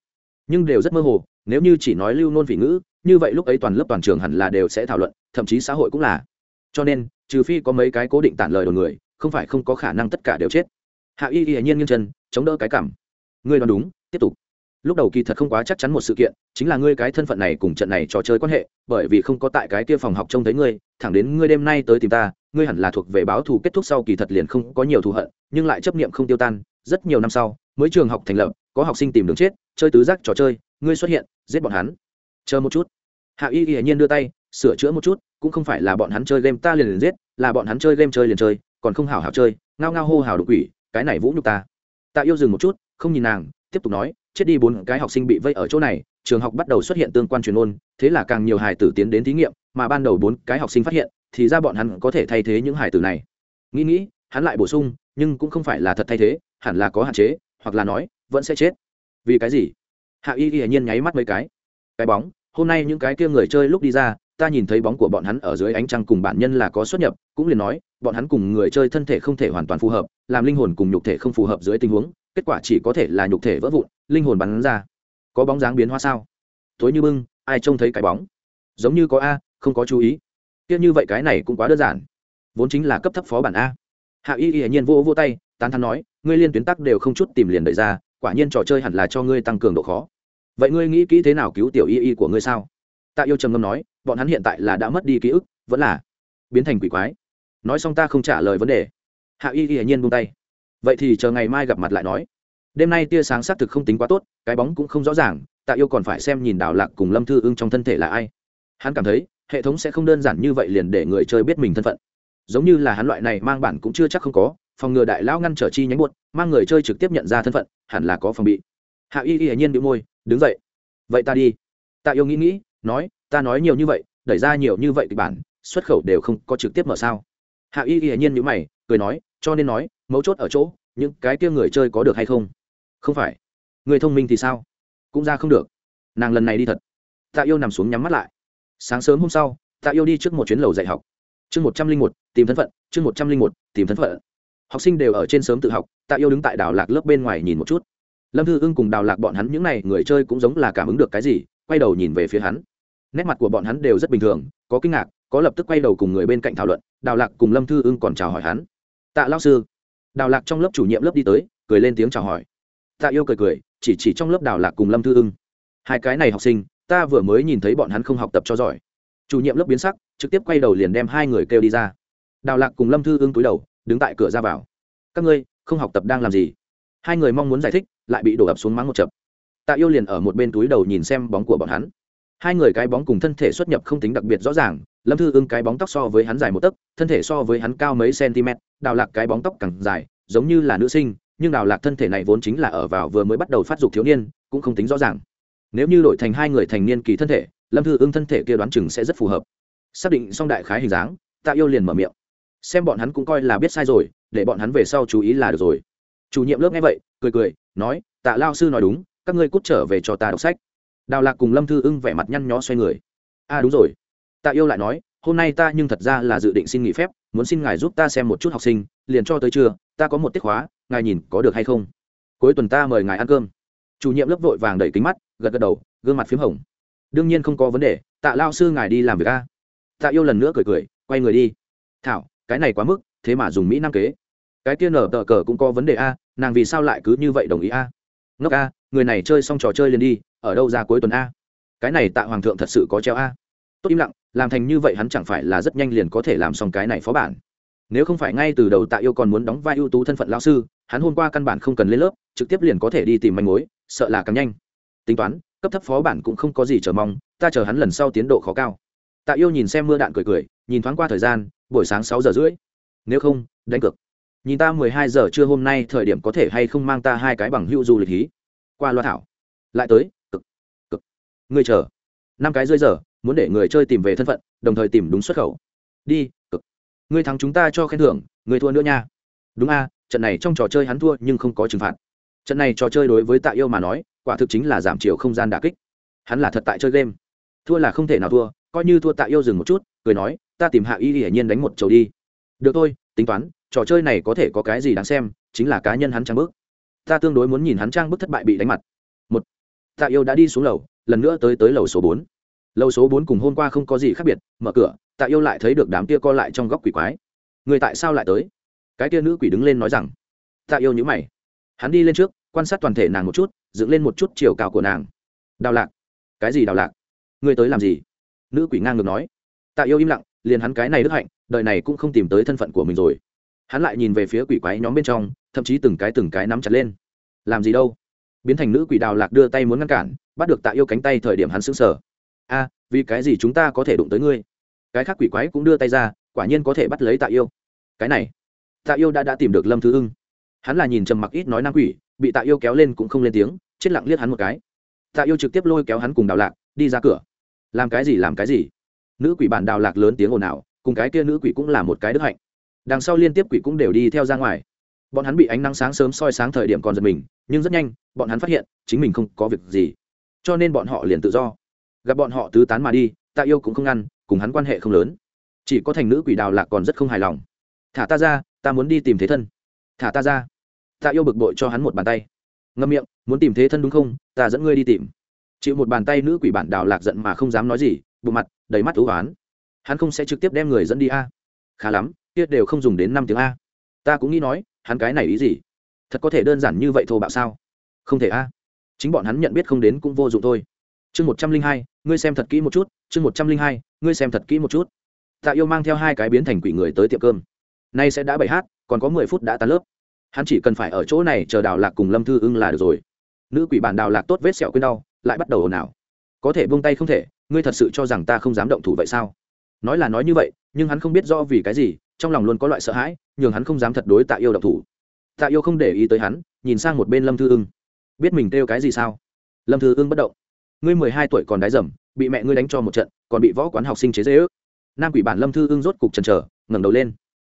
Nhưng đều rất mơ hồ, nếu như chỉ nói lưu nôn phỉ ngữ, như vậy lúc ấy toàn lớp toàn trường hẳn là đều sẽ thảo luận, thậm chí xã hội cũng là. Cho nên, trừ phi có mấy cái cố định tản lời đồn người, không phải không có khả năng tất cả đều chết. Hạ y y nhiên nghiêng chân, chống đỡ cái cảm. Ngươi đoán đúng, tiếp tục lúc đầu kỳ thật không quá chắc chắn một sự kiện, chính là ngươi cái thân phận này cùng trận này trò chơi quan hệ, bởi vì không có tại cái kia phòng học trông thấy ngươi, thẳng đến ngươi đêm nay tới tìm ta, ngươi hẳn là thuộc về báo thù kết thúc sau kỳ thật liền không có nhiều thù hận, nhưng lại chấp niệm không tiêu tan. Rất nhiều năm sau, mới trường học thành lập, có học sinh tìm đường chết, chơi tứ giác trò chơi, ngươi xuất hiện, giết bọn hắn. Chờ một chút. Hạ y hiển nhiên đưa tay, sửa chữa một chút, cũng không phải là bọn hắn chơi game ta liền liền giết, là bọn hắn chơi game chơi liền chơi, còn không hảo hảo chơi, ngao ngao hô hào đục quỷ, cái này vũ nhục ta. Tạ yêu dừng một chút, không nhìn nàng, tiếp tục nói chết đi bốn cái học sinh bị vây ở chỗ này, trường học bắt đầu xuất hiện tương quan truyền ôn thế là càng nhiều hải tử tiến đến thí nghiệm, mà ban đầu bốn cái học sinh phát hiện, thì ra bọn hắn có thể thay thế những hải tử này. Nghĩ nghĩ, hắn lại bổ sung, nhưng cũng không phải là thật thay thế, hẳn là có hạn chế, hoặc là nói, vẫn sẽ chết. Vì cái gì? Hạ y hiển nhiên nháy mắt mấy cái. Cái bóng, hôm nay những cái kia người chơi lúc đi ra, ta nhìn thấy bóng của bọn hắn ở dưới ánh trăng cùng bản nhân là có xuất nhập, cũng liền nói, bọn hắn cùng người chơi thân thể không thể hoàn toàn phù hợp, làm linh hồn cùng nhục thể không phù hợp dưới tình huống kết quả chỉ có thể là nhục thể vỡ vụn, linh hồn bắn ra. Có bóng dáng biến hóa sao? Tối như bưng, ai trông thấy cái bóng? Giống như có a, không có chú ý. Tiếc như vậy cái này cũng quá đơn giản. Vốn chính là cấp thấp phó bản a. Hạ y y nhiên vô vô tay, tán thắn nói, ngươi liên tuyến tắc đều không chút tìm liền đợi ra, quả nhiên trò chơi hẳn là cho ngươi tăng cường độ khó. Vậy ngươi nghĩ kỹ thế nào cứu tiểu y y của ngươi sao? Tạ yêu trầm ngâm nói, bọn hắn hiện tại là đã mất đi ký ức, vẫn là biến thành quỷ quái. Nói xong ta không trả lời vấn đề. Hạ y y nhiên buông tay vậy thì chờ ngày mai gặp mặt lại nói. Đêm nay tia sáng xác thực không tính quá tốt, cái bóng cũng không rõ ràng, tạ yêu còn phải xem nhìn đào lạc cùng lâm thư ưng trong thân thể là ai. Hắn cảm thấy, hệ thống sẽ không đơn giản như vậy liền để người chơi biết mình thân phận. Giống như là hắn loại này mang bản cũng chưa chắc không có, phòng ngừa đại lão ngăn trở chi nhánh buốt mang người chơi trực tiếp nhận ra thân phận, hẳn là có phòng bị. Hạ y y hạnh nhiên bị môi, đứng dậy. Vậy ta đi. Tạ yêu nghĩ nghĩ, nói, ta nói nhiều như vậy, đẩy ra nhiều như vậy kịch bản, xuất khẩu đều không có trực tiếp mở sao. Hạ y y hạnh nhiên nhữ mày cười nói, cho nên nói, mấu chốt ở chỗ, những cái kia người chơi có được hay không? Không phải. Người thông minh thì sao? Cũng ra không được. Nàng lần này đi thật. Tạ yêu nằm xuống nhắm mắt lại. Sáng sớm hôm sau, tạ yêu đi trước một chuyến lầu dạy học. Chương một trăm linh một, tìm thân phận. Chương một trăm linh một, tìm thân phận. Học sinh đều ở trên sớm tự học, tạ yêu đứng tại đảo lạc lớp bên ngoài nhìn một chút. Lâm thư ưng cùng đào lạc bọn hắn những n à y người chơi cũng giống là cảm ứng được cái gì, quay đầu nhìn về phía hắn. Nét mặt của bọn hắn đều rất bình thường, có kinh ngạc, có lập tức quay đầu cùng người bên cạnh thảo luận. Đào lạc cùng lâm thư ưng còn chào hỏi hắn tạ lao sư. Đào lạc trong lớp chủ nhiệm lớp đi tới, cười lên tiếng chào hỏi. Tạ yêu cười cười, chỉ chỉ trong lớp đào lạc cùng lâm thư ưng. Hai cái này học sinh, ta vừa mới nhìn thấy bọn hắn không học tập cho giỏi. Chủ nhiệm lớp biến sắc, trực tiếp quay đầu liền đem hai người kêu đi ra. Đào lạc cùng lâm thư ưng túi đầu, đứng tại cửa ra vào. Các ngươi, không học tập đang làm gì? Hai người mong muốn giải thích, lại bị đổ ập xuống mắng một chập. Tạ yêu liền ở một bên túi đầu nhìn xem bóng của bọn hắn. Hai người cái bóng cùng thân thể xuất nhập không tính đặc biệt rõ ràng lâm thư ưng cái bóng tóc so với hắn dài một tấc, thân thể so với hắn cao mấy cm, đào lạc cái bóng tóc càng dài, giống như là nữ sinh, nhưng đào lạc thân thể này vốn chính là ở vào vừa mới bắt đầu phát dục thiếu niên, cũng không tính rõ ràng. Nếu như đổi thành hai người thành niên kỳ thân thể, lâm thư ưng thân thể kia đoán chừng sẽ rất phù hợp. Xác định xong đại khái hình dáng, tạ yêu liền mở miệng. Xem bọn hắn cũng coi là biết sai rồi, để bọn hắn về sau chú ý là được rồi. Chủ nhiệm lớp nghe vậy, cười cười, nói, tạ lao sư nói đúng, các ngươi cút trở về cho ta đọc sách. Đào lạc cùng lâm thư ưng vẻ mặt nhăn nhó xoay người. A à đúng rồi tạ yêu lại nói, hôm nay ta nhưng thật ra là dự định xin nghỉ phép, muốn xin ngài giúp ta xem một chút học sinh, liền cho tới trưa, ta có một tiết khóa, ngài nhìn có được hay không? Cuối tuần ta mời ngài ăn cơm. Chủ nhiệm lớp vội vàng đẩy kính mắt, gật gật đầu, gương mặt p h í m hồng. Đương nhiên không có vấn đề, tạ lao sư ngài đi làm việc a. Tạ yêu lần nữa cười cười, quay người đi. Thảo, cái này quá mức, thế mà dùng mỹ nam kế. Cái kia nở tờ cờ cũng có vấn đề a, nàng vì sao lại cứ như vậy đồng ý a? Ngốc a, người này chơi xong trò chơi liền đi, ở đâu ra cuối tuần a? Cái này tạ hoàng thượng thật sự có treo a. Tốt im lặng làm thành như vậy hắn chẳng phải là rất nhanh liền có thể làm xong cái này phó bản. Nếu không phải ngay từ đầu tạ yêu còn muốn đóng vai ưu tú thân phận lao sư, hắn hôm qua căn bản không cần lên lớp, trực tiếp liền có thể đi tìm manh mối, sợ là càng nhanh. Tính toán, cấp thấp phó bản cũng không có gì chờ mong, ta chờ hắn lần sau tiến độ khó cao. Tạ yêu nhìn xem mưa đạn cười cười, nhìn thoáng qua thời gian, buổi sáng sáu giờ rưỡi. Nếu không, đánh cược. Nhìn ta mười hai giờ trưa hôm nay thời điểm có thể hay không mang ta hai cái bằng hữu du lịch hí? Qua loa thảo. Lại tới cực cực ngươi chờ. Năm cái rơi giờ muốn để người chơi tìm về thân phận, đồng thời tìm đúng xuất khẩu. Đi, cực. Người thắng chúng ta cho khen thưởng người thua nữa nha. Đúng a, trận này trong trò chơi hắn thua nhưng không có trừng phạt. Trận này trò chơi đối với tạ yêu mà nói, quả thực chính là giảm chiều không gian đà kích. Hắn là thật tại chơi game. Thua là không thể nào thua, coi như thua tạ yêu dừng một chút, cười nói, ta tìm hạ y hiển nhiên đánh một trầu đi. Được thôi, tính toán, trò chơi này có thể có cái gì đáng xem, chính là cá nhân hắn trang bước. ta tương đối muốn nhìn hắn trang bức thất bại bị đánh mặt. Một, tạ yêu đã đi xuống lầu, lần nữa tới tới lầu số bốn lâu số bốn cùng hôm qua không có gì khác biệt, mở cửa, tạ yêu lại thấy được đám kia co lại trong góc quỷ quái. Người tại sao lại tới? Cái kia nữ quỷ đứng lên nói rằng. Tạ yêu nhữ mày. Hắn đi lên trước, quan sát toàn thể nàng một chút, dựng lên một chút chiều cao của nàng. Đào lạc. Cái gì đào lạc? Người tới làm gì? Nữ quỷ ngang ngược nói. Tạ yêu im lặng, liền hắn cái này đức hạnh, đời này cũng không tìm tới thân phận của mình rồi. Hắn lại nhìn về phía quỷ quái nhóm bên trong, thậm chí từng cái từng cái nắm chặt lên. Làm gì đâu? Biến thành nữ quỷ đào lạc đưa tay muốn ngăn cản, bắt được tạ yêu cánh tay thời điểm hắn sững sờ a, vì cái gì chúng ta có thể đụng tới ngươi? Cái khác quỷ quái cũng đưa tay ra, quả nhiên có thể bắt lấy tạ yêu. Cái này, tạ yêu đã đã tìm được lâm thứ ưng. Hắn là nhìn trầm mặc ít nói nam quỷ, bị tạ yêu kéo lên cũng không lên tiếng, chết lặng liếc hắn một cái. Tạ yêu trực tiếp lôi kéo hắn cùng đào lạc, đi ra cửa. Làm cái gì làm cái gì? Nữ quỷ bản đào lạc lớn tiếng ồn ào, cùng cái kia nữ quỷ cũng là một cái đức hạnh. Đằng sau liên tiếp quỷ cũng đều đi theo ra ngoài. Bọn hắn bị ánh nắng sáng sớm soi sáng thời điểm còn giật mình, nhưng rất nhanh, bọn hắn phát hiện, chính mình không có việc gì. Cho nên bọn họ liền tự do gặp bọn họ tứ tán mà đi tạ yêu cũng không ngăn, cùng hắn quan hệ không lớn. Chỉ có thành nữ quỷ đào lạc còn rất không hài lòng. Thả ta ra, ta muốn đi tìm thế thân. Thả ta ra. Tạ yêu bực bội cho hắn một bàn tay. Ngâm miệng, muốn tìm thế thân đúng không? Ta dẫn ngươi đi tìm. Chịu một bàn tay nữ quỷ bản đào lạc giận mà không dám nói gì bộ mặt, đầy mắt thú oán. Hắn không sẽ trực tiếp đem người dẫn đi a. Khá lắm, tiết đều không dùng đến năm tiếng a. Ta cũng nghĩ nói, hắn cái này ý gì? Thật có thể đơn giản như vậy thô bạo sao? Không thể a. Chính bọn hắn nhận biết không đến cũng vô dụng thôi chương một trăm linh hai, ngươi xem thật kỹ một chút, chương một trăm linh hai, ngươi xem thật kỹ một chút. Tạ yêu mang theo hai cái biến thành quỷ người tới tiệm cơm. Nay sẽ đã bảy h còn có mười phút đã tan lớp. Hắn chỉ cần phải ở chỗ này chờ đào lạc cùng lâm thư ưng là được rồi. Nữ quỷ bản đào lạc tốt vết sẹo quên đau, lại bắt đầu ồn ào. Có thể buông tay không thể, ngươi thật sự cho rằng ta không dám động thủ vậy sao? Nói là nói như vậy, nhưng hắn không biết do vì cái gì, trong lòng luôn có loại sợ hãi, nhường hắn không dám thật đối tạ yêu động thủ. Tạ yêu không để ý tới hắn, nhìn sang một bên lâm thư ưng. Biết mình kêu cái gì sao? Lâm thư ưng bất động ngươi mười hai tuổi còn đái dầm, bị mẹ ngươi đánh cho một trận, còn bị võ quán học sinh chế dễ ước. Nam quỷ bản lâm thư ưng rốt cục trần trở ngẩng đầu lên.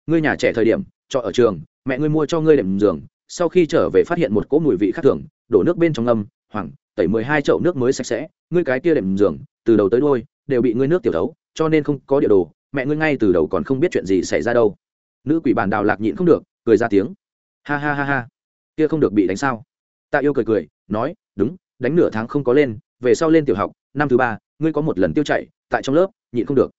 Ngươi nhà trẻ thời điểm trọ ở trường, mẹ ngươi mua cho ngươi đệm giường, sau khi trở về phát hiện một cỗ mùi vị khác thường, đổ nước bên trong âm hoàng tẩy mười hai chậu nước mới sạch sẽ, ngươi cái kia đệm giường, từ đầu tới đôi đều bị ngươi nước tiểu thấu, cho nên không có địa đồ, mẹ ngươi ngay từ đầu còn không biết chuyện gì xảy ra đâu. Nữ quỷ bản đào lạc nhịn không được, cười ra tiếng. Ha ha ha ha, kia không được bị đánh sao? Tạ yêu cười cười, nói, đúng, đánh nửa tháng không có lên về sau lên tiểu học, năm thứ ba, ngươi có một lần tiêu chạy, tại trong lớp, nhịn không được.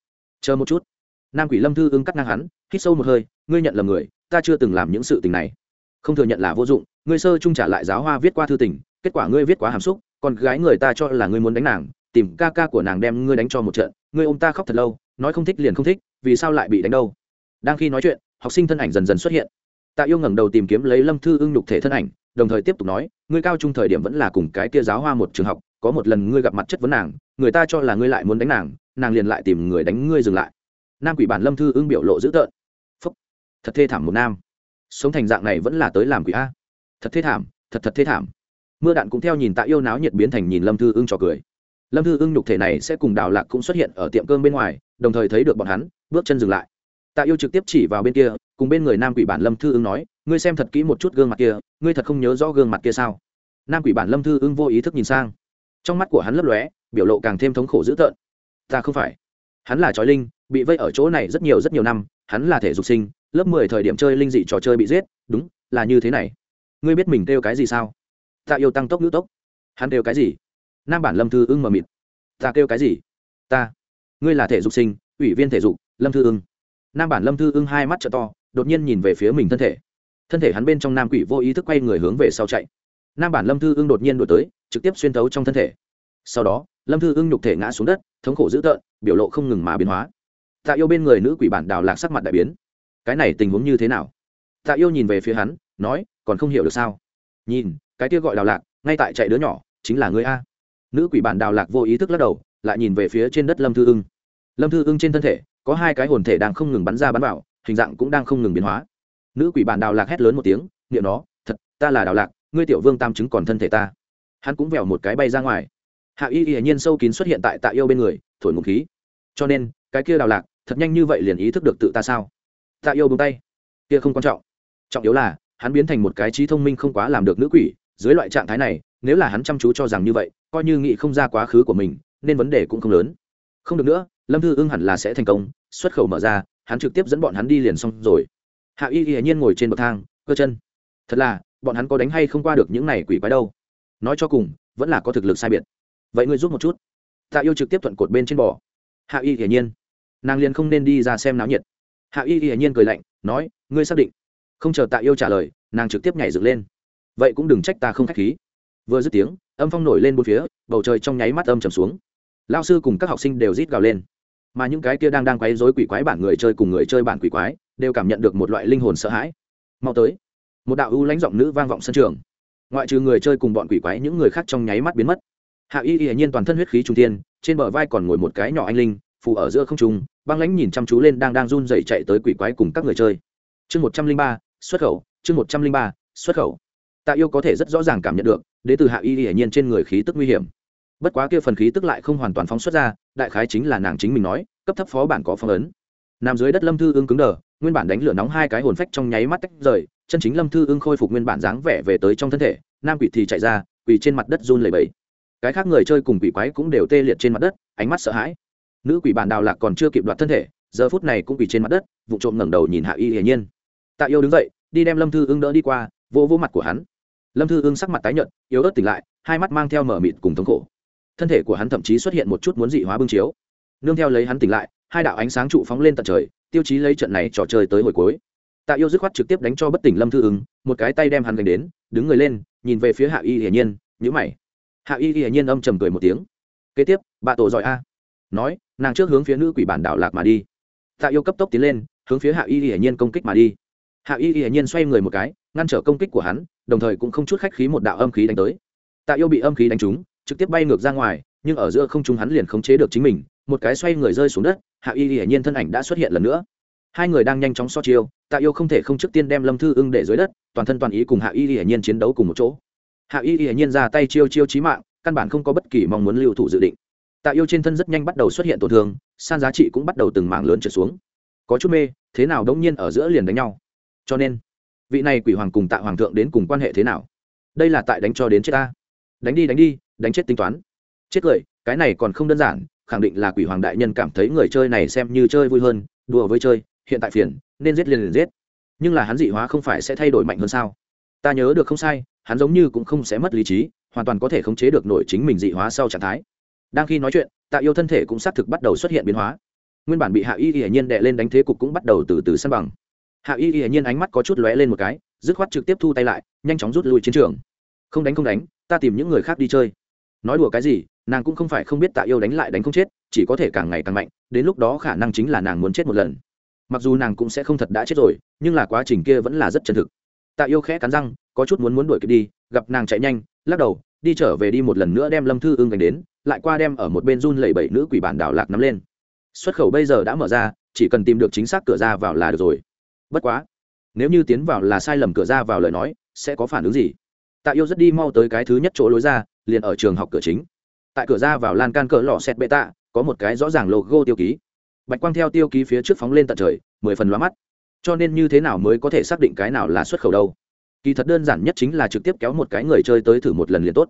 Chờ một chút. Nam quỷ lâm thư ưng cắt ngang hắn, hít sâu một hơi, ngươi nhận lầm người, ta chưa từng làm những sự tình này. Không thừa nhận là vô dụng, ngươi sơ trung trả lại giáo hoa viết qua thư tình, kết quả ngươi viết quá hàm xúc còn gái người ta cho là ngươi muốn đánh nàng, tìm ca ca của nàng đem ngươi đánh cho một trận, ngươi ôm ta khóc thật lâu, nói không thích liền không thích, vì sao lại bị đánh đâu? Đang khi nói chuyện, học sinh thân ảnh dần dần xuất hiện. Tạ yêu ngẩng đầu tìm kiếm lấy lâm thư ưng nhục thể thân ảnh, đồng thời tiếp tục nói, ngươi cao trung thời điểm vẫn là cùng cái kia giáo hoa một trường học có một lần ngươi gặp mặt chất vấn nàng, người ta cho là ngươi lại muốn đánh nàng nàng liền lại tìm người đánh ngươi dừng lại. Nam quỷ bản lâm thư ưng biểu lộ dữ tợn. Phúc, thật thê thảm một nam. Sống thành dạng này vẫn là tới làm quỷ a. Thật thê thảm, thật thật thê thảm. Mưa đạn cũng theo nhìn tạ yêu náo nhiệt biến thành nhìn lâm thư ưng trò cười. Lâm thư ưng nhục thể này sẽ cùng đào lạc cũng xuất hiện ở tiệm cơm bên ngoài, đồng thời thấy được bọn hắn, bước chân dừng lại. Tạ yêu trực tiếp chỉ vào bên kia, cùng bên người nam quỷ bản lâm thư ưng nói, ngươi xem thật kỹ một chút gương mặt kia, ngươi thật không nhớ rõ gương mặt kia sao? Nam quỷ bản lâm thư ưng vô ý thức nhìn sang trong mắt của hắn lấp lóe, biểu lộ càng thêm thống khổ dữ tợn. Ta không phải. Hắn là trói linh, bị vây ở chỗ này rất nhiều rất nhiều năm, hắn là thể dục sinh, lớp mười thời điểm chơi linh dị trò chơi bị giết, đúng, là như thế này. Ngươi biết mình kêu cái gì sao? Ta yêu tăng tốc ngữ tốc. Hắn kêu cái gì? Nam bản lâm thư ưng mờ mịt. Ta kêu cái gì? Ta. Ngươi là thể dục sinh, ủy viên thể dục, lâm thư ưng. Nam bản lâm thư ưng hai mắt t to, đột nhiên nhìn về phía mình thân thể. Thân thể hắn bên trong nam quỷ vô ý thức quay người hướng về sau chạy nam bản lâm thư ưng đột nhiên đổi tới, trực tiếp xuyên thấu trong thân thể. Sau đó, lâm thư ưng nhục thể ngã xuống đất, thống khổ dữ tợn, biểu lộ không ngừng mà biến hóa. Tạ yêu bên người nữ quỷ bản đào lạc sắc mặt đại biến. Cái này tình huống như thế nào? Tạ yêu nhìn về phía hắn, nói, còn không hiểu được sao? Nhìn, cái kia gọi đào lạc, ngay tại chạy đứa nhỏ, chính là người a. Nữ quỷ bản đào lạc vô ý thức lắc đầu, lại nhìn về phía trên đất lâm thư ưng. Lâm thư ưng trên thân thể, có hai cái hồn thể đang không ngừng bắn ra bắn vào, hình dạng cũng đang không ngừng biến hóa. Nữ quỷ bản đào lạc hét lớn một tiếng, niệm nó, thật, ta là đào lạc ngươi tiểu vương tam chứng còn thân thể ta. Hắn cũng vèo một cái bay ra ngoài. Hạ y hiển nhiên sâu kín xuất hiện tại tạ yêu bên người, thổi ngụm khí. Cho nên, cái kia đào lạc, thật nhanh như vậy liền ý thức được tự ta sao? Tạ yêu bông tay. Kia không quan trọng. Trọng yếu là, hắn biến thành một cái trí thông minh không quá làm được nữ quỷ, dưới loại trạng thái này, nếu là hắn chăm chú cho rằng như vậy, coi như nghĩ không ra quá khứ của mình, nên vấn đề cũng không lớn. Không được nữa, lâm thư ưng hẳn là sẽ thành công, xuất khẩu mở ra, hắn trực tiếp dẫn bọn hắn đi liền xong rồi. Hạ y hiển nhiên ngồi trên bậc thang, cơ chân. Thật là bọn hắn có đánh hay không qua được những này quỷ quái đâu. Nói cho cùng, vẫn là có thực lực sai biệt. Vậy ngươi giúp một chút. Tạ yêu trực tiếp thuận cột bên trên bò. Hạ y hiển nhiên. Nàng liền không nên đi ra xem náo nhiệt. Hạ y hiển nhiên cười lạnh, nói, ngươi xác định? Không chờ tạ yêu trả lời, nàng trực tiếp nhảy dựng lên. Vậy cũng đừng trách ta không k h á c h khí. Vừa dứt tiếng, âm phong nổi lên bốn phía, bầu trời trong nháy mắt âm trầm xuống. Lao sư cùng các học sinh đều rít gào lên. Mà những cái kia đang đang quấy dối quỷ quái bản người chơi cùng người chơi bản quỷ quái, đều cảm nhận được một loại linh hồn sợ hãi. Mau tới một đạo ưu lãnh giọng nữ vang vọng sân trường. Ngoại trừ người chơi cùng bọn quỷ quái, những người khác trong nháy mắt biến mất. Hạ y y nhiên toàn thân huyết khí trung tiên trên bờ vai còn ngồi một cái nhỏ anh linh, phù ở giữa không trung, băng lãnh nhìn chăm chú lên đang đang run dậy chạy tới quỷ quái cùng các người chơi. Chương một trăm linh ba, xuất khẩu, chương một trăm linh ba, xuất khẩu. Tạ yêu có thể rất rõ ràng cảm nhận được đến từ hạ y hiển nhiên trên người khí tức nguy hiểm. Bất quá kia phần khí tức lại không hoàn toàn phóng xuất ra, đại khái chính là nàng chính mình nói, cấp thấp phó bản có phong ấn. Nằm dưới đất lâm thư ưng cứng đờ, nguyên bản đánh lửa nóng hai cái hồn phách trong nháy mắt tách rời chân chính lâm thư ưng khôi phục nguyên bản dáng vẻ về tới trong thân thể, nam quỷ thì chạy ra, quỳ trên mặt đất run lẩy bẩy. Cái khác người chơi cùng quỷ quái cũng đều tê liệt trên mặt đất, ánh mắt sợ hãi. Nữ quỷ bản đào lạc còn chưa kịp đoạt thân thể, giờ phút này cũng quỳ trên mặt đất, vụ trộm ngẩng đầu nhìn hạ y hiển nhiên. Tạ yêu đứng dậy, đi đem lâm thư ưng đỡ đi qua, vỗ vỗ mặt của hắn. Lâm thư ưng sắc mặt tái nhợt, yếu ớt tỉnh lại, hai mắt mang theo mở mịt cùng thống khổ. Thân thể của hắn thậm chí xuất hiện một chút muốn dị hóa bưng chiếu. Nương theo lấy hắn tỉnh lại, hai đạo ánh sáng trụ phóng lên tận trời, tiêu chí lấy trận này trò chơi tới hồi cuối tạ yêu dứt khoát trực tiếp đánh cho bất tỉnh lâm thư ứng, một cái tay đem hắn gánh đến, đứng người lên, nhìn về phía hạ y hiển nhiên nhữ mày. Hạ y hiển nhiên âm trầm cười một tiếng. Kế tiếp, bà tổ giỏi a. Nói, nàng trước hướng phía nữ quỷ bản đảo lạc mà đi. Tạ yêu cấp tốc tiến lên, hướng phía hạ y hiển nhiên công kích mà đi. Hạ y hiển nhiên xoay người một cái, ngăn trở công kích của hắn, đồng thời cũng không chút khách khí một đạo âm khí đánh tới. Tạ yêu bị âm khí đánh trúng, trực tiếp bay ngược ra ngoài, nhưng ở giữa không trung hắn liền khống chế được chính mình, một cái xoay người rơi xuống đất, hạ y hiển nhiên thân ảnh đã xuất hiện lần nữa hai người đang nhanh chóng so chiêu, tạ yêu không thể không trước tiên đem lâm thư ưng để dưới đất, toàn thân toàn ý cùng hạ y hiển nhiên chiến đấu cùng một chỗ. Hạ y hiển nhiên ra tay chiêu chiêu chí mạng, căn bản không có bất kỳ mong muốn lưu thủ dự định. Tạ yêu trên thân rất nhanh bắt đầu xuất hiện tổn thương, san giá trị cũng bắt đầu từng mảng lớn trở xuống. Có chút mê, thế nào đống nhiên ở giữa liền đánh nhau. Cho nên, vị này quỷ hoàng cùng tạ hoàng thượng đến cùng quan hệ thế nào? Đây là tại đánh cho đến chết ta. Đánh đi đánh đi, đánh chết tính toán. Chết cười, cái này còn không đơn giản, khẳng định là quỷ hoàng đại nhân cảm thấy người chơi này xem như chơi vui hơn, đùa với chơi hiện tại phiền, nên giết liền liền giết. Nhưng là hắn dị hóa không phải sẽ thay đổi mạnh hơn sao? Ta nhớ được không sai, hắn giống như cũng không sẽ mất lý trí, hoàn toàn có thể khống chế được nội chính mình dị hóa sau trạng thái. Đang khi nói chuyện, tạ yêu thân thể cũng xác thực bắt đầu xuất hiện biến hóa. Nguyên bản bị hạ y hiển nhiên đệ lên đánh thế cục cũng bắt đầu từ từ sân bằng. Hạ y hiển nhiên ánh mắt có chút lóe lên một cái, dứt khoát trực tiếp thu tay lại, nhanh chóng rút lui chiến trường. Không đánh không đánh, ta tìm những người khác đi chơi. Nói đùa cái gì, nàng cũng không phải không biết tạ yêu đánh lại đánh không chết, chỉ có thể càng ngày càng mạnh, đến lúc đó khả năng chính là nàng muốn chết một lần mặc dù nàng cũng sẽ không thật đã chết rồi, nhưng là quá trình kia vẫn là rất chân thực. Tạ yêu khẽ cắn răng, có chút muốn muốn đuổi kịp đi, gặp nàng chạy nhanh, lắc đầu, đi trở về đi một lần nữa đem lâm thư ưng gánh đến, lại qua đem ở một bên run lẩy bẩy nữ quỷ bản đảo lạc nắm lên. Xuất khẩu bây giờ đã mở ra, chỉ cần tìm được chính xác cửa ra vào là được rồi. Bất quá, nếu như tiến vào là sai lầm cửa ra vào lời nói, sẽ có phản ứng gì? Tạ yêu rất đi mau tới cái thứ nhất chỗ lối ra, liền ở trường học cửa chính. Tại cửa ra vào lan can cỡ lò xét bệ tạ, có một cái rõ ràng logo tiêu ký bạch quang theo tiêu ký phía trước phóng lên tận trời, mười phần loa mắt. Cho nên như thế nào mới có thể xác định cái nào là xuất khẩu đâu? Kỳ thật đơn giản nhất chính là trực tiếp kéo một cái người chơi tới thử một lần liền tốt.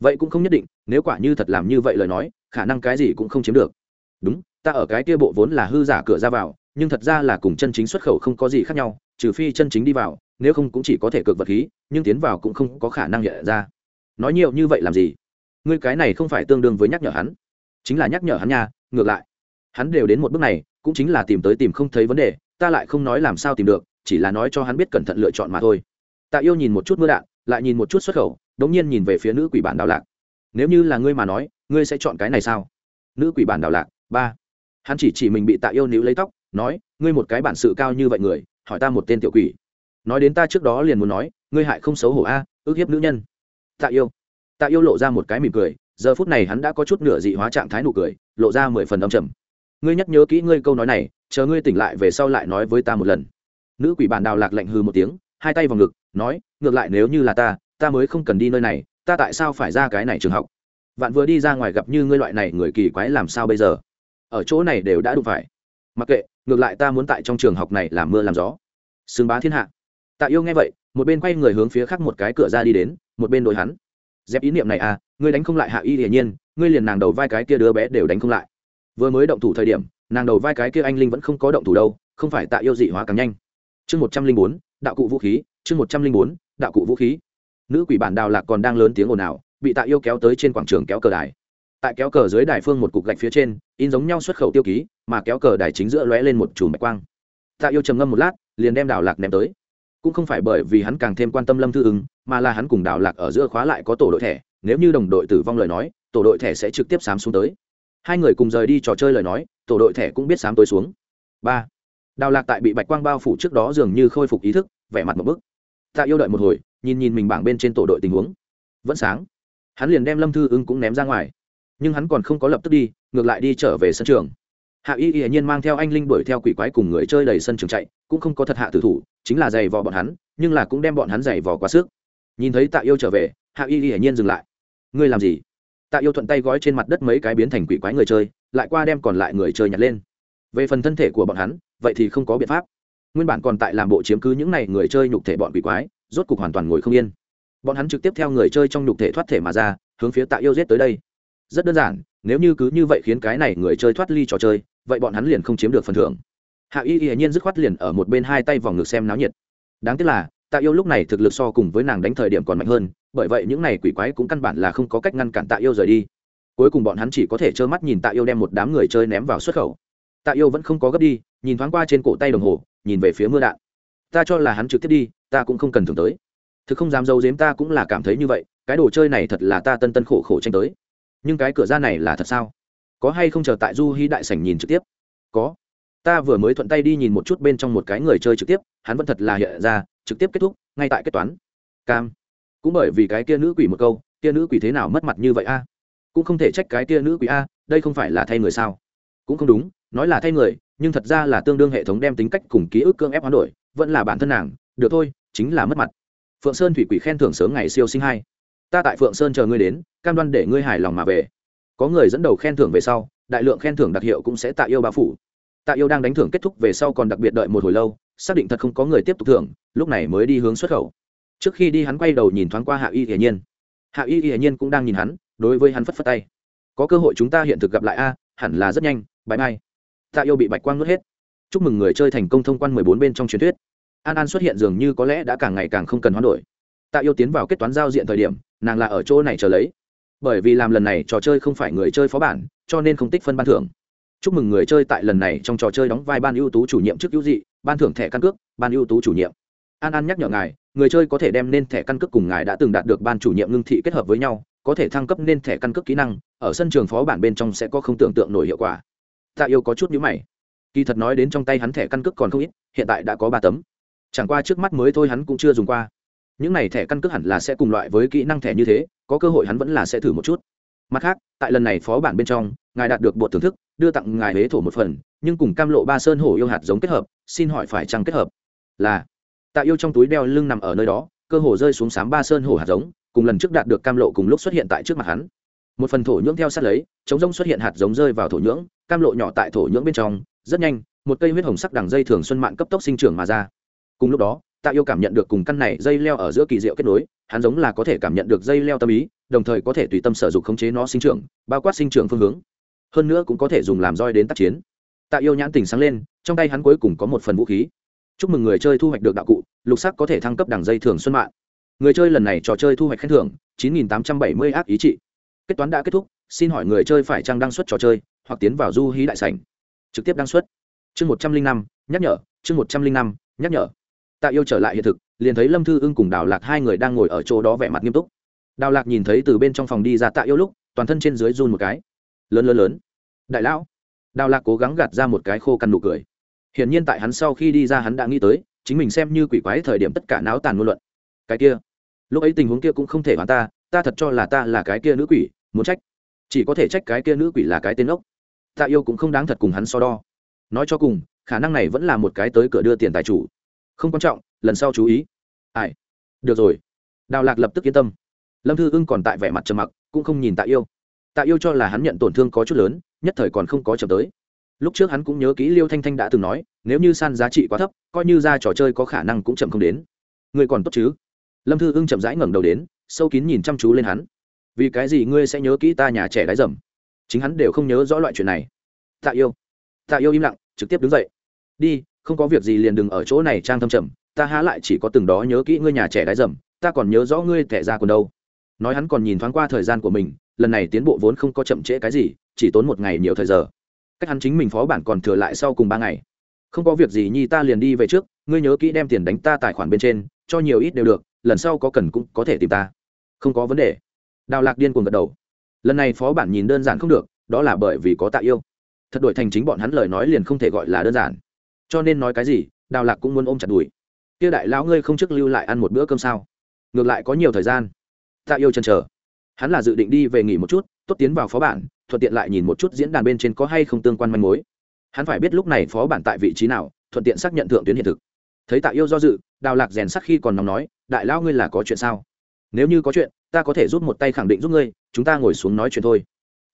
Vậy cũng không nhất định, nếu quả như thật làm như vậy lời nói, khả năng cái gì cũng không chiếm được. Đúng, ta ở cái kia bộ vốn là hư giả cửa ra vào, nhưng thật ra là cùng chân chính xuất khẩu không có gì khác nhau, trừ phi chân chính đi vào, nếu không cũng chỉ có thể cược vật khí, nhưng tiến vào cũng không có khả năng nhận ra. Nói nhiều như vậy làm gì? Ngươi cái này không phải tương đương với nhắc nhở hắn. Chính là nhắc nhở hắn nha, ngược lại hắn đều đến một bước này, cũng chính là tìm tới tìm không thấy vấn đề, ta lại không nói làm sao tìm được, chỉ là nói cho hắn biết cẩn thận lựa chọn mà thôi. Tạ yêu nhìn một chút mưa đạn, lại nhìn một chút xuất khẩu, đống nhiên nhìn về phía nữ quỷ bản đào lạc. Nếu như là ngươi mà nói, ngươi sẽ chọn cái này sao? Nữ quỷ bản đào lạc, ba. Hắn chỉ chỉ mình bị tạ yêu níu lấy tóc, nói, ngươi một cái bản sự cao như vậy người, hỏi ta một tên tiểu quỷ. Nói đến ta trước đó liền muốn nói, ngươi hại không xấu hổ a ước hiếp nữ nhân. Tạ yêu. Tạ yêu lộ ra một cái mỉm cười, giờ phút này hắn đã có chút nửa dị hóa trạng thái nụ cười, lộ ra mười phần âm trầm ngươi nhắc nhớ kỹ ngươi câu nói này, chờ ngươi tỉnh lại về sau lại nói với ta một lần. Nữ quỷ bản đào lạc lạnh hư một tiếng, hai tay vào ngực, nói, ngược lại nếu như là ta ta mới không cần đi nơi này, ta tại sao phải ra cái này trường học? Vạn vừa đi ra ngoài gặp như ngươi loại này người kỳ quái làm sao bây giờ? Ở chỗ này đều đã đụng phải. Mặc kệ, ngược lại ta muốn tại trong trường học này làm mưa làm gió. Xương bá thiên hạ. Tạ yêu nghe vậy, một bên quay người hướng phía khác một cái cửa ra đi đến, một bên đội hắn. Dẹp ý niệm này à ngươi đánh không lại hạ y hiển nhiên, ngươi liền nàng đầu vai cái kia đứa bé đều đánh không lại vừa mới động thủ thời điểm, nàng đầu vai cái kia anh linh vẫn không có động thủ đâu, không phải tạ yêu dị hóa càng nhanh. Chương một trăm linh bốn, đạo cụ vũ khí, chương một trăm linh bốn, đạo cụ vũ khí. Nữ quỷ bản đào lạc còn đang lớn tiếng ồn ào, bị tạ yêu kéo tới trên quảng trường kéo cờ đài. Tại kéo cờ dưới đài phương một cục gạch phía trên, in giống nhau xuất khẩu tiêu ký, mà kéo cờ đài chính giữa lóe lên một chùm bạch quang. Tạ yêu trầm ngâm một lát, liền đem đào lạc ném tới. Cũng không phải bởi vì hắn càng thêm quan tâm lâm thư ứng mà là hắn cùng đào lạc ở giữa khóa lại có tổ đội thẻ, nếu như đồng đội tử vong lời nói, tổ đội thẻ sẽ trực tiếp xám xuống tới hai người cùng rời đi trò chơi lời nói, tổ đội thẻ cũng biết sám tối xuống. Ba. Đào lạc tại bị bạch quang bao phủ trước đó dường như khôi phục ý thức, vẻ mặt một bức. Tạ yêu đợi một hồi, nhìn nhìn mình bảng bên trên tổ đội tình huống. Vẫn sáng. Hắn liền đem lâm thư ưng cũng ném ra ngoài. Nhưng hắn còn không có lập tức đi, ngược lại đi trở về sân trường. Hạ y hiển nhiên mang theo anh linh đuổi theo quỷ quái cùng người chơi đầy sân trường chạy, cũng không có thật hạ tử thủ, chính là giày vò bọn hắn, nhưng là cũng đem bọn hắn giày vò quá sức. Nhìn thấy tạ yêu trở về, hạ y hiển nhiên dừng lại. Ngươi làm gì? Tạ yêu thuận tay gói trên mặt đất mấy cái biến thành quỷ quái người chơi, lại qua đem còn lại người chơi nhặt lên. Về phần thân thể của bọn hắn, vậy thì không có biện pháp. Nguyên bản còn tại làm bộ chiếm cứ những n à y người chơi nhục thể bọn quỷ quái, rốt cục hoàn toàn ngồi không yên. Bọn hắn trực tiếp theo người chơi trong nhục thể thoát thể mà ra, hướng phía tạ yêu giết tới đây. Rất đơn giản, nếu như cứ như vậy khiến cái này người chơi thoát ly trò chơi, vậy bọn hắn liền không chiếm được phần thưởng. Hạ y y nhiên dứt khoát liền ở một bên hai tay vòng ngực xem náo nhiệt. Đáng tiếc là, tạ yêu lúc này thực lực so cùng với nàng đánh thời điểm còn mạnh hơn bởi vậy những này quỷ quái cũng căn bản là không có cách ngăn cản tạ yêu rời đi. Cuối cùng bọn hắn chỉ có thể trơ mắt nhìn tạ yêu đem một đám người chơi ném vào xuất khẩu. Tạ yêu vẫn không có gấp đi, nhìn thoáng qua trên cổ tay đồng hồ, nhìn về phía mưa đạn. Ta cho là hắn trực tiếp đi, ta cũng không cần thường tới. Thực không dám giấu i dếm ta cũng là cảm thấy như vậy, cái đồ chơi này thật là ta tân tân khổ khổ tranh tới. Nhưng cái cửa ra này là thật sao? Có hay không chờ tại du hy đại sảnh nhìn trực tiếp? Có. Ta vừa mới thuận tay đi nhìn một chút bên trong một cái người chơi trực tiếp, hắn vẫn thật là hiện ra, trực tiếp kết thúc, ngay tại kết toán. Cam cũng bởi vì cái kia nữ quỷ một câu, kia nữ quỷ thế nào mất mặt như vậy a? Cũng không thể trách cái kia nữ quỷ a, đây không phải là thay người sao? Cũng không đúng, nói là thay người, nhưng thật ra là tương đương hệ thống đem tính cách cùng ký ức cương ép hoán đổi, vẫn là bản thân nàng, được thôi, chính là mất mặt. Phượng sơn thủy quỷ khen thưởng sớm ngày siêu sinh hai. Ta tại phượng sơn chờ ngươi đến, cam đoan để ngươi hài lòng mà về. Có người dẫn đầu khen thưởng về sau, đại lượng khen thưởng đặc hiệu cũng sẽ tạ yêu bao phủ. Tạ yêu đang đánh thưởng kết thúc về sau còn đặc biệt đợi một hồi lâu, xác định thật không có người tiếp tục thưởng, lúc này mới đi hướng xuất khẩu trước khi đi hắn quay đầu nhìn thoáng qua hạ y hiển nhiên. Hạ y hiển nhiên cũng đang nhìn hắn, đối với hắn phất phất tay. Có cơ hội chúng ta hiện thực gặp lại a, hẳn là rất nhanh bãi mai tạ yêu bị bạch quang nuốt hết. Chúc mừng người chơi thành công thông quan mười bốn bên trong truyền thuyết. An an xuất hiện dường như có lẽ đã càng ngày càng không cần hoán đổi. Tạ yêu tiến vào kết toán giao diện thời điểm, nàng là ở chỗ này chờ lấy. Bởi vì làm lần này trò chơi không phải người chơi phó bản, cho nên không tích phân ban thưởng. Chúc mừng người chơi tại lần này trong trò chơi đóng vai ban ưu tú chủ nhiệm trước ưu dị, ban thưởng thẻ căn cước, ban ưu tú chủ nhiệm. An an nhắc nhở ngài người chơi có thể đem nên thẻ căn cước cùng ngài đã từng đạt được ban chủ nhiệm ngưng thị kết hợp với nhau, có thể thăng cấp nên thẻ căn cước kỹ năng, ở sân trường phó bản bên trong sẽ có không tưởng tượng nổi hiệu quả. Tạ yêu có chút nhữ mày. Kỳ thật nói đến trong tay hắn thẻ căn cước còn không ít, hiện tại đã có ba tấm. Chẳng qua trước mắt mới thôi hắn cũng chưa dùng qua. Những này thẻ căn cước hẳn là sẽ cùng loại với kỹ năng thẻ như thế, có cơ hội hắn vẫn là sẽ thử một chút. Mặt khác, tại lần này phó bản bên trong, ngài đạt được bột thưởng thức, đưa tặng ngài huế thổ một phần, nhưng cùng cam lộ ba sơn hổ yêu hạt giống kết hợp, xin hỏi phải chăng kết hợp? Là tạ yêu trong túi đeo lưng nằm ở nơi đó, cơ hồ rơi xuống sám ba sơn hổ hạt giống, cùng lần trước đạt được cam lộ cùng lúc xuất hiện tại trước mặt hắn. Một phần thổ nhưỡng theo sát lấy, chống rông xuất hiện hạt giống rơi vào thổ nhưỡng, cam lộ nhỏ tại thổ nhưỡng bên trong, rất nhanh, một cây huyết hồng sắc đằng dây thường xuân mạng cấp tốc sinh trưởng mà ra. Cùng lúc đó, tạ yêu cảm nhận được cùng căn này dây leo ở giữa kỳ diệu kết nối, hắn giống là có thể cảm nhận được dây leo tâm ý, đồng thời có thể tùy tâm sở dục khống chế nó sinh trưởng, bao quát sinh trưởng phương hướng. Hơn nữa cũng có thể dùng làm roi đến tác chiến. Tạ yêu nhãn tình sáng lên, trong tay hắn cuối cùng có một phần vũ khí chúc mừng người chơi thu hoạch được đạo cụ, lục sắc có thể thăng cấp đằng dây thường xuân mạng. Người chơi lần này trò chơi thu hoạch khen thưởng, chín nghìn tám trăm bảy mươi ác ý trị. Kết toán đã kết thúc, xin hỏi người chơi phải trang đăng xuất trò chơi, hoặc tiến vào du hí đại sảnh? Trực tiếp đăng xuất. Chương một trăm linh năm, nhắc nhở, chương một trăm linh năm, nhắc nhở. Tạ yêu trở lại hiện thực, liền thấy lâm thư ưng cùng đào lạc hai người đang ngồi ở chỗ đó vẻ mặt nghiêm túc. Đào lạc nhìn thấy từ bên trong phòng đi ra tạ yêu lúc, toàn thân trên dưới run một cái. Lớn lớn lớn. Đại lão. Đào lạc cố gắng gạt ra một cái khô cằn nụ cười hiển nhiên tại hắn sau khi đi ra hắn đã nghĩ tới, chính mình xem như quỷ quái thời điểm tất cả náo tàn ngôn luận. Cái kia, lúc ấy tình huống kia cũng không thể hoàn ta ta thật cho là ta là cái kia nữ quỷ, muốn trách. Chỉ có thể trách cái kia nữ quỷ là cái tên ốc. Tạ yêu cũng không đáng thật cùng hắn so đo. Nói cho cùng, khả năng này vẫn là một cái tới cửa đưa tiền tài chủ. Không quan trọng, lần sau chú ý. Ai? Được rồi. Đào lạc lập tức yên tâm. Lâm thư ưng còn tại vẻ mặt trầm mặc, cũng không nhìn tạ yêu. Tạ yêu cho là hắn nhận tổn thương có chút lớn, nhất thời còn không có chậm tới lúc trước hắn cũng nhớ kỹ liêu thanh thanh đã từng nói, nếu như san giá trị quá thấp, coi như ra trò chơi có khả năng cũng chậm không đến. Người còn tốt chứ? Lâm thư ưng chậm rãi ngẩng đầu đến, sâu kín nhìn chăm chú lên hắn. Vì cái gì ngươi sẽ nhớ kỹ ta nhà trẻ gái dầm chính hắn đều không nhớ rõ loại chuyện này. Tạ yêu. Tạ yêu im lặng, trực tiếp đứng dậy. Đi, không có việc gì liền đừng ở chỗ này trang thâm trầm, ta há lại chỉ có từng đó nhớ kỹ ngươi nhà trẻ gái dầm ta còn nhớ rõ ngươi tẻ ra còn đâu. Nói hắn còn nhìn thoáng qua thời gian của mình, lần này tiến bộ vốn không có chậm trễ cái gì, chỉ tốn một ngày nhiều thời giờ cách hắn chính mình phó bản còn thừa lại sau cùng ba ngày. Không có việc gì nhi ta liền đi về trước, ngươi nhớ kỹ đem tiền đánh ta tài khoản bên trên, cho nhiều ít đều được, lần sau có cần cũng có thể tìm ta. Không có vấn đề. Đào lạc điên cuồng gật đầu. Lần này phó bản nhìn đơn giản không được, đó là bởi vì có tạ yêu. Thật đổi thành chính bọn hắn lời nói liền không thể gọi là đơn giản. Cho nên nói cái gì, đào lạc cũng muốn ôm chặt đùi. Kia đại lão ngươi không trước lưu lại ăn một bữa cơm sao? Ngược lại có nhiều thời gian. Tạ yêu chân chờ. Hắn là dự định đi về nghỉ một chút, tốt tiến vào phó bản thuận tiện lại nhìn một chút diễn đàn bên trên có hay không tương quan manh mối. Hắn phải biết lúc này phó bản tại vị trí nào, thuận tiện xác nhận thượng tuyến hiện thực. Thấy tạ yêu do dự, đào lạc rèn sắc khi còn nóng nói, đại lao ngươi là có chuyện sao? Nếu như có chuyện, ta có thể rút một tay khẳng định giúp ngươi, chúng ta ngồi xuống nói chuyện thôi.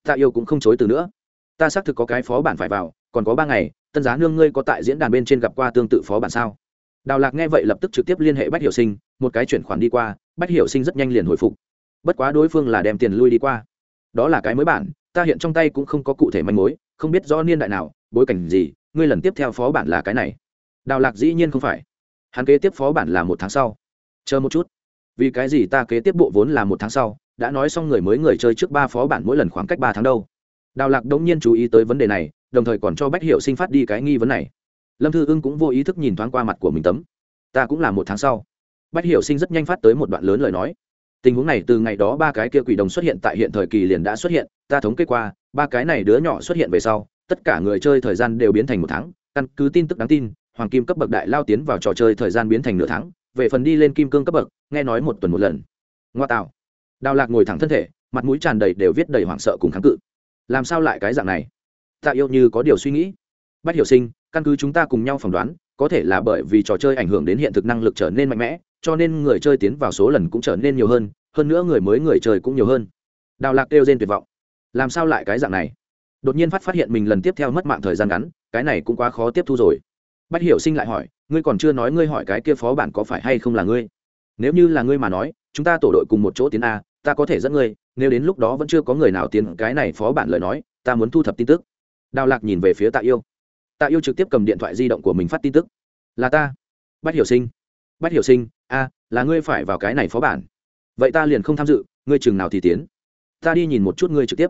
Tạ yêu cũng không chối từ nữa. Ta xác thực có cái phó bản phải vào, còn có ba ngày, tân giá nương ngươi có tại diễn đàn bên trên gặp qua tương tự phó bản sao? Đào lạc nghe vậy lập tức trực tiếp liên hệ bách hiểu sinh, một cái chuyển khoản đi qua, bách hiểu sinh rất nhanh liền hồi phục. Bất quá đối phương là đem tiền lui đi qua. Đó là cái mới bản ta hiện trong tay cũng không có cụ thể manh mối, không biết rõ niên đại nào, bối cảnh gì, ngươi lần tiếp theo phó bản là cái này. Đào lạc dĩ nhiên không phải. Hắn kế tiếp phó bản là một tháng sau. Chờ một chút. Vì cái gì ta kế tiếp bộ vốn là một tháng sau, đã nói xong người mới người chơi trước ba phó bản mỗi lần khoảng cách ba tháng đâu. Đào lạc đống nhiên chú ý tới vấn đề này, đồng thời còn cho bách hiệu sinh phát đi cái nghi vấn này. Lâm thư ưng cũng vô ý thức nhìn thoáng qua mặt của mình tấm. Ta cũng là một tháng sau. Bách hiệu sinh rất nhanh phát tới một đoạn lớn lời nói tình huống này từ ngày đó ba cái kia quỷ đồng xuất hiện tại hiện thời kỳ liền đã xuất hiện, ta thống kê qua, ba cái này đứa nhỏ xuất hiện về sau, tất cả người chơi thời gian đều biến thành một tháng. Căn cứ tin tức đáng tin, hoàng kim cấp bậc đại lao tiến vào trò chơi thời gian biến thành nửa tháng, về phần đi lên kim cương cấp bậc, nghe nói một tuần một lần. Ngoa tạo. Đào lạc ngồi thẳng thân thể, mặt mũi tràn đầy đều viết đầy hoảng sợ cùng kháng cự. Làm sao lại cái dạng này? Tạ yêu như có điều suy nghĩ. Bắt hiểu sinh, căn cứ chúng ta cùng nhau phỏng đoán có thể là bởi vì trò chơi ảnh hưởng đến hiện thực năng lực trở nên mạnh mẽ, cho nên người chơi tiến vào số lần cũng trở nên nhiều hơn hơn nữa người mới người chơi cũng nhiều hơn. Đào lạc kêu trên tuyệt vọng. Làm sao lại cái dạng này? Đột nhiên phát phát hiện mình lần tiếp theo mất mạng thời gian ngắn, cái này cũng quá khó tiếp thu rồi. Bách hiểu sinh lại hỏi, ngươi còn chưa nói ngươi hỏi cái kia phó bản có phải hay không là ngươi? Nếu như là ngươi mà nói, chúng ta tổ đội cùng một chỗ tiến a, ta có thể dẫn ngươi, nếu đến lúc đó vẫn chưa có người nào tiến cái này phó bản lời nói, ta muốn thu thập tin tức. Đào lạc nhìn về phía tạ yêu tạ yêu trực tiếp cầm điện thoại di động của mình phát tin tức. Là ta. Bách hiểu sinh. Bách hiểu sinh, a, là ngươi phải vào cái này phó bản. Vậy ta liền không tham dự, ngươi chừng nào thì tiến. Ta đi nhìn một chút ngươi trực tiếp.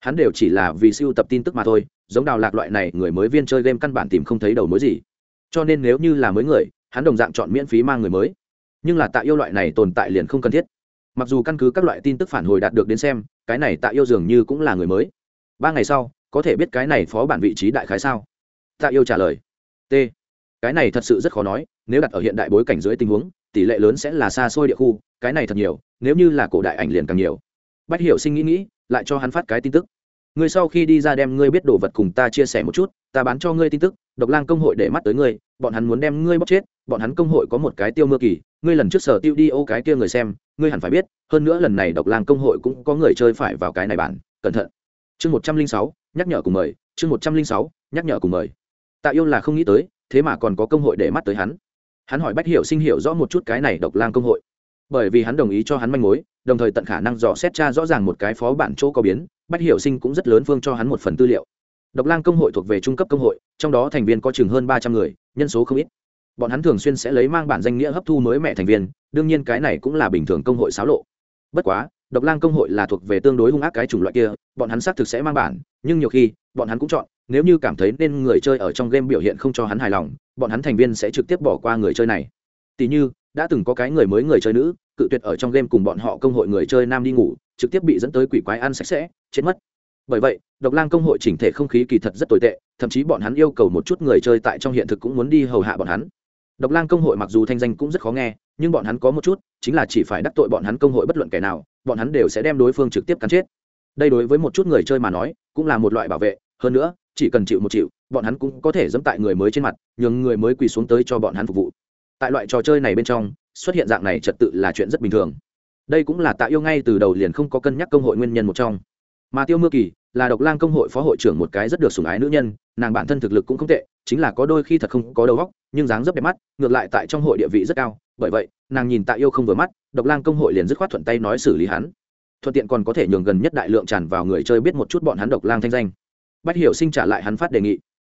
Hắn đều chỉ là vì siêu tập tin tức mà thôi, giống đào lạc loại này người mới viên chơi game căn bản tìm không thấy đầu mối gì. Cho nên nếu như là mới người, hắn đồng dạng chọn miễn phí mang người mới. Nhưng là tạ yêu loại này tồn tại liền không cần thiết. Mặc dù căn cứ các loại tin tức phản hồi đạt được đến xem, cái này tạ yêu dường như cũng là người mới. Ba ngày sau, có thể biết cái này phó bản vị trí đại khái sao? Tạ yêu trả lời. T. Cái này thật sự rất khó nói, nếu đặt ở hiện đại bối cảnh dưới tình huống, tỷ lệ lớn sẽ là xa xôi địa khu, cái này thật nhiều, nếu như là cổ đại ảnh liền càng nhiều. Bách hiểu sinh nghĩ nghĩ, lại cho hắn phát cái tin tức. Ngươi sau khi đi ra đem ngươi biết đồ vật cùng ta chia sẻ một chút, ta bán cho ngươi tin tức, độc lang công hội để mắt tới ngươi, bọn hắn muốn đem ngươi bóc chết, bọn hắn công hội có một cái tiêu mưa kỳ, ngươi lần trước sở tiêu đi ô cái kia người xem, ngươi hẳn phải biết, hơn nữa lần này độc lang công hội cũng có người chơi phải vào cái này bản cẩn thận. Chương một trăm linh sáu, nhắc nhở cùng mời, chương một trăm linh sáu, nhắc nhở cùng mời tạ yêu là không nghĩ tới, thế mà còn có công hội để mắt tới hắn. Hắn hỏi bách hiểu sinh hiểu rõ một chút cái này độc lang công hội. Bởi vì hắn đồng ý cho hắn manh mối, đồng thời tận khả năng dò xét tra rõ ràng một cái phó bản chỗ có biến, bách hiểu sinh cũng rất lớn phương cho hắn một phần tư liệu. Độc lang công hội thuộc về trung cấp công hội, trong đó thành viên có chừng hơn ba trăm người, nhân số không ít. Bọn hắn thường xuyên sẽ lấy mang bản danh nghĩa hấp thu mới mẹ thành viên, đương nhiên cái này cũng là bình thường công hội xáo lộ. Bất quá, độc lang công hội là thuộc về tương đối hung ác cái chủng loại kia, bọn hắn xác thực sẽ mang bản, nhưng nhiều khi, bọn hắn cũng chọn nếu như cảm thấy nên người chơi ở trong game biểu hiện không cho hắn hài lòng, bọn hắn thành viên sẽ trực tiếp bỏ qua người chơi này. Tỷ như, đã từng có cái người mới người chơi nữ, cự tuyệt ở trong game cùng bọn họ công hội người chơi nam đi ngủ, trực tiếp bị dẫn tới quỷ quái ăn sạch sẽ, chết mất. Bởi vậy, độc lang công hội chỉnh thể không khí kỳ thật rất tồi tệ, thậm chí bọn hắn yêu cầu một chút người chơi tại trong hiện thực cũng muốn đi hầu hạ bọn hắn. Độc lang công hội mặc dù thanh danh cũng rất khó nghe, nhưng bọn hắn có một chút, chính là chỉ phải đắc tội bọn hắn công hội bất luận kẻ nào, bọn hắn đều sẽ đem đối phương trực tiếp cắn chết. Đây đối với một chút người chơi mà nói, cũng là một loại bảo vệ, hơn nữa chỉ cần chịu một chịu, bọn hắn cũng có thể dẫm tại người mới trên mặt, nhường người mới quỳ xuống tới cho bọn hắn phục vụ. Tại loại trò chơi này bên trong, xuất hiện dạng này trật tự là chuyện rất bình thường. Đây cũng là tạ yêu ngay từ đầu liền không có cân nhắc công hội nguyên nhân một trong. Mà tiêu mưa kỳ là độc lang công hội phó hội trưởng một cái rất được sủng ái nữ nhân, nàng bản thân thực lực cũng không tệ, chính là có đôi khi thật không có đầu óc, nhưng dáng rất đẹp mắt, ngược lại tại trong hội địa vị rất cao. Bởi vậy, nàng nhìn tạ yêu không vừa mắt, độc lang công hội liền dứt khoát thuận tay nói xử lý hắn. Thuận tiện còn có thể nhường gần nhất đại lượng tràn vào người chơi biết một chút bọn hắn độc lang thanh danh bách hiểu sinh trả lại hắn phát đề nghị.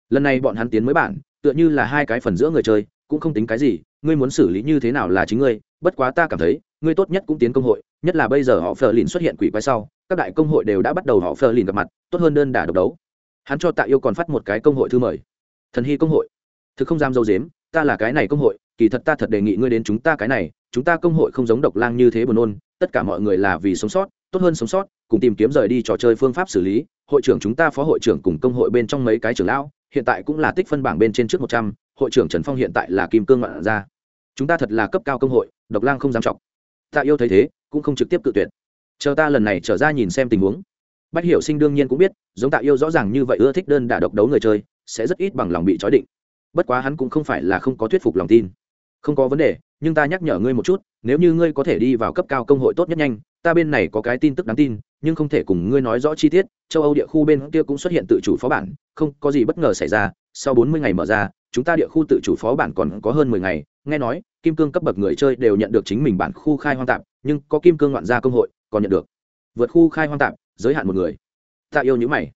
Lần này bọn hắn tiến mới bản, tựa như là hai cái phần giữa người chơi, cũng không tính cái gì, ngươi muốn xử lý như thế nào là chính ngươi, bất quá ta cảm thấy, ngươi tốt nhất cũng tiến công hội, nhất là bây giờ họ phờ lìn xuất hiện quỷ quái sau, các đại công hội đều đã bắt đầu họ phờ lìn gặp mặt, tốt hơn đơn đả độc đấu. Hắn cho tạ yêu còn phát một cái công hội thư mời. Thần hy công hội. Thực không dám dâu dếm, ta là cái này công hội, kỳ thật ta thật đề nghị ngươi đến chúng ta cái này, chúng ta công hội không giống độc lang như thế buồn nôn, tất cả mọi người là vì sống sót, tốt hơn sống sót, cùng tìm kiếm rời đi trò chơi phương pháp xử lý hội trưởng chúng ta phó hội trưởng cùng công hội bên trong mấy cái trưởng lão, hiện tại cũng là tích phân bảng bên trên trước một trăm, hội trưởng trần phong hiện tại là kim cương ngoạn gia. Chúng ta thật là cấp cao công hội, độc lang không dám trọng tạ yêu thấy thế, cũng không trực tiếp tự tuyệt. Chờ ta lần này trở ra nhìn xem tình huống. Bách hiểu sinh đương nhiên cũng biết, giống tạ yêu rõ ràng như vậy ưa thích đơn đả độc đấu người chơi, sẽ rất ít bằng lòng bị trói định. Bất quá hắn cũng không phải là không có thuyết phục lòng tin. Không có vấn đề, nhưng ta nhắc nhở ngươi một chút, nếu như ngươi có thể đi vào cấp cao công hội tốt nhất nhanh ta bên này có cái tin tức đáng tin, nhưng không thể cùng ngươi nói rõ chi tiết, châu âu địa khu bên kia cũng xuất hiện tự chủ phó bản, không có gì bất ngờ xảy ra, sau bốn mươi ngày mở ra, chúng ta địa khu tự chủ phó bản còn có hơn mười ngày, nghe nói, kim cương cấp bậc người chơi đều nhận được chính mình bản khu khai hoang tạm nhưng có kim cương ngoạn gia công hội, còn nhận được. Vượt khu khai hoang tạm giới hạn một người. Ta yêu những mày.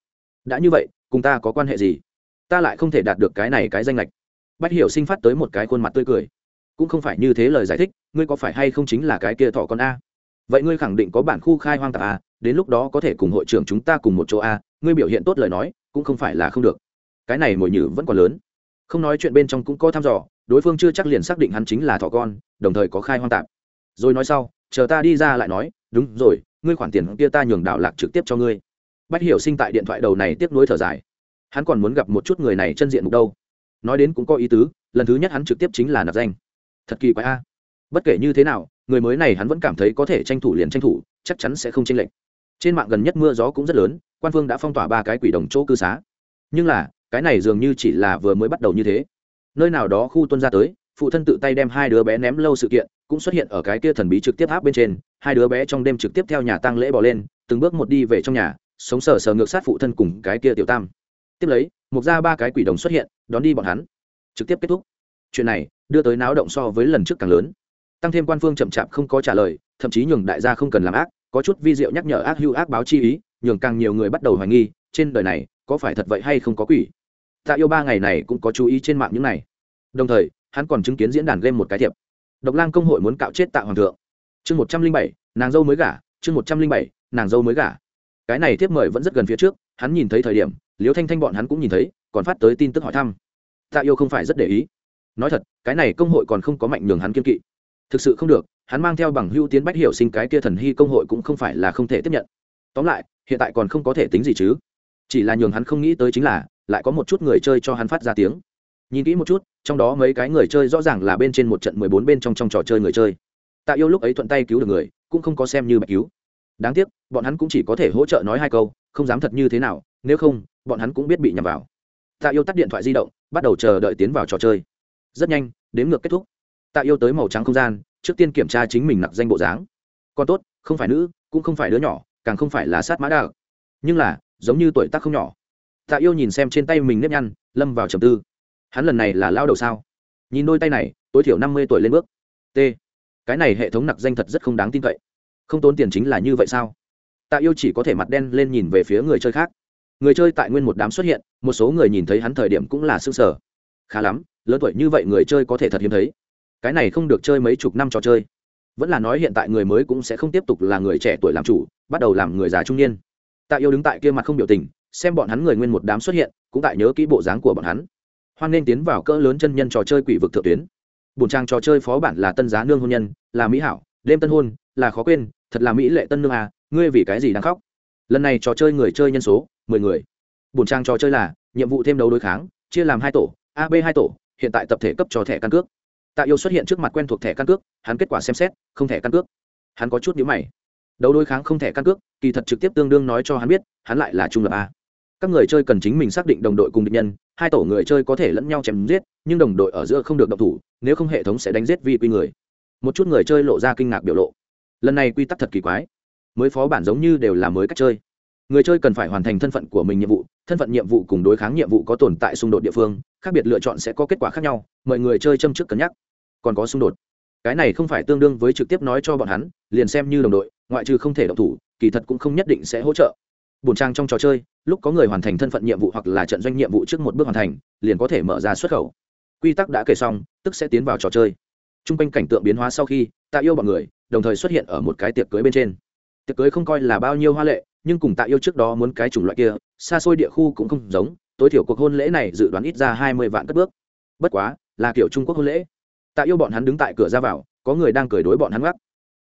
Đã như vậy, cùng ta có quan hệ gì? Ta lại không thể đạt được cái này cái danh lệch. Bắt hiểu sinh phát tới một cái khuôn mặt tươi cười. Cũng không phải như thế lời giải thích, ngươi có phải hay không chính là cái kia thỏ con a? Vậy ngươi khẳng định có bản khu khai hoang tạp a đến lúc đó có thể cùng hội trưởng chúng ta cùng một chỗ a ngươi biểu hiện tốt lời nói, cũng không phải là không được. Cái này mồi nhử vẫn còn lớn. Không nói chuyện bên trong cũng có thăm dò, đối phương chưa chắc liền xác định hắn chính là thỏ con, đồng thời có khai hoang tạp. Rồi nói sau, chờ ta đi ra lại nói, đúng rồi, ngươi khoản tiền kia ta nhường đạo lạc trực tiếp cho ngươi. Bách hiểu sinh tại điện thoại đầu này tiếp nối thở dài. Hắn còn muốn gặp một chút người này chân diện mục đâu. Nói đến cũng có ý tứ, lần thứ nhất hắn trực tiếp chính là nạp danh. Thật kỳ quái a. Bất kể như thế nào người mới này hắn vẫn cảm thấy có thể tranh thủ liền tranh thủ, chắc chắn sẽ không tranh lệch. Trên mạng gần nhất mưa gió cũng rất lớn, quan phương đã phong tỏa ba cái quỷ đồng chỗ cư xá. Nhưng là, cái này dường như chỉ là vừa mới bắt đầu như thế. Nơi nào đó khu tuân ra tới, phụ thân tự tay đem hai đứa bé ném lâu sự kiện, cũng xuất hiện ở cái kia thần bí trực tiếp áp bên trên, hai đứa bé trong đêm trực tiếp theo nhà tăng lễ bỏ lên, từng bước một đi về trong nhà, sống sờ sờ ngược sát phụ thân cùng cái kia tiểu tam. Tiếp lấy, mục ra ba cái quỷ đồng xuất hiện, đón đi bọn hắn. Trực tiếp kết thúc. Chuyện này, đưa tới náo động so với lần trước càng lớn tăng thêm quan phương chậm chạp không có trả lời, thậm chí nhường đại gia không cần làm ác, có chút vi diệu nhắc nhở ác hưu ác báo chi ý, nhường càng nhiều người bắt đầu hoài nghi, trên đời này, có phải thật vậy hay không có quỷ. Tạ yêu ba ngày này cũng có chú ý trên mạng những này. Đồng thời, hắn còn chứng kiến diễn đàn game một cái thiệp. Độc lang công hội muốn cạo chết tạ hoàng thượng. Chương một trăm linh bảy, nàng dâu mới gả. Chương một trăm linh bảy, nàng dâu mới gả. Cái này thiếp mời vẫn rất gần phía trước, hắn nhìn thấy thời điểm, liễu thanh thanh bọn hắn cũng nhìn thấy, còn phát tới tin tức hỏi thăm. Tạ yêu không phải rất để ý. Nói thật, cái này công hội còn không có mạnh nhường hắn kiên kỵ thực sự không được, hắn mang theo bằng hữu tiến bách hiểu sinh cái kia thần hy công hội cũng không phải là không thể tiếp nhận. Tóm lại, hiện tại còn không có thể tính gì chứ. Chỉ là nhường hắn không nghĩ tới chính là, lại có một chút người chơi cho hắn phát ra tiếng. Nhìn kỹ một chút, trong đó mấy cái người chơi rõ ràng là bên trên một trận mười bốn bên trong trong trò chơi người chơi. Tạ yêu lúc ấy thuận tay cứu được người, cũng không có xem như bạch cứu. Đáng tiếc, bọn hắn cũng chỉ có thể hỗ trợ nói hai câu, không dám thật như thế nào, nếu không, bọn hắn cũng biết bị nhầm vào. Tạ yêu tắt điện thoại di động, bắt đầu chờ đợi tiến vào trò chơi. Rất nhanh, đếm ngược kết thúc tạ yêu tới màu trắng không gian, trước tiên kiểm tra chính mình nặc danh bộ dáng. Con tốt, không phải nữ, cũng không phải đứa nhỏ, càng không phải là sát mã đạo. Nhưng là, giống như tuổi tác không nhỏ. Tạ yêu nhìn xem trên tay mình nếp nhăn, lâm vào trầm tư. Hắn lần này là lao đầu sao? Nhìn đôi tay này, tối thiểu năm mươi tuổi lên bước. T. Cái này hệ thống nặc danh thật rất không đáng tin cậy. Không tốn tiền chính là như vậy sao? Tạ yêu chỉ có thể mặt đen lên nhìn về phía người chơi khác. Người chơi tại nguyên một đám xuất hiện, một số người nhìn thấy hắn thời điểm cũng là s ư ơ n g sở khá lắm, lớn tuổi như vậy người chơi có thể thật hiếm thấy cái này không được chơi mấy chục năm trò chơi. Vẫn là nói hiện tại người mới cũng sẽ không tiếp tục là người trẻ tuổi làm chủ, bắt đầu làm người già trung niên. Tạ yêu đứng tại kia mặt không biểu tình, xem bọn hắn người nguyên một đám xuất hiện, cũng tại nhớ kỹ bộ dáng của bọn hắn. Hoan nên tiến vào cỡ lớn chân nhân trò chơi quỷ vực thượng tuyến. Bùn trang trò chơi phó bản là tân giá nương hôn nhân, là mỹ hảo, đêm tân hôn, là khó quên, thật là mỹ lệ tân nương à ngươi vì cái gì đang khóc? Lần này trò chơi người chơi nhân số, mười người. Bùn trang trò chơi là, nhiệm vụ thêm đấu đối kháng, chia làm hai tổ ab hai tổ, hiện tại tập thể cấp cho thẻ căn cước tạ yêu xuất hiện trước mặt quen thuộc thẻ căn cước, hắn kết quả xem xét, không thẻ căn cước. Hắn có chút nhữ mày. Đấu đối kháng không thẻ căn cước, kỳ thật trực tiếp tương đương nói cho hắn biết, hắn lại là trung lập a. Các người chơi cần chính mình xác định đồng đội cùng địch nhân, hai tổ người chơi có thể lẫn nhau chém giết, nhưng đồng đội ở giữa không được động thủ, nếu không hệ thống sẽ đánh giết vi quy người. Một chút người chơi lộ ra kinh ngạc biểu lộ. Lần này quy tắc thật kỳ quái. Mới phó bản giống như đều là mới cách chơi. Người chơi cần phải hoàn thành thân phận của mình nhiệm vụ, thân phận nhiệm vụ cùng đối kháng nhiệm vụ có tồn tại xung đột địa phương, khác biệt lựa chọn sẽ có kết quả khác nhau, mời người chơi châm trước cân nhắc còn có xung đột. Cái này không phải tương đương với trực tiếp nói cho bọn hắn, liền xem như đồng đội, ngoại trừ không thể động thủ, kỳ thật cũng không nhất định sẽ hỗ trợ. Bổn trang trong trò chơi, lúc có người hoàn thành thân phận nhiệm vụ hoặc là trận doanh nhiệm vụ trước một bước hoàn thành, liền có thể mở ra xuất khẩu. Quy tắc đã kể xong, tức sẽ tiến vào trò chơi. T r u n g quanh cảnh tượng biến hóa sau khi, tạ yêu bọn người, đồng thời xuất hiện ở một cái tiệc cưới bên trên. Tiệc cưới không coi là bao nhiêu hoa lệ, nhưng cùng tạ yêu trước đó muốn cái chủng loại kia, xa xôi địa khu cũng không giống, tối thiểu cuộc hôn lễ này dự đoán ít ra hai mươi vạn cất bước. Bất quá, là kiểu trung quốc hôn lễ tạ yêu bọn hắn đứng tại cửa ra vào, có người đang cười đối bọn hắn gác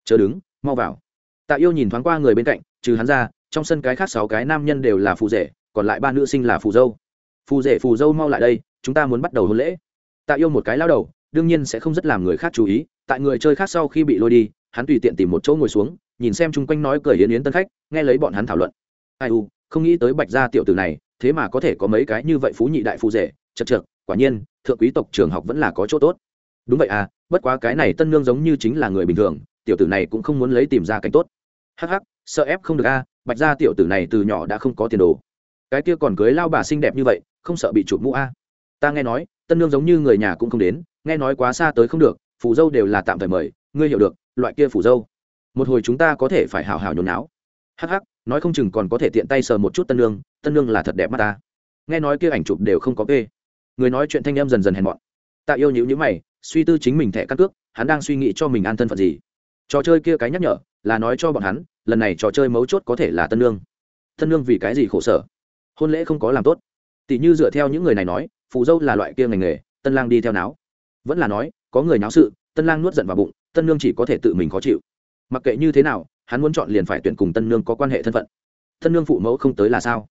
chờ đứng, mau vào. Tạ yêu nhìn thoáng qua người bên cạnh, trừ hắn ra, trong sân cái khác sáu cái nam nhân đều là phù rể, còn lại ba nữ sinh là phù dâu. Phù rể, phù dâu mau lại đây, chúng ta muốn bắt đầu hôn lễ. Tạ yêu một cái lao đầu, đương nhiên sẽ không rất làm người khác chú ý, tại người chơi khác sau khi bị lôi đi, hắn tùy tiện tìm một chỗ ngồi xuống, nhìn xem chung quanh nói cười yến yến tân khách, nghe lấy bọn hắn thảo luận. Ai u, không nghĩ tới bạch gia tiểu tử này, thế mà có thể có mấy cái như vậy phú nhị đại phù rể, chật chật quả nhiên, thượng quý tộc trường học vẫn là có chỗ tốt đúng vậy à bất quá cái này tân nương giống như chính là người bình thường, tiểu tử này cũng không muốn lấy tìm ra cảnh tốt. Hắc hắc, sợ ép không được a, bạch gia tiểu tử này từ nhỏ đã không có tiền đồ. Cái kia còn cưới lao bà xinh đẹp như vậy, không sợ bị chụp mũ a. Ta nghe nói, tân nương giống như người nhà cũng không đến, nghe nói quá xa tới không được phủ dâu đều là tạm thời mời, ngươi hiểu được, loại kia phủ dâu. Một hồi chúng ta có thể phải hào hào nhốn náo hắc hắc, nói không chừng còn có thể tiện tay sờ một chút tân nương tân nương là thật đẹp mắt ta. Nghe nói kia ảnh chụp đều không có kê. Người nói chuyện thanh em dần dần hèn mọn. Tạ yêu nhữ nhữ mày suy tư chính mình thẻ căn cước, hắn đang suy nghĩ cho mình an thân phận gì. Trò chơi kia cái nhắc nhở, là nói cho bọn hắn, lần này trò chơi mấu chốt có thể là tân lương tân lương vì cái gì khổ sở? Hôn lễ không có làm tốt. Tỷ như dựa theo những người này nói phụ dâu là loại kia ngành nghề, tân lang đi theo náo. Vẫn là nói, có người náo sự, tân lang nuốt giận vào bụng, tân lương chỉ có thể tự mình khó chịu. Mặc kệ như thế nào, hắn muốn chọn liền phải tuyển cùng tân lương có quan hệ thân phận. Tân lương phụ mẫu không tới là sao?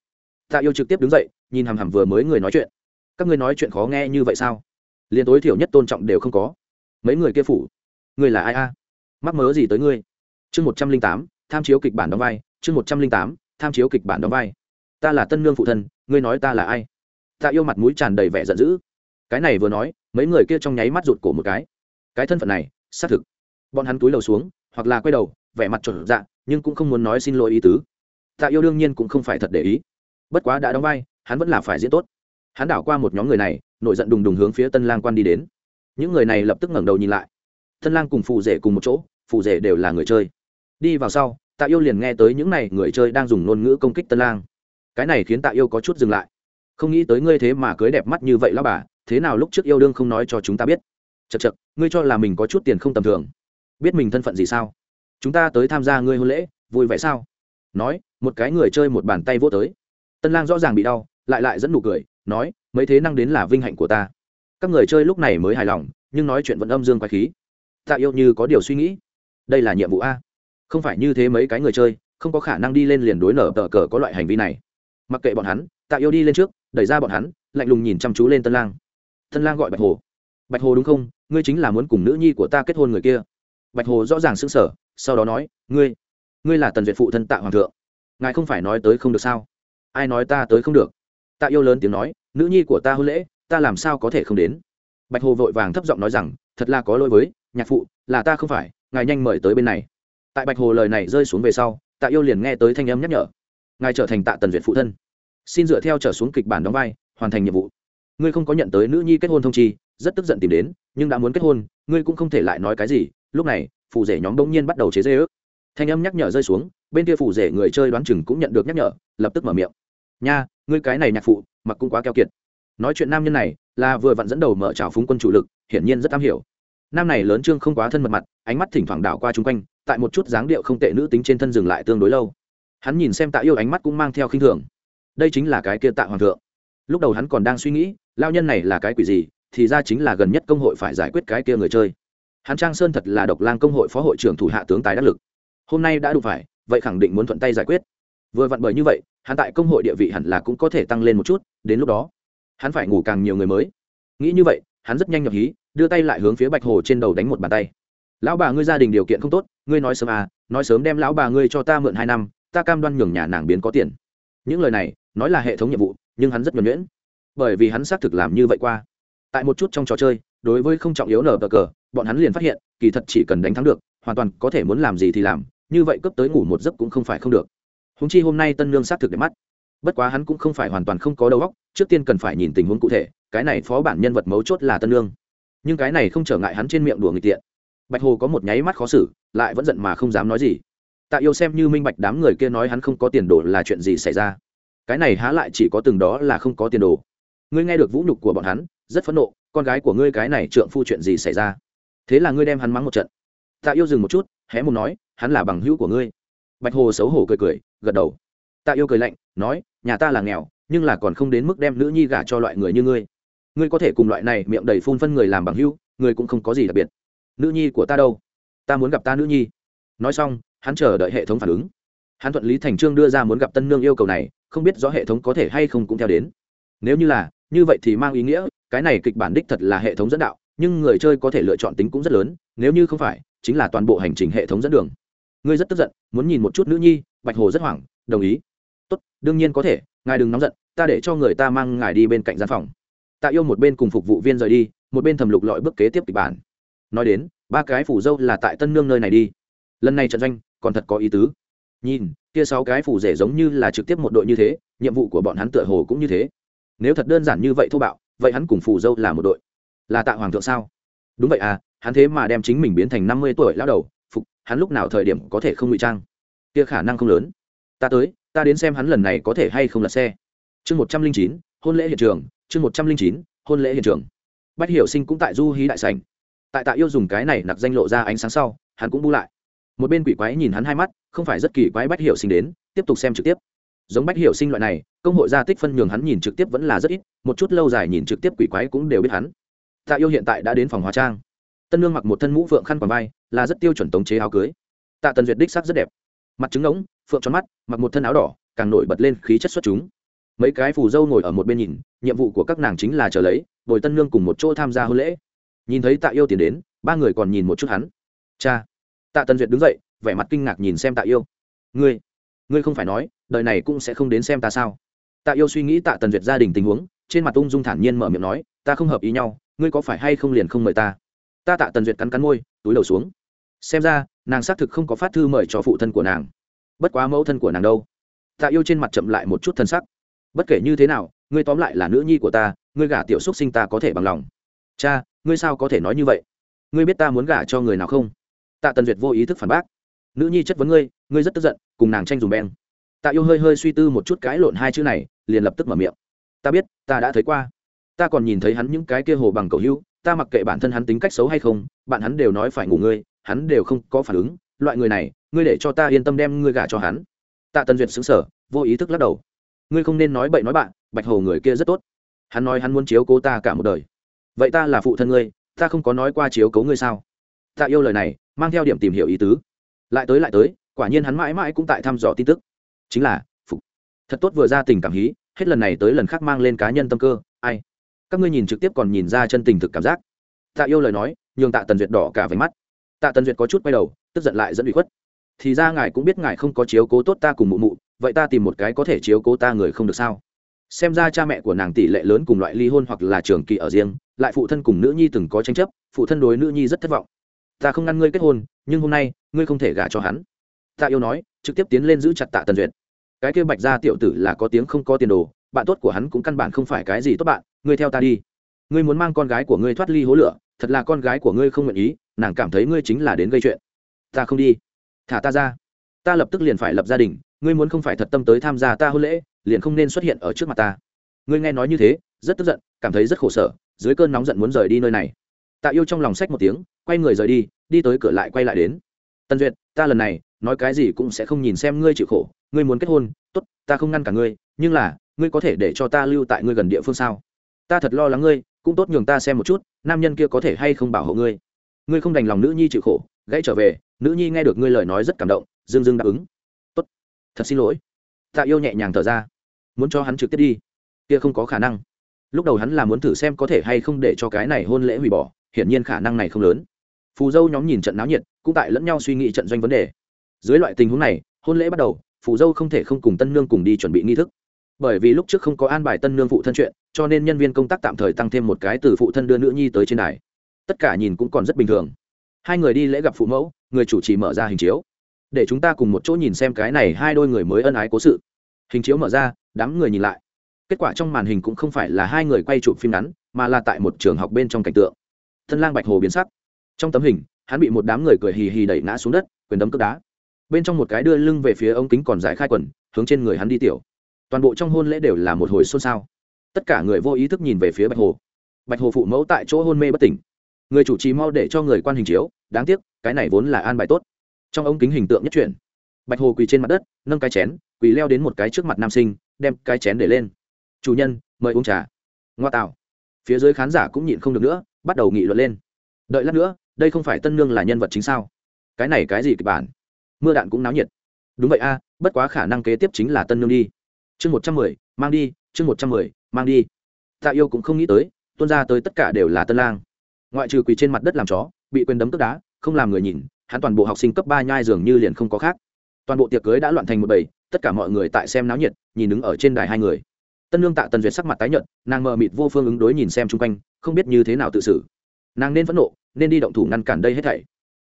Tạ yêu trực tiếp đứng dậy, nhìn hằm hằm vừa mới người nói chuyện. Các ngươi nói chuyện khó nghe như vậy sao? Liền tối thiểu nhất tôn trọng đều không có. Mấy người kia phủ người là ai a? Mắc mớ gì tới ngươi? Chương một trăm linh tám, tham chiếu kịch bản đóng vai, chương một trăm linh tám, tham chiếu kịch bản đóng vai. Ta là tân nương phụ thân, ngươi nói ta là ai? Ta yêu mặt mũi tràn đầy vẻ giận dữ. Cái này vừa nói, mấy người kia trong nháy mắt rụt cổ một cái. Cái thân phận này, xác thực. Bọn hắn túi lầu xuống, hoặc là quay đầu, vẻ mặt chuẩn dạ nhưng cũng không muốn nói xin lỗi ý tứ. Tạ yêu đương nhiên cũng không phải thật để ý. Bất quá đã đóng vai, hắn vẫn là phải diễn tốt. Hắn đảo qua một nhóm người này nổi giận đùng đùng hướng phía tân lang quan đi đến. Những người này lập tức ngẩng đầu nhìn lại. Tân lang cùng phù rể cùng một chỗ phù rể đều là người chơi. Đi vào sau, tạ yêu liền nghe tới những n à y người chơi đang dùng ngôn ngữ công kích tân lang. Cái này khiến tạ yêu có chút dừng lại. Không nghĩ tới ngươi thế mà cưới đẹp mắt như vậy lao bà, thế nào lúc trước yêu đương không nói cho chúng ta biết? Chật chật ngươi cho là mình có chút tiền không tầm thường. Biết mình thân phận gì sao? Chúng ta tới tham gia ngươi hôn lễ, vui vẻ sao? Nói, một cái người chơi một bàn tay vô tới. Tân lang rõ ràng bị đau, lại lại dẫn nụ cười, nói mấy thế năng đến là vinh hạnh của ta. Các người chơi lúc này mới hài lòng, nhưng nói chuyện vẫn âm dương quái khí. Tạ yêu như có điều suy nghĩ. Đây là nhiệm vụ a. Không phải như thế mấy cái người chơi, không có khả năng đi lên liền đối nở tờ cờ có loại hành vi này. Mặc kệ bọn hắn, tạ yêu đi lên trước, đẩy ra bọn hắn, lạnh lùng nhìn chăm chú lên tân lang. Tân lang gọi bạch hồ. Bạch hồ đúng không? Ngươi chính là muốn cùng nữ nhi của ta kết hôn người kia. Bạch hồ rõ ràng sững sờ, sau đó nói, ngươi ngươi là tần duyệt phụ thân tạ hoàng thượng. Ngài không phải nói tới không được sao? Ai nói ta tới không được? Tạ yêu lớn tiếng nói nữ nhi của ta hôn lễ, ta làm sao có thể không đến? Bạch hồ vội vàng thấp giọng nói rằng, thật là có lỗi với, nhạc phụ, là ta không phải, ngài nhanh mời tới bên này. Tại bạch hồ lời này rơi xuống về sau, tạ yêu liền nghe tới thanh âm nhắc nhở. Ngài trở thành tạ tần duyệt phụ thân. Xin dựa theo trở xuống kịch bản đóng vai, hoàn thành nhiệm vụ. Ngươi không có nhận tới nữ nhi kết hôn thông chi, rất tức giận tìm đến, nhưng đã muốn kết hôn, ngươi cũng không thể lại nói cái gì, lúc này, phù rể nhóm đông nhiên bắt đầu chế dê ước thanh âm nhắc nhở rơi xuống, bên kia phù rể người chơi đoán chừng cũng nhận được nhắc nhở, lập tức mở miệng. Nha, ngươi cái này nhạc phụ mặc cũng quá keo kiệt. Nói chuyện nam nhân này là vừa vặn dẫn đầu mở trào phúng quân chủ lực, hiển nhiên rất am hiểu. Nam này lớn trương không quá thân mật mặt, ánh mắt thỉnh thoảng đảo qua chung quanh, tại một chút dáng điệu không tệ nữ tính trên thân dừng lại tương đối lâu. Hắn nhìn xem tạ yêu ánh mắt cũng mang theo khinh thường. Đây chính là cái kia tạ hoàng thượng. Lúc đầu hắn còn đang suy nghĩ, lao nhân này là cái quỷ gì, thì ra chính là gần nhất công hội phải giải quyết cái kia người chơi. Hắn trang sơn thật là độc lang công hội phó hội trưởng thủ hạ tướng tài đắc lực. Hôm nay đã đủ phải, vậy khẳng định muốn thuận tay giải quyết vừa vặn bởi như vậy, hắn tại công hội địa vị hẳn là cũng có thể tăng lên một chút, đến lúc đó, hắn phải ngủ càng nhiều người mới. Nghĩ như vậy, hắn rất nhanh nhập hí, đưa tay lại hướng phía bạch hồ trên đầu đánh một bàn tay. Lão bà ngươi gia đình điều kiện không tốt, ngươi nói sớm à nói sớm đem lão bà ngươi cho ta mượn hai năm, ta cam đoan nhường nhà nàng biến có tiền. Những lời này, nói là hệ thống nhiệm vụ, nhưng hắn rất nhuẩn nhuyễn. Bởi vì hắn xác thực làm như vậy qua. Tại một chút trong trò chơi, đối với không trọng yếu nở cờ cờ, bọn hắn liền phát hiện, kỳ thật chỉ cần đánh thắng được, hoàn toàn có thể muốn làm gì thì làm, như vậy cấp tới ngủ một giấc cũng không phải không được húng chi hôm nay tân lương xác thực để mắt. Bất quá hắn cũng không phải hoàn toàn không có đầu óc, trước tiên cần phải nhìn tình huống cụ thể, cái này phó bản nhân vật mấu chốt là tân lương nhưng cái này không trở ngại hắn trên miệng đùa người tiện. Bạch hồ có một nháy mắt khó xử, lại vẫn giận mà không dám nói gì. Tạ yêu xem như minh bạch đám người kia nói hắn không có tiền đồ là chuyện gì xảy ra. Cái này há lại chỉ có từng đó là không có tiền đồ. Ngươi nghe được vũ nhục của bọn hắn, rất phẫn nộ, con gái của ngươi cái này trượng phu chuyện gì xảy ra? Thế là ngươi đem hắn mắng một trận. Tạ yêu dừng một chút, hé một nói, hắn là bằng hữu của ngươi. Bạch hồ xấu hổ cười cười gật đầu. Tạ yêu cười lạnh, nói, nhà ta là nghèo, nhưng là còn không đến mức đem nữ nhi gả cho loại người như ngươi. Ngươi có thể cùng loại này miệng đầy phun phân người làm bằng hữu ngươi cũng không có gì đặc biệt. Nữ nhi của ta đâu? Ta muốn gặp ta nữ nhi. Nói xong, hắn chờ đợi hệ thống phản ứng. Hắn thuận lý thành trương đưa ra muốn gặp tân nương yêu cầu này, không biết rõ hệ thống có thể hay không cũng theo đến. Nếu như là, như vậy thì mang ý nghĩa, cái này kịch bản đích thật là hệ thống dẫn đạo, nhưng người chơi có thể lựa chọn tính cũng rất lớn, nếu như không phải, chính là toàn bộ hành trình hệ thống dẫn đường. Ngươi rất tức giận, muốn nhìn một chút nữ nhi bạch hồ rất hoảng, đồng ý. Tốt, đương nhiên có thể, ngài đừng nóng giận, ta để cho người ta mang ngài đi bên cạnh gian phòng. Tạ yêu một bên cùng phục vụ viên rời đi, một bên thầm lục lọi bước kế tiếp kịch bản. Nói đến, ba cái phủ dâu là tại tân nương nơi này đi. Lần này trận doanh, còn thật có ý tứ. Nhìn, kia sáu cái phủ rể giống như là trực tiếp một đội như thế, nhiệm vụ của bọn hắn tựa hồ cũng như thế. Nếu thật đơn giản như vậy thô bạo, vậy hắn cùng phủ dâu là một đội. Là tạ hoàng thượng sao? Đúng vậy à hắn thế mà đem chính mình biến thành năm mươi tuổi lao đầu, phục, hắn lúc nào thời điểm có thể không ngụy trang? Kia khả năng không lớn. Ta tới, ta đến xem hắn lần này có thể hay không là xe. Chương một trăm linh chín, hôn lễ hiện trường, chương một trăm linh chín, hôn lễ hiện trường. Bách hiểu sinh cũng tại du hí đại sành tại tạ yêu dùng cái này nặc danh lộ ra ánh sáng sau, hắn cũng bu lại. Một bên quỷ quái nhìn hắn hai mắt, không phải rất kỳ quái bách hiểu sinh đến, tiếp tục xem trực tiếp. Giống bách hiểu sinh loại này, công hội gia tích phân nhường hắn nhìn trực tiếp vẫn là rất ít, một chút lâu dài nhìn trực tiếp quỷ quái cũng đều biết hắn. Tạ yêu hiện tại đã đến phòng hóa trang. Tân lương mặc một thân mũ phượng khăn quàng vai, là rất tiêu chuẩn tống chế áo cưới. Tạ tần duyệt đích sắc rất đẹp mặt trứng ngỗng, phượng tròn mắt, mặc một thân áo đỏ, càng nổi bật lên khí chất xuất chúng. Mấy cái phù dâu ngồi ở một bên nhìn, nhiệm vụ của các nàng chính là chờ lấy, bồi tân lương cùng một chỗ tham gia hôn lễ. Nhìn thấy tạ yêu tiền đến, ba người còn nhìn một chút hắn. Cha, tạ tần duyệt đứng dậy, vẻ mặt kinh ngạc nhìn xem tạ yêu. Ngươi ngươi không phải nói, đời này cũng sẽ không đến xem ta sao? Tạ yêu suy nghĩ tạ tần duyệt gia đình tình huống, trên mặt ung dung thản nhiên mở miệng nói, ta không hợp ý nhau, ngươi có phải hay không liền không mời ta? Ta tạ tần duyệt cắn cắn môi, túi đầu xuống xem ra, nàng xác thực không có phát thư mời cho phụ thân của nàng. Bất quá mẫu thân của nàng đâu? Tạ yêu trên mặt chậm lại một chút thân sắc. Bất kể như thế nào, ngươi tóm lại là nữ nhi của ta, ngươi gả tiểu xúc sinh ta có thể bằng lòng. Cha, ngươi sao có thể nói như vậy? Ngươi biết ta muốn gả cho người nào không? Tạ tần duyệt vô ý thức phản bác. Nữ nhi chất vấn ngươi ngươi rất tức giận, cùng nàng tranh dùng beng. Tạ yêu hơi hơi suy tư một chút cãi lộn hai chữ này, liền lập tức mở miệng. Ta biết, ta đã thấy qua. Ta còn nhìn thấy hắn những cái kia hồ bằng cầu hữu, ta mặc kệ bản thân hắn tính cách xấu hay không, bạn hắn đều nói phải ngủ ngươi hắn đều không có phản ứng, loại người này, ngươi để cho ta yên tâm đem ngươi gả cho hắn. Tạ tần duyệt xứng sở vô ý thức lắc đầu. Ngươi không nên nói bậy nói bạn, bạch hồ người kia rất tốt. Hắn nói hắn muốn chiếu cố ta cả một đời. Vậy ta là phụ thân ngươi, ta không có nói qua chiếu cố ngươi sao? Tạ yêu lời này, mang theo điểm tìm hiểu ý tứ. Lại tới lại tới, quả nhiên hắn mãi mãi cũng tại thăm dò tin tức. Chính là, phục. Thật tốt vừa ra tình cảm hí, hết lần này tới lần khác mang lên cá nhân tâm cơ, ai? Các ngươi nhìn trực tiếp còn nhìn ra chân tình thực cảm giác. Tạ yêu lời nói, nhường tạ tần duyệt đỏ cả váy mắt tạ tần duyệt có chút quay đầu, tức giận lại dẫn bị khuất. Thì ra ngài cũng biết ngài không có chiếu cố tốt ta cùng mụ mụ, vậy ta tìm một cái có thể chiếu cố ta người không được sao? Xem ra cha mẹ của nàng tỷ lệ lớn cùng loại ly hôn hoặc là trường kỳ ở riêng, lại phụ thân cùng nữ nhi từng có tranh chấp, phụ thân đối nữ nhi rất thất vọng. Ta không ngăn ngươi kết hôn, nhưng hôm nay, ngươi không thể gả cho hắn. Tạ yêu nói, trực tiếp tiến lên giữ chặt tạ tần duyệt. Cái kia bạch gia tiểu tử là có tiếng không có tiền đồ, bạn tốt của hắn cũng căn bản không phải cái gì tốt bạn, ngươi theo ta đi. Ngươi muốn mang con gái của ngươi thoát ly hố lửa thật là con gái của ngươi không nguyện ý, nàng cảm thấy ngươi chính là đến gây chuyện. Ta không đi. Thả ta ra. Ta lập tức liền phải lập gia đình, ngươi muốn không phải thật tâm tới tham gia ta hôn lễ, liền không nên xuất hiện ở trước mặt ta. Ngươi nghe nói như thế, rất tức giận, cảm thấy rất khổ sở, dưới cơn nóng giận muốn rời đi nơi này. Tạ yêu trong lòng sách một tiếng, quay người rời đi đi tới cửa lại quay lại đến. Tân duyệt, ta lần này, nói cái gì cũng sẽ không nhìn xem ngươi chịu khổ, ngươi muốn kết hôn, tốt, ta không ngăn cả ngươi, nhưng là, ngươi có thể để cho ta lưu tại ngươi gần địa phương sao? Ta thật lo lắng ngươi cũng tốt nhường ta xem một chút, nam nhân kia có thể hay không bảo hộ ngươi. Ngươi không đành lòng nữ nhi chịu khổ, gãy trở về, nữ nhi nghe được ngươi lời nói rất cảm động dưng dưng đáp ứng. Tốt, thật xin lỗi. Tạ yêu nhẹ nhàng thở ra. Muốn cho hắn trực tiếp đi, kia không có khả năng. Lúc đầu hắn là muốn thử xem có thể hay không để cho cái này hôn lễ hủy bỏ, hiển nhiên khả năng này không lớn. Phù dâu nhóm nhìn trận náo nhiệt, cũng tại lẫn nhau suy nghĩ trận doanh vấn đề. Dưới loại tình huống này, hôn lễ bắt đầu, phù dâu không thể không cùng tân nương cùng đi chuẩn bị nghi thức bởi vì lúc trước không có an bài tân nương phụ thân chuyện, cho nên nhân viên công tác tạm thời tăng thêm một cái từ phụ thân đưa nữ nhi tới trên đài. Tất cả nhìn cũng còn rất bình thường. Hai người đi lễ gặp phụ mẫu, người chủ trì mở ra hình chiếu. Để chúng ta cùng một chỗ nhìn xem cái này hai đôi người mới ân ái cố sự. Hình chiếu mở ra, đám người nhìn lại. Kết quả trong màn hình cũng không phải là hai người quay chụp phim ngắn, mà là tại một trường học bên trong cảnh tượng. Thân lang bạch hồ biến sắc. Trong tấm hình, hắn bị một đám người cười hì hì đẩy ngã xuống đất, quyền đấm cướp đá. Bên trong một cái đưa lưng về phía ống kính còn giải khai quần, hướng trên người hắn đi tiểu toàn bộ trong hôn lễ đều là một hồi xôn xao. Tất cả người vô ý thức nhìn về phía bạch hồ. Bạch hồ phụ mẫu tại chỗ hôn mê bất tỉnh. Người chủ trì mau để cho người quan hình chiếu, đáng tiếc, cái này vốn là an bài tốt. Trong ống kính hình tượng nhất chuyển, bạch hồ quỳ trên mặt đất, nâng cái chén, quỳ leo đến một cái trước mặt nam sinh, đem cái chén để lên. Chủ nhân, mời uống trà. Ngoa tạo. Phía dưới khán giả cũng nhịn không được nữa, bắt đầu nghị luận lên. Đợi lát nữa, đây không phải tân nương là nhân vật chính sao? Cái này cái gì kịch bản? Mưa đạn cũng náo nhiệt. Đúng vậy a, bất quá khả năng kế tiếp chính là tân nương đi chương một trăm mười, mang đi, chương một trăm mười, mang đi. Tạ yêu cũng không nghĩ tới tuân ra tới tất cả đều là tân lang. Ngoại trừ quỳ trên mặt đất làm chó, bị quyền đấm tức đá, không làm người nhìn, hắn toàn bộ học sinh cấp ba nhai dường như liền không có khác. Toàn bộ tiệc cưới đã loạn thành một bầy, tất cả mọi người tại xem náo nhiệt, nhìn đứng ở trên đài hai người. Tân lương tạ tần duyệt sắc mặt tái nhợt, nàng mờ mịt vô phương ứng đối nhìn xem chung quanh, không biết như thế nào tự xử. Nàng nên phẫn nộ, nên đi động thủ ngăn cản đây hết thảy.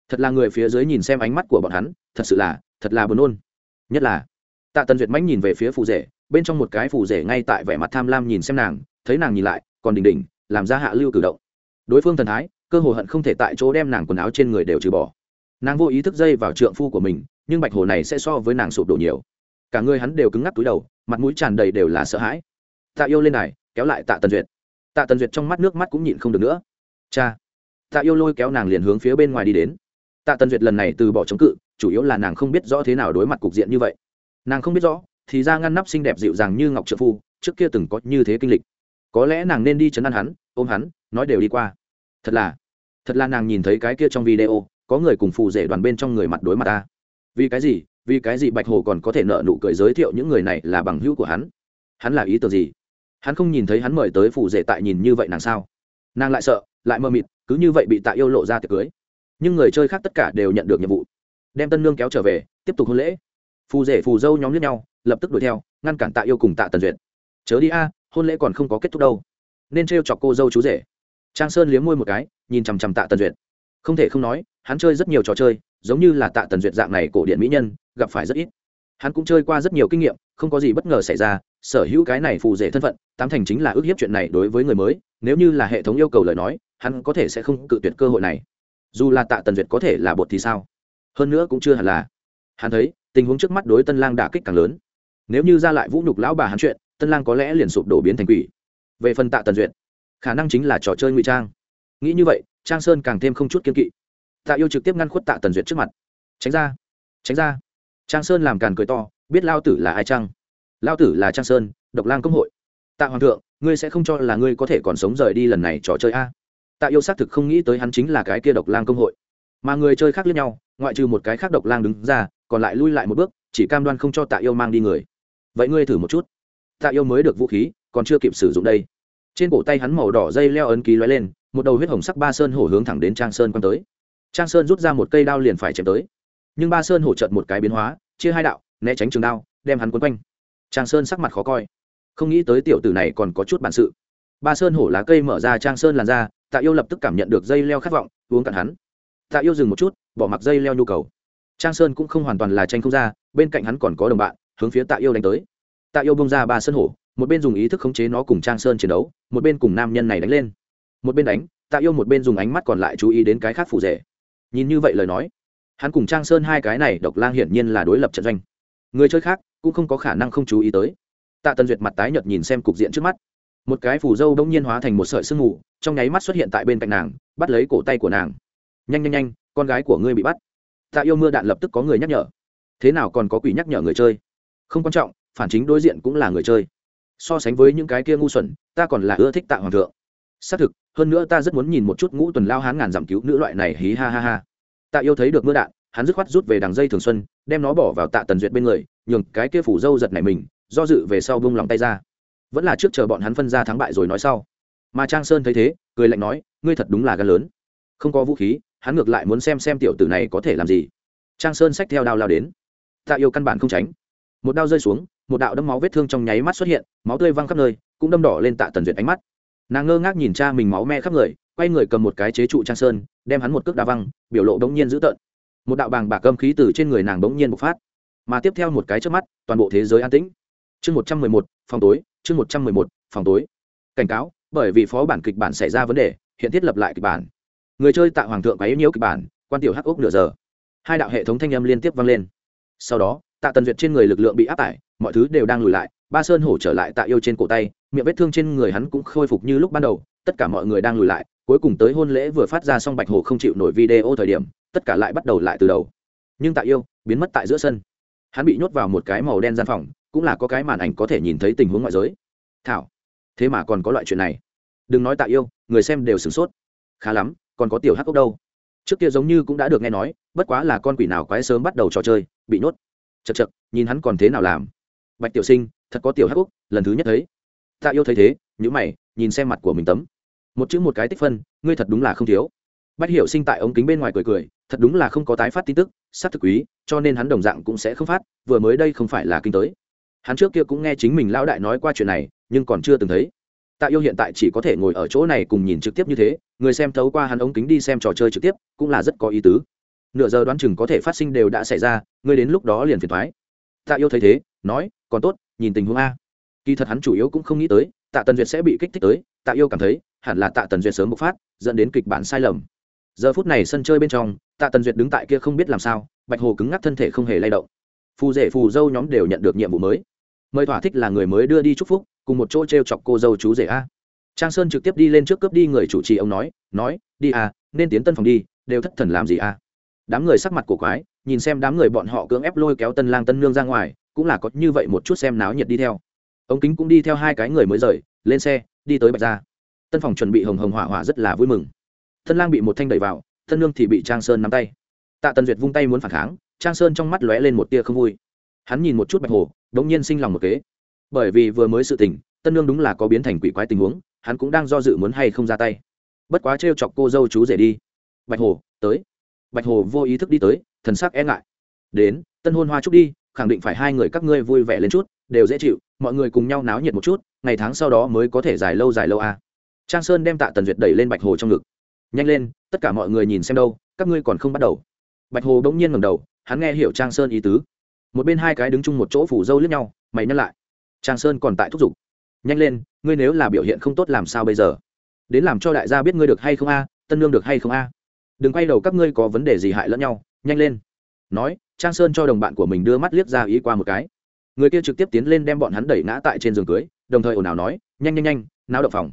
Thật là người phía dưới nhìn xem ánh mắt của bọn hắn, thật sự là, thật là buồn nôn. Nhất là tạ tần duyệt mãnh nhìn về phía phù rể, bên trong một cái phù rể ngay tại vẻ mặt tham lam nhìn xem nàng, thấy nàng nhìn lại, còn đỉnh đỉnh, làm ra hạ lưu cử động. Đối phương thần thái, cơ hồ hận không thể tại chỗ đem nàng quần áo trên người đều trừ bỏ. Nàng vô ý thức dây vào trượng phu của mình, nhưng bạch hồ này sẽ so với nàng sụp đổ nhiều. Cả người hắn đều cứng ngắc túi đầu, mặt mũi tràn đầy đều là sợ hãi. Tạ yêu lên này kéo lại tạ tần duyệt. Tạ tần duyệt trong mắt nước mắt cũng nhịn không được nữa. Cha. Tạ yêu lôi kéo nàng liền hướng phía bên ngoài đi đến. Tạ tần duyệt lần này từ bỏ chống cự, chủ yếu là nàng không biết rõ thế nào đối mặt cục diện như vậy nàng không biết rõ, thì ra ngăn nắp xinh đẹp dịu dàng như ngọc trợ phu, trước kia từng có như thế kinh lịch. Có lẽ nàng nên đi chấn an hắn, ôm hắn, nói đều đi qua. Thật là thật là nàng nhìn thấy cái kia trong video, có người cùng phù rể đoàn bên trong người mặt đối mặt ta. Vì cái gì, vì cái gì bạch hồ còn có thể nợ nụ cười giới thiệu những người này là bằng hữu của hắn? Hắn là ý tưởng gì? Hắn không nhìn thấy hắn mời tới phù rể tại nhìn như vậy nàng sao? Nàng lại sợ, lại mơ mịt, cứ như vậy bị tạ yêu lộ ra tiệc cưới. Nhưng người chơi khác tất cả đều nhận được nhiệm vụ. Đem tân nương kéo trở về, tiếp tục hôn lễ phù rể phù dâu nhóm lướt nhau, lập tức đuổi theo, ngăn cản tạ yêu cùng tạ tần duyệt. Chớ đi a, hôn lễ còn không có kết thúc đâu. Nên t chọc cô dâu chú rể. Trang sơn liếm môi một cái, nhìn chằm chằm tạ tần duyệt. Không thể không nói, hắn chơi rất nhiều trò chơi, giống như là tạ tần duyệt dạng này cổ điện mỹ nhân, gặp phải rất ít. Hắn cũng chơi qua rất nhiều kinh nghiệm, không có gì bất ngờ xảy ra, sở hữu cái này phù rể thân phận, tám thành chính là ước hiếp chuyện này đối với người mới, nếu như là hệ thống yêu cầu lời nói, hắn có thể sẽ không cự tuyệt cơ hội này. Dù là tạ tần duyệt có thể là bột thì sao? Hơn nữa cũng chưa hẳn là. Hắn thấy tình huống trước mắt đối tân lang đả kích càng lớn. Nếu như ra lại vũ nhục lão bà hắn chuyện, tân lang có lẽ liền sụp đổ biến thành quỷ. Về phần tạ tần duyệt, khả năng chính là trò chơi ngụy trang. Nghĩ như vậy, trang sơn càng thêm không chút kiên kỵ. Tạ yêu trực tiếp ngăn khuất tạ tần duyệt trước mặt. Tránh ra tránh ra. Trang sơn làm càn cười to, biết lao tử là ai chăng? Lao tử là trang sơn, độc lang công hội. Tạ hoàng thượng, ngươi sẽ không cho là ngươi có thể còn sống rời đi lần này trò chơi a? Tạ yêu xác thực không nghĩ tới hắn chính là cái kia độc lang công hội. Mà người chơi khác lẫn nhau, ngoại trừ một cái khác độc lang đứng ra còn lại lui lại một bước, chỉ cam đoan không cho tạ yêu mang đi người. Vậy ngươi thử một chút. Tạ yêu mới được vũ khí, còn chưa kịp sử dụng đây. Trên cổ tay hắn màu đỏ dây leo ấn ký lóe lên, một đầu huyết hồng sắc ba sơn hổ hướng thẳng đến trang sơn quăng tới. Trang sơn rút ra một cây đao liền phải chém tới. Nhưng ba sơn hổ trợt một cái biến hóa, chia hai đạo, né tránh trường đao, đem hắn quấn quanh. Trang sơn sắc mặt khó coi. Không nghĩ tới tiểu tử này còn có chút bản sự. Ba sơn hổ lá cây mở ra trang sơn làn ra tạ yêu lập tức cảm nhận được dây leo khát vọng, uống cạn hắn. Tạ yêu dừng một chút, bỏ mặc dây leo nhu cầu trang sơn cũng không hoàn toàn là tranh không ra, bên cạnh hắn còn có đồng bạn, hướng phía tạ yêu đánh tới. Tạ yêu bông ra ba sơn hổ, một bên dùng ý thức khống chế nó cùng trang sơn chiến đấu, một bên cùng nam nhân này đánh lên. Một bên đánh, tạ yêu một bên dùng ánh mắt còn lại chú ý đến cái khác phụ rể. Nhìn như vậy lời nói, hắn cùng trang sơn hai cái này độc lang hiển nhiên là đối lập trận doanh. Người chơi khác cũng không có khả năng không chú ý tới. Tạ tần duyệt mặt tái nhợt nhìn xem cục diện trước mắt. Một cái phủ dâu đông nhiên hóa thành một sợi sương mù, trong nháy mắt xuất hiện tại bên cạnh nàng, bắt lấy cổ tay của nàng. Nhanh nhanh nhanh, con gái của ngươi bị bắt tạ yêu mưa đạn lập tức có người nhắc nhở. Thế nào còn có quỷ nhắc nhở người chơi? Không quan trọng, phản chính đối diện cũng là người chơi. So sánh với những cái kia ngu xuẩn, ta còn là ưa thích tạ hoàng thượng. Xác thực, hơn nữa ta rất muốn nhìn một chút ngũ tuần lao hán ngàn giảm cứu nữ loại này hí ha ha ha. Tạ yêu thấy được mưa đạn, hắn dứt khoát rút về đằng dây thường xuân, đem nó bỏ vào tạ tần duyệt bên người, nhường cái kia phủ dâu giật này mình, do dự về sau bung lòng tay ra. Vẫn là trước chờ bọn hắn phân ra thắng bại rồi nói sau. Mà trang sơn thấy thế, cười lạnh nói, ngươi thật đúng là gan lớn. Không có vũ khí hắn ngược lại muốn xem xem tiểu tử này có thể làm gì. Trang sơn xách theo đao lao đến. Tạ yêu căn bản không tránh. Một đao rơi xuống, một đạo đâm máu vết thương trong nháy mắt xuất hiện, máu tươi văng khắp nơi, cũng đâm đỏ lên tạ tần duyệt ánh mắt. Nàng ngơ ngác nhìn cha mình máu me khắp người, quay người cầm một cái chế trụ trang sơn, đem hắn một cước đá văng, biểu lộ bỗng nhiên dữ tợn. Một đạo bàng bạc âm khí từ trên người nàng bỗng nhiên bộc phát. Mà tiếp theo một cái trước mắt, toàn bộ thế giới an tĩnh. Chương một trăm mười một, phòng tối, chương một trăm mười một, phòng tối. Cảnh cáo, bởi vì phó bản kịch bản xảy ra vấn đề, hiện thiết lập lại kịch bản người chơi tạ hoàng thượng quấy nhiễu kịch bản, quan tiểu hắc ốc nửa giờ. Hai đạo hệ thống thanh âm liên tiếp vang lên. Sau đó, tạ tần duyệt trên người lực lượng bị áp tải, mọi thứ đều đang lùi lại, ba sơn hổ trở lại tạ yêu trên cổ tay, miệng vết thương trên người hắn cũng khôi phục như lúc ban đầu, tất cả mọi người đang lùi lại, cuối cùng tới hôn lễ vừa phát ra xong bạch hồ không chịu nổi video thời điểm, tất cả lại bắt đầu lại từ đầu. Nhưng tạ yêu biến mất tại giữa sân. Hắn bị nhốt vào một cái màu đen gian phòng, cũng là có cái màn ảnh có thể nhìn thấy tình huống ngoại giới. Thảo, thế mà còn có loại chuyện này. Đừng nói tạ yêu, người xem đều sửng sốt. Khá lắm còn có tiểu hắc cốc đâu. Trước kia giống như cũng đã được nghe nói, bất quá là con quỷ nào quái sớm bắt đầu trò chơi, bị nhốt. Chật chật nhìn hắn còn thế nào làm. Bạch tiểu sinh, thật có tiểu hắc cốc lần thứ nhất thấy. Tạ yêu thấy thế nhữ mày, nhìn xem mặt của mình tấm. Một chữ một cái tích phân, ngươi thật đúng là không thiếu. Bách hiểu sinh tại ống kính bên ngoài cười cười, thật đúng là không có tái phát tin tức sát thực quý, cho nên hắn đồng dạng cũng sẽ không phát, vừa mới đây không phải là kinh tới. Hắn trước kia cũng nghe chính mình lão đại nói qua chuyện này, nhưng còn chưa từng thấy tạ yêu hiện tại chỉ có thể ngồi ở chỗ này cùng nhìn trực tiếp như thế, người xem thấu qua hắn ống kính đi xem trò chơi trực tiếp, cũng là rất có ý tứ. Nửa giờ đoán chừng có thể phát sinh đều đã xảy ra ngươi đến lúc đó liền phiền thoái tạ yêu thấy thế, nói, còn tốt, nhìn tình huống a. Kỳ thật hắn chủ yếu cũng không nghĩ tới, tạ tần duyệt sẽ bị kích thích tới, tạ yêu cảm thấy, hẳn là tạ tần duyệt sớm bộc phát, dẫn đến kịch bản sai lầm. Giờ phút này sân chơi bên trong, tạ tần duyệt đứng tại kia không biết làm sao, bạch hồ cứng ngắc thân thể không hề lay động. Phù rể phù dâu nhóm đều nhận được nhiệm vụ mới mời thỏa thích là người mới đưa đi chúc phúc, cùng một chỗ t r e o chọc cô dâu chú rể a. Trang sơn trực tiếp đi lên trước cướp đi người chủ trì, ông nói nói, đi à nên tiến tân phòng đi, đều thất thần làm gì à? Đám người sắc mặt cổ quái, nhìn xem đám người bọn họ cưỡng ép lôi kéo tân lang tân nương ra ngoài, cũng là có như vậy một chút xem náo nhiệt đi theo. Ống kính cũng đi theo hai cái người mới rời, lên xe, đi tới bạch gia. Tân phòng chuẩn bị hồng hồng hỏa hỏa rất là vui mừng. Tân lang bị một thanh đẩy vào, tân nương thì bị trang sơn nắm tay. Tạ tần duyệt vung tay muốn phản kháng, trang sơn trong mắt lóe lên một tia không vui hắn nhìn một chút bạch hồ đ ỗ n g nhiên sinh lòng một kế. Bởi vì vừa mới sự tình, tân nương đúng là có biến thành quỷ quái tình huống, hắn cũng đang do dự muốn hay không ra tay. Bất quá t chọc cô dâu chú rể đi. Bạch hồ, tới. Bạch hồ vô ý thức đi tới, thần sắc e ngại. Đến, tân hôn hoa chúc đi, khẳng định phải hai người các ngươi vui vẻ lên chút, đều dễ chịu, mọi người cùng nhau náo nhiệt một chút, ngày tháng sau đó mới có thể dài lâu dài lâu à. trang sơn đem tạ tần duyệt đẩy lên bạch hồ trong ngực. Nhanh lên, tất cả mọi người nhìn xem đâu, các ngươi còn không bắt đầu. Bạch hồ bỗng nhiên ngầm đầu, hắn nghe hiểu trang sơn ý tứ một bên hai cái đứng chung một chỗ phủ dâu lướt nhau, mày nhắc lại. Trang sơn còn tại thúc giục. Nhanh lên, ngươi nếu là biểu hiện không tốt làm sao bây giờ? Đến làm cho đại gia biết ngươi được hay không a, tân lương được hay không a? Đừng quay đầu các ngươi có vấn đề gì hại lẫn nhau, nhanh lên. Nói, trang sơn cho đồng bạn của mình đưa mắt liếc ra ý qua một cái. Người kia trực tiếp tiến lên đem bọn hắn đẩy ngã tại trên giường cưới, đồng thời ồn ào nói, nhanh nhanh nhanh, náo động phòng.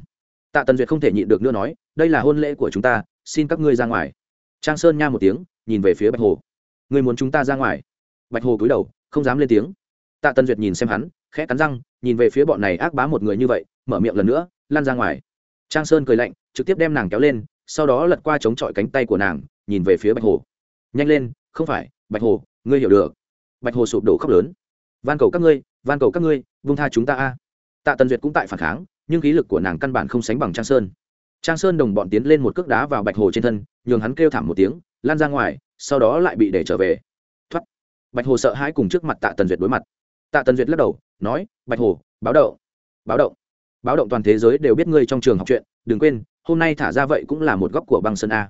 Tạ tần duyệt không thể nhịn được nữa nói, đây là hôn lễ của chúng ta, xin các ngươi ra ngoài. Trang sơn nha một tiếng, nhìn về phía bạch hồ. Người muốn chúng ta ra ngoài? Bạch hồ cúi đầu, không dám lên tiếng. Tạ tần duyệt nhìn xem hắn, khẽ cắn răng, nhìn về phía bọn này ác bá một người như vậy, mở miệng lần nữa, lan ra ngoài. Trang sơn cười lạnh, trực tiếp đem nàng kéo lên, sau đó lật qua chống chọi cánh tay của nàng, nhìn về phía bạch hồ. Nhanh lên, không phải, bạch hồ, ngươi hiểu được. Bạch hồ sụp đổ khóc lớn. Van cầu các ngươi, van cầu các ngươi, vung tha chúng ta a. Tạ tần duyệt cũng tại phản kháng, nhưng khí lực của nàng căn bản không sánh bằng trang sơn. Trang sơn đồng bọn tiến lên một cước đá vào bạch hồ trên thân, nhường hắn kêu thảm một tiếng, lan ra ngoài, sau đó lại bị để trở về bạch hồ sợ hãi cùng trước mặt tạ tần duyệt đối mặt. Tạ tần duyệt lắc đầu, nói, bạch hồ, báo động báo động. Báo động toàn thế giới đều biết ngươi trong trường học chuyện, đừng quên, hôm nay thả ra vậy cũng là một góc của băng sơn a.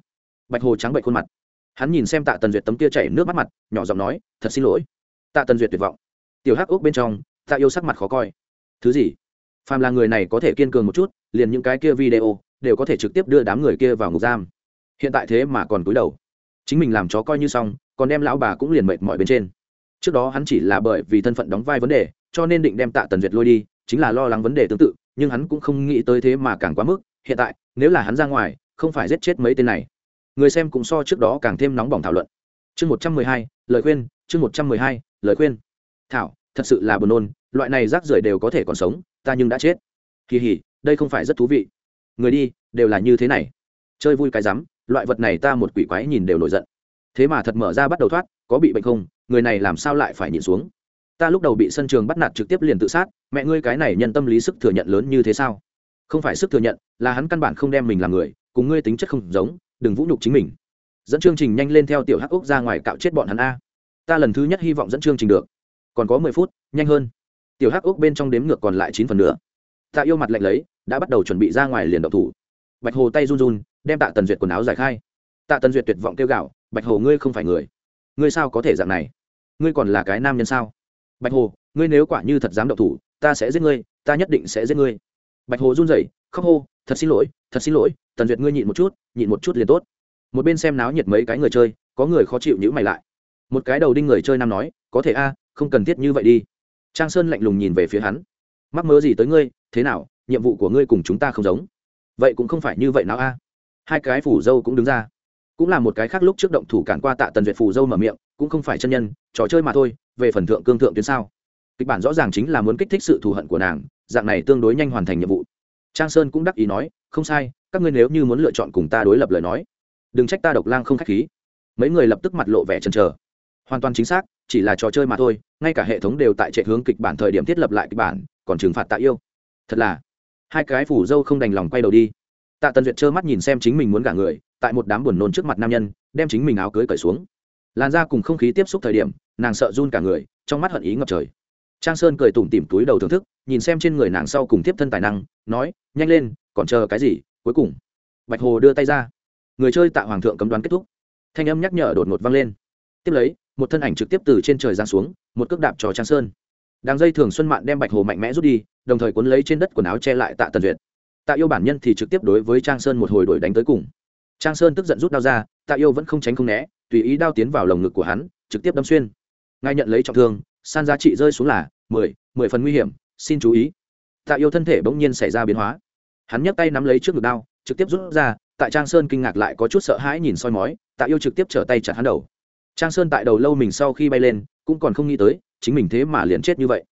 Bạch hồ trắng bệnh khuôn mặt. Hắn nhìn xem tạ tần duyệt tấm tia chảy nước mắt mặt, nhỏ giọng nói, thật xin lỗi. Tạ tần duyệt tuyệt vọng. Tiểu hắc úc bên trong, tạ yêu sắc mặt khó coi. Thứ gì? Phàm là người này có thể kiên cường một chút, liền những cái kia video đều có thể trực tiếp đưa đám người kia vào ngục giam. Hiện tại thế mà còn cúi đầu. Chính mình làm chó coi như xong, còn đem lão bà cũng liền mệt mỏi bên trên trước đó hắn chỉ là bởi vì thân phận đóng vai vấn đề, cho nên định đem tạ tần duyệt lôi đi, chính là lo lắng vấn đề tương tự, nhưng hắn cũng không nghĩ tới thế mà càng quá mức. Hiện tại, nếu là hắn ra ngoài, không phải giết chết mấy tên này. Người xem cũng so trước đó càng thêm nóng bỏng thảo luận. Chương một trăm mười hai, lời khuyên, chương một trăm mười hai, lời khuyên. Thảo, thật sự là buồn nôn, loại này rác rưởi đều có thể còn sống, ta nhưng đã chết. Kỳ hỉ, đây không phải rất thú vị. Người đi, đều là như thế này. Chơi vui cái rắm, loại vật này ta một quỷ quái nhìn đều nổi giận. Thế mà thật mở ra bắt đầu thoát, có bị bệnh không? Người này làm sao lại phải nhìn xuống? Ta lúc đầu bị sân trường bắt nạt trực tiếp liền tự sát, mẹ ngươi cái này nhận tâm lý sức thừa nhận lớn như thế sao? Không phải sức thừa nhận, là hắn căn bản không đem mình làm người, cùng ngươi tính chất không giống, đừng vũ nhục chính mình. Dẫn chương trình nhanh lên theo tiểu hắc úc ra ngoài cạo chết bọn hắn a. Ta lần thứ nhất hy vọng dẫn chương trình được. Còn có mười phút, nhanh hơn. Tiểu hắc úc bên trong đếm ngược còn lại chín phần nữa tạ yêu mặt lạnh lấy, đã bắt đầu chuẩn bị ra ngoài liền độc thủ. Bạch hồ tay run run, đem tạ tần duyệt quần áo giải khai. Tạ tần duyệt tuyệt vọng kêu gạo bạch hồ ngươi không phải người ngươi sao có thể dạng này? Ngươi còn là cái nam nhân sao? Bạch hồ, ngươi nếu quả như thật dám động thủ, ta sẽ giết ngươi, ta nhất định sẽ giết ngươi. Bạch hồ run rẩy, khóc hô, thật xin lỗi, thật xin lỗi, tần duyệt ngươi nhịn một chút, nhịn một chút liền tốt. Một bên xem náo nhiệt mấy cái người chơi, có người khó chịu nhữ mày lại. Một cái đầu đinh người chơi nam nói, có thể a, không cần thiết như vậy đi. Trang sơn lạnh lùng nhìn về phía hắn. Mắc mớ gì tới ngươi, thế nào, nhiệm vụ của ngươi cùng chúng ta không giống. Vậy cũng không phải như vậy nào a. Hai cái phủ dâu cũng đứng ra cũng là một cái khác lúc trước động thủ cản qua tạ tần duyệt phủ dâu mở miệng, cũng không phải chân nhân, trò chơi mà thôi, về phần thượng cương thượng tuyến sao? Kịch bản rõ ràng chính là muốn kích thích sự thù hận của nàng, dạng này tương đối nhanh hoàn thành nhiệm vụ. Trang sơn cũng đắc ý nói, không sai, các ngươi nếu như muốn lựa chọn cùng ta đối lập lời nói, đừng trách ta độc lang không k h á c h khí. Mấy người lập tức mặt lộ vẻ chần chờ. Hoàn toàn chính xác, chỉ là trò chơi mà thôi, ngay cả hệ thống đều tại trệ hướng kịch bản thời điểm thiết lập lại kịch bản, còn trừng phạt tạ yêu. Thật là, hai cái phủ dâu không đành lòng quay đầu đi tạ tần duyệt trơ mắt nhìn xem chính mình muốn gả người, tại một đám buồn nôn trước mặt nam nhân, đem chính mình áo cưới cởi xuống. Làn ra cùng không khí tiếp xúc thời điểm, nàng sợ run cả người, trong mắt hận ý ngập trời. Trang sơn cười tủm tỉm túi đầu thưởng thức, nhìn xem trên người nàng sau cùng tiếp thân tài năng, nói, nhanh lên, còn chờ cái gì, cuối cùng. Bạch hồ đưa tay ra. Người chơi tạ hoàng thượng cấm đoán kết thúc. Thanh âm nhắc nhở đột ngột vang lên. Tiếp lấy, một thân ảnh trực tiếp từ trên trời giáng xuống, một cước đạp cho trang sơn. Đàng dây thường xuân mạn đem bạch hồ mạnh mẽ rút đi, đồng thời cuốn lấy trên đất quần áo che lại tạ tần duyệt tạ yêu bản nhân thì trực tiếp đối với trang sơn một hồi đuổi đánh tới cùng. Trang sơn tức giận rút đao ra, tạ yêu vẫn không tránh không né, tùy ý đao tiến vào lồng ngực của hắn, trực tiếp đâm xuyên. Ngay nhận lấy trọng thương, san giá trị rơi xuống là mười mười phần nguy hiểm, xin chú ý. Tạ yêu thân thể bỗng nhiên xảy ra biến hóa. Hắn nhấc tay nắm lấy trước ngực đao, trực tiếp rút ra, tại trang sơn kinh ngạc lại có chút sợ hãi nhìn soi mói, tạ yêu trực tiếp trở tay chặt hắn đầu. Trang sơn tại đầu lâu mình sau khi bay lên, cũng còn không nghĩ tới, chính mình thế mà liền chết như vậy.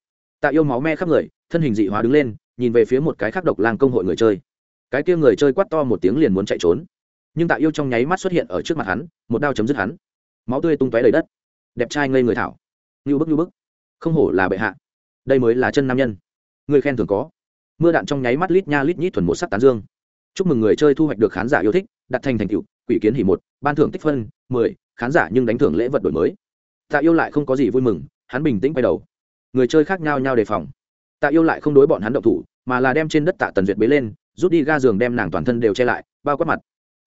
Tạ yêu máu me khắp người thân hình dị hóa đứng lên, nhìn về phía một cái khác độc lang công hội người chơi. Cái kia người chơi quát to một tiếng liền muốn chạy trốn. Nhưng tạ yêu trong nháy mắt xuất hiện ở trước mặt hắn, một đao chấm dứt hắn. Máu tươi tung tóe đầy đất. Đẹp trai ngây người thảo. Ngưu bức ngưu bức. Không hổ là bệ hạ. Đây mới là chân nam nhân. Người khen thường có. Mưa đạn trong nháy mắt lít nha lít nhít thuần một sắc tán dương. Chúc mừng người chơi thu hoạch được khán giả yêu thích, đặt thành thành tựu, quỷ kiến hỉ một, ban thưởng tích phân, mười, khán giả nhưng đánh thưởng lễ vật đổi mới. Tạ yêu lại không có gì vui mừng, hắn bình tĩnh quay đầu. Người chơi khác nhau nhau đề phòng tạ yêu lại không đối bọn hắn động thủ, mà là đem trên đất tạ tần duyệt bế lên, rút đi ga giường đem nàng toàn thân đều che lại, bao quát mặt.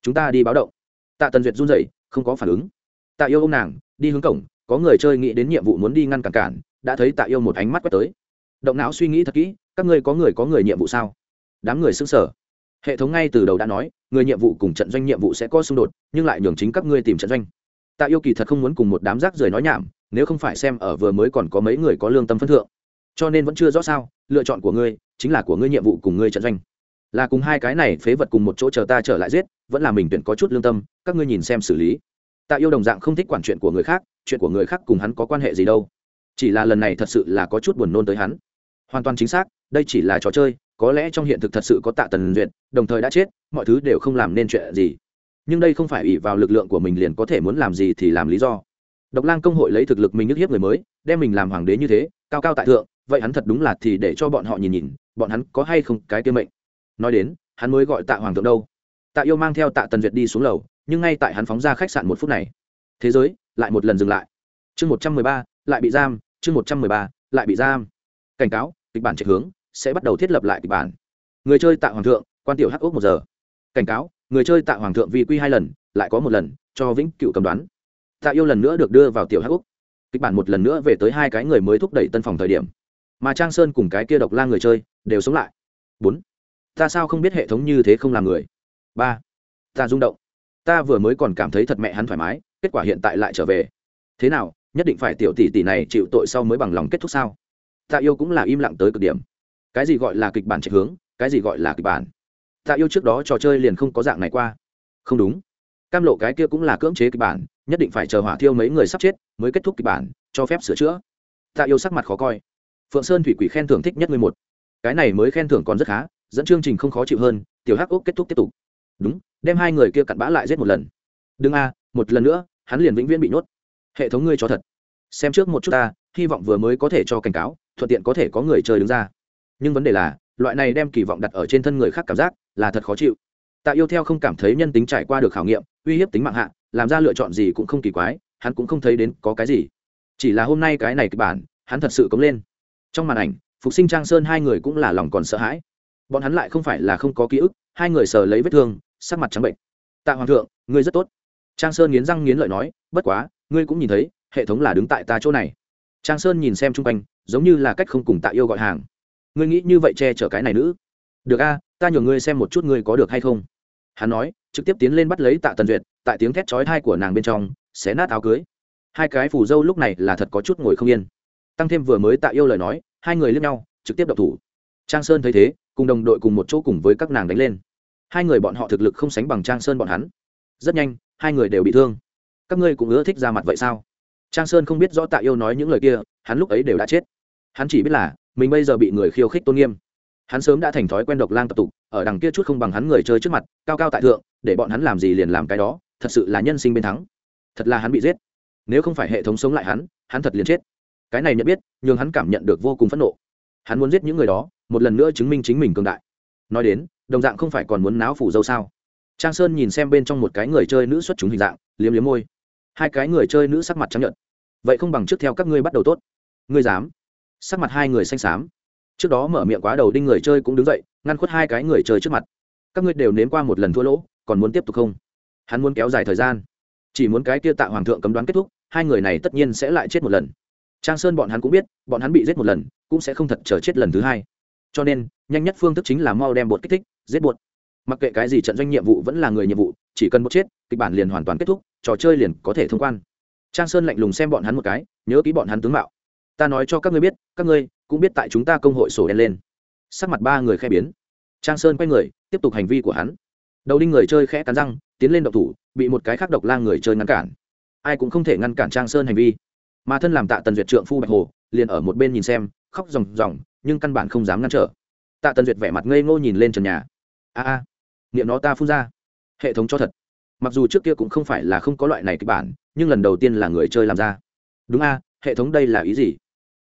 Chúng ta đi báo động. Tạ tần duyệt run rẩy, không có phản ứng. Tạ yêu ô m nàng, đi hướng cổng, có người chơi nghĩ đến nhiệm vụ muốn đi ngăn cản cản, đã thấy tạ yêu một ánh mắt quét tới. Động não suy nghĩ thật kỹ, các ngươi có người có người nhiệm vụ sao? Đám người xứng sở hệ thống ngay từ đầu đã nói, người nhiệm vụ cùng trận doanh nhiệm vụ sẽ có xung đột, nhưng lại nhường chính các ngươi tìm trận doanh. Tạ yêu kỳ thật không muốn cùng một đám rác rưởi nói nhảm, nếu không phải xem ở vừa mới còn có mấy người có lương tâm phân thượng cho nên vẫn chưa rõ sao, lựa chọn của ngươi chính là của ngươi nhiệm vụ cùng ngươi trận doanh. Là cùng hai cái này phế vật cùng một chỗ chờ ta trở lại giết, vẫn là mình tuyển có chút lương tâm, các ngươi nhìn xem xử lý. Tạ yêu đồng dạng không thích quản chuyện của người khác, chuyện của người khác cùng hắn có quan hệ gì đâu. Chỉ là lần này thật sự là có chút buồn nôn tới hắn. Hoàn toàn chính xác, đây chỉ là trò chơi, có lẽ trong hiện thực thật sự có tạ tần duyệt, đồng thời đã chết, mọi thứ đều không làm nên chuyện gì. Nhưng đây không phải ỷ vào lực lượng của mình liền có thể muốn làm gì thì làm lý do. Độc lang công hội lấy thực lực mình nhức hiếp người mới, đem mình làm hoàng đế như thế, cao cao tại thượng vậy hắn thật đúng là thì để cho bọn họ nhìn nhìn, bọn hắn có hay không cái tiêu mệnh. Nói đến, hắn mới gọi tạ hoàng thượng đâu. Tạ yêu mang theo tạ tần duyệt đi xuống lầu, nhưng ngay tại hắn phóng ra khách sạn một phút này. Thế giới lại một lần dừng lại. Chương một trăm mười ba, lại bị giam, chương một trăm mười ba, lại bị giam. Cảnh cáo, kịch bản trạch hướng, sẽ bắt đầu thiết lập lại kịch bản. Người chơi tạ hoàng thượng, quan tiểu hắc ốc một giờ. Cảnh cáo, người chơi tạ hoàng thượng vì quy hai lần, lại có một lần, cho vĩnh cựu cầm đoán. Tạ yêu lần nữa được đưa vào tiểu hắc úc kịch bản một lần nữa về tới hai cái người mới thúc đẩy tân phòng thời điểm mà trang sơn cùng cái kia độc la người chơi đều sống lại. Bốn, ta sao không biết hệ thống như thế không làm người? Ba, ta rung động. Ta vừa mới còn cảm thấy thật mẹ hắn thoải mái, kết quả hiện tại lại trở về. Thế nào, nhất định phải tiểu tỷ tỷ này chịu tội sau mới bằng lòng kết thúc sao? Tạ yêu cũng là im lặng tới cực điểm. Cái gì gọi là kịch bản trạch hướng, cái gì gọi là kịch bản? Tạ yêu trước đó trò chơi liền không có dạng này qua. Không đúng. Cam lộ cái kia cũng là cưỡng chế kịch bản, nhất định phải chờ hỏa thiêu mấy người sắp chết mới kết thúc kịch bản, cho phép sửa chữa. Tạ yêu sắc mặt khó coi phượng sơn thủy quỷ khen thưởng thích nhất người một. Cái này mới khen thưởng còn rất khá, dẫn chương trình không khó chịu hơn, tiểu hắc úc kết thúc tiếp tục. Đúng, đem hai người kia cặn bã lại giết một lần. Đừng a, một lần nữa, hắn liền vĩnh viễn bị nhốt. Hệ thống ngươi cho thật. Xem trước một chút ta, hy vọng vừa mới có thể cho cảnh cáo, thuận tiện có thể có người chơi đứng ra. Nhưng vấn đề là, loại này đem kỳ vọng đặt ở trên thân người khác cảm giác, là thật khó chịu. Tạ yêu theo không cảm thấy nhân tính trải qua được khảo nghiệm, uy hiếp tính mạng hạ, làm ra lựa chọn gì cũng không kỳ quái, hắn cũng không thấy đến có cái gì. Chỉ là hôm nay cái này kịch bản, hắn thật sự cống lên trong màn ảnh, phục sinh trang sơn hai người cũng là lòng còn sợ hãi. Bọn hắn lại không phải là không có ký ức, hai người sờ lấy vết thương, sắc mặt trắng bệnh. Tạ hoàng thượng, ngươi rất tốt. Trang sơn nghiến răng nghiến lợi nói, bất quá, ngươi cũng nhìn thấy, hệ thống là đứng tại ta chỗ này. Trang sơn nhìn xem chung quanh, giống như là cách không cùng tạ yêu gọi hàng. Ngươi nghĩ như vậy che chở cái này nữ? Được a, ta nhường ngươi xem một chút ngươi có được hay không. Hắn nói, trực tiếp tiến lên bắt lấy tạ tần duyệt, tại tiếng thét chói thai của nàng bên trong, xé nát áo cưới. Hai cái phù dâu lúc này là thật có chút ngồi không yên tăng thêm vừa mới tạ yêu lời nói, hai người lên nhau, trực tiếp đập thủ. Trang sơn thấy thế, cùng đồng đội cùng một chỗ cùng với các nàng đánh lên. Hai người bọn họ thực lực không sánh bằng trang sơn bọn hắn. Rất nhanh, hai người đều bị thương. Các ngươi cũng ưa thích ra mặt vậy sao? Trang sơn không biết rõ tạ yêu nói những lời kia, hắn lúc ấy đều đã chết. Hắn chỉ biết là, mình bây giờ bị người khiêu khích tôn nghiêm. Hắn sớm đã thành thói quen độc lang tập tục, ở đằng kia chút không bằng hắn người chơi trước mặt, cao cao tại thượng, để bọn hắn làm gì liền làm cái đó, thật sự là nhân sinh bên thắng. Thật là hắn bị giết. Nếu không phải hệ thống sống lại hắn hắn thật liền chết cái này nhận biết, nhường hắn cảm nhận được vô cùng phẫn nộ. Hắn muốn giết những người đó, một lần nữa chứng minh chính mình cường đại. Nói đến, đồng dạng không phải còn muốn náo phủ dâu sao? Trang sơn nhìn xem bên trong một cái người chơi nữ xuất chúng hình dạng, liếm liếm môi. Hai cái người chơi nữ sắc mặt trắng nhận vậy không bằng trước theo các ngươi bắt đầu tốt. Ngươi dám? Sắc mặt hai người xanh xám. Trước đó mở miệng quá đầu đinh người chơi cũng đứng dậy, ngăn khuất hai cái người chơi trước mặt. Các ngươi đều nếm qua một lần thua lỗ, còn muốn tiếp tục không? Hắn muốn kéo dài thời gian. Chỉ muốn cái kia tạ hoàng thượng cấm đoán kết thúc, hai người này tất nhiên sẽ lại chết một lần trang sơn bọn hắn cũng biết, bọn hắn bị giết một lần, cũng sẽ không thật chờ chết lần thứ hai. Cho nên, nhanh nhất phương thức chính là mau đem bột kích thích, giết bột. Mặc kệ cái gì trận doanh nhiệm vụ vẫn là người nhiệm vụ, chỉ cần bột chết, kịch bản liền hoàn toàn kết thúc, trò chơi liền có thể thông quan. Trang sơn lạnh lùng xem bọn hắn một cái, nhớ ký bọn hắn tướng mạo. Ta nói cho các ngươi biết, các ngươi cũng biết tại chúng ta công hội sổ đen lên. Sắc mặt ba người khe biến. Trang sơn quay người, tiếp tục hành vi của hắn. Đầu đinh người chơi khẽ cắn răng, tiến lên độc thủ, bị một cái khác độc lang người chơi ngăn cản. Ai cũng không thể ngăn cản trang sơn hành vi mà thân làm tạ tần duyệt trượng phu bạch hồ, liền ở một bên nhìn xem, khóc ròng ròng, nhưng căn bản không dám ngăn trở. Tạ tần duyệt vẻ mặt ngây ngô nhìn lên trần nhà. A a, niệm nó ta phun ra. Hệ thống cho thật. Mặc dù trước kia cũng không phải là không có loại này kịch bản, nhưng lần đầu tiên là người chơi làm ra. Đúng a, hệ thống đây là ý gì?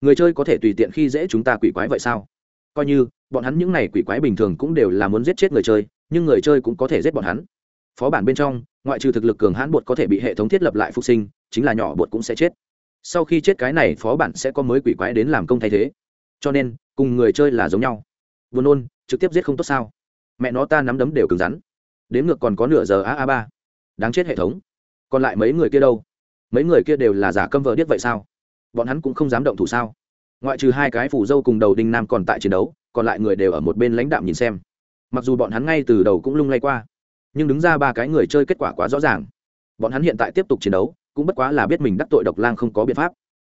Người chơi có thể tùy tiện khi dễ chúng ta quỷ quái vậy sao? Coi như, bọn hắn những n à y quỷ quái bình thường cũng đều là muốn giết chết người chơi, nhưng người chơi cũng có thể giết bọn hắn. Phó bản bên trong, ngoại trừ thực lực cường hãn bột có thể bị hệ thống thiết lập lại phục sinh, chính là nhỏ bột cũng sẽ chết sau khi chết cái này phó bản sẽ có mới quỷ quái đến làm công thay thế. Cho nên, cùng người chơi là giống nhau. Vừa nôn, trực tiếp giết không tốt sao? Mẹ nó ta nắm đấm đều cứng rắn. Đến ngược còn có nửa giờ a a ba. Đáng chết hệ thống. Còn lại mấy người kia đâu? Mấy người kia đều là giả câm vợ điếc vậy sao? Bọn hắn cũng không dám động thủ sao? Ngoại trừ hai cái phủ dâu cùng đầu đinh nam còn tại chiến đấu, còn lại người đều ở một bên lãnh đạm nhìn xem. Mặc dù bọn hắn ngay từ đầu cũng lung lay qua, nhưng đứng ra ba cái người chơi kết quả quá rõ ràng. Bọn hắn hiện tại tiếp tục chiến đấu cũng bất quá là biết mình đắc tội độc lang không có biện pháp.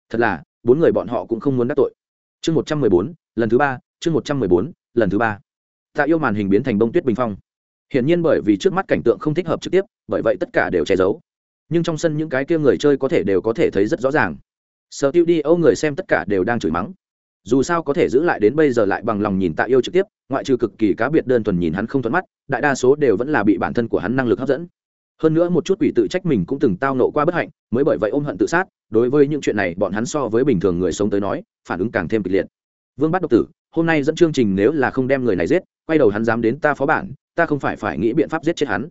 Thật là, bốn người bọn họ cũng không muốn đắc tội. Chương một trăm mười bốn, lần thứ ba, chương một trăm mười bốn, lần thứ ba. Tạ yêu màn hình biến thành bông tuyết bình phong. Hiển nhiên bởi vì trước mắt cảnh tượng không thích hợp trực tiếp, bởi vậy tất cả đều che giấu. Nhưng trong sân những cái kia người chơi có thể đều có thể thấy rất rõ ràng. Sở tiêu đi âu người xem tất cả đều đang chửi mắng. Dù sao có thể giữ lại đến bây giờ lại bằng lòng nhìn tạ yêu trực tiếp, ngoại trừ cực kỳ cá biệt đơn thuần nhìn hắn không thuận mắt, đại đa số đều vẫn là bị bản thân của hắn năng lực hấp dẫn hơn nữa một chút quỷ tự trách mình cũng từng tao nộ qua bất hạnh, mới bởi vậy ôm hận tự sát, đối với những chuyện này bọn hắn so với bình thường người sống tới nói, phản ứng càng thêm kịch liệt. Vương bắt độc tử, hôm nay dẫn chương trình nếu là không đem người này giết, quay đầu hắn dám đến ta phó bản, ta không phải phải nghĩ biện pháp giết chết hắn.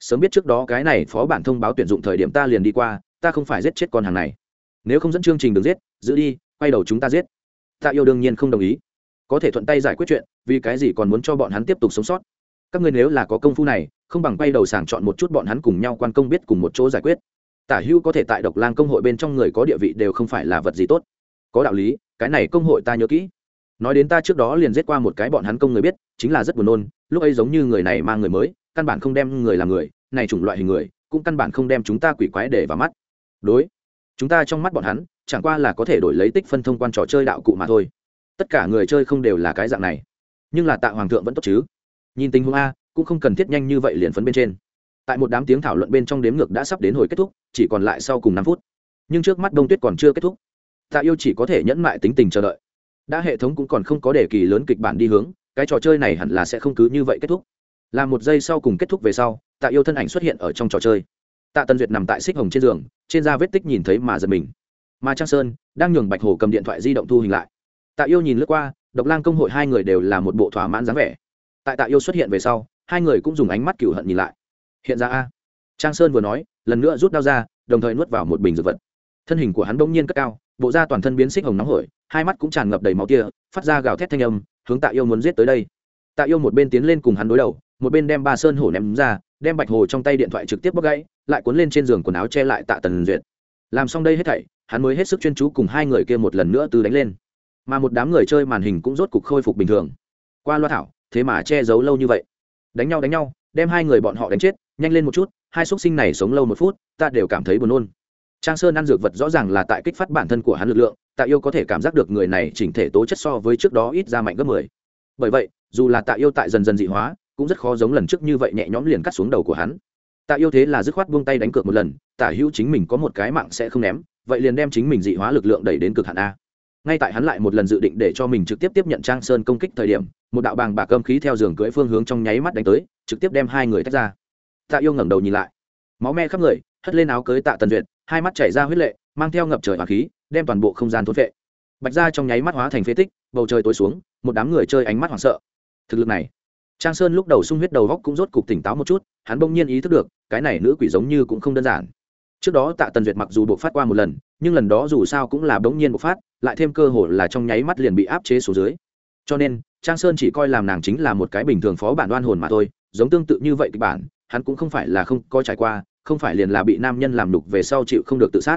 Sớm biết trước đó cái này phó bản thông báo tuyển dụng thời điểm ta liền đi qua, ta không phải giết chết con hàng này. Nếu không dẫn chương trình đừng giết, giữ đi, quay đầu chúng ta giết. Ta yêu đương nhiên không đồng ý. Có thể thuận tay giải quyết chuyện, vì cái gì còn muốn cho bọn hắn tiếp tục sống sót? Các ngươi nếu là có công phu này, không bằng quay đầu sàng chọn một chút bọn hắn cùng nhau quan công biết cùng một chỗ giải quyết. Tả hưu có thể tại độc lang công hội bên trong người có địa vị đều không phải là vật gì tốt. Có đạo lý, cái này công hội ta nhớ kỹ. Nói đến ta trước đó liền giết qua một cái bọn hắn công người biết, chính là rất buồn nôn, lúc ấy giống như người này mang người mới, căn bản không đem người làm người, này chủng loại hình người, cũng căn bản không đem chúng ta quỷ quái để vào mắt. Đối, chúng ta trong mắt bọn hắn, chẳng qua là có thể đổi lấy tích phân thông quan trò chơi đạo cụ mà thôi. Tất cả người chơi không đều là cái dạng này. Nhưng là tạ hoàng thượng vẫn tốt chứ nhìn tình huống a, cũng không cần thiết nhanh như vậy liền phấn bên trên. Tại một đám tiếng thảo luận bên trong đếm ngược đã sắp đến hồi kết thúc, chỉ còn lại sau cùng năm phút. Nhưng trước mắt đông tuyết còn chưa kết thúc. Tạ yêu chỉ có thể nhẫn mại tính tình chờ đợi. Đã hệ thống cũng còn không có đề kỳ lớn kịch bản đi hướng, cái trò chơi này hẳn là sẽ không cứ như vậy kết thúc. Là một giây sau cùng kết thúc về sau, tạ yêu thân ảnh xuất hiện ở trong trò chơi. Tạ tân duyệt nằm tại xích hồng trên giường, trên da vết tích nhìn thấy mà giật mình. Mà trang sơn đang nhường bạch hồ cầm điện thoại di động thu hình lại. Tạ yêu nhìn lướt qua, độc lang công hội hai người đều là một bộ thỏa mãn dáng vẻ tại tạ yêu xuất hiện về sau, hai người cũng dùng ánh mắt cửu hận nhìn lại. Hiện ra a. Trang sơn vừa nói, lần nữa rút đao ra, đồng thời nuốt vào một bình dược vật. Thân hình của hắn bỗng nhiên cất cao, bộ da toàn thân biến xích hồng nóng hổi, hai mắt cũng tràn ngập đầy máu tia, phát ra gào thét thanh âm, hướng tạ yêu muốn giết tới đây. Tạ yêu một bên tiến lên cùng hắn đối đầu, một bên đem ba sơn hổ ném ra, đem bạch hồ trong tay điện thoại trực tiếp bóc gãy, lại cuốn lên trên giường quần áo che lại tạ tần duyệt. Làm xong đây hết thảy, hắn mới hết sức chuyên chú cùng hai người kia một lần nữa từ đánh lên. Mà một đám người chơi màn hình cũng rốt cục khôi phục bình thường. Qua loa thảo thế mà che giấu lâu như vậy. Đánh nhau đánh nhau, đem hai người bọn họ đánh chết, nhanh lên một chút, hai x sinh này sống lâu một phút, ta đều cảm thấy buồn nôn. Trang sơn ăn dược vật rõ ràng là tại kích phát bản thân của hắn lực lượng, tạ yêu có thể cảm giác được người này chỉnh thể tố chất so với trước đó ít ra mạnh gấp mười. Bởi vậy, dù là tạ yêu tại dần dần dị hóa, cũng rất khó giống lần trước như vậy nhẹ nhõm liền cắt xuống đầu của hắn. Tạ yêu thế là dứt khoát buông tay đánh cược một lần, tả hữu chính mình có một cái mạng sẽ không ném, vậy liền đem chính mình dị hóa lực lượng đẩy đến cực hạn a ngay tại hắn lại một lần dự định để cho mình trực tiếp tiếp nhận trang sơn công kích thời điểm, một đạo bàng bạc âm khí theo giường cưỡi phương hướng trong nháy mắt đánh tới, trực tiếp đem hai người tách ra. Tạ yêu ngẩng đầu nhìn lại. Máu me khắp người, hất lên áo cưới tạ tần duyệt, hai mắt chảy ra huyết lệ, mang theo ngập trời hỏa khí, đem toàn bộ không gian thốn vệ bạch ra trong nháy mắt hóa thành phế tích, bầu trời tối xuống, một đám người chơi ánh mắt hoảng sợ. Thực lực này, trang sơn lúc đầu sung huyết đầu góc cũng rốt cục tỉnh táo một chút, hắn bỗng nhiên ý thức được, cái này nữ quỷ giống như cũng không đơn giản trước đó tạ tần duyệt mặc dù buộc phát qua một lần, nhưng lần đó dù sao cũng là bỗng nhiên bộc phát, lại thêm cơ hội là trong nháy mắt liền bị áp chế số dưới. Cho nên, trang sơn chỉ coi làm nàng chính là một cái bình thường phó bản đoan hồn mà thôi, giống tương tự như vậy kịch bản, hắn cũng không phải là không có trải qua, không phải liền là bị nam nhân làm đục về sau chịu không được tự sát.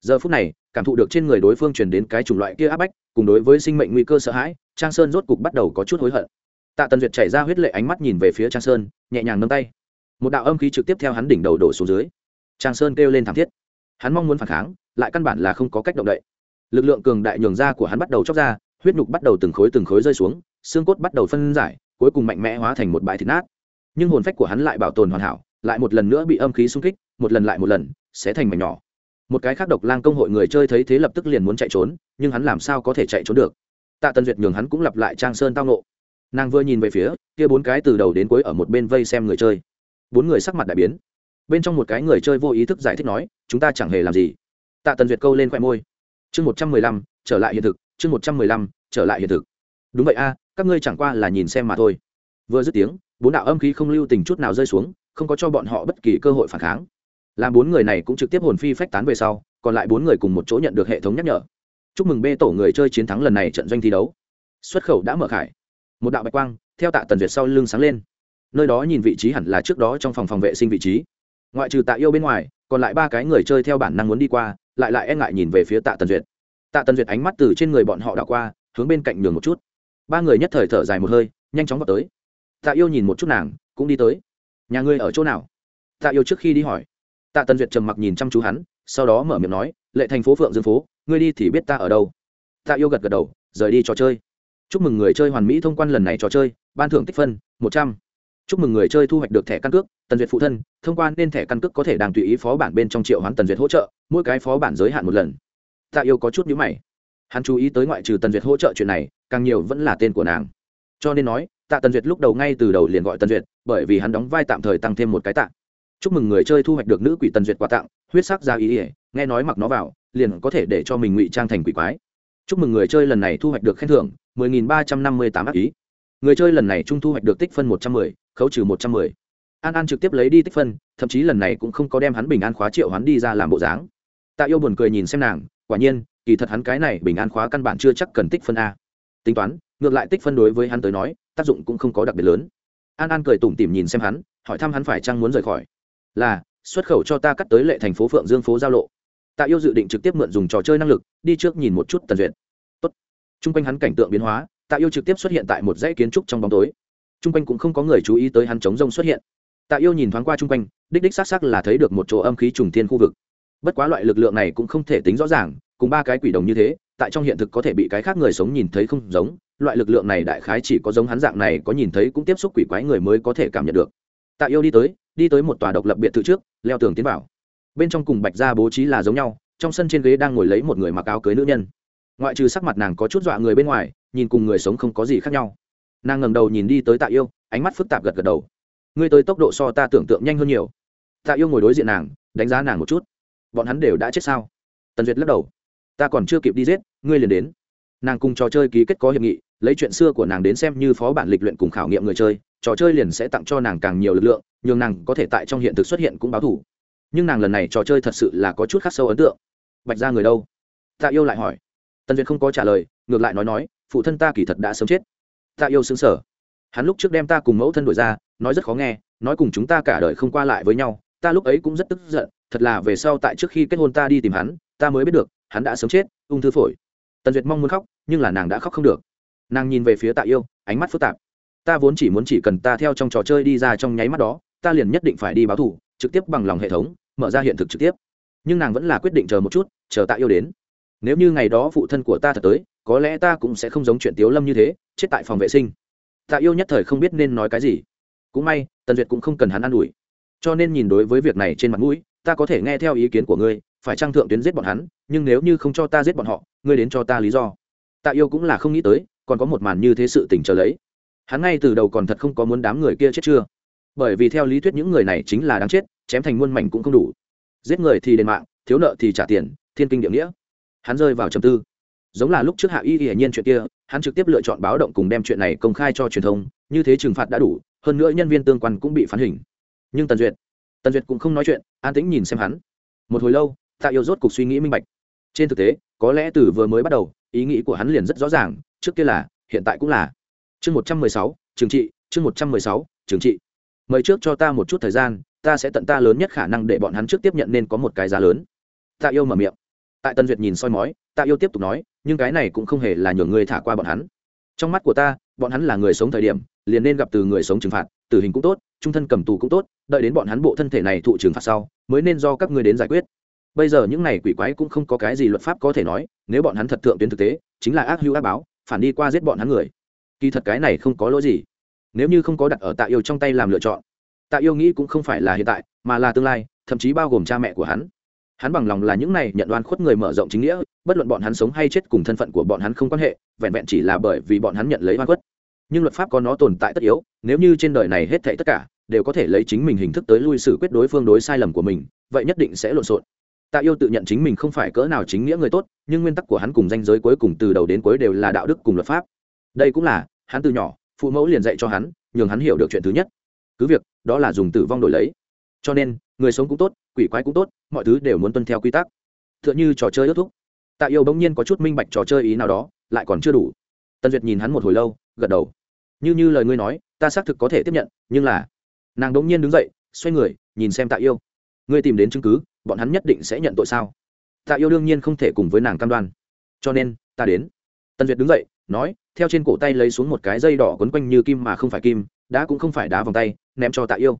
Giờ phút này, cảm thụ được trên người đối phương truyền đến cái chủng loại kia áp bách, cùng đối với sinh mệnh nguy cơ sợ hãi, trang sơn rốt cục bắt đầu có chút hối hận. Tạ tần duyệt chảy ra huyết lệ ánh mắt nhìn về phía trang sơn, nhẹ nhàng nâng tay. Một đạo âm khí trực tiếp theo hắn đỉnh đầu đổ xuống dưới trang sơn kêu lên thảm thiết. Hắn mong muốn phản kháng, lại căn bản là không có cách động đậy. Lực lượng cường đại nhường ra của hắn bắt đầu chóc ra, huyết nhục bắt đầu từng khối từng khối rơi xuống, xương cốt bắt đầu phân giải, cuối cùng mạnh mẽ hóa thành một bãi thịt nát. Nhưng hồn phách của hắn lại bảo tồn hoàn hảo, lại một lần nữa bị âm khí xung kích, một lần lại một lần, sẽ thành mảnh nhỏ. Một cái khác độc lang công hội người chơi thấy thế lập tức liền muốn chạy trốn, nhưng hắn làm sao có thể chạy trốn được? Tạ tân duyệt nhường hắn cũng lặp lại trang sơn tao nộ nàng vừa nhìn về phía, kia bốn cái từ đầu đến cuối ở một bên vây xem người chơi. Bốn người sắc mặt đại biến bên trong một cái người chơi vô ý thức giải thích nói, chúng ta chẳng hề làm gì. Tạ tần duyệt câu lên khoe môi. Chương một trăm mười lăm, trở lại hiện thực, chương một trăm mười lăm, trở lại hiện thực. Đúng vậy a, các ngươi chẳng qua là nhìn xem mà thôi. Vừa dứt tiếng, bốn đạo âm khí không lưu tình chút nào rơi xuống, không có cho bọn họ bất kỳ cơ hội phản kháng. Làm bốn người này cũng trực tiếp hồn phi phách tán về sau, còn lại bốn người cùng một chỗ nhận được hệ thống nhắc nhở. Chúc mừng bê tổ người chơi chiến thắng lần này trận doanh thi đấu. Xuất khẩu đã mở khải. Một đạo bạch quang, theo tạ tần duyệt sau lưng sáng lên. Nơi đó nhìn vị trí hẳn là trước đó trong phòng phòng vệ sinh vị trí ngoại trừ tạ yêu bên ngoài, còn lại ba cái người chơi theo bản năng muốn đi qua, lại lại e ngại nhìn về phía tạ tần duyệt. Tạ tần duyệt ánh mắt từ trên người bọn họ đảo qua, hướng bên cạnh nhường một chút. Ba người nhất thời thở dài một hơi, nhanh chóng vào tới. Tạ yêu nhìn một chút nàng, cũng đi tới. Nhà ngươi ở chỗ nào? Tạ yêu trước khi đi hỏi. Tạ tần duyệt trầm mặc nhìn chăm chú hắn, sau đó mở miệng nói, lệ thành phố phượng dương phố, ngươi đi thì biết ta ở đâu. Tạ yêu gật gật đầu, rời đi trò chơi. Chúc mừng người chơi hoàn mỹ thông quan lần này trò chơi, ban thưởng tích phân, một trăm chúc mừng người chơi thu hoạch được thẻ căn cước, tần duyệt phụ thân, thông quan nên thẻ căn cước có thể đang tùy ý phó bản bên trong triệu hoán tần duyệt hỗ trợ, mỗi cái phó bản giới hạn một lần. Tạ yêu có chút nhữ mày. Hắn chú ý tới ngoại trừ tần duyệt hỗ trợ chuyện này, càng nhiều vẫn là tên của nàng. Cho nên nói, tạ tần duyệt lúc đầu ngay từ đầu liền gọi tần duyệt, bởi vì hắn đóng vai tạm thời tăng thêm một cái tạ. Chúc mừng người chơi thu hoạch được nữ quỷ tần duyệt quà tặng, huyết sắc ra ý ỉa nghe nói mặc nó vào, liền có thể để cho mình ngụy trang thành quỷ quái. Chúc mừng người chơi lần này thu hoạch được khen thưởng 10.358 ác ý người chơi lần này trung thu hoạch được tích phân 110, khấu trừ 110. an an trực tiếp lấy đi tích phân thậm chí lần này cũng không có đem hắn bình an khóa triệu hắn đi ra làm bộ dáng. Tạ yêu buồn cười nhìn xem nàng quả nhiên kỳ thật hắn cái này bình an khóa căn bản chưa chắc cần tích phân a. Tính toán ngược lại tích phân đối với hắn tới nói tác dụng cũng không có đặc biệt lớn. An an cười tủm tỉm nhìn xem hắn hỏi thăm hắn phải chăng muốn rời khỏi. Là xuất khẩu cho ta cắt tới lệ thành phố phượng dương phố giao lộ. Tạ yêu dự định trực tiếp mượn dùng trò chơi năng lực đi trước nhìn một chút tần duyệt. Tốt. T r u n g quanh hắn cảnh tượng biến hóa tạ yêu trực tiếp xuất hiện tại một dãy kiến trúc trong bóng tối. T r u n g quanh cũng không có người chú ý tới hắn chống rông xuất hiện. Tạ yêu nhìn thoáng qua t r u n g quanh, đích đích s á c s á c là thấy được một chỗ âm khí trùng thiên khu vực. Bất quá loại lực lượng này cũng không thể tính rõ ràng, cùng ba cái quỷ đồng như thế, tại trong hiện thực có thể bị cái khác người sống nhìn thấy không giống, loại lực lượng này đại khái chỉ có giống hắn dạng này có nhìn thấy cũng tiếp xúc quỷ quái người mới có thể cảm nhận được. Tạ yêu đi tới đi tới một tòa độc lập biệt thự trước, leo tường tiến vào. Bên trong cùng bạch gia bố trí là giống nhau, trong sân trên ghế đang ngồi lấy một người mặc áo cưới nữ nhân ngoại trừ sắc mặt nàng có chút dọa người bên ngoài, nhìn cùng người sống không có gì khác nhau. Nàng ngầm đầu nhìn đi tới tạ yêu, ánh mắt phức tạp gật gật đầu. Ngươi tới tốc độ so ta tưởng tượng nhanh hơn nhiều. Tạ yêu ngồi đối diện nàng, đánh giá nàng một chút. Bọn hắn đều đã chết sao? Tần duyệt lắc đầu. Ta còn chưa kịp đi giết, ngươi liền đến. Nàng cùng trò chơi ký kết có hiệp nghị, lấy chuyện xưa của nàng đến xem như phó bản lịch luyện cùng khảo nghiệm người chơi, trò chơi liền sẽ tặng cho nàng càng nhiều lực lượng, nhường nàng có thể tại trong hiện thực xuất hiện cũng báo thủ nhưng nàng lần này trò chơi thật sự là có chút khắc sâu ấn tượng. Bạch ra người đâu? Tạ yêu lại hỏi tần duyệt không có trả lời, ngược lại nói nói, phụ thân ta kỳ thật đã sớm chết. Tạ yêu xứng sở. Hắn lúc trước đem ta cùng mẫu thân đổi ra, nói rất khó nghe, nói cùng chúng ta cả đời không qua lại với nhau, ta lúc ấy cũng rất tức giận, thật là về sau tại trước khi kết hôn ta đi tìm hắn, ta mới biết được, hắn đã sớm chết, ung thư phổi. Tần duyệt mong muốn khóc, nhưng là nàng đã khóc không được. Nàng nhìn về phía tạ yêu, ánh mắt phức tạp. Ta vốn chỉ muốn chỉ cần ta theo trong trò chơi đi ra trong nháy mắt đó, ta liền nhất định phải đi báo thù, trực tiếp bằng lòng hệ thống, mở ra hiện thực trực tiếp. Nhưng nàng vẫn là quyết định chờ một chút, chờ tạ yêu đến nếu như ngày đó phụ thân của ta thật tới, có lẽ ta cũng sẽ không giống chuyện tiếu lâm như thế, chết tại phòng vệ sinh. Tạ yêu nhất thời không biết nên nói cái gì. Cũng may, tần duyệt cũng không cần hắn ă n ủi. Cho nên nhìn đối với việc này trên mặt mũi, ta có thể nghe theo ý kiến của ngươi, phải trang thượng tuyến giết bọn hắn, nhưng nếu như không cho ta giết bọn họ, ngươi đến cho ta lý do. Tạ yêu cũng là không nghĩ tới, còn có một màn như thế sự tình trở lấy. Hắn ngay từ đầu còn thật không có muốn đám người kia chết chưa? Bởi vì theo lý thuyết những người này chính là đáng chết, chém thành muôn mảnh cũng không đủ. Giết người thì đền mạng, thiếu nợ thì trả tiền, thiên kinh địa nghĩa hắn rơi vào trầm tư. Giống là lúc trước hạ y hiển nhiên chuyện kia, hắn trực tiếp lựa chọn báo động cùng đem chuyện này công khai cho truyền thông, như thế trừng phạt đã đủ, hơn nữa nhân viên tương quan cũng bị phán hình. Nhưng tần duyệt tần duyệt cũng không nói chuyện, an tĩnh nhìn xem hắn. Một hồi lâu, tạ yêu rốt cuộc suy nghĩ minh bạch. Trên thực tế, có lẽ từ vừa mới bắt đầu, ý nghĩ của hắn liền rất rõ ràng, trước kia là, hiện tại cũng là. Chương một trăm mười sáu, trừng trị, chương một trăm mười sáu, trừng trị. Mời trước cho ta một chút thời gian, ta sẽ tận ta lớn nhất khả năng để bọn hắn trước tiếp nhận nên có một cái giá lớn. Tạ yêu mở miệng tại tân duyệt nhìn soi mói tạ yêu tiếp tục nói, nhưng cái này cũng không hề là nhường người thả qua bọn hắn. Trong mắt của ta, bọn hắn là người sống thời điểm, liền nên gặp từ người sống trừng phạt, tử hình cũng tốt, trung thân cầm tù cũng tốt, đợi đến bọn hắn bộ thân thể này thụ trừng phạt sau, mới nên do các ngươi đến giải quyết. Bây giờ những này quỷ quái cũng không có cái gì luật pháp có thể nói, nếu bọn hắn thật thượng tuyến thực tế, chính là ác hữu ác báo, phản đi qua giết bọn hắn người. Kỳ thật cái này không có lỗi gì. Nếu như không có đặt ở tạ yêu trong tay làm lựa chọn, tạ yêu nghĩ cũng không phải là hiện tại, mà là tương lai, thậm chí bao gồm cha mẹ của hắn hắn bằng lòng là những này nhận đoan khuất người mở rộng chính nghĩa, bất luận bọn hắn sống hay chết cùng thân phận của bọn hắn không quan hệ, vẹn vẹn chỉ là bởi vì bọn hắn nhận lấy oan khuất. Nhưng luật pháp có nó tồn tại tất yếu, nếu như trên đời này hết thảy tất cả đều có thể lấy chính mình hình thức tới lui xử quyết đối phương đối sai lầm của mình, vậy nhất định sẽ lộn xộn. Tạ yêu tự nhận chính mình không phải cỡ nào chính nghĩa người tốt, nhưng nguyên tắc của hắn cùng danh giới cuối cùng từ đầu đến cuối đều là đạo đức cùng luật pháp. Đây cũng là, hắn từ nhỏ, phụ mẫu liền dạy cho hắn, nhường hắn hiểu được chuyện thứ nhất. Cứ việc, đó là dùng tử vong đổi lấy. Cho nên người sống cũng tốt, quỷ quái cũng tốt, mọi thứ đều muốn tuân theo quy tắc. T h ư ợ n h ư trò chơi ước thúc. Tạ yêu bỗng nhiên có chút minh bạch trò chơi ý nào đó, lại còn chưa đủ. Tân duyệt nhìn hắn một hồi lâu, gật đầu. Như như lời ngươi nói, ta xác thực có thể tiếp nhận, nhưng là nàng bỗng nhiên đứng dậy, xoay người, nhìn xem tạ yêu. Ngươi tìm đến chứng cứ, bọn hắn nhất định sẽ nhận tội sao? Tạ yêu đương nhiên không thể cùng với nàng cam đoan. Cho nên, ta đến. Tân duyệt đứng dậy, nói, theo trên cổ tay lấy xuống một cái dây đỏ quấn quanh như kim mà không phải kim đã cũng không phải đá vòng tay, ném cho tạ yêu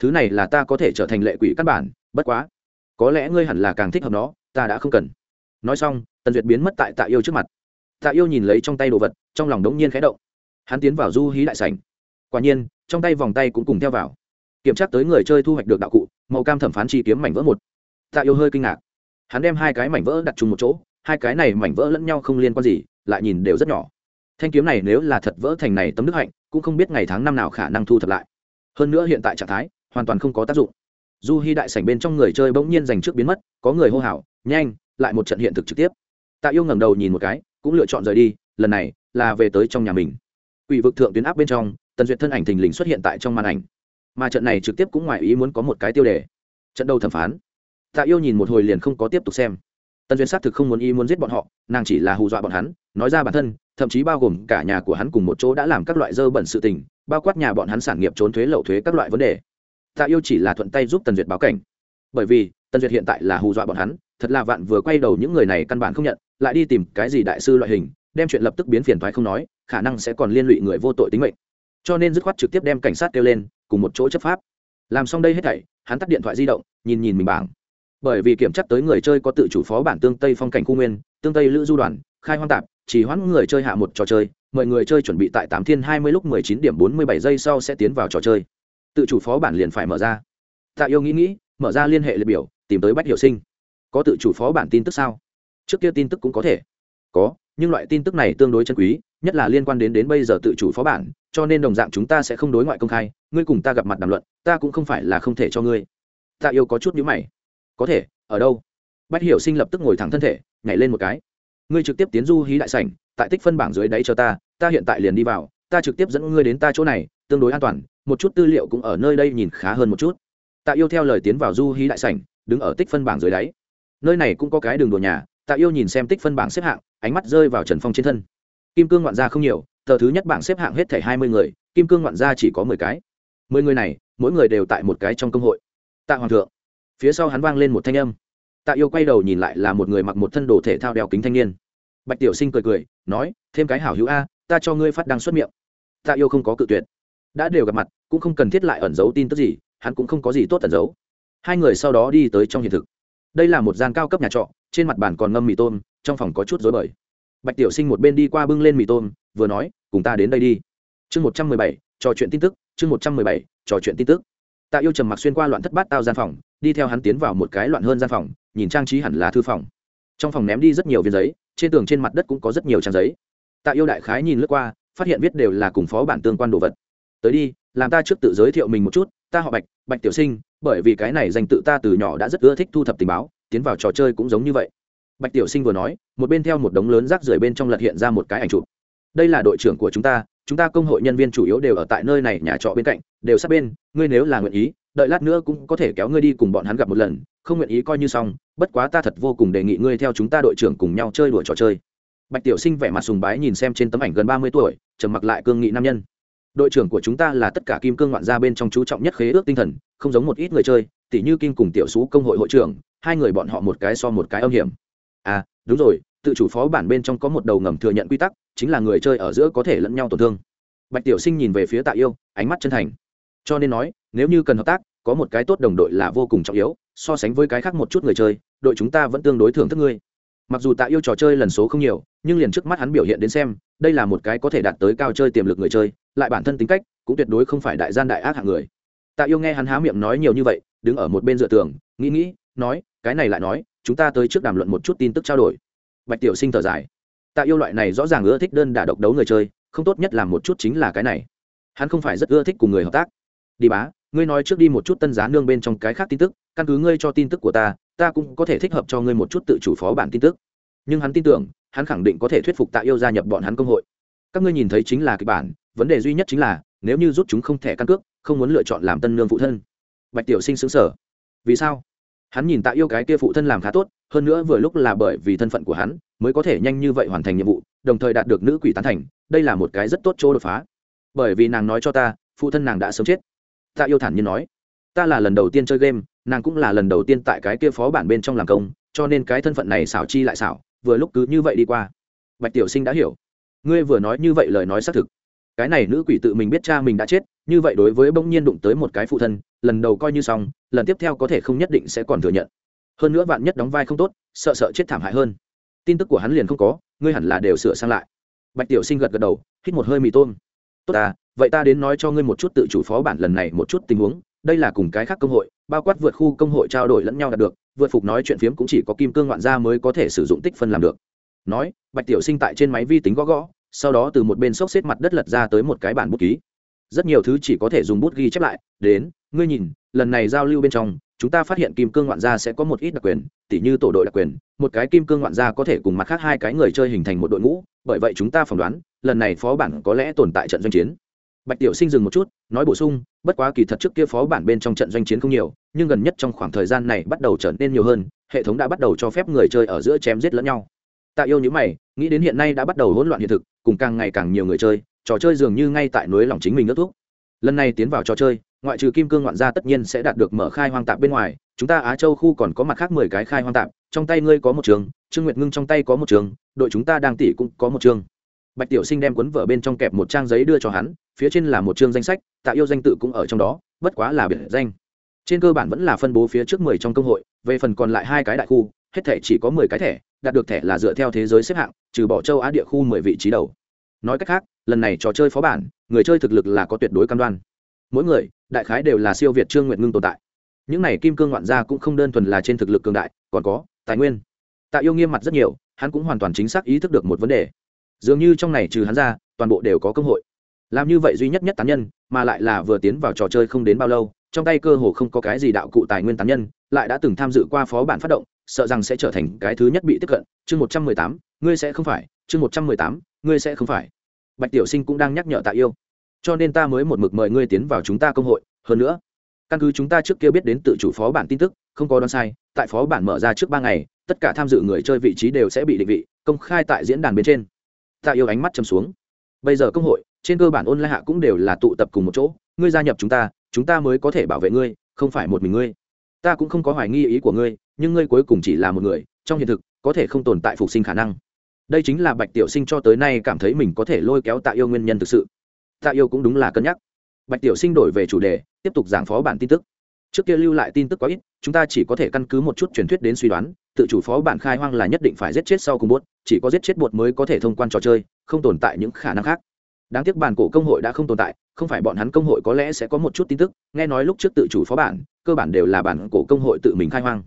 thứ này là ta có thể trở thành lệ quỷ căn bản, bất quá, có lẽ ngươi hẳn là càng thích hợp nó, ta đã không cần. Nói xong, tần duyệt biến mất tại tạ yêu trước mặt. Tạ yêu nhìn lấy trong tay đồ vật, trong lòng đống nhiên khẽ động. Hắn tiến vào du hí đại sảnh. Quả nhiên, trong tay vòng tay cũng cùng theo vào. Kiểm tra tới người chơi thu hoạch được đạo cụ, màu cam thẩm phán chi kiếm mảnh vỡ một. Tạ yêu hơi kinh ngạc. Hắn đem hai cái mảnh vỡ đặt chung một chỗ, hai cái này mảnh vỡ lẫn nhau không liên quan gì, lại nhìn đều rất nhỏ. Thanh kiếm này nếu là thật vỡ thành này tấm đức hạnh, cũng không biết ngày tháng năm nào khả năng thu thập lại. Hơn nữa hiện tại trạng thái hoàn toàn không có tác dụng. Du hy đại sảnh bên trong người chơi bỗng nhiên giành trước biến mất, có người hô hào, nhanh, lại một trận hiện thực trực tiếp. Tạ yêu ngẩng đầu nhìn một cái, cũng lựa chọn rời đi, lần này là về tới trong nhà mình. Quỷ vực thượng tuyến áp bên trong, tần duyệt thân ảnh thình lình xuất hiện tại trong màn ảnh. Mà trận này trực tiếp cũng ngoài ý muốn có một cái tiêu đề. Trận đầu thẩm phán. Tạ yêu nhìn một hồi liền không có tiếp tục xem. Tần duyệt xác thực không muốn ý muốn giết bọn họ, nàng chỉ là hù dọa bọn hắn, nói ra bản thân, thậm chí bao gồm cả nhà của hắn cùng một chỗ đã làm các loại dơ bẩn sự tình, bao quát nhà bọn hắn sản nghiệp trốn thuế lậu thuế các loại vấn đề tạ yêu chỉ là thuận tay giúp tần duyệt báo cảnh. Bởi vì, tần duyệt hiện tại là hù dọa bọn hắn, thật là vạn vừa quay đầu những người này căn bản không nhận, lại đi tìm cái gì đại sư loại hình, đem chuyện lập tức biến phiền thoái không nói, khả năng sẽ còn liên lụy người vô tội tính mệnh. Cho nên dứt khoát trực tiếp đem cảnh sát kêu lên, cùng một chỗ chấp pháp. Làm xong đây hết thảy, hắn tắt điện thoại di động, nhìn nhìn mình bảng. Bởi vì kiểm chắc tới người chơi có tự chủ phó bản tương tây phong cảnh khu nguyên, tương tây lữ du đoàn, khai hoang tạp, chỉ hoãn người chơi hạ một trò chơi, mời người chơi chuẩn bị tại tám thiên hai mươi lúc mười chín điểm bốn mươi bảy giây sau sẽ tiến vào trò chơi tự chủ phó bản liền phải mở ra. Tạ yêu nghĩ nghĩ, mở ra liên hệ liệt biểu, tìm tới bách hiệu sinh. Có tự chủ phó bản tin tức sao? Trước kia tin tức cũng có thể. Có, nhưng loại tin tức này tương đối chân quý, nhất là liên quan đến đến bây giờ tự chủ phó bản, cho nên đồng dạng chúng ta sẽ không đối ngoại công khai, ngươi cùng ta gặp mặt đàm luận, ta cũng không phải là không thể cho ngươi. Tạ yêu có chút nhữ mày. Có thể, ở đâu? Bách hiểu sinh lập tức ngồi thẳng thân thể, nhảy lên một cái. Ngươi trực tiếp tiến du hí đại sảnh, tại tích phân bảng dưới đáy cho ta ta hiện tại liền đi vào, ta trực tiếp dẫn ngươi đến ta chỗ này, tương đối an toàn một chút tư liệu cũng ở nơi đây nhìn khá hơn một chút. Tạ yêu theo lời tiến vào du hí đại sảnh, đứng ở tích phân bảng dưới đáy. Nơi này cũng có cái đường đồ nhà, tạ yêu nhìn xem tích phân bảng xếp hạng, ánh mắt rơi vào trần phong trên thân. Kim cương ngoạn gia không nhiều, tờ thứ nhất bảng xếp hạng hết thảy hai mươi người, kim cương ngoạn gia chỉ có mười cái. Mười người này, mỗi người đều tại một cái trong công hội. Tạ hoàng thượng, phía sau hắn vang lên một thanh âm. Tạ yêu quay đầu nhìn lại là một người mặc một thân đồ thể thao đeo kính thanh niên. Bạch tiểu sinh cười cười, nói, thêm cái hảo hữu a, ta cho ngươi phát đăng xuất miệng. Tạ yêu không có cự tuyệt đã đều gặp mặt, cũng không cần thiết lại ẩn giấu tin tức gì, hắn cũng không có gì tốt ẩn giấu. Hai người sau đó đi tới trong hiện thực. Đây là một gian cao cấp nhà trọ, trên mặt bàn còn ngâm mì tôm, trong phòng có chút dối bời. Bạch tiểu sinh một bên đi qua bưng lên mì tôm, vừa nói, cùng ta đến đây đi. Chương một trăm mười bảy, trò chuyện tin tức, chương một trăm mười bảy, trò chuyện tin tức. Tạ yêu trầm mặc xuyên qua loạn thất bát tao gian phòng, đi theo hắn tiến vào một cái loạn hơn gian phòng, nhìn trang trí hẳn là thư phòng. Trong phòng ném đi rất nhiều viên giấy, trên tường trên mặt đất cũng có rất nhiều trang giấy. Tạ yêu đại khái nhìn lướt qua, phát hiện viết đều là cùng phó bản tương quan đồ vật tới đi, làm ta trước tự giới thiệu mình một chút, ta họ bạch bạch tiểu sinh, bởi vì cái này danh tự ta từ nhỏ đã rất ưa thích thu thập tình báo, tiến vào trò chơi cũng giống như vậy. Bạch tiểu sinh vừa nói, một bên theo một đống lớn rác rưởi bên trong lật hiện ra một cái ảnh chụp. Đây là đội trưởng của chúng ta chúng ta công hội nhân viên chủ yếu đều ở tại nơi này nhà trọ bên cạnh, đều sát bên, ngươi nếu là nguyện ý, đợi lát nữa cũng có thể kéo ngươi đi cùng bọn hắn gặp một lần, không nguyện ý coi như xong, bất quá ta thật vô cùng đề nghị ngươi theo chúng ta đội trưởng cùng nhau chơi đùa trò chơi. Bạch tiểu sinh vẻ mặt sùng bái nhìn xem trên tấm ảnh gần ba mươi tuổi, trầm mặc lại cương nghị nam nhân đội trưởng của chúng ta là tất cả kim cương ngoạn gia bên trong chú trọng nhất khế ước tinh thần, không giống một ít người chơi, tỉ như kim cùng tiểu sú công hội hội trưởng, hai người bọn họ một cái so một cái âm hiểm. À đúng rồi, tự chủ phó bản bên trong có một đầu ngầm thừa nhận quy tắc, chính là người chơi ở giữa có thể lẫn nhau tổn thương. Bạch tiểu sinh nhìn về phía tạ yêu, ánh mắt chân thành. Cho nên nói, nếu như cần hợp tác, có một cái tốt đồng đội là vô cùng trọng yếu, so sánh với cái khác một chút người chơi, đội chúng ta vẫn tương đối thưởng thức ngươi mặc dù tạ yêu trò chơi lần số không nhiều, nhưng liền trước mắt hắn biểu hiện đến xem, đây là một cái có thể đạt tới cao chơi tiềm lực người chơi, lại bản thân tính cách cũng tuyệt đối không phải đại gian đại ác hạng người. Tạ yêu nghe hắn há miệng nói nhiều như vậy, đứng ở một bên dựa tường, nghĩ nghĩ, nói, cái này lại nói, chúng ta tới trước đàm luận một chút tin tức trao đổi. Bạch tiểu sinh thở dài. Tạ yêu loại này rõ ràng ưa thích đơn đả độc đấu người chơi, không tốt nhất làm một chút chính là cái này. Hắn không phải rất ưa thích cùng người hợp tác. Đi bá, ngươi nói trước đi một chút tân giá nương bên trong cái khác tin tức, căn cứ ngươi cho tin tức của ta ta cũng có thể thích hợp cho ngươi một chút tự chủ phó bản tin tức. Nhưng hắn tin tưởng, hắn khẳng định có thể thuyết phục tạ yêu gia nhập bọn hắn công hội. Các ngươi nhìn thấy chính là kịch bản, vấn đề duy nhất chính là, nếu như rút chúng không thẻ căn cước, không muốn lựa chọn làm tân nương phụ thân. Bạch tiểu sinh xứng sở vì sao? Hắn nhìn tạ yêu cái kia phụ thân làm khá tốt, hơn nữa vừa lúc là bởi vì thân phận của hắn, mới có thể nhanh như vậy hoàn thành nhiệm vụ, đồng thời đạt được nữ quỷ tán thành, đây là một cái rất tốt chỗ đột phá. Bởi vì nàng nói cho ta, phụ thân nàng đã sớm chết. Tạ yêu thản nhiên nói, ta là lần đầu tiên chơi game nàng cũng là lần đầu tiên tại cái kia phó bản bên trong làm công, cho nên cái thân phận này xảo chi lại xảo, vừa lúc cứ như vậy đi qua. Bạch tiểu sinh đã hiểu. Ngươi vừa nói như vậy lời nói xác thực. Cái này nữ quỷ tự mình biết cha mình đã chết, như vậy đối với bỗng nhiên đụng tới một cái phụ thân, lần đầu coi như xong, lần tiếp theo có thể không nhất định sẽ còn thừa nhận. Hơn nữa vạn nhất đóng vai không tốt, sợ sợ chết thảm hại hơn. Tin tức của hắn liền không có, ngươi hẳn là đều sửa sang lại. Bạch tiểu sinh gật gật đầu, hít một hơi mì tôm. Tốt à vậy ta đến nói cho ngươi một chút tự chủ phó bản lần này, một chút tình huống đây là cùng cái khác công hội, bao quát vượt khu công hội trao đổi lẫn nhau đạt được, vượt phục nói chuyện phiếm cũng chỉ có kim cương ngoạn gia mới có thể sử dụng tích phân làm được. Nói, bạch tiểu sinh tại trên máy vi tính gõ gõ, sau đó từ một bên xốc xếp mặt đất lật ra tới một cái bản bút ký. Rất nhiều thứ chỉ có thể dùng bút ghi chép lại, đến, ngươi nhìn, lần này giao lưu bên trong, chúng ta phát hiện kim cương ngoạn gia sẽ có một ít đặc quyền, tỉ như tổ đội đặc quyền, một cái kim cương ngoạn gia có thể cùng mặt khác hai cái người chơi hình thành một đội ngũ, bởi vậy chúng ta phỏng đoán, lần này phó bản có lẽ tồn tại trận doanh chiến bạch tiểu sinh dừng một chút, nói bổ sung, bất quá kỳ thật trước kia phó bản bên trong trận doanh chiến không nhiều, nhưng gần nhất trong khoảng thời gian này bắt đầu trở nên nhiều hơn, hệ thống đã bắt đầu cho phép người chơi ở giữa chém giết lẫn nhau. Tạ yêu những mày, nghĩ đến hiện nay đã bắt đầu hỗn loạn hiện thực, cùng càng ngày càng nhiều người chơi, trò chơi dường như ngay tại núi lòng chính mình nước thuốc lần này tiến vào trò chơi, ngoại trừ kim cương ngoạn gia tất nhiên sẽ đạt được mở khai hoang tạp bên ngoài, chúng ta á châu khu còn có mặt khác mười cái khai hoang tạp, trong tay ngươi có một trường, trương nguyệt ngưng trong tay có một trường, đội chúng ta đang tỉ cũng có một trường. Bạch tiểu sinh đem cuốn vở bên trong kẹp một trang giấy đưa cho hắn phía trên là một chương danh sách, tạ yêu danh tự cũng ở trong đó, bất quá là biệt danh. Trên cơ bản vẫn là phân bố phía trước mười trong công hội, về phần còn lại hai cái đại khu, hết thẻ chỉ có mười cái thẻ, đạt được thẻ là dựa theo thế giới xếp hạng, trừ bỏ châu á địa khu mười vị trí đầu. Nói cách khác, lần này trò chơi phó bản, người chơi thực lực là có tuyệt đối cam đoan. Mỗi người, đại khái đều là siêu việt trương nguyện ngưng tồn tại. Những này kim cương ngoạn gia cũng không đơn thuần là trên thực lực cường đại, còn có tài nguyên. Tạ yêu nghiêm mặt rất nhiều, hắn cũng hoàn toàn chính xác ý thức được một vấn đề. Dường như trong này trừ hắn ra, toàn bộ đều có cơ hội làm như vậy duy nhất nhất tán nhân, mà lại là vừa tiến vào trò chơi không đến bao lâu, trong tay cơ hồ không có cái gì đạo cụ tài nguyên tán nhân, lại đã từng tham dự qua phó bản phát động, sợ rằng sẽ trở thành cái thứ nhất bị tiếp cận. Chương một trăm mười tám, ngươi sẽ không phải. Chương một trăm mười tám, ngươi sẽ không phải. Bạch tiểu sinh cũng đang nhắc nhở tạ yêu. Cho nên ta mới một mực mời ngươi tiến vào chúng ta công hội. Hơn nữa, căn cứ chúng ta trước kia biết đến tự chủ phó bản tin tức, không có đoán sai, tại phó bản mở ra trước ba ngày, tất cả tham dự người chơi vị trí đều sẽ bị định vị, công khai tại diễn đàn bên trên. Tạ yêu ánh mắt chầm xuống bây giờ công hội, trên cơ bản ôn lại hạ cũng đều là tụ tập cùng một chỗ, ngươi gia nhập chúng ta chúng ta mới có thể bảo vệ ngươi, không phải một mình ngươi. Ta cũng không có hoài nghi ý của ngươi, nhưng ngươi cuối cùng chỉ là một người, trong hiện thực, có thể không tồn tại phục sinh khả năng. Đây chính là bạch tiểu sinh cho tới nay cảm thấy mình có thể lôi kéo tạ yêu nguyên nhân thực sự. Tạ yêu cũng đúng là cân nhắc. Bạch tiểu sinh đổi về chủ đề, tiếp tục giảng phó bản tin tức trước kia lưu lại tin tức quá ít, chúng ta chỉ có thể căn cứ một chút truyền thuyết đến suy đoán, tự chủ phó bản khai hoang là nhất định phải giết chết sau cùng bốt chỉ có giết chết bột mới có thể thông quan trò chơi, không tồn tại những khả năng khác. Đáng tiếc bản cổ công hội đã không tồn tại, không phải bọn hắn công hội có lẽ sẽ có một chút tin tức, nghe nói lúc trước tự chủ phó bản, cơ bản đều là bản cổ công hội tự mình khai hoang.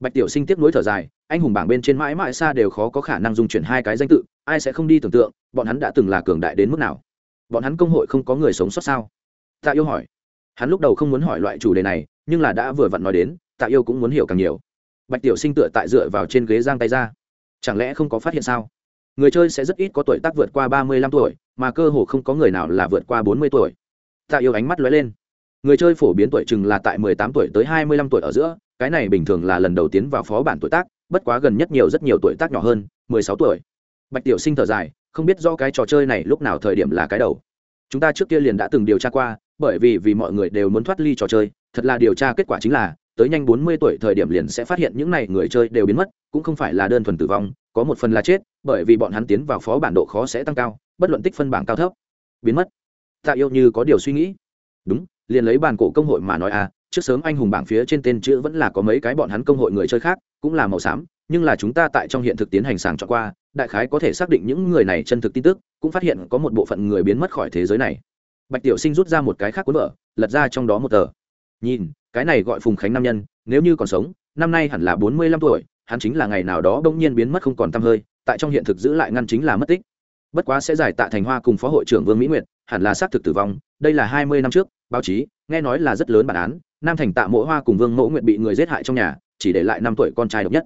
Bạch tiểu sinh tiếp nối thở dài, anh hùng bảng bên trên mãi mãi xa đều khó có khả năng dung chuyển hai cái danh tự, ai sẽ không đi tưởng tượng, bọn hắn đã từng là cường đại đến mức nào. Bọn hắn công hội không có người sống sót sao? Tạ yêu hỏi hắn lúc đầu không muốn hỏi loại chủ đề này, nhưng là đã vừa vặn nói đến, tạ yêu cũng muốn hiểu càng nhiều. Bạch tiểu sinh tựa tại dựa vào trên ghế giang tay ra. Chẳng lẽ không có phát hiện sao? Người chơi sẽ rất ít có tuổi tác vượt qua ba mươi lăm tuổi, mà cơ hồ không có người nào là vượt qua bốn mươi tuổi. Tạ yêu ánh mắt lóe lên. Người chơi phổ biến tuổi chừng là tại mười tám tuổi tới hai mươi lăm tuổi ở giữa, cái này bình thường là lần đầu tiến vào phó bản tuổi tác, bất quá gần nhất nhiều rất nhiều tuổi tác nhỏ hơn, mười sáu tuổi. Bạch tiểu sinh thở dài, không biết do cái trò chơi này lúc nào thời điểm là cái đầu. Chúng ta trước kia liền đã từng điều tra qua bởi vì vì mọi người đều muốn thoát ly trò chơi, thật là điều tra kết quả chính là, tới nhanh bốn mươi tuổi thời điểm liền sẽ phát hiện những này người chơi đều biến mất, cũng không phải là đơn thuần tử vong, có một phần là chết, bởi vì bọn hắn tiến vào phó bản độ khó sẽ tăng cao, bất luận tích phân bảng cao thấp, biến mất. Tạ yêu như có điều suy nghĩ. Đúng, liền lấy bàn cổ công hội mà nói à trước sớm anh hùng bảng phía trên tên chữ vẫn là có mấy cái bọn hắn công hội người chơi khác, cũng là màu xám, nhưng là chúng ta tại trong hiện thực tiến hành sàng chọn qua, đại khái có thể xác định những người này chân thực tin tức, cũng phát hiện có một bộ phận người biến mất khỏi thế giới này bạch tiểu sinh rút ra một cái khác cuốn vở, lật ra trong đó một tờ. Nhìn, cái này gọi phùng khánh nam nhân, nếu như còn sống, năm nay hẳn là bốn mươi lăm tuổi, hắn chính là ngày nào đó đông nhiên biến mất không còn t hơi, tại trong hiện thực giữ lại ngăn chính là mất tích. Bất quá sẽ giải tạ thành hoa cùng phó hội trưởng vương mỹ nguyệt, hẳn là xác thực tử vong, đây là hai mươi năm trước, báo chí, nghe nói là rất lớn bản án, nam thành tạ mỗ hoa cùng vương mẫu nguyệt bị người giết hại trong nhà, chỉ để lại năm tuổi con trai độc nhất.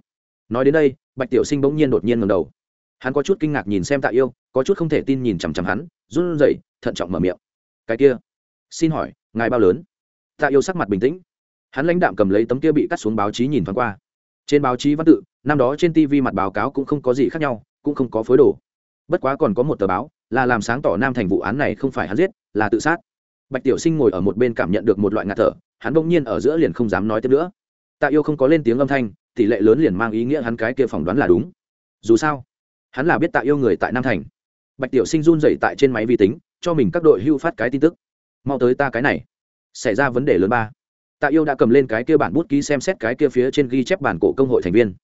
Nói đến đây, bạch tiểu sinh bỗng nhiên đột nhiên ngầm đầu. Hắn có chút kinh ngạc nhìn xem tạ yêu, có chút không thể tin nhìn chằm chằm hắn, run rẩy, thận trọng mở miệng cái kia. Xin hỏi, ngài bao lớn? Tạ yêu sắc mặt bình tĩnh. Hắn lãnh đạm cầm lấy tấm kia bị cắt xuống báo chí nhìn thoáng qua. Trên báo chí văn tự, năm đó trên tv mặt báo cáo cũng không có gì khác nhau, cũng không có phối đồ. Bất quá còn có một tờ báo, là làm sáng tỏ nam thành vụ án này không phải hắn giết, là tự sát. Bạch tiểu sinh ngồi ở một bên cảm nhận được một loại ngạt thở, hắn bỗng nhiên ở giữa liền không dám nói tiếp nữa. Tạ yêu không có lên tiếng âm thanh, tỷ lệ lớn liền mang ý nghĩa hắn cái kia phỏng đoán là đúng. Dù sao, hắn là biết tạ yêu người tại nam thành. Bạch tiểu sinh run rẩy tại trên máy vi tính cho mình các đội hưu phát cái tin tức. Mau tới ta cái này. Xảy ra vấn đề lớn ba. Tạ yêu đã cầm lên cái kia bản bút ký xem xét cái kia phía trên ghi chép bản cổ công hội thành viên.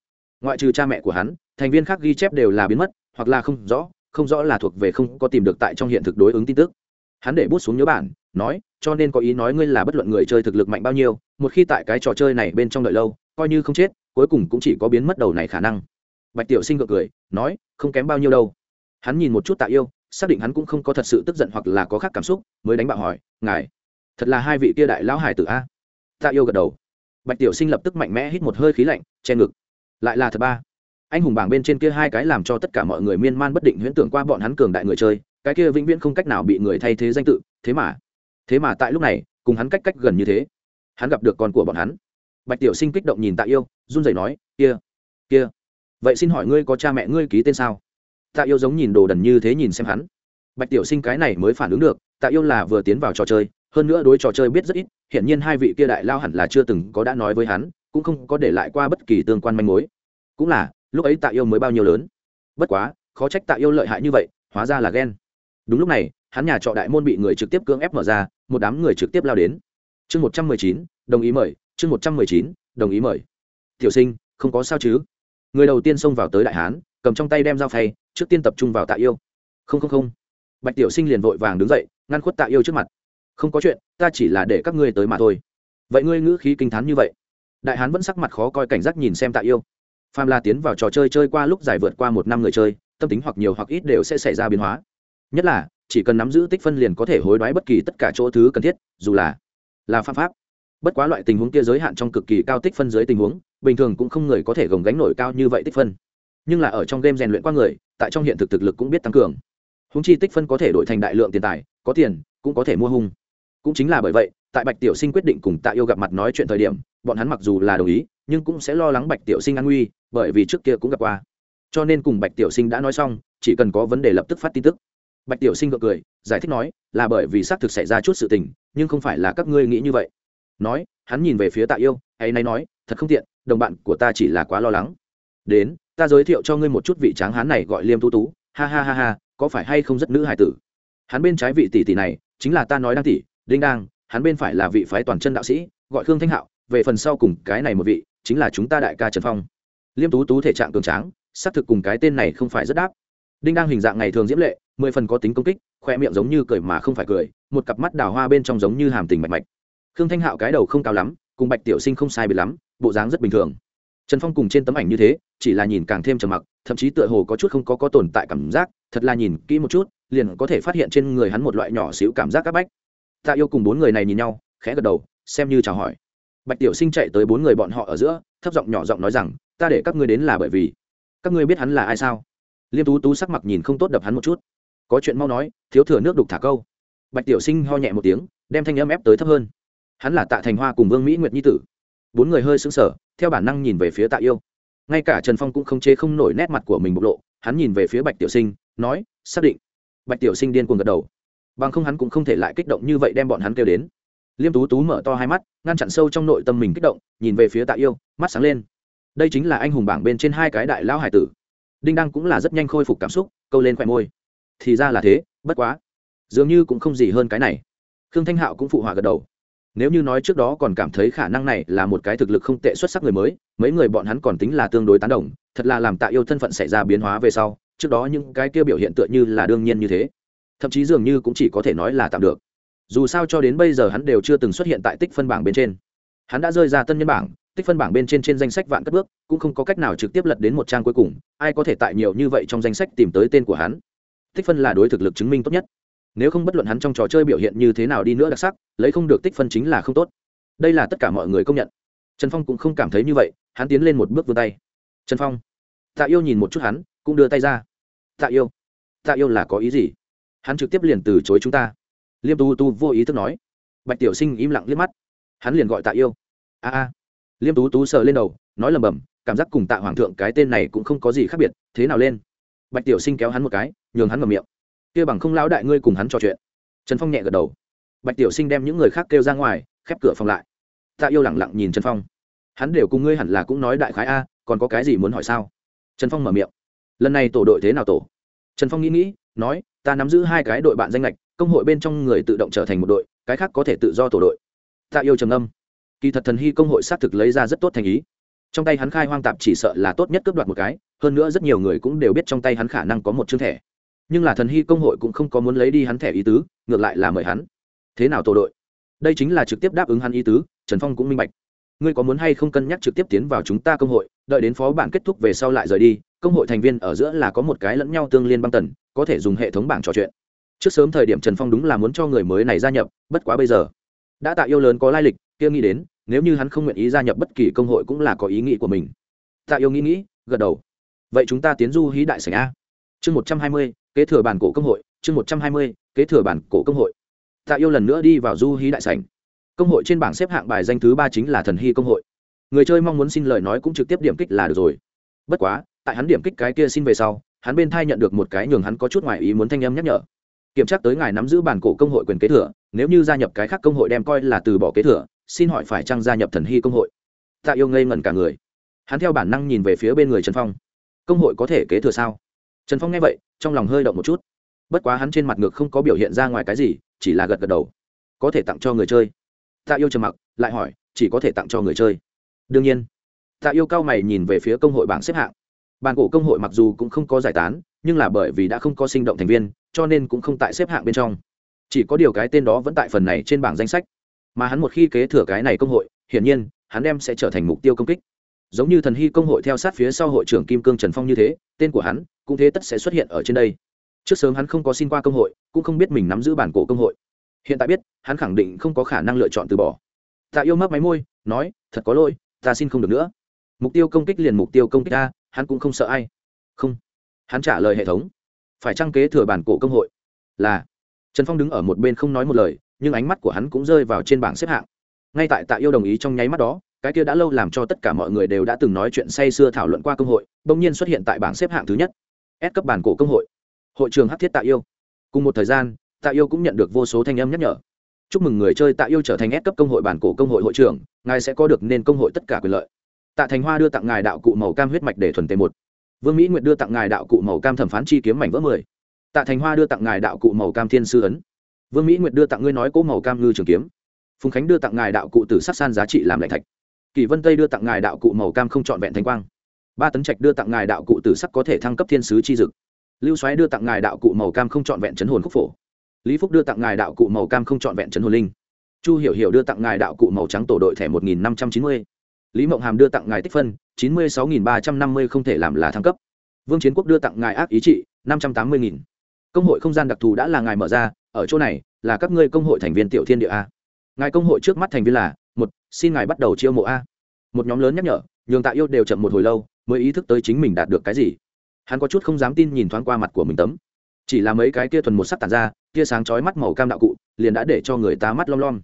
Ngoại trừ cha mẹ của hắn, thành viên khác ghi chép đều là biến mất, hoặc là không rõ không rõ là thuộc về không có tìm được tại trong hiện thực đối ứng tin tức. Hắn để bút xuống nhớ bản, nói, cho nên có ý nói ngươi là bất luận người chơi thực lực mạnh bao nhiêu, một khi tại cái trò chơi này bên trong đợi lâu, coi như không chết, cuối cùng cũng chỉ có biến mất đầu này khả năng. Bạch tiểu sinh gượng cười, nói, không kém bao nhiêu đâu. Hắn nhìn một chút tạ yêu xác định hắn cũng không có thật sự tức giận hoặc là có khác cảm xúc, mới đánh bạo hỏi, ngài, thật là hai vị kia đại lão hải tử a? Tạ yêu gật đầu. Bạch tiểu sinh lập tức mạnh mẽ hít một hơi khí lạnh, che ngực. Lại là thật ba. Anh hùng bảng bên trên kia hai cái làm cho tất cả mọi người miên man bất định huyễn tưởng qua bọn hắn cường đại người chơi, cái kia vĩnh viễn không cách nào bị người thay thế danh tự, thế mà thế mà tại lúc này, cùng hắn cách cách gần như thế. Hắn gặp được con của bọn hắn. Bạch tiểu sinh kích động nhìn tạ yêu, run rẩy nói, kia kia, vậy xin hỏi ngươi có cha mẹ ngươi ký tên sao? Tạ yêu giống nhìn đồ đần như thế nhìn xem hắn. Bạch tiểu sinh cái này mới phản ứng được, tạ yêu là vừa tiến vào trò chơi, hơn nữa đối trò chơi biết rất ít hiện nhiên hai vị kia đại lao hẳn là chưa từng có đã nói với hắn, cũng không có để lại qua bất kỳ tương quan manh mối. Cũng là, lúc ấy tạ yêu mới bao nhiêu lớn. Bất quá, khó trách tạ yêu lợi hại như vậy, hóa ra là ghen. Đúng lúc này, hắn nhà trọ đại môn bị người trực tiếp cưỡng ép mở ra, một đám người trực tiếp lao đến. Chương một trăm mười chín, đồng ý mời, chương một trăm mười chín, đồng ý mời. Tiểu sinh, không có sao chứ? Người đầu tiên xông vào tới đại hán, cầm trong tay đem dao phay trước tiên tập trung vào tạ yêu. Không không không. Bạch tiểu sinh liền vội vàng đứng dậy, ngăn khuất tạ yêu trước mặt. Không có chuyện, ta chỉ là để các ngươi tới mà thôi. Vậy ngươi ngữ khí kinh t h á n như vậy? Đại hán vẫn sắc mặt khó coi cảnh giác nhìn xem tạ yêu. Phàm là tiến vào trò chơi chơi qua lúc giải vượt qua một năm người chơi, tâm tính hoặc nhiều hoặc ít đều sẽ xảy ra biến hóa. Nhất là, chỉ cần nắm giữ tích phân liền có thể hối đoái bất kỳ tất cả chỗ thứ cần thiết, dù là là pháp pháp. Bất quá loại tình huống kia giới hạn trong cực kỳ cao tích phân dưới tình huống, bình thường cũng không người có thể gồng gánh nổi cao như vậy tích phân nhưng là ở trong game rèn luyện qua người, tại trong hiện thực thực lực cũng biết tăng cường. Húng chi tích phân có thể đổi thành đại lượng tiền tài, có tiền, cũng có thể mua hung. Cũng chính là bởi vậy, tại bạch tiểu sinh quyết định cùng tạ yêu gặp mặt nói chuyện thời điểm, bọn hắn mặc dù là đồng ý, nhưng cũng sẽ lo lắng bạch tiểu sinh an nguy, bởi vì trước kia cũng gặp qua. Cho nên cùng bạch tiểu sinh đã nói xong, chỉ cần có vấn đề lập tức phát tin tức. Bạch tiểu sinh gượng cười, giải thích nói, là bởi vì xác thực xảy ra chút sự tình, nhưng không phải là các ngươi nghĩ như vậy. Nói, hắn nhìn về phía tạ yêu hay nay nói, thật không tiện, đồng bạn của ta chỉ là quá lo lắng. Đến ta giới thiệu cho ngươi một chút vị tráng hán này gọi liêm tú tú, ha ha ha ha, có phải hay không rất nữ hài tử? Hắn bên trái vị tỷ tỷ này, chính là ta nói đang tỷ, đinh đang hắn bên phải là vị phái toàn chân đạo sĩ, gọi khương thanh hạo, về phần sau cùng cái này một vị, chính là chúng ta đại ca trần phong. Liêm tú tú thể trạng cường tráng, xác thực cùng cái tên này không phải rất đáp. Đinh đang hình dạng ngày thường diễm lệ, mười phần có tính công kích, khoe miệng giống như cười mà không phải cười, một cặp mắt đào hoa bên trong giống như hàm tình mạch mạch. Khương thanh hạo cái đầu không cao lắm, cùng bạch tiểu sinh không sai biệt lắm, bộ dáng rất bình thường trần phong cùng trên tấm ảnh như thế, chỉ là nhìn càng thêm trầm mặc, thậm chí tựa hồ có chút không có có tồn tại cảm giác, thật là nhìn kỹ một chút, liền có thể phát hiện trên người hắn một loại nhỏ xíu cảm giác áp bách. Tạ yêu cùng bốn người này nhìn nhau, khẽ gật đầu, xem như chào hỏi. Bạch tiểu sinh chạy tới bốn người bọn họ ở giữa, thấp giọng nhỏ giọng nói rằng, ta để các ngươi đến là bởi vì, các ngươi biết hắn là ai sao? Liêm tú tú sắc mặt nhìn không tốt đập hắn một chút. Có chuyện mau nói, thiếu thừa nước đục thả câu. Bạch tiểu sinh ho nhẹ một tiếng, đem thanh âm ép tới thấp hơn. Hắn là tạ thành hoa cùng vương mỹ nguyệt nhi tử bốn người hơi sững sờ, theo bản năng nhìn về phía tạ yêu. Ngay cả trần phong cũng không chế không nổi nét mặt của mình bộc lộ, hắn nhìn về phía bạch tiểu sinh, nói, xác định. Bạch tiểu sinh điên cuồng gật đầu. Bằng không hắn cũng không thể lại kích động như vậy đem bọn hắn kêu đến. Liêm tú tú mở to hai mắt, ngăn chặn sâu trong nội tâm mình kích động, nhìn về phía tạ yêu, mắt sáng lên. Đây chính là anh hùng bảng bên trên hai cái đại lão hải tử. Đinh đăng cũng là rất nhanh khôi phục cảm xúc, câu lên khoe môi. Thì ra là thế, bất quá. Dường như cũng không gì hơn cái này. Khương thanh hạo cũng phụ họa gật đầu nếu như nói trước đó còn cảm thấy khả năng này là một cái thực lực không tệ xuất sắc người mới, mấy người bọn hắn còn tính là tương đối tán đồng, thật là làm tạ yêu thân phận xảy ra biến hóa về sau, trước đó những cái kia biểu hiện tựa như là đương nhiên như thế. Thậm chí dường như cũng chỉ có thể nói là tạm được. Dù sao cho đến bây giờ hắn đều chưa từng xuất hiện tại tích phân bảng bên trên. Hắn đã rơi ra tân nhân bảng, tích phân bảng bên trên trên danh sách vạn cất bước, cũng không có cách nào trực tiếp lật đến một trang cuối cùng, ai có thể tại nhiều như vậy trong danh sách tìm tới tên của hắn? Tích phân là đối thực lực chứng minh tốt nhất nếu không bất luận hắn trong trò chơi biểu hiện như thế nào đi nữa đặc sắc, lấy không được tích phân chính là không tốt. Đây là tất cả mọi người công nhận. Trần phong cũng không cảm thấy như vậy, hắn tiến lên một bước vươn tay. Trần phong, tạ yêu nhìn một chút hắn, cũng đưa tay ra. Tạ yêu tạ yêu là có ý gì? Hắn trực tiếp liền từ chối chúng ta. Liêm tu tu vô ý thức nói. Bạch tiểu sinh im lặng liếc mắt. Hắn liền gọi tạ yêu. A a. Liêm tú tú sờ lên đầu, nói lầm bầm, cảm giác cùng tạ hoàng thượng cái tên này cũng không có gì khác biệt, thế nào lên? Bạch tiểu sinh kéo hắn một cái, nhường hắn ngầm miệng kia bằng không lão đại ngươi cùng hắn trò chuyện. Trần phong nhẹ gật đầu. Bạch tiểu sinh đem những người khác kêu ra ngoài, khép cửa phòng lại. Tạ yêu lẳng lặng nhìn trần phong. Hắn đều cùng ngươi hẳn là cũng nói đại khái a, còn có cái gì muốn hỏi sao? Trần phong mở miệng. Lần này tổ đội thế nào tổ? Trần phong nghĩ nghĩ, nói, ta nắm giữ hai cái đội bạn danh lệch, công hội bên trong người tự động trở thành một đội, cái khác có thể tự do tổ đội. Tạ yêu trầm âm kỳ thật thần hy công hội xác thực lấy ra rất tốt thành ý. Trong tay hắn khai hoang tạp chỉ sợ là tốt nhất cướp đoạt một cái, hơn nữa rất nhiều người cũng đều biết trong tay hắn khả năng có một chương thẻ nhưng là thần hy công hội cũng không có muốn lấy đi hắn thẻ ý tứ, ngược lại là mời hắn. Thế nào tổ đội? Đây chính là trực tiếp đáp ứng hắn ý tứ, trần phong cũng minh bạch. Ngươi có muốn hay không cân nhắc trực tiếp tiến vào chúng ta công hội, đợi đến phó bản kết thúc về sau lại rời đi, công hội thành viên ở giữa là có một cái lẫn nhau tương liên băng tần, có thể dùng hệ thống bảng trò chuyện. Trước sớm thời điểm trần phong đúng là muốn cho người mới này gia nhập, bất quá bây giờ, đã tạ yêu lớn có lai lịch, kia nghĩ đến, nếu như hắn không nguyện ý gia nhập bất kỳ công hội cũng là có ý nghĩ của mình. Tạ yêu nghĩ nghĩ, gật đầu. Vậy chúng ta tiến du hí đại sảnh a. Chương một trăm hai mươi kế thừa bản cổ công hội, chương một trăm hai mươi, kế thừa bản cổ công hội. Tạ yêu lần nữa đi vào du hí đại sảnh. Công hội trên bảng xếp hạng bài danh thứ ba chính là thần hy công hội. Người chơi mong muốn xin lời nói cũng trực tiếp điểm kích là được rồi. Bất quá, tại hắn điểm kích cái kia xin về sau, hắn bên thai nhận được một cái nhường hắn có chút ngoài ý muốn thanh âm nhắc nhở. Kiểm tra tới ngài nắm giữ bản cổ công hội quyền kế thừa, nếu như gia nhập cái khác công hội đem coi là từ bỏ kế thừa, xin hỏi phải chăng gia nhập thần hy công hội? Tạ yêu ngây ngẩn cả người. Hắn theo bản năng nhìn về phía bên người trần phong. Công hội có thể kế thừa sao? Trần phong nghe vậy trong lòng hơi động một chút. Bất quá hắn trên mặt ngược không có biểu hiện ra ngoài cái gì, chỉ là gật gật đầu. Có thể tặng cho người chơi. Tạ yêu trầm mặc, lại hỏi, chỉ có thể tặng cho người chơi. Đương nhiên. Tạ yêu cao mày nhìn về phía công hội bảng xếp hạng. Bàn cổ công hội mặc dù cũng không có giải tán, nhưng là bởi vì đã không có sinh động thành viên, cho nên cũng không tại xếp hạng bên trong. Chỉ có điều cái tên đó vẫn tại phần này trên bảng danh sách. Mà hắn một khi kế thừa cái này công hội, hiển nhiên, hắn đem sẽ trở thành mục tiêu công kích giống như thần hy công hội theo sát phía sau hội trưởng kim cương trần phong như thế, tên của hắn cũng thế tất sẽ xuất hiện ở trên đây. Trước sớm hắn không có xin qua công hội, cũng không biết mình nắm giữ bản cổ công hội. Hiện tại biết, hắn khẳng định không có khả năng lựa chọn từ bỏ. Tạ yêu mấp máy môi, nói, thật có lỗi, ta xin không được nữa. Mục tiêu công kích liền mục tiêu công kích ta hắn cũng không sợ ai. Không. Hắn trả lời hệ thống. Phải trăng kế thừa bản cổ công hội. Là. Trần phong đứng ở một bên không nói một lời, nhưng ánh mắt của hắn cũng rơi vào trên bảng xếp hạng. Ngay tại tạ yêu đồng ý trong nháy mắt đó cái kia đã lâu làm cho tất cả mọi người đều đã từng nói chuyện say sưa thảo luận qua công hội, bỗng nhiên xuất hiện tại bảng xếp hạng thứ nhất. S cấp bản cổ công hội. Hội trường hắc thiết tạ yêu. Cùng một thời gian, tạ yêu cũng nhận được vô số thanh âm nhắc nhở. Chúc mừng người chơi tạ yêu trở thành S cấp công hội bản cổ công hội hội trưởng, ngài sẽ có được nên công hội tất cả quyền lợi. Tạ thành hoa đưa tặng ngài đạo cụ màu cam huyết mạch để thuần tề một. Vương mỹ nguyệt đưa tặng ngài đạo cụ màu cam thẩm phán chi kiếm mảnh vỡ mười. Tạ thành hoa đưa tặng ngài đạo cụ màu cam thiên sư ấn. Vương mỹ nguyệt đưa tặng ngươi nói cố màu cam ngư trường kiếm. Phùng khánh đưa tặng ngài đạo cụ tử sắc san giá trị làm lạnh thạch kỳ vân tây đưa tặng ngài đạo cụ màu cam không trọn vẹn thanh quang. Ba tấn trạch đưa tặng ngài đạo cụ tử sắc có thể thăng cấp thiên sứ chi dực. Lưu xoáy đưa tặng ngài đạo cụ màu cam không trọn vẹn chấn hồn khúc phổ. Lý phúc đưa tặng ngài đạo cụ màu cam không trọn vẹn chấn hồn linh. Chu hiểu hiểu đưa tặng ngài đạo cụ màu trắng tổ đội thẻ một nghìn năm trăm chín mươi. Lý mộng hàm đưa tặng ngài tích phân, chín mươi sáu nghìn ba trăm năm mươi không thể làm là thăng cấp. Vương chiến quốc đưa tặng ngài ác ý trị, năm trăm tám mươi nghìn. Công hội không gian đặc thù đã là ngài mở ra, ở chỗ này là các ngươi công hội thành viên tiểu thiên địa a. Ngài công hội trước mắt thành viên là một, xin ngài bắt đầu chiêu mộ a. Một nhóm lớn nhắc nhở, nhường tạ yêu đều chậm một hồi lâu, mới ý thức tới chính mình đạt được cái gì. Hắn có chút không dám tin nhìn thoáng qua mặt của mình tấm. Chỉ là mấy cái kia thuần một sắc tàn ra, tia sáng chói mắt màu cam đạo cụ, liền đã để cho người ta mắt lom lom.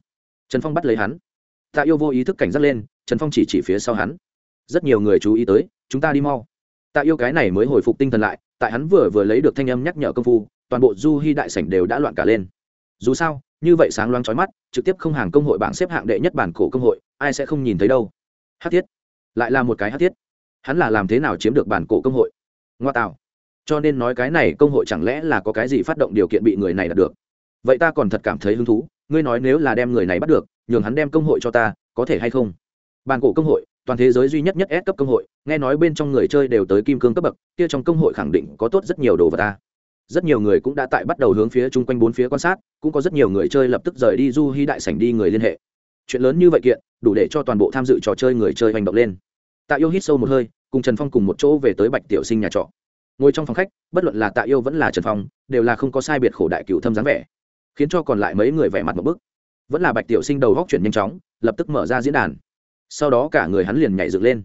Trần phong bắt lấy hắn. Tạ yêu vô ý thức cảnh giác lên, trần phong chỉ chỉ phía sau hắn. Rất nhiều người chú ý tới, chúng ta đi mau. Tạ yêu cái này mới hồi phục tinh thần lại, tại hắn vừa vừa lấy được thanh âm nhắc nhở công phu, toàn bộ du hy đại sảnh đều đã loạn cả lên. Dù sao như vậy sáng loáng chói mắt, trực tiếp không hàng công hội bảng xếp hạng đệ nhất bản cổ công hội, ai sẽ không nhìn thấy đâu. Hát thiết. Lại là một cái hát thiết. Hắn là làm thế nào chiếm được bản cổ công hội? Ngoa tạo. Cho nên nói cái này công hội chẳng lẽ là có cái gì phát động điều kiện bị người này đạt được? Vậy ta còn thật cảm thấy hứng thú, ngươi nói nếu là đem người này bắt được, nhường hắn đem công hội cho ta, có thể hay không? Bản cổ công hội, toàn thế giới duy nhất nhất S cấp công hội, nghe nói bên trong người chơi đều tới kim cương cấp bậc, kia trong công hội khẳng định có tốt rất nhiều đồ vật ta rất nhiều người cũng đã tại bắt đầu hướng phía chung quanh bốn phía quan sát, cũng có rất nhiều người chơi lập tức rời đi du hy đại sảnh đi người liên hệ. Chuyện lớn như vậy kiện, đủ để cho toàn bộ tham dự trò chơi người chơi hành động lên. Tạ yêu hít sâu một hơi, cùng trần phong cùng một chỗ về tới bạch tiểu sinh nhà trọ. Ngồi trong phòng khách, bất luận là tạ yêu vẫn là trần phong, đều là không có sai biệt khổ đại cựu thâm dáng vẻ, khiến cho còn lại mấy người vẻ mặt một bức. Vẫn là bạch tiểu sinh đầu góc chuyển nhanh chóng, lập tức mở ra diễn đàn. Sau đó cả người hắn liền nhảy dựng lên.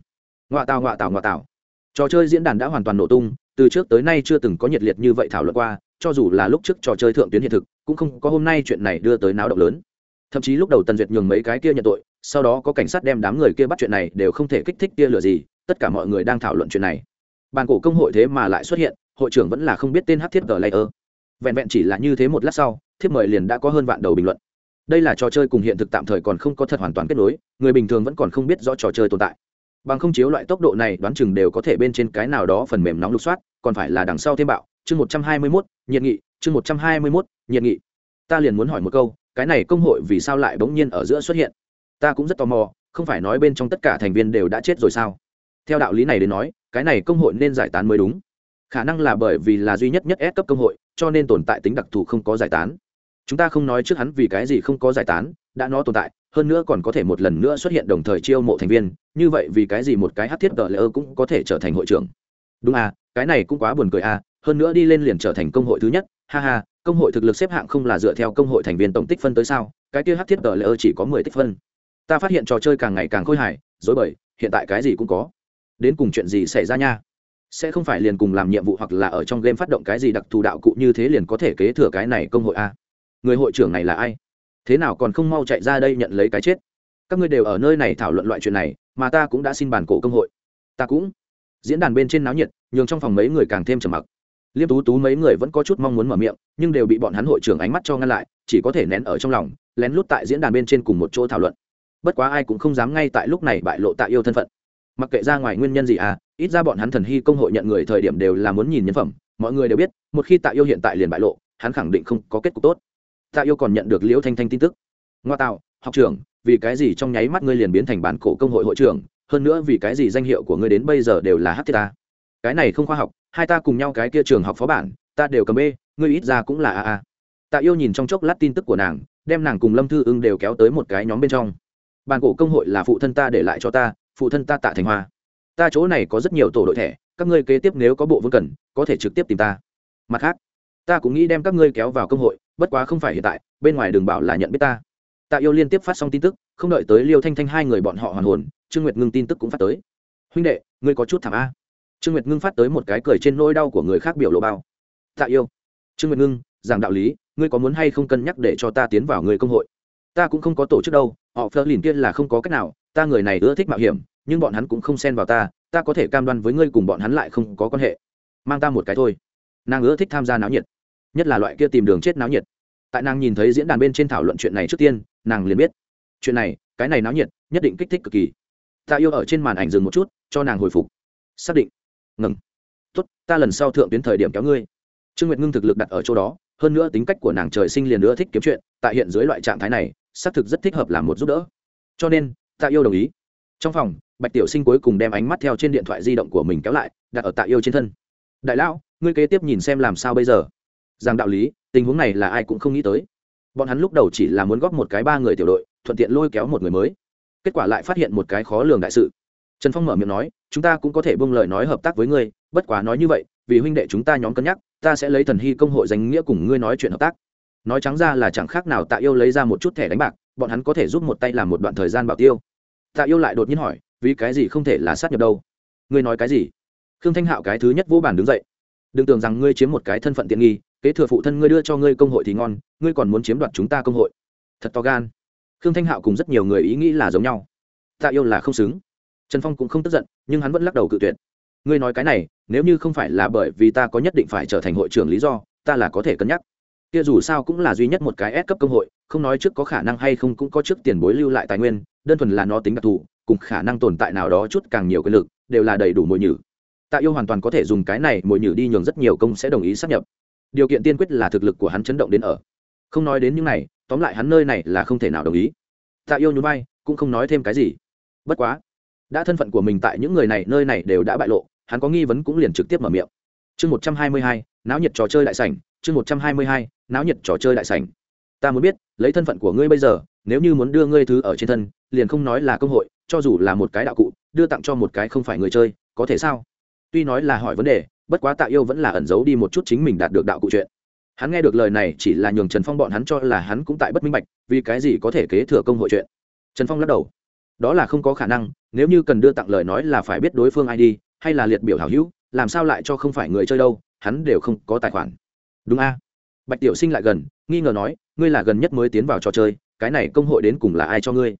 Ngoạ tào ngoạ tào ngoạ tào. Trò chơi diễn đàn đã hoàn toàn nổ tung từ trước tới nay chưa từng có nhiệt liệt như vậy thảo luận qua, cho dù là lúc trước trò chơi thượng tuyến hiện thực, cũng không có hôm nay chuyện này đưa tới náo động lớn. Thậm chí lúc đầu tần duyệt nhường mấy cái kia nhận tội, sau đó có cảnh sát đem đám người kia bắt chuyện này đều không thể kích thích kia lửa gì, tất cả mọi người đang thảo luận chuyện này. Bàn cổ công hội thế mà lại xuất hiện, hội trưởng vẫn là không biết tên hát thiết gờ layer. Vẹn vẹn chỉ là như thế một lát sau, thiếp mời liền đã có hơn vạn đầu bình luận. Đây là trò chơi cùng hiện thực tạm thời còn không có thật hoàn toàn kết nối, người bình thường vẫn còn không biết rõ trò chơi tồn tại bằng không chiếu loại tốc độ này đoán chừng đều có thể bên trên cái nào đó phần mềm nóng lục soát, còn phải là đằng sau thêm bạo. Chương một trăm hai mươi mốt, nhiệt nghị, chương một trăm hai mươi mốt, nhiệt nghị. Ta liền muốn hỏi một câu, cái này công hội vì sao lại bỗng nhiên ở giữa xuất hiện? Ta cũng rất tò mò, không phải nói bên trong tất cả thành viên đều đã chết rồi sao? Theo đạo lý này đến nói, cái này công hội nên giải tán mới đúng. Khả năng là bởi vì là duy nhất nhất S cấp công hội, cho nên tồn tại tính đặc thù không có giải tán. Chúng ta không nói trước hắn vì cái gì không có giải tán, đã nó tồn tại hơn nữa còn có thể một lần nữa xuất hiện đồng thời chiêu mộ thành viên, như vậy vì cái gì một cái hát thiết gờ lỡ cũng có thể trở thành hội trưởng? Đúng à cái này cũng quá buồn cười à hơn nữa đi lên liền trở thành công hội thứ nhất, ha ha, công hội thực lực xếp hạng không là dựa theo công hội thành viên tổng tích phân tới sao, cái kia hát thiết tờ lỡ chỉ có mười tích phân. Ta phát hiện trò chơi càng ngày càng khôi hài, dối bời, hiện tại cái gì cũng có. Đến cùng chuyện gì xảy ra nha? Sẽ không phải liền cùng làm nhiệm vụ hoặc là ở trong game phát động cái gì đặc thù đạo cụ như thế liền có thể kế thừa cái này công hội a người hội trưởng này là ai? Thế nào còn không mau chạy ra đây nhận lấy cái chết? Các ngươi đều ở nơi này thảo luận loại chuyện này, mà ta cũng đã xin bàn cổ công hội. Ta cũng. Diễn đàn bên trên náo nhiệt, nhường trong phòng mấy người càng thêm trầm mặc. Liêm tú tú mấy người vẫn có chút mong muốn mở miệng, nhưng đều bị bọn hắn hội trưởng ánh mắt cho ngăn lại, chỉ có thể nén ở trong lòng, lén lút tại diễn đàn bên trên cùng một chỗ thảo luận. Bất quá ai cũng không dám ngay tại lúc này bại lộ tạ yêu thân phận. Mặc kệ ra ngoài nguyên nhân gì à ít ra bọn hắn thần hy công hội nhận người thời điểm đều là muốn nhìn nhân phẩm, mọi người đều biết, một khi tạ yêu hiện tại liền bại lộ, hắn khẳng định không có kết cục tốt tạ yêu còn nhận được liễu thanh thanh tin tức. Ngoa tạo, học trưởng, vì cái gì trong nháy mắt ngươi liền biến thành bán cổ công hội hội trưởng? Hơn nữa vì cái gì danh hiệu của ngươi đến bây giờ đều là hát ta? Cái này không khoa học, hai ta cùng nhau cái kia trường học phó bản, ta đều cầm b, ngươi ít ra cũng là a a. Tạ yêu nhìn trong chốc lát tin tức của nàng, đem nàng cùng lâm thư ưng đều kéo tới một cái nhóm bên trong. Bàn cổ công hội là phụ thân ta để lại cho ta, phụ thân ta tạ thành hoa. Ta chỗ này có rất nhiều tổ đội thẻ, các ngươi kế tiếp nếu có bộ vốn cần, có thể trực tiếp tìm ta. Mặt khác ta cũng nghĩ đem các ngươi kéo vào công hội, bất quá không phải hiện tại, bên ngoài đường bảo là nhận biết ta. Tạ yêu liên tiếp phát xong tin tức, không đợi tới liêu thanh thanh hai người bọn họ hoàn hồn, trương nguyệt ngưng tin tức cũng phát tới. Huynh đệ, ngươi có chút thảm a. Trương nguyệt ngưng phát tới một cái cười trên nỗi đau của người khác biểu lộ bao. Tạ yêu, trương nguyệt ngưng, giảng đạo lý, ngươi có muốn hay không cân nhắc để cho ta tiến vào người công hội? Ta cũng không có tổ chức đâu, họ phơ lìn kia là không có cách nào, ta người này ưa thích mạo hiểm, nhưng bọn hắn cũng không xen vào ta ta có thể cam đoan với ngươi cùng bọn hắn lại không có quan hệ. Mang ta một cái thôi. Nàng ưa thích tham gia náo nhiệt nhất là loại kia tìm đường chết náo nhiệt. Tại nàng nhìn thấy diễn đàn bên trên thảo luận chuyện này trước tiên, nàng liền biết. Chuyện này, cái này náo nhiệt, nhất định kích thích cực kỳ. Ta yêu ở trên màn ảnh dừng một chút, cho nàng hồi phục. Xác định. Ngừng. Tốt, ta lần sau thượng tuyến thời điểm kéo ngươi. Trương nguyệt ngưng thực lực đặt ở chỗ đó, hơn nữa tính cách của nàng trời sinh liền nữa thích kiếm chuyện, tại hiện dưới loại trạng thái này, xác thực rất thích hợp làm một giúp đỡ. Cho nên, ta yêu đồng ý. Trong phòng, bạch tiểu sinh cuối cùng đem ánh mắt theo trên điện thoại di động của mình kéo lại, đặt ở tạ yêu trên thân. Đại lão, ngươi kế tiếp nhìn xem làm sao bây giờ? Rằng đạo lý, tình huống này là ai cũng không nghĩ tới. Bọn hắn lúc đầu chỉ là muốn góp một cái ba người tiểu đội, thuận tiện lôi kéo một người mới. Kết quả lại phát hiện một cái khó lường đại sự. Trần phong mở miệng nói, chúng ta cũng có thể buông lời nói hợp tác với ngươi, bất quá nói như vậy, vì huynh đệ chúng ta nhóm cân nhắc, ta sẽ lấy thần hy công hội danh nghĩa cùng ngươi nói chuyện hợp tác. Nói trắng ra là chẳng khác nào tạ yêu lấy ra một chút thẻ đánh bạc, bọn hắn có thể giúp một tay làm một đoạn thời gian bảo tiêu. Tạ yêu lại đột nhiên hỏi, vì cái gì không thể là sát nhập đâu? Ngươi nói cái gì? Khương thanh hạo cái thứ nhất vô bản đứng dậy. Đừng tưởng rằng ngươi chiếm một cái thân phận tiện nghi kế thừa phụ thân ngươi đưa cho ngươi công hội thì ngon ngươi còn muốn chiếm đoạt chúng ta công hội. Thật to gan. Khương thanh hạo cùng rất nhiều người ý nghĩ là giống nhau. Tạ yêu là không xứng. Trần phong cũng không tức giận nhưng hắn vẫn lắc đầu cự tuyệt. Ngươi nói cái này nếu như không phải là bởi vì ta có nhất định phải trở thành hội trưởng lý do ta là có thể cân nhắc. Kia dù sao cũng là duy nhất một cái S cấp công hội, không nói trước có khả năng hay không cũng có trước tiền bối lưu lại tài nguyên, đơn thuần là nó tính đặc thù, cùng khả năng tồn tại nào đó chút càng nhiều quyền lực, đều là đầy đủ mồi nhử. Tạ Yêu hoàn toàn có thể dùng cái này mồi nhử đi nhường rất nhiều công sẽ đồng ý sắp nhập. Điều kiện tiên quyết là thực lực của hắn chấn động đến ở. Không nói đến những này, tóm lại hắn nơi này là không thể nào đồng ý. Tạ Yêu nhún vai, cũng không nói thêm cái gì. Bất quá, đã thân phận của mình tại những người này nơi này đều đã bại lộ, hắn có nghi vấn cũng liền trực tiếp mở miệng. Chương một trăm hai mươi hai, náo nhiệt trò chơi đại sảnh, chương một trăm hai mươi hai, náo nhiệt trò chơi đại sảnh ta muốn biết lấy thân phận của ngươi bây giờ nếu như muốn đưa ngươi thứ ở trên thân liền không nói là công hội cho dù là một cái đạo cụ đưa tặng cho một cái không phải người chơi có thể sao tuy nói là hỏi vấn đề bất quá tạ yêu vẫn là ẩn giấu đi một chút chính mình đạt được đạo cụ chuyện. Hắn nghe được lời này chỉ là nhường trần phong bọn hắn cho là hắn cũng tại bất minh bạch, vì cái gì có thể kế thừa công hội chuyện. Trần phong lắc đầu. Đó là không có khả năng, nếu như cần đưa tặng lời nói là phải biết đối phương ai đi, hay là liệt biểu hảo hữu, làm sao lại cho không phải người chơi đâu, hắn đều không có tài khoản. Đúng a? Bạch tiểu sinh lại gần, nghi ngờ nói, ngươi là gần nhất mới tiến vào trò chơi, cái này công hội đến cùng là ai cho ngươi?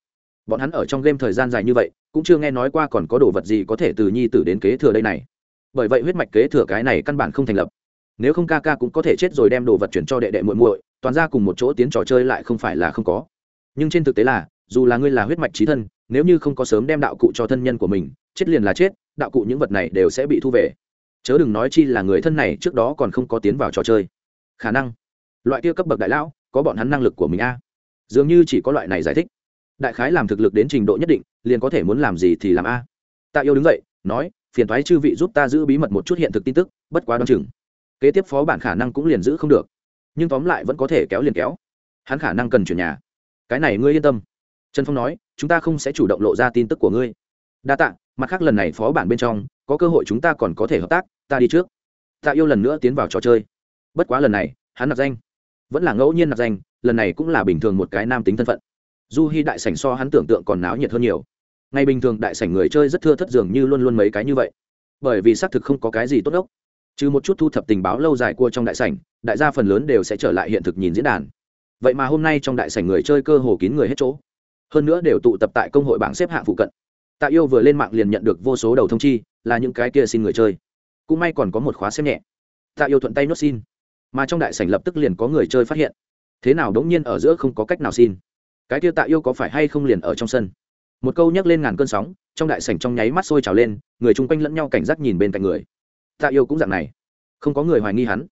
Bọn hắn ở trong game thời gian dài như vậy, cũng chưa nghe nói qua còn có đồ vật gì có thể từ nhi tử đến kế thừa đây này bởi vậy huyết mạch kế thừa cái này căn bản không thành lập. Nếu không ca ca cũng có thể chết rồi đem đồ vật chuyển cho đệ đệ muội muội, toàn ra cùng một chỗ tiến trò chơi lại không phải là không có. Nhưng trên thực tế là, dù là ngươi là huyết mạch trí thân, nếu như không có sớm đem đạo cụ cho thân nhân của mình, chết liền là chết, đạo cụ những vật này đều sẽ bị thu về. Chớ đừng nói chi là người thân này trước đó còn không có tiến vào trò chơi. Khả năng, loại kia cấp bậc đại lão, có bọn hắn năng lực của mình a. Dường như chỉ có loại này giải thích. Đại khái làm thực lực đến trình độ nhất định, liền có thể muốn làm gì thì làm a. Tạ yêu đứng dậy, nói phiền thoái chư vị giúp ta giữ bí mật một chút hiện thực tin tức, bất quá đ o chừng, kế tiếp phó bản khả năng cũng liền giữ không được. Nhưng tóm lại vẫn có thể kéo liền kéo. Hắn khả năng cần chuyển nhà. Cái này ngươi yên tâm. Trần phong nói, chúng ta không sẽ chủ động lộ ra tin tức của ngươi. Đa tạ, mặt khác lần này phó bản bên trong, có cơ hội chúng ta còn có thể hợp tác, ta đi trước. Tạ yêu lần nữa tiến vào trò chơi. Bất quá lần này, hắn nạp danh. Vẫn là ngẫu nhiên nạp danh, lần này cũng là bình thường một cái nam tính thân phận. Du hy đại sảnh so hắn tưởng tượng còn náo nhiệt hơn nhiều ngày bình thường đại sảnh người chơi rất thưa thất dường như luôn luôn mấy cái như vậy. Bởi vì xác thực không có cái gì tốt ốc trừ một chút thu thập tình báo lâu dài cua trong đại sảnh, đại gia phần lớn đều sẽ trở lại hiện thực nhìn diễn đàn. Vậy mà hôm nay trong đại sảnh người chơi cơ hồ kín người hết chỗ. Hơn nữa đều tụ tập tại công hội bảng xếp hạng phụ cận. Tạ yêu vừa lên mạng liền nhận được vô số đầu thông chi, là những cái kia xin người chơi. Cũng may còn có một khóa xem nhẹ. Tạ yêu thuận tay nốt xin. Mà trong đại sảnh lập tức liền có người chơi phát hiện. Thế nào đống nhiên ở giữa không có cách nào xin? Cái kia tạ yêu có phải hay không liền ở trong sân? Một câu nhắc lên ngàn cơn sóng, trong đại sảnh trong nháy mắt sôi trào lên, người chung quanh lẫn nhau cảnh giác nhìn bên cạnh người. Tạ yêu cũng dạng này. Không có người hoài nghi hắn.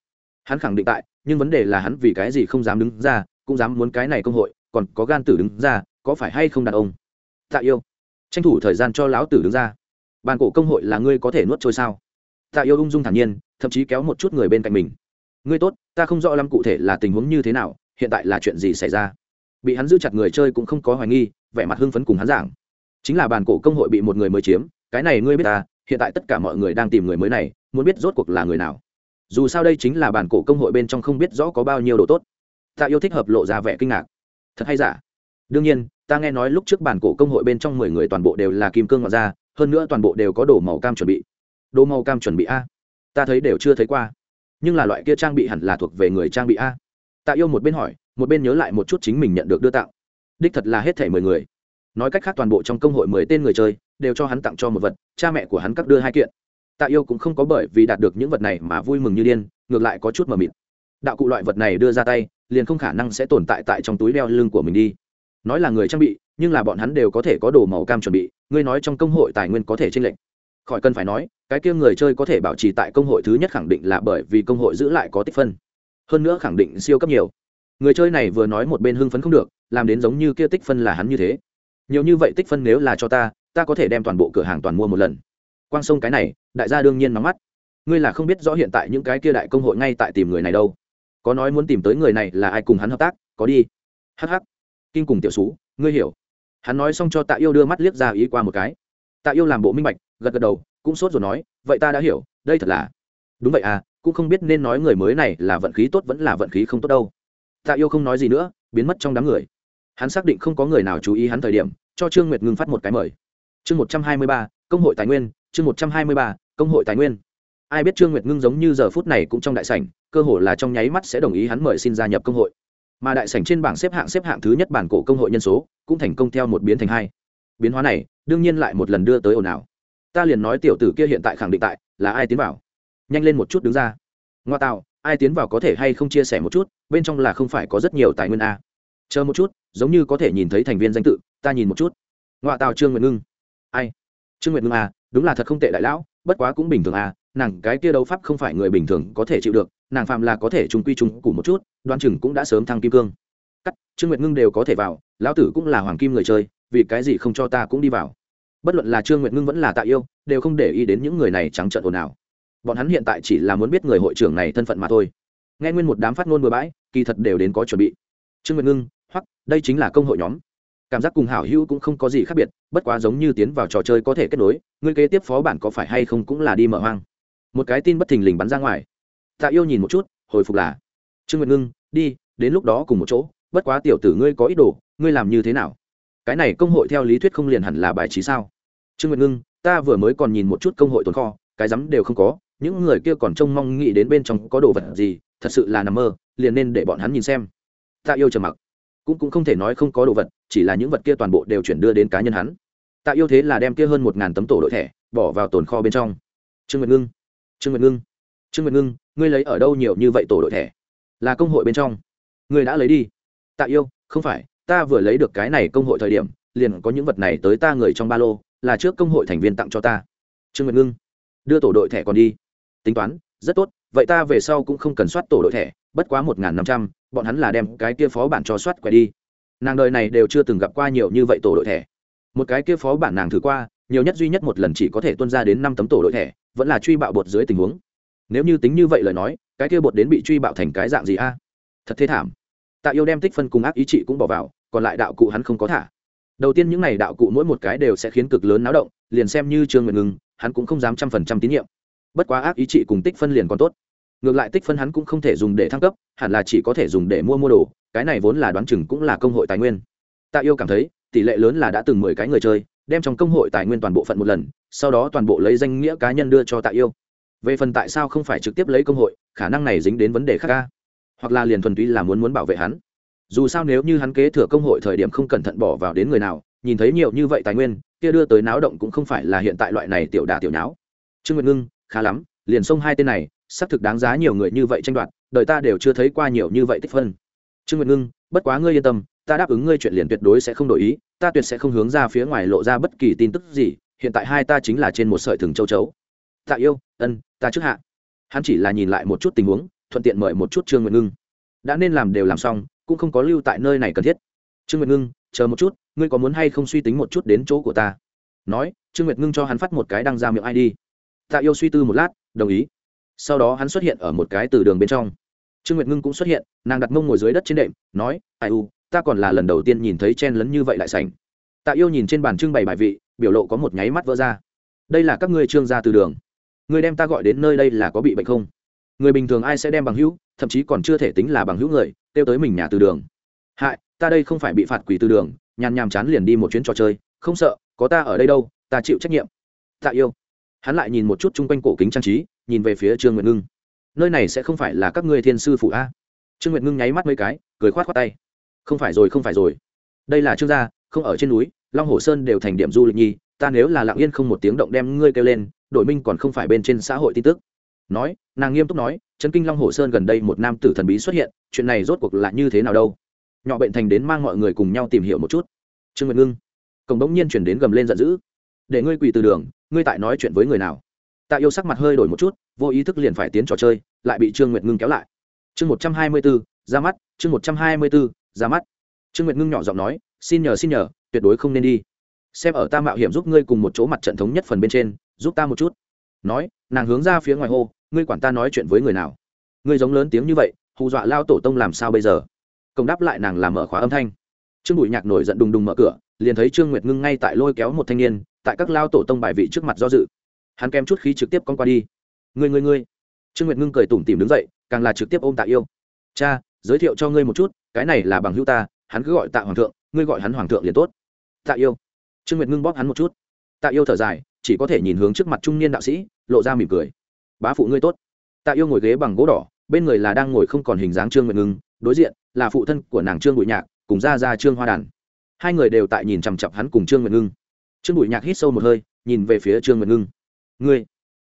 Hắn khẳng định tại, nhưng vấn đề là hắn vì cái gì không dám đứng ra, cũng dám muốn cái này công hội, còn có gan tử đứng ra, có phải hay không đàn ông? Tạ yêu. Tranh thủ thời gian cho lão tử đứng ra. Bàn cổ công hội là ngươi có thể nuốt trôi sao? Tạ yêu ung dung thản nhiên, thậm chí kéo một chút người bên cạnh mình. Ngươi tốt, ta không rõ lắm cụ thể là tình huống như thế nào, hiện tại là chuyện gì xảy ra? Bị hắn giữ chặt người chơi cũng không có hoài nghi vẻ mặt hưng phấn cùng hắn giảng. Chính là bàn cổ công hội bị một người mới chiếm, cái này ngươi biết ta hiện tại tất cả mọi người đang tìm người mới này, muốn biết rốt cuộc là người nào. Dù sao đây chính là bản cổ công hội bên trong không biết rõ có bao nhiêu đồ tốt. Ta yêu thích hợp lộ ra vẻ kinh ngạc. Thật hay giả? Đương nhiên, ta nghe nói lúc trước bản cổ công hội bên trong mười người toàn bộ đều là kim cương ngoại gia, hơn nữa toàn bộ đều có đồ màu cam chuẩn bị. Đồ màu cam chuẩn bị a? Ta thấy đều chưa thấy qua. Nhưng là loại kia trang bị hẳn là thuộc về người trang bị a. Tạ yêu một bên hỏi, một bên nhớ lại một chút chính mình nhận được đưa tặng đích thật là hết thể mười người. Nói cách khác toàn bộ trong công hội mười tên người chơi, đều cho hắn tặng cho một vật, cha mẹ của hắn cắt đưa hai kiện. Tạ yêu cũng không có bởi vì đạt được những vật này mà vui mừng như điên, ngược lại có chút mờ mịt. Đạo cụ loại vật này đưa ra tay, liền không khả năng sẽ tồn tại tại trong túi đeo lưng của mình đi. Nói là người trang bị, nhưng là bọn hắn đều có thể có đồ màu cam chuẩn bị, ngươi nói trong công hội tài nguyên có thể tranh lệch. Khỏi cần phải nói, cái kia người chơi có thể bảo trì tại công hội thứ nhất khẳng định là bởi vì công hội giữ lại có tích phân. Hơn nữa khẳng định siêu cấp nhiều. Người chơi này vừa nói một bên hưng phấn không được làm đến giống như kia tích phân là hắn như thế. Nhiều như vậy tích phân nếu là cho ta ta có thể đem toàn bộ cửa hàng toàn mua một lần. Quang sông cái này, đại gia đương nhiên nóng mắt. Ngươi là không biết rõ hiện tại những cái kia đại công hội ngay tại tìm người này đâu. Có nói muốn tìm tới người này là ai cùng hắn hợp tác, có đi. Hh kinh cùng tiểu sú ngươi hiểu. Hắn nói xong cho tạ yêu đưa mắt liếc ra ý qua một cái. Tạ yêu làm bộ minh bạch, gật gật đầu, cũng sốt rồi nói, vậy ta đã hiểu, đây thật là. Đúng vậy à cũng không biết nên nói người mới này là vận khí tốt vẫn là vận khí không tốt đâu. Tạ yêu không nói gì nữa, biến mất trong đám người hắn xác định không có người nào chú ý hắn thời điểm, cho trương nguyệt ngưng phát một cái mời. Chương một trăm hai mươi ba, công hội tài nguyên, chương một trăm hai mươi ba, công hội tài nguyên. Ai biết trương nguyệt ngưng giống như giờ phút này cũng trong đại sảnh, cơ hội là trong nháy mắt sẽ đồng ý hắn mời xin gia nhập công hội. Mà đại sảnh trên bảng xếp hạng xếp hạng thứ nhất bản cổ công hội nhân số, cũng thành công theo một biến thành hai. Biến hóa này, đương nhiên lại một lần đưa tới ồn ào. Ta liền nói tiểu tử kia hiện tại khẳng định tại, là ai tiến vào? Nhanh lên một chút đứng ra. Ngoa tạo, ai tiến vào có thể hay không chia sẻ một chút, bên trong là không phải có rất nhiều tài nguyên a chờ một chút, giống như có thể nhìn thấy thành viên danh tự, ta nhìn một chút. Ngoại tào trương nguyệt ngưng. Ai? Trương nguyệt ngưng à đúng là thật không tệ đại lão, bất quá cũng bình thường à nàng cái kia đấu pháp không phải người bình thường có thể chịu được, nàng phạm là có thể trung quy trung củ một chút, đoan chừng cũng đã sớm thăng kim cương. Cắt, trương nguyệt ngưng đều có thể vào, lão tử cũng là hoàng kim người chơi, vì cái gì không cho ta cũng đi vào. Bất luận là trương nguyệt ngưng vẫn là tạ yêu, đều không để ý đến những người này trắng trợn ồn ào. Bọn hắn hiện tại chỉ là muốn biết người hội trưởng này thân phận mà thôi. Nghe nguyên một đám phát ngôn bừa bãi, kỳ thật đều đến có chuẩn bị trương nguyệt ngưng hoặc đây chính là công hội nhóm. Cảm giác cùng hảo hữu cũng không có gì khác biệt, bất quá giống như tiến vào trò chơi có thể kết nối, ngươi kế tiếp phó bản có phải hay không cũng là đi mở hoang. Một cái tin bất thình lình bắn ra ngoài. Tạ yêu nhìn một chút, hồi phục là, trương nguyệt ngưng, đi, đến lúc đó cùng một chỗ, bất quá tiểu tử ngươi có ý đồ, ngươi làm như thế nào? Cái này công hội theo lý thuyết không liền hẳn là bài trí sao? Trương nguyệt ngưng, ta vừa mới còn nhìn một chút công hội tồn kho, cái rắm đều không có, những người kia còn trông mong nghĩ đến bên trong có đồ vật gì, thật sự là nằm mơ, liền nên để bọn hắn nhìn xem tạ yêu trầm mặc. Cũng cũng không thể nói không có đồ vật, chỉ là những vật kia toàn bộ đều chuyển đưa đến cá nhân hắn. Tạ yêu thế là đem kia hơn một ngàn tấm tổ đội thẻ, bỏ vào tồn kho bên trong. Trương nguyệt ngưng, trương nguyệt ngưng, trương nguyệt ngưng, ngươi lấy ở đâu nhiều như vậy tổ đội thẻ? Là công hội bên trong. Ngươi đã lấy đi. Tạ yêu, không phải, ta vừa lấy được cái này công hội thời điểm, liền có những vật này tới ta người trong ba lô, là trước công hội thành viên tặng cho ta. Trương nguyệt ngưng, đưa tổ đội thẻ còn đi. Tính toán, rất tốt, vậy ta về sau cũng không cần soát tổ đội thẻ, bất quá một n g h n năm trăm bọn hắn là đem cái kia phó bản cho soát quẻ đi. Nàng đời này đều chưa từng gặp qua nhiều như vậy tổ đội thẻ. Một cái kia phó bản nàng thử qua, nhiều nhất duy nhất một lần chỉ có thể tuân ra đến năm tấm tổ đội thẻ, vẫn là truy bạo bột dưới tình huống. Nếu như tính như vậy lời nói, cái kia bột đến bị truy bạo thành cái dạng gì a? Thật thế thảm. Tạ yêu đem tích phân cùng ác ý chị cũng bỏ vào, còn lại đạo cụ hắn không có thả. Đầu tiên những n à y đạo cụ mỗi một cái đều sẽ khiến cực lớn náo động, liền xem như trương nguyện ngừng hắn cũng không dám trăm phần trăm tín nhiệm. Bất quá ác ý chị cùng tích phân liền còn tốt ngược lại tích phân hắn cũng không thể dùng để thăng cấp, hẳn là chỉ có thể dùng để mua mua đồ, cái này vốn là đoán chừng cũng là công hội tài nguyên. Tạ yêu cảm thấy, tỷ lệ lớn là đã từng mười cái người chơi, đem trong công hội tài nguyên toàn bộ phận một lần, sau đó toàn bộ lấy danh nghĩa cá nhân đưa cho tạ yêu. Về phần tại sao không phải trực tiếp lấy công hội, khả năng này dính đến vấn đề khác ca hoặc là liền thuần túy là muốn muốn bảo vệ hắn. Dù sao nếu như hắn kế thừa công hội thời điểm không cẩn thận bỏ vào đến người nào, nhìn thấy nhiều như vậy tài nguyên, kia đưa tới náo động cũng không phải là hiện tại loại này tiểu đà tiểu nháo. Trương nguyệt ngưng, khá lắm, liền xông hai tên này xác thực đáng giá nhiều người như vậy tranh đoạt, đời ta đều chưa thấy qua nhiều như vậy tích phân. Trương nguyệt ngưng, bất quá ngươi yên tâm, ta đáp ứng ngươi chuyện liền tuyệt đối sẽ không đổi ý, ta tuyệt sẽ không hướng ra phía ngoài lộ ra bất kỳ tin tức gì, hiện tại hai ta chính là trên một sợi thừng châu chấu. Tạ yêu, ân, ta trước hạ. Hắn chỉ là nhìn lại một chút tình huống, thuận tiện mời một chút trương nguyệt ngưng. Đã nên làm đều làm xong, cũng không có lưu tại nơi này cần thiết. Trương nguyệt ngưng, chờ một chút, ngươi có muốn hay không suy tính một chút đến chỗ của ta? Nói, trương nguyệt ngưng cho hắn phát một cái đăng ra miệng ai đi tạ yêu suy tư một lát, đồng ý sau đó hắn xuất hiện ở một cái từ đường bên trong. Trương nguyệt ngưng cũng xuất hiện, nàng đặt mông ngồi dưới đất trên đệm, nói, ai u, ta còn là lần đầu tiên nhìn thấy chen lấn như vậy lại sành tạ yêu nhìn trên bàn trưng bày bài vị, biểu lộ có một nháy mắt vỡ ra. Đây là các ngươi trương gia từ đường. Người đem ta gọi đến nơi đây là có bị bệnh không? Người bình thường ai sẽ đem bằng hữu, thậm chí còn chưa thể tính là bằng hữu người, kêu tới mình nhà từ đường. Hại, ta đây không phải bị phạt quỷ từ đường. Nhàn nhàm chán liền đi một chuyến trò chơi, không sợ, có ta ở đây đâu, ta chịu trách nhiệm. Tạ yêu hắn lại nhìn một chút chung quanh cổ kính trang trí, nhìn về phía trương nguyệt ngưng. Nơi này sẽ không phải là các ngươi thiên sư phụ a? Trương nguyệt ngưng nháy mắt mấy cái, cười khoát khoát tay. Không phải rồi, không phải rồi. Đây là trương gia, không ở trên núi, long hồ sơn đều thành điểm du lịch nhi ta nếu là lặng yên không một tiếng động đem ngươi kêu lên đội minh còn không phải bên trên xã hội tin tức. Nói, nàng nghiêm túc nói chân kinh long hồ sơn gần đây một nam tử thần bí xuất hiện, chuyện này rốt cuộc là như thế nào đâu? Nhỏ bệnh thành đến mang mọi người cùng nhau tìm hiểu một chút. Trương nguyệt ngưng, cổng bỗng nhiên chuyển đến gầm lên giận dữ. Để ngươi quỳ từ đường ngươi tại nói chuyện với người nào? Tạ yêu sắc mặt hơi đổi một chút, vô ý thức liền phải tiến trò chơi, lại bị trương nguyệt ngưng kéo lại. Chương một trăm hai mươi bốn, ra mắt, chương một trăm hai mươi bốn, ra mắt. Trương nguyệt ngưng nhỏ giọng nói, xin nhờ xin nhờ, tuyệt đối không nên đi. Xem ở ta mạo hiểm giúp ngươi cùng một chỗ mặt trận thống nhất phần bên trên, giúp ta một chút. Nói, nàng hướng ra phía ngoài hô, ngươi quản ta nói chuyện với người nào? Ngươi giống lớn tiếng như vậy, hù dọa lao tổ tông làm sao bây giờ? Công đáp lại nàng làm mở khóa âm thanh. Trương bụi nhạc nổi giận đùng đùng mở cửa, liền thấy trương nguyệt ngưng ngay tại lôi kéo một thanh niên tại các lao tổ tông bài vị trước mặt do dự. Hắn kém chút khí trực tiếp con qua đi. Người người người trương nguyệt ngưng cười tủm tìm đứng dậy, càng là trực tiếp ôm tạ yêu. Cha, giới thiệu cho ngươi một chút, cái này là bằng hữu ta, hắn cứ gọi tạ hoàng thượng, ngươi gọi hắn hoàng thượng liền tốt. Tạ yêu. Trương nguyệt ngưng bóp hắn một chút. Tạ yêu thở dài, chỉ có thể nhìn hướng trước mặt trung niên đạo sĩ, lộ ra mỉm cười. Bá phụ ngươi tốt. Tạ yêu ngồi ghế bằng gỗ đỏ, bên người là đang ngồi không còn hình dáng trương nguyệt ngưng, đối diện là phụ thân của nàng trương bụi nhạc, cùng ra ra trương hoa đàn. Hai người đều tại nhìn chằm chặp hắn cùng trương nguyệt ngưng trương bùi nhạc hít sâu một hơi, nhìn về phía trương nguyệt ngưng. Ngươi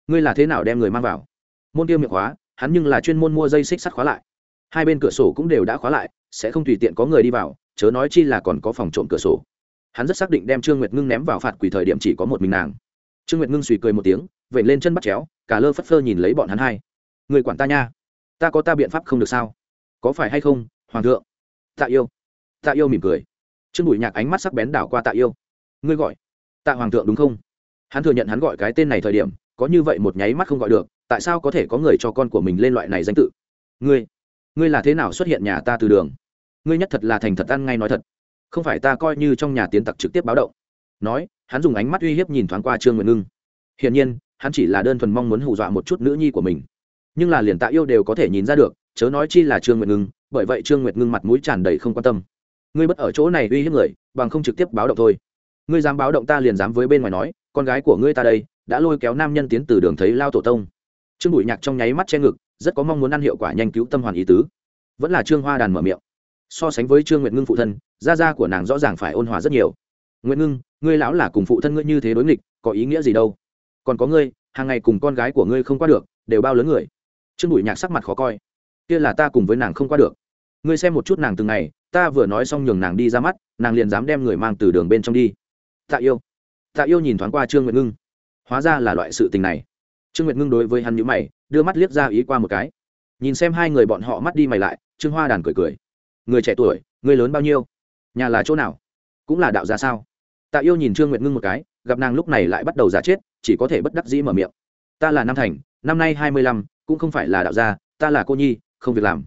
ngươi là thế nào đem người mang vào? Môn tiêu miệng khóa, hắn nhưng là chuyên môn mua dây xích sắt khóa lại. Hai bên cửa sổ cũng đều đã khóa lại, sẽ không tùy tiện có người đi vào, chớ nói chi là còn có phòng trộm cửa sổ. Hắn rất xác định đem trương nguyệt ngưng ném vào phạt quỷ thời điểm chỉ có một mình nàng. Trương nguyệt ngưng suy cười một tiếng vậy lên chân bắt chéo, cả lơ phất phơ nhìn lấy bọn hắn hai. Người quản ta nha, ta có ta biện pháp không được sao? Có phải hay không, hoàng thượng? Tạ yêu tạ yêu mỉm cười. Trương bùi nhạc ánh mắt sắc bén đảo qua tạ yêu. Ngươi gọi tạ hoàng thượng đúng không? Hắn thừa nhận hắn gọi cái tên này thời điểm, có như vậy một nháy mắt không gọi được, tại sao có thể có người cho con của mình lên loại này danh tự? Ngươi ngươi là thế nào xuất hiện nhà ta từ đường? Ngươi nhất thật là thành thật ăn ngay nói thật. Không phải ta coi như trong nhà tiến tặc trực tiếp báo động. Nói, hắn dùng ánh mắt uy hiếp nhìn thoáng qua trương nguyện ngưng. Hiển nhiên, hắn chỉ là đơn thuần mong muốn hù dọa một chút nữ nhi của mình. Nhưng là liền tạ yêu đều có thể nhìn ra được, chớ nói chi là trương nguyệt ngưng, bởi vậy trương nguyệt ngưng mặt mũi tràn đầy không quan tâm. Ngươi bất ở chỗ này uy hiếp người, bằng không trực tiếp báo động thôi ngươi dám báo động ta liền dám với bên ngoài nói, con gái của ngươi ta đây, đã lôi kéo nam nhân tiến từ đường thấy lao tổ tông. Trương bụi nhạc trong nháy mắt che ngực, rất có mong muốn ăn hiệu quả nhanh cứu tâm hoàn ý tứ. Vẫn là trương hoa đàn mở miệng. So sánh với trương nguyệt ngưng phụ thân, gia gia của nàng rõ ràng phải ôn hòa rất nhiều. Nguyệt ngưng, ngươi lão là cùng phụ thân ngươi như thế đối nghịch, có ý nghĩa gì đâu? Còn có ngươi, hàng ngày cùng con gái của ngươi không qua được, đều bao lớn người. Trương bụi nhạc sắc mặt khó coi. Kia là ta cùng với nàng không qua được. Ngươi xem một chút nàng từng ngày, ta vừa nói xong nhường nàng đi ra mắt, nàng liền dám đem người mang từ đường bên trong đi tạ yêu. Tạ yêu nhìn thoáng qua trương nguyệt ngưng. Hóa ra là loại sự tình này. Trương nguyệt ngưng đối với hắn nhữ mày, đưa mắt liếc ra ý qua một cái. Nhìn xem hai người bọn họ mắt đi mày lại, trương hoa đàn cười cười. Người trẻ tuổi, người lớn bao nhiêu? Nhà là chỗ nào? Cũng là đạo gia sao? Tạ yêu nhìn trương nguyệt ngưng một cái, gặp nàng lúc này lại bắt đầu giả chết, chỉ có thể bất đắc dĩ mở miệng. Ta là nam thành, năm nay hai mươi lăm, cũng không phải là đạo gia, ta là cô nhi, không việc làm.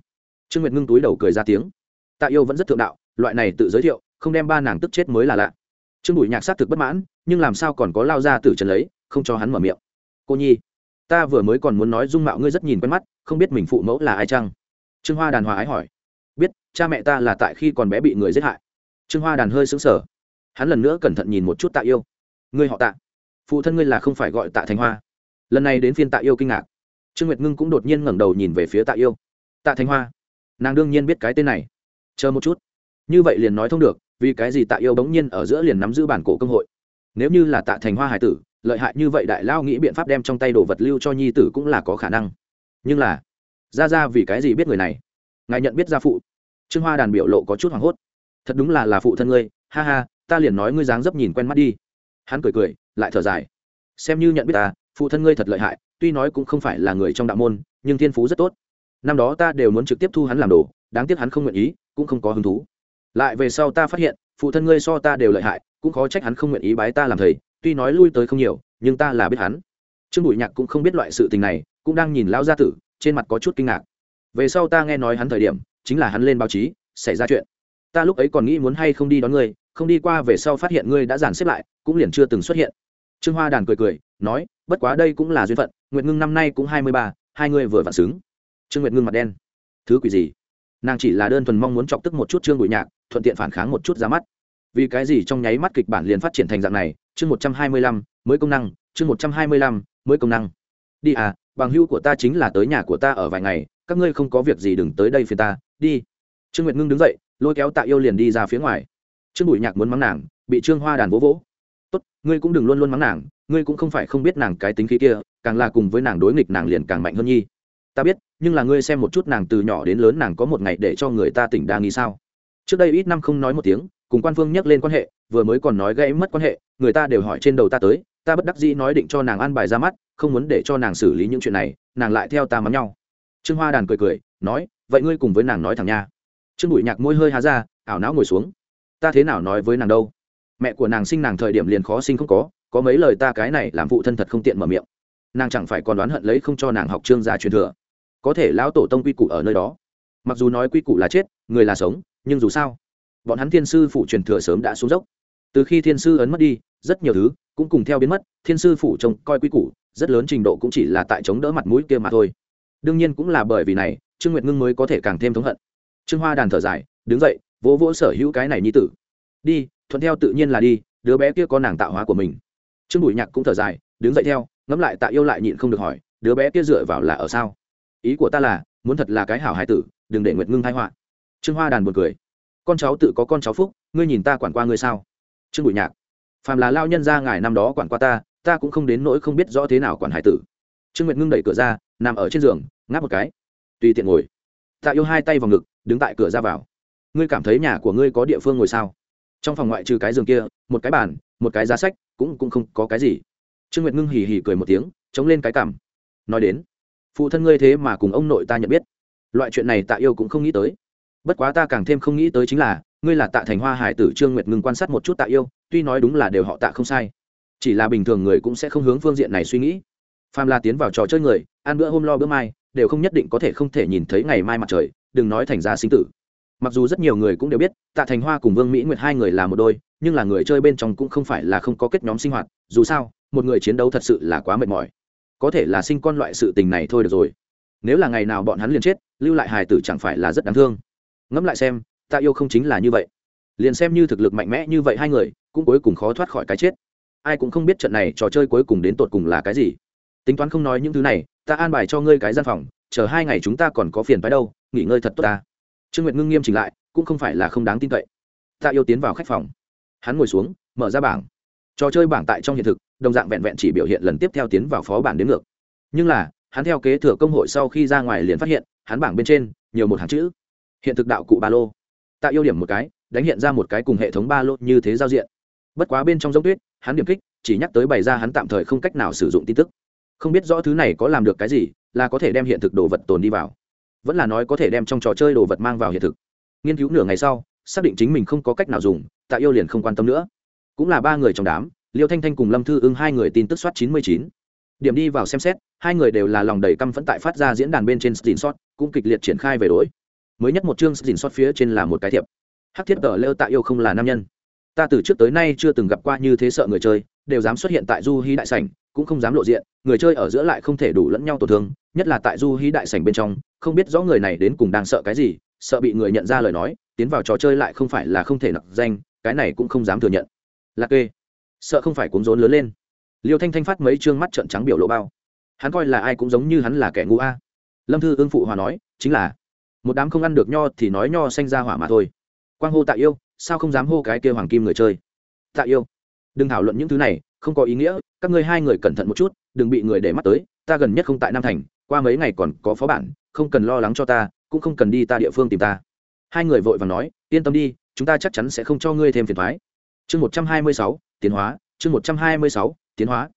Trương nguyệt ngưng túi đầu cười ra tiếng. Tạ yêu vẫn rất thượng đạo, loại này tự giới thiệu, không đem ba nàng tức chết mới là lạ trương bùi nhạc xác thực bất mãn, nhưng làm sao còn có lao ra từ trần lấy, không cho hắn mở miệng. Cô nhi, ta vừa mới còn muốn nói dung mạo ngươi rất nhìn quen mắt, không biết mình phụ mẫu là ai chăng? Trương hoa đàn hòa ái hỏi. Biết, cha mẹ ta là tại khi còn bé bị người giết hại. Trương hoa đàn hơi xứng sở hắn lần nữa cẩn thận nhìn một chút tạ yêu. Ngươi họ tạ. Phụ thân ngươi là không phải gọi tạ thành hoa. Lần này đến phiên tạ yêu kinh ngạc. Trương nguyệt ngưng cũng đột nhiên ngẩng đầu nhìn về phía tạ yêu. Tạ thành hoa. Nàng đương nhiên biết cái tên này. Chờ một chút. Như vậy liền nói thông được vì cái gì tạ yêu bỗng nhiên ở giữa liền nắm giữ bản cổ công hội? Nếu như là tạ thành hoa hải tử, lợi hại như vậy đại lao nghĩ biện pháp đem trong tay đồ vật lưu cho nhi tử cũng là có khả năng. Nhưng là, ra ra vì cái gì biết người này? Ngài nhận biết gia phụ. Trương hoa đàn biểu lộ có chút hoảng hốt. Thật đúng là là phụ thân ngươi, ha ha, ta liền nói ngươi dáng dấp nhìn quen mắt đi. Hắn cười cười, lại thở dài. Xem như nhận biết ta, phụ thân ngươi thật lợi hại, tuy nói cũng không phải là người trong đạo môn, nhưng thiên phú rất tốt. Năm đó ta đều muốn trực tiếp thu hắn làm đồ, đáng tiếc hắn không nguyện ý, cũng không có hứng thú lại về sau ta phát hiện, phụ thân ngươi so ta đều lợi hại, cũng khó trách hắn không nguyện ý bái ta làm thầy, tuy nói lui tới không nhiều, nhưng ta là biết hắn. Trương bụi nhạc cũng không biết loại sự tình này, cũng đang nhìn lão gia tử, trên mặt có chút kinh ngạc. Về sau ta nghe nói hắn thời điểm, chính là hắn lên báo chí, xảy ra chuyện. Ta lúc ấy còn nghĩ muốn hay không đi đón ngươi, không đi qua về sau phát hiện ngươi đã dàn xếp lại, cũng liền chưa từng xuất hiện. Trương hoa đàn cười cười, nói, bất quá đây cũng là duyên phận, nguyệt ngưng năm nay cũng hai mươi ba, hai ngươi vừa vặn xứng. Trương nguyệt ngưng mặt đen. Thứ quỷ gì? Nàng chỉ là đơn thuần mong muốn chọc tức một chút trương bụi nhạc, thuận tiện phản kháng một chút ra mắt. Vì cái gì trong nháy mắt kịch bản liền phát triển thành dạng này? Chương một trăm hai mươi lăm, mới công năng, chương một trăm hai mươi lăm, mới công năng. Đi à bằng hữu của ta chính là tới nhà của ta ở vài ngày, các ngươi không có việc gì đừng tới đây phiền ta, đi. Trương nguyệt ngưng đứng dậy, lôi kéo tạ yêu liền đi ra phía ngoài. Trương bụi nhạc muốn mắng nàng, bị trương hoa đàn vỗ vỗ. Tốt, ngươi cũng đừng luôn luôn mắng nàng, ngươi cũng không phải không biết nàng cái tính khí kia, càng là cùng với nàng đối nghịch nàng liền càng mạnh hơn nhi ta biết, nhưng là ngươi xem một chút nàng từ nhỏ đến lớn nàng có một ngày để cho người ta tỉnh đa nghi sao? Trước đây ít năm không nói một tiếng, cùng quan phương nhắc lên quan hệ, vừa mới còn nói gây mất quan hệ, người ta đều hỏi trên đầu ta tới, ta bất đắc dĩ nói định cho nàng ăn bài ra mắt, không muốn để cho nàng xử lý những chuyện này, nàng lại theo ta mắm nhau. Trương hoa đàn cười cười, nói, vậy ngươi cùng với nàng nói thẳng nha. Trương bụi nhạc môi hơi há ra, ảo não ngồi xuống. Ta thế nào nói với nàng đâu? Mẹ của nàng sinh nàng thời điểm liền khó sinh không có có mấy lời ta cái này làm phụ thân thật không tiện mở miệng. Nàng chẳng phải còn đoán hận lấy không cho nàng học trương gia truyền thừa có thể lão tổ tông quy củ ở nơi đó. Mặc dù nói quy củ là chết, người là sống, nhưng dù sao, bọn hắn thiên sư phụ truyền thừa sớm đã xuống dốc. Từ khi thiên sư ấn mất đi, rất nhiều thứ cũng cùng theo biến mất, thiên sư phụ trông coi quy củ, rất lớn trình độ cũng chỉ là tại chống đỡ mặt mũi kia mà thôi. Đương nhiên cũng là bởi vì này, trương nguyệt ngưng mới có thể càng thêm thống hận. Trương hoa đàn thở dài, đứng dậy, vỗ vỗ sở hữu cái này như tử. Đi, thuận theo tự nhiên là đi, đứa bé kia có nàng tạo hóa của mình. Trương bùi nhạc cũng thở dài, đứng dậy theo, ngẫm lại tạ yêu lại nhịn không được hỏi, đứa bé kia dựa vào là ở sao? Ý của ta là, muốn thật là cái hảo hải tử, đừng để nguyệt ngưng thái họa. Trương hoa đàn buồn cười. Con cháu tự có con cháu phúc, ngươi nhìn ta quản qua ngươi sao? Trương bụi nhạc. Phàm là lao nhân ra ngài năm đó quản qua ta ta cũng không đến nỗi không biết rõ thế nào quản hải tử. Trương nguyệt ngưng đẩy cửa ra, nằm ở trên giường, ngáp một cái. Tùy tiện ngồi. Tạ yêu hai tay vào ngực, đứng tại cửa ra vào. Ngươi cảm thấy nhà của ngươi có địa phương ngồi sao? Trong phòng ngoại trừ cái giường kia, một cái bàn, một cái giá sách, cũng cũng không có cái gì. Trương nguyệt ngưng hì hì cười một tiếng, chống lên cái cảm nói đến phụ thân ngươi thế mà cùng ông nội ta nhận biết. Loại chuyện này tạ yêu cũng không nghĩ tới. Bất quá ta càng thêm không nghĩ tới chính là, ngươi là tạ thành hoa hải tử trương nguyệt ngừng quan sát một chút tạ yêu, tuy nói đúng là đều họ tạ không sai. Chỉ là bình thường người cũng sẽ không hướng phương diện này suy nghĩ. Phàm la tiến vào trò chơi người, ăn bữa hôm lo bữa mai, đều không nhất định có thể không thể nhìn thấy ngày mai mặt trời, đừng nói thành ra sinh tử. Mặc dù rất nhiều người cũng đều biết, tạ thành hoa cùng vương mỹ nguyệt hai người là một đôi, nhưng là người chơi bên trong cũng không phải là không có kết nhóm sinh hoạt, dù sao, một người chiến đấu thật sự là quá mệt mỏi có thể là sinh con loại sự tình này thôi được rồi. Nếu là ngày nào bọn hắn liền chết, lưu lại hài tử chẳng phải là rất đáng thương. Ngẫm lại xem, ta yêu không chính là như vậy. Liền xem như thực lực mạnh mẽ như vậy hai người, cũng cuối cùng khó thoát khỏi cái chết. Ai cũng không biết trận này trò chơi cuối cùng đến tột cùng là cái gì. Tính toán không nói những thứ này, ta an bài cho ngươi cái gian phòng, chờ hai ngày chúng ta còn có phiền phái đâu, nghỉ ngơi thật tốt ta. Trương nguyệt ngưng nghiêm chỉnh lại, cũng không phải là không đáng tin cậy. Ta yêu tiến vào khách phòng. Hắn ngồi xuống, mở ra bảng. Trò chơi bảng tại trong hiện thực đồng dạng vẹn vẹn chỉ biểu hiện lần tiếp theo tiến vào phó bản đến ngược. Nhưng là, hắn theo kế thừa công hội sau khi ra ngoài liền phát hiện, hắn bảng bên trên, nhiều một hàng chữ. Hiện thực đạo cụ ba lô. Tạo yêu điểm một cái, đánh hiện ra một cái cùng hệ thống ba lô như thế giao diện. Bất quá bên trong giống tuyết, hắn điểm kích, chỉ nhắc tới bày ra hắn tạm thời không cách nào sử dụng tin tức. Không biết rõ thứ này có làm được cái gì, là có thể đem hiện thực đồ vật tồn đi vào. Vẫn là nói có thể đem trong trò chơi đồ vật mang vào hiện thực. Nghiên cứu nửa ngày sau, xác định chính mình không có cách nào dùng, tạ yêu liền không quan tâm nữa. Cũng là ba người trong đám liêu thanh thanh cùng lâm thư ưng hai người tin tức soát chín mươi chín. Điểm đi vào xem xét, hai người đều là lòng đầy căm phẫn tại phát ra diễn đàn bên trên stin sót cũng kịch liệt triển khai về đối. Mới nhất một chương stin sót phía trên là một cái thiệp. Hắc thiết tờ lêu tạ yêu không là nam nhân. Ta từ trước tới nay chưa từng gặp qua như thế sợ người chơi, đều dám xuất hiện tại du hy đại sảnh, cũng không dám lộ diện, người chơi ở giữa lại không thể đủ lẫn nhau tổn thương, nhất là tại du hí đại sảnh bên trong, không biết rõ người này đến cùng đang sợ cái gì, sợ bị người nhận ra lời nói, tiến vào trò chơi lại không phải là không thể nặc danh, cái này cũng không dám thừa nhận. Lạc kê sợ không phải cuốn rốn lớn lên. Liêu thanh thanh phát mấy chương mắt trợn trắng biểu lộ bao. Hắn coi là ai cũng giống như hắn là kẻ ngu a. Lâm thư ương phụ hòa nói, chính là, một đám không ăn được nho thì nói nho xanh ra hỏa mà thôi. Quang hô tạ yêu, sao không dám hô cái kia hoàng kim người chơi? Tạ yêu, đừng thảo luận những thứ này, không có ý nghĩa, các ngươi hai người cẩn thận một chút, đừng bị người để mắt tới, ta gần nhất không tại nam thành, qua mấy ngày còn có phó bản, không cần lo lắng cho ta, cũng không cần đi ta địa phương tìm ta. Hai người vội và nói, yên tâm đi, chúng ta chắc chắn sẽ không cho ngươi thêm phiền thoái chương một trăm hai mươi sáu tiến hóa, chương một trăm hai mươi sáu, tiến hóa.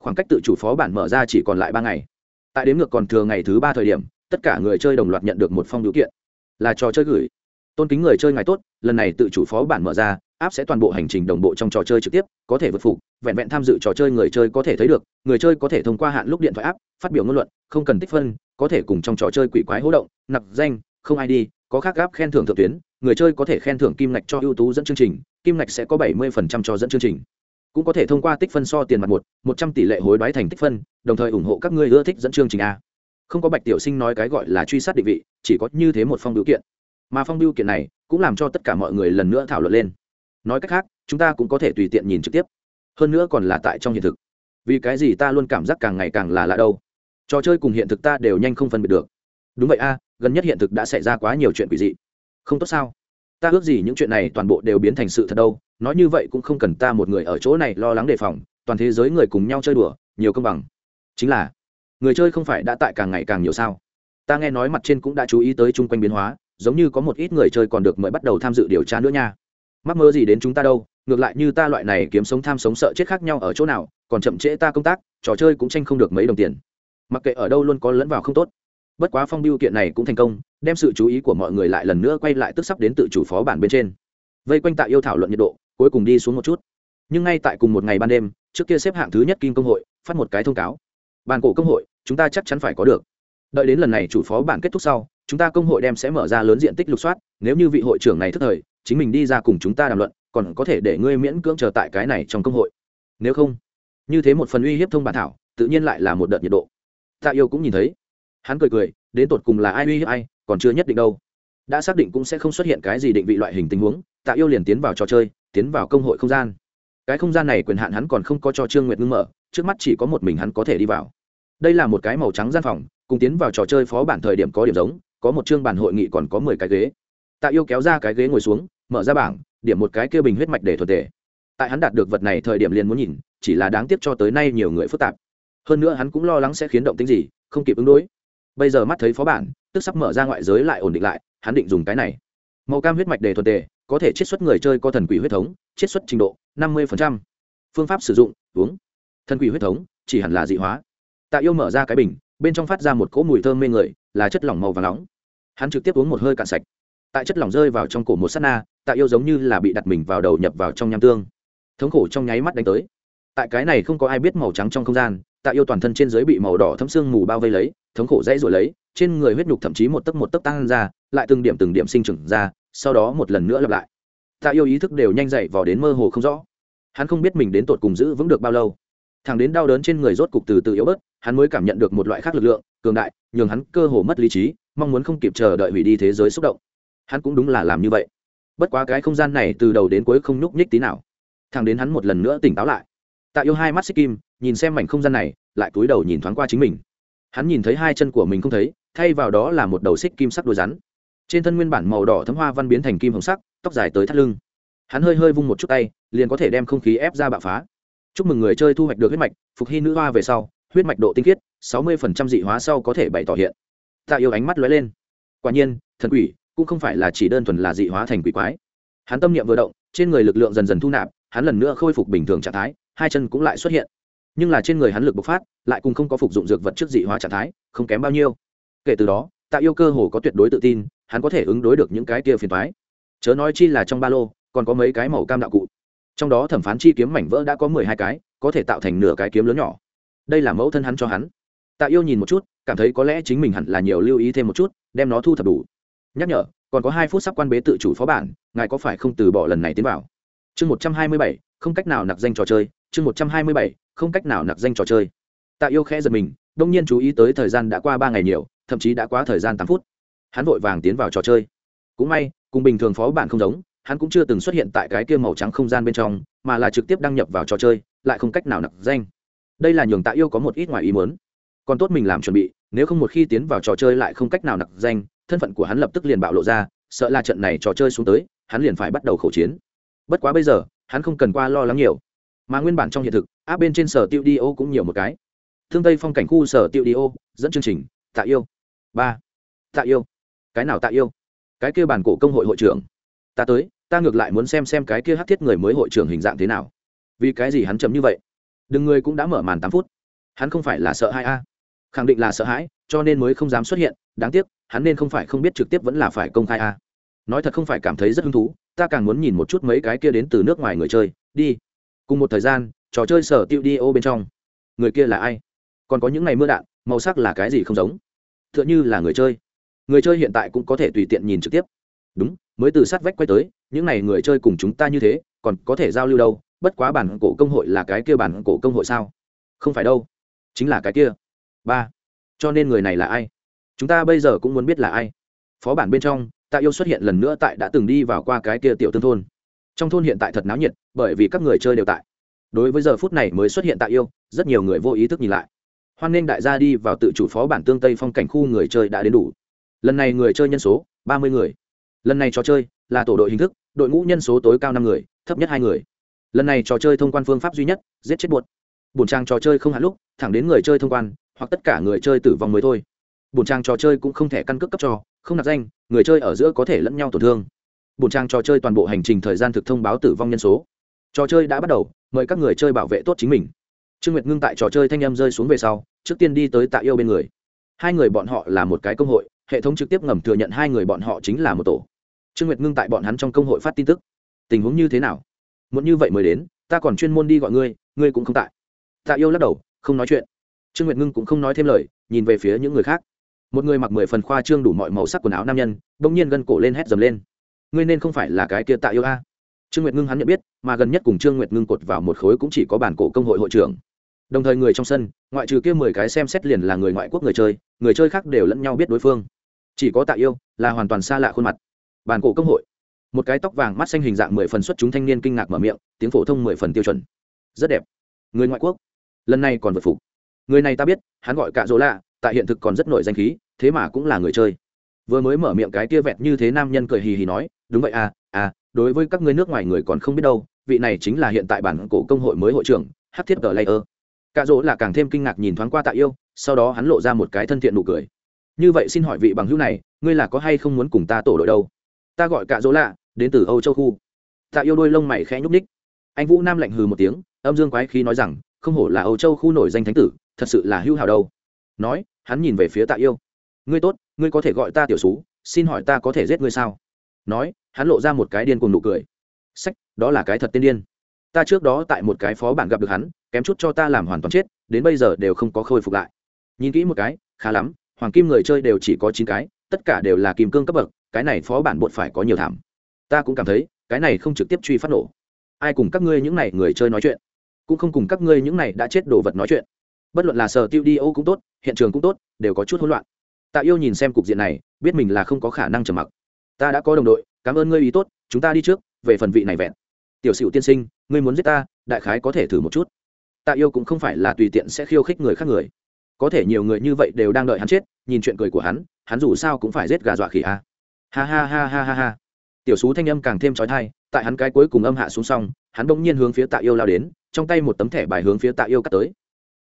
Khoảng cách tự chủ phó bản mở ra chỉ còn lại ba ngày. Tại đến ngược còn thừa ngày thứ ba thời điểm, tất cả người chơi đồng loạt nhận được một phong điều kiện. Là trò chơi gửi. Tôn kính người chơi ngày tốt, lần này tự chủ phó bản mở ra áp sẽ toàn bộ hành trình đồng bộ trong trò chơi trực tiếp, có thể vượt phục, vẹn vẹn tham dự trò chơi người chơi có thể thấy được, người chơi có thể thông qua hạn lúc điện thoại áp phát biểu ngôn luận, không cần tích phân, có thể cùng trong trò chơi quỷ quái hỗ động, nặc danh, không ai đi có khác gáp khen thưởng thượng tuyến, người chơi có thể khen thưởng kim ngạch cho ưu tú dẫn chương trình, kim ngạch sẽ có bảy mươi cho dẫn chương trình. Cũng có thể thông qua tích phân so tiền mặt một một trăm tỷ lệ hối đoái thành tích phân, đồng thời ủng hộ các ngươi ưa thích dẫn chương trình a. Không có bạch tiểu sinh nói cái gọi là truy sát định vị, chỉ có như thế một phong biểu kiện. Mà phong biểu kiện này cũng làm cho tất cả mọi người lần nữa thảo luận lên. Nói cách khác, chúng ta cũng có thể tùy tiện nhìn trực tiếp. Hơn nữa còn là tại trong hiện thực. Vì cái gì ta luôn cảm giác càng ngày càng là lạ đâu? Trò chơi cùng hiện thực ta đều nhanh không phân biệt được. Đúng vậy a gần nhất hiện thực đã xảy ra quá nhiều chuyện quỷ dị. Không tốt sao? Ta ước gì những chuyện này toàn bộ đều biến thành sự thật đâu. Nói như vậy cũng không cần ta một người ở chỗ này lo lắng đề phòng. Toàn thế giới người cùng nhau chơi đùa, nhiều công bằng. Chính là, người chơi không phải đã tại càng ngày càng nhiều sao? Ta nghe nói mặt trên cũng đã chú ý tới chung quanh biến hóa, giống như có một ít người chơi còn được mời bắt đầu tham dự điều tra nữa nha. Mắc mơ gì đến chúng ta đâu? Ngược lại như ta loại này kiếm sống tham sống sợ chết khác nhau ở chỗ nào, còn chậm trễ ta công tác, trò chơi cũng tranh không được mấy đồng tiền. Mặc kệ ở đâu luôn có lẫn vào không tốt bất quá phong biêu kiện này cũng thành công, đem sự chú ý của mọi người lại lần nữa quay lại tức sắp đến tự chủ phó bản bên trên. Vây quanh tạ yêu thảo luận nhiệt độ, cuối cùng đi xuống một chút. Nhưng ngay tại cùng một ngày ban đêm, trước kia xếp hạng thứ nhất kim công hội, phát một cái thông cáo. Bàn cổ công hội, chúng ta chắc chắn phải có được. Đợi đến lần này chủ phó bản kết thúc sau, chúng ta công hội đem sẽ mở ra lớn diện tích lục soát, nếu như vị hội trưởng này thức thời, chính mình đi ra cùng chúng ta đàm luận, còn có thể để ngươi miễn cưỡng chờ tại cái này trong công hội. Nếu không, như thế một phần uy hiếp thông bản thảo, tự nhiên lại là một đợt nhiệt độ. Tạ yêu cũng nhìn thấy hắn cười cười, đến tột cùng là ai uy hiếp ai, còn chưa nhất định đâu. Đã xác định cũng sẽ không xuất hiện cái gì định vị loại hình tình huống, tạ yêu liền tiến vào trò chơi, tiến vào công hội không gian. Cái không gian này quyền hạn hắn còn không có cho trương nguyệt ngưng mở, trước mắt chỉ có một mình hắn có thể đi vào. Đây là một cái màu trắng gian phòng, cùng tiến vào trò chơi phó bản thời điểm có điểm giống, có một chương bản hội nghị còn có mười cái ghế. Tạ yêu kéo ra cái ghế ngồi xuống, mở ra bảng, điểm một cái kia bình huyết mạch để thuật tề. Tại hắn đạt được vật này thời điểm liền muốn nhìn, chỉ là đáng tiếc cho tới nay nhiều người phức tạp. Hơn nữa hắn cũng lo lắng sẽ khiến động tính gì, không kịp ứng đối bây giờ mắt thấy phó bản, tức sắp mở ra ngoại giới lại ổn định lại, hắn định dùng cái này. Màu cam huyết mạch để thuần tề, có thể chiết xuất người chơi có thần quỷ huyết thống, chiết xuất trình độ năm mươi phương pháp sử dụng, uống. Thần quỷ huyết thống, chỉ hẳn là dị hóa. Tạ yêu mở ra cái bình, bên trong phát ra một cỗ mùi thơm mê người, là chất lỏng màu và nóng. Hắn trực tiếp uống một hơi cạn sạch. Tại chất lỏng rơi vào trong cổ một s á t na, tạ yêu giống như là bị đặt mình vào đầu nhập vào trong nham tương. Thống khổ trong nháy mắt đánh tới tại cái này không có ai biết màu trắng trong không gian, tạ yêu toàn thân trên dưới bị màu đỏ thấm xương mù bao vây lấy, thống khổ dãy rồi lấy, trên người huyết nhục thậm chí một tấc một tấc tăng ra, lại từng điểm từng điểm sinh trưởng ra, sau đó một lần nữa lặp lại. Tạ yêu ý thức đều nhanh dậy vào đến mơ hồ không rõ. Hắn không biết mình đến tột cùng giữ vững được bao lâu. Thằng đến đau đớn trên người rốt cục từ từ yếu bớt, hắn mới cảm nhận được một loại khác lực lượng, cường đại, nhường hắn cơ hồ mất lý trí, mong muốn không kịp chờ đợi hủy đi thế giới xúc động. Hắn cũng đúng là làm như vậy. Bất quá cái không gian này từ đầu đến cuối không nhúc nhích tí nào. Thằng đến hắn một lần nữa tỉnh táo lại tạ yêu hai mắt xích kim, nhìn xem mảnh không gian này, lại cúi đầu nhìn thoáng qua chính mình. Hắn nhìn thấy hai chân của mình không thấy, thay vào đó là một đầu xích kim sắc đôi rắn. Trên thân nguyên bản màu đỏ thấm hoa văn biến thành kim hồng sắc, tóc dài tới thắt lưng. Hắn hơi hơi vung một chút tay, liền có thể đem không khí ép ra bạo phá. Chúc mừng người chơi thu hoạch được huyết mạch, phục hy nữ hoa về sau, huyết mạch độ tinh khiết, sáu mươi dị hóa sau có thể bày tỏ hiện. Tạ yêu ánh mắt lóe lên. Quả nhiên, thần quỷ cũng không phải là chỉ đơn thuần là dị hóa thành quỷ quái. Hắn tâm niệm vừa động, trên người lực lượng dần dần thu nạp, hắn lần nữa khôi phục bình thường trạng thái hai chân cũng lại xuất hiện. Nhưng là trên người hắn lực bộc phát, lại cùng không có phục dụng dược vật trước dị hóa trạng thái, không kém bao nhiêu. Kể từ đó, tạ yêu cơ hồ có tuyệt đối tự tin, hắn có thể ứng đối được những cái kia phiền thoái chớ nói chi là trong ba lô, còn có mấy cái màu cam đạo cụ. Trong đó thẩm phán chi kiếm mảnh vỡ đã có mười hai cái, có thể tạo thành nửa cái kiếm lớn nhỏ. Đây là mẫu thân hắn cho hắn. Tạ yêu nhìn một chút, cảm thấy có lẽ chính mình hẳn là nhiều lưu ý thêm một chút, đem nó thu thập đủ. Nhắc nhở, còn có hai phút sắp quan bế tự chủ phó bản, ngài có phải không từ bỏ lần này tiến vào? Chương một trăm hai mươi bảy, không cách nào nặc danh trò chơi chương một trăm hai mươi bảy, không cách nào nặc danh trò chơi. Tạ yêu khẽ giật mình, đông nhiên chú ý tới thời gian đã qua ba ngày nhiều, thậm chí đã quá thời gian tám phút. Hắn vội vàng tiến vào trò chơi. Cũng may, cùng bình thường phó bản không giống, hắn cũng chưa từng xuất hiện tại cái kia màu trắng không gian bên trong, mà là trực tiếp đăng nhập vào trò chơi, lại không cách nào nặc danh. Đây là nhường tạ yêu có một ít ngoài ý muốn. Còn tốt mình làm chuẩn bị, nếu không một khi tiến vào trò chơi lại không cách nào nặc danh, thân phận của hắn lập tức liền bạo lộ ra, sợ là trận này trò chơi xuống tới, hắn liền phải bắt đầu khẩu chiến. Bất quá bây giờ, hắn không cần qua lo lắng nhiều mà nguyên bản trong hiện thực áp bên trên sở tiêu đi ô cũng nhiều một cái. Thương tây phong cảnh khu sở tiêu đi ô, dẫn chương trình, tạ yêu. Ba. Tạ yêu. Cái nào tạ yêu? Cái kia bản cổ công hội hội trưởng. Ta tới, ta ngược lại muốn xem xem cái kia hát thiết người mới hội trưởng hình dạng thế nào. Vì cái gì hắn chấm như vậy? Đừng người cũng đã mở màn tám phút. Hắn không phải là sợ hãi a. Khẳng định là sợ hãi, cho nên mới không dám xuất hiện. Đáng tiếc, hắn nên không phải không biết trực tiếp vẫn là phải công khai a. Nói thật không phải cảm thấy rất hứng thú, ta càng muốn nhìn một chút mấy cái kia đến từ nước ngoài người chơi. Đi cùng một thời gian, trò chơi sở tiêu đi ô bên trong. Người kia là ai? Còn có những ngày mưa đạn, màu sắc là cái gì không giống? T h ư ợ n h ư là người chơi. Người chơi hiện tại cũng có thể tùy tiện nhìn trực tiếp. Đúng, mới từ sát vách quay tới, những n à y người chơi cùng chúng ta như thế, còn có thể giao lưu đâu? Bất quá bản cổ công hội là cái kia bản cổ công hội sao? Không phải đâu. Chính là cái kia. Ba. Cho nên người này là ai? Chúng ta bây giờ cũng muốn biết là ai. Phó bản bên trong, tạ yêu xuất hiện lần nữa tại đã từng đi vào qua cái kia tiểu tương thôn trong thôn hiện tại thật náo nhiệt, bởi vì các người chơi đều tại. Đối với giờ phút này mới xuất hiện tại yêu, rất nhiều người vô ý thức nhìn lại. Hoan nghênh đại gia đi vào tự chủ phó bản tương tây phong cảnh khu người chơi đã đến đủ. Lần này người chơi nhân số, ba mươi người. Lần này trò chơi là tổ đội hình thức, đội ngũ nhân số tối cao năm người, thấp nhất hai người. Lần này trò chơi thông quan phương pháp duy nhất, giết chết buột. Bổn trang trò chơi không hạn lúc, thẳng đến người chơi thông quan, hoặc tất cả người chơi tử vong mới thôi. Bổn trang trò chơi cũng không thể căn cước cấp cho, không nạp danh, người chơi ở giữa có thể lẫn nhau tổn thương bổn trang trò chơi toàn bộ hành trình thời gian thực thông báo tử vong nhân số. Trò chơi đã bắt đầu, mời các người chơi bảo vệ tốt chính mình. Trương nguyệt ngưng tại trò chơi thanh em rơi xuống về sau, trước tiên đi tới tạ yêu bên người. Hai người bọn họ là một cái công hội, hệ thống trực tiếp ngầm thừa nhận hai người bọn họ chính là một tổ. Trương nguyệt ngưng tại bọn hắn trong công hội phát tin tức. Tình huống như thế nào? Muốn như vậy mới đến, ta còn chuyên môn đi gọi ngươi ngươi cũng không tại. Tạ yêu lắc đầu, không nói chuyện. Trương nguyệt ngưng cũng không nói thêm lời, nhìn về phía những người khác. Một người mặc mười phần khoa trương đủ mọi màu sắc quần áo nam nhân đ ỗ n g nhiên gân cổ lên hét dầm lên ngươi nên không phải là cái kia tạ yêu a. Trương nguyệt ngưng hắn nhận biết, mà gần nhất cùng trương nguyệt ngưng cột vào một khối cũng chỉ có bản cổ công hội hội trưởng. Đồng thời người trong sân, ngoại trừ kia mười cái xem xét liền là người ngoại quốc người chơi người chơi khác đều lẫn nhau biết đối phương. Chỉ có tạ yêu là hoàn toàn xa lạ khuôn mặt. Bản cổ công hội. Một cái tóc vàng mắt xanh hình dạng mười phần xuất chúng thanh niên kinh ngạc mở miệng, tiếng phổ thông mười phần tiêu chuẩn. Rất đẹp. Người ngoại quốc. Lần này còn vượt phục. Người này ta biết, hắn gọi cạ dỗ lạ, tại hiện thực còn rất nổi danh khí, thế mà cũng là người chơi. Vừa mới mở miệng cái kia vẹt như thế nam nhân cười hì hì nói đúng vậy à à đối với các ngươi nước ngoài người còn không biết đâu, vị này chính là hiện tại bản cổ công hội mới hội trưởng, hát thiết ở layer. Cạ dỗ là càng thêm kinh ngạc nhìn thoáng qua tạ yêu, sau đó hắn lộ ra một cái thân thiện nụ cười. Như vậy xin hỏi vị bằng hữu này, ngươi là có hay không muốn cùng ta tổ đội đâu? Ta gọi cạ dỗ lạ, đến từ âu châu khu. Tạ yêu đôi lông mày khẽ nhúc ních anh vũ nam lạnh hừ một tiếng, âm dương quái khí nói rằng, không hổ là âu châu khu nổi danh thánh tử, thật sự là hữu hào đâu. Nói, hắn nhìn về phía tạ yêu. Ngươi tốt, ngươi có thể gọi ta tiểu xú, xin hỏi ta có thể giết ngươi sao? Nói, hắn lộ ra một cái điên cùng nụ cười. Sách, đó là cái thật tiên điên. Ta trước đó tại một cái phó bản gặp được hắn, kém chút cho ta làm hoàn toàn chết, đến bây giờ đều không có khôi phục lại. Nhìn kỹ một cái, khá lắm, hoàng kim người chơi đều chỉ có chín cái, tất cả đều là kim cương cấp bậc, cái này phó bản bột phải có nhiều thảm. Ta cũng cảm thấy, cái này không trực tiếp truy phát nổ. Ai cùng các ngươi những này người chơi nói chuyện? Cũng không cùng các ngươi những này đã chết đồ vật nói chuyện. Bất luận là sở tiêu đi ô cũng tốt, hiện trường cũng tốt, đều có chút hỗn loạn. Tạ yêu nhìn xem cục diện này, biết mình là không có khả năng trầm mặc ta đã có đồng đội, cảm ơn ngươi ý tốt, chúng ta đi trước, về phần vị này vẹn. Tiểu sửu tiên sinh, ngươi muốn giết ta, đại khái có thể thử một chút. Tạ yêu cũng không phải là tùy tiện sẽ khiêu khích người khác người. Có thể nhiều người như vậy đều đang đợi hắn chết, nhìn chuyện cười của hắn hắn dù sao cũng phải giết gà dọa khỉ a. Ha ha ha ha ha ha. Tiểu sú thanh âm càng thêm trói thai tại hắn cái cuối cùng âm hạ xuống xong, hắn bỗng nhiên hướng phía tạ yêu lao đến, trong tay một tấm thẻ bài hướng phía tạ yêu cắt tới.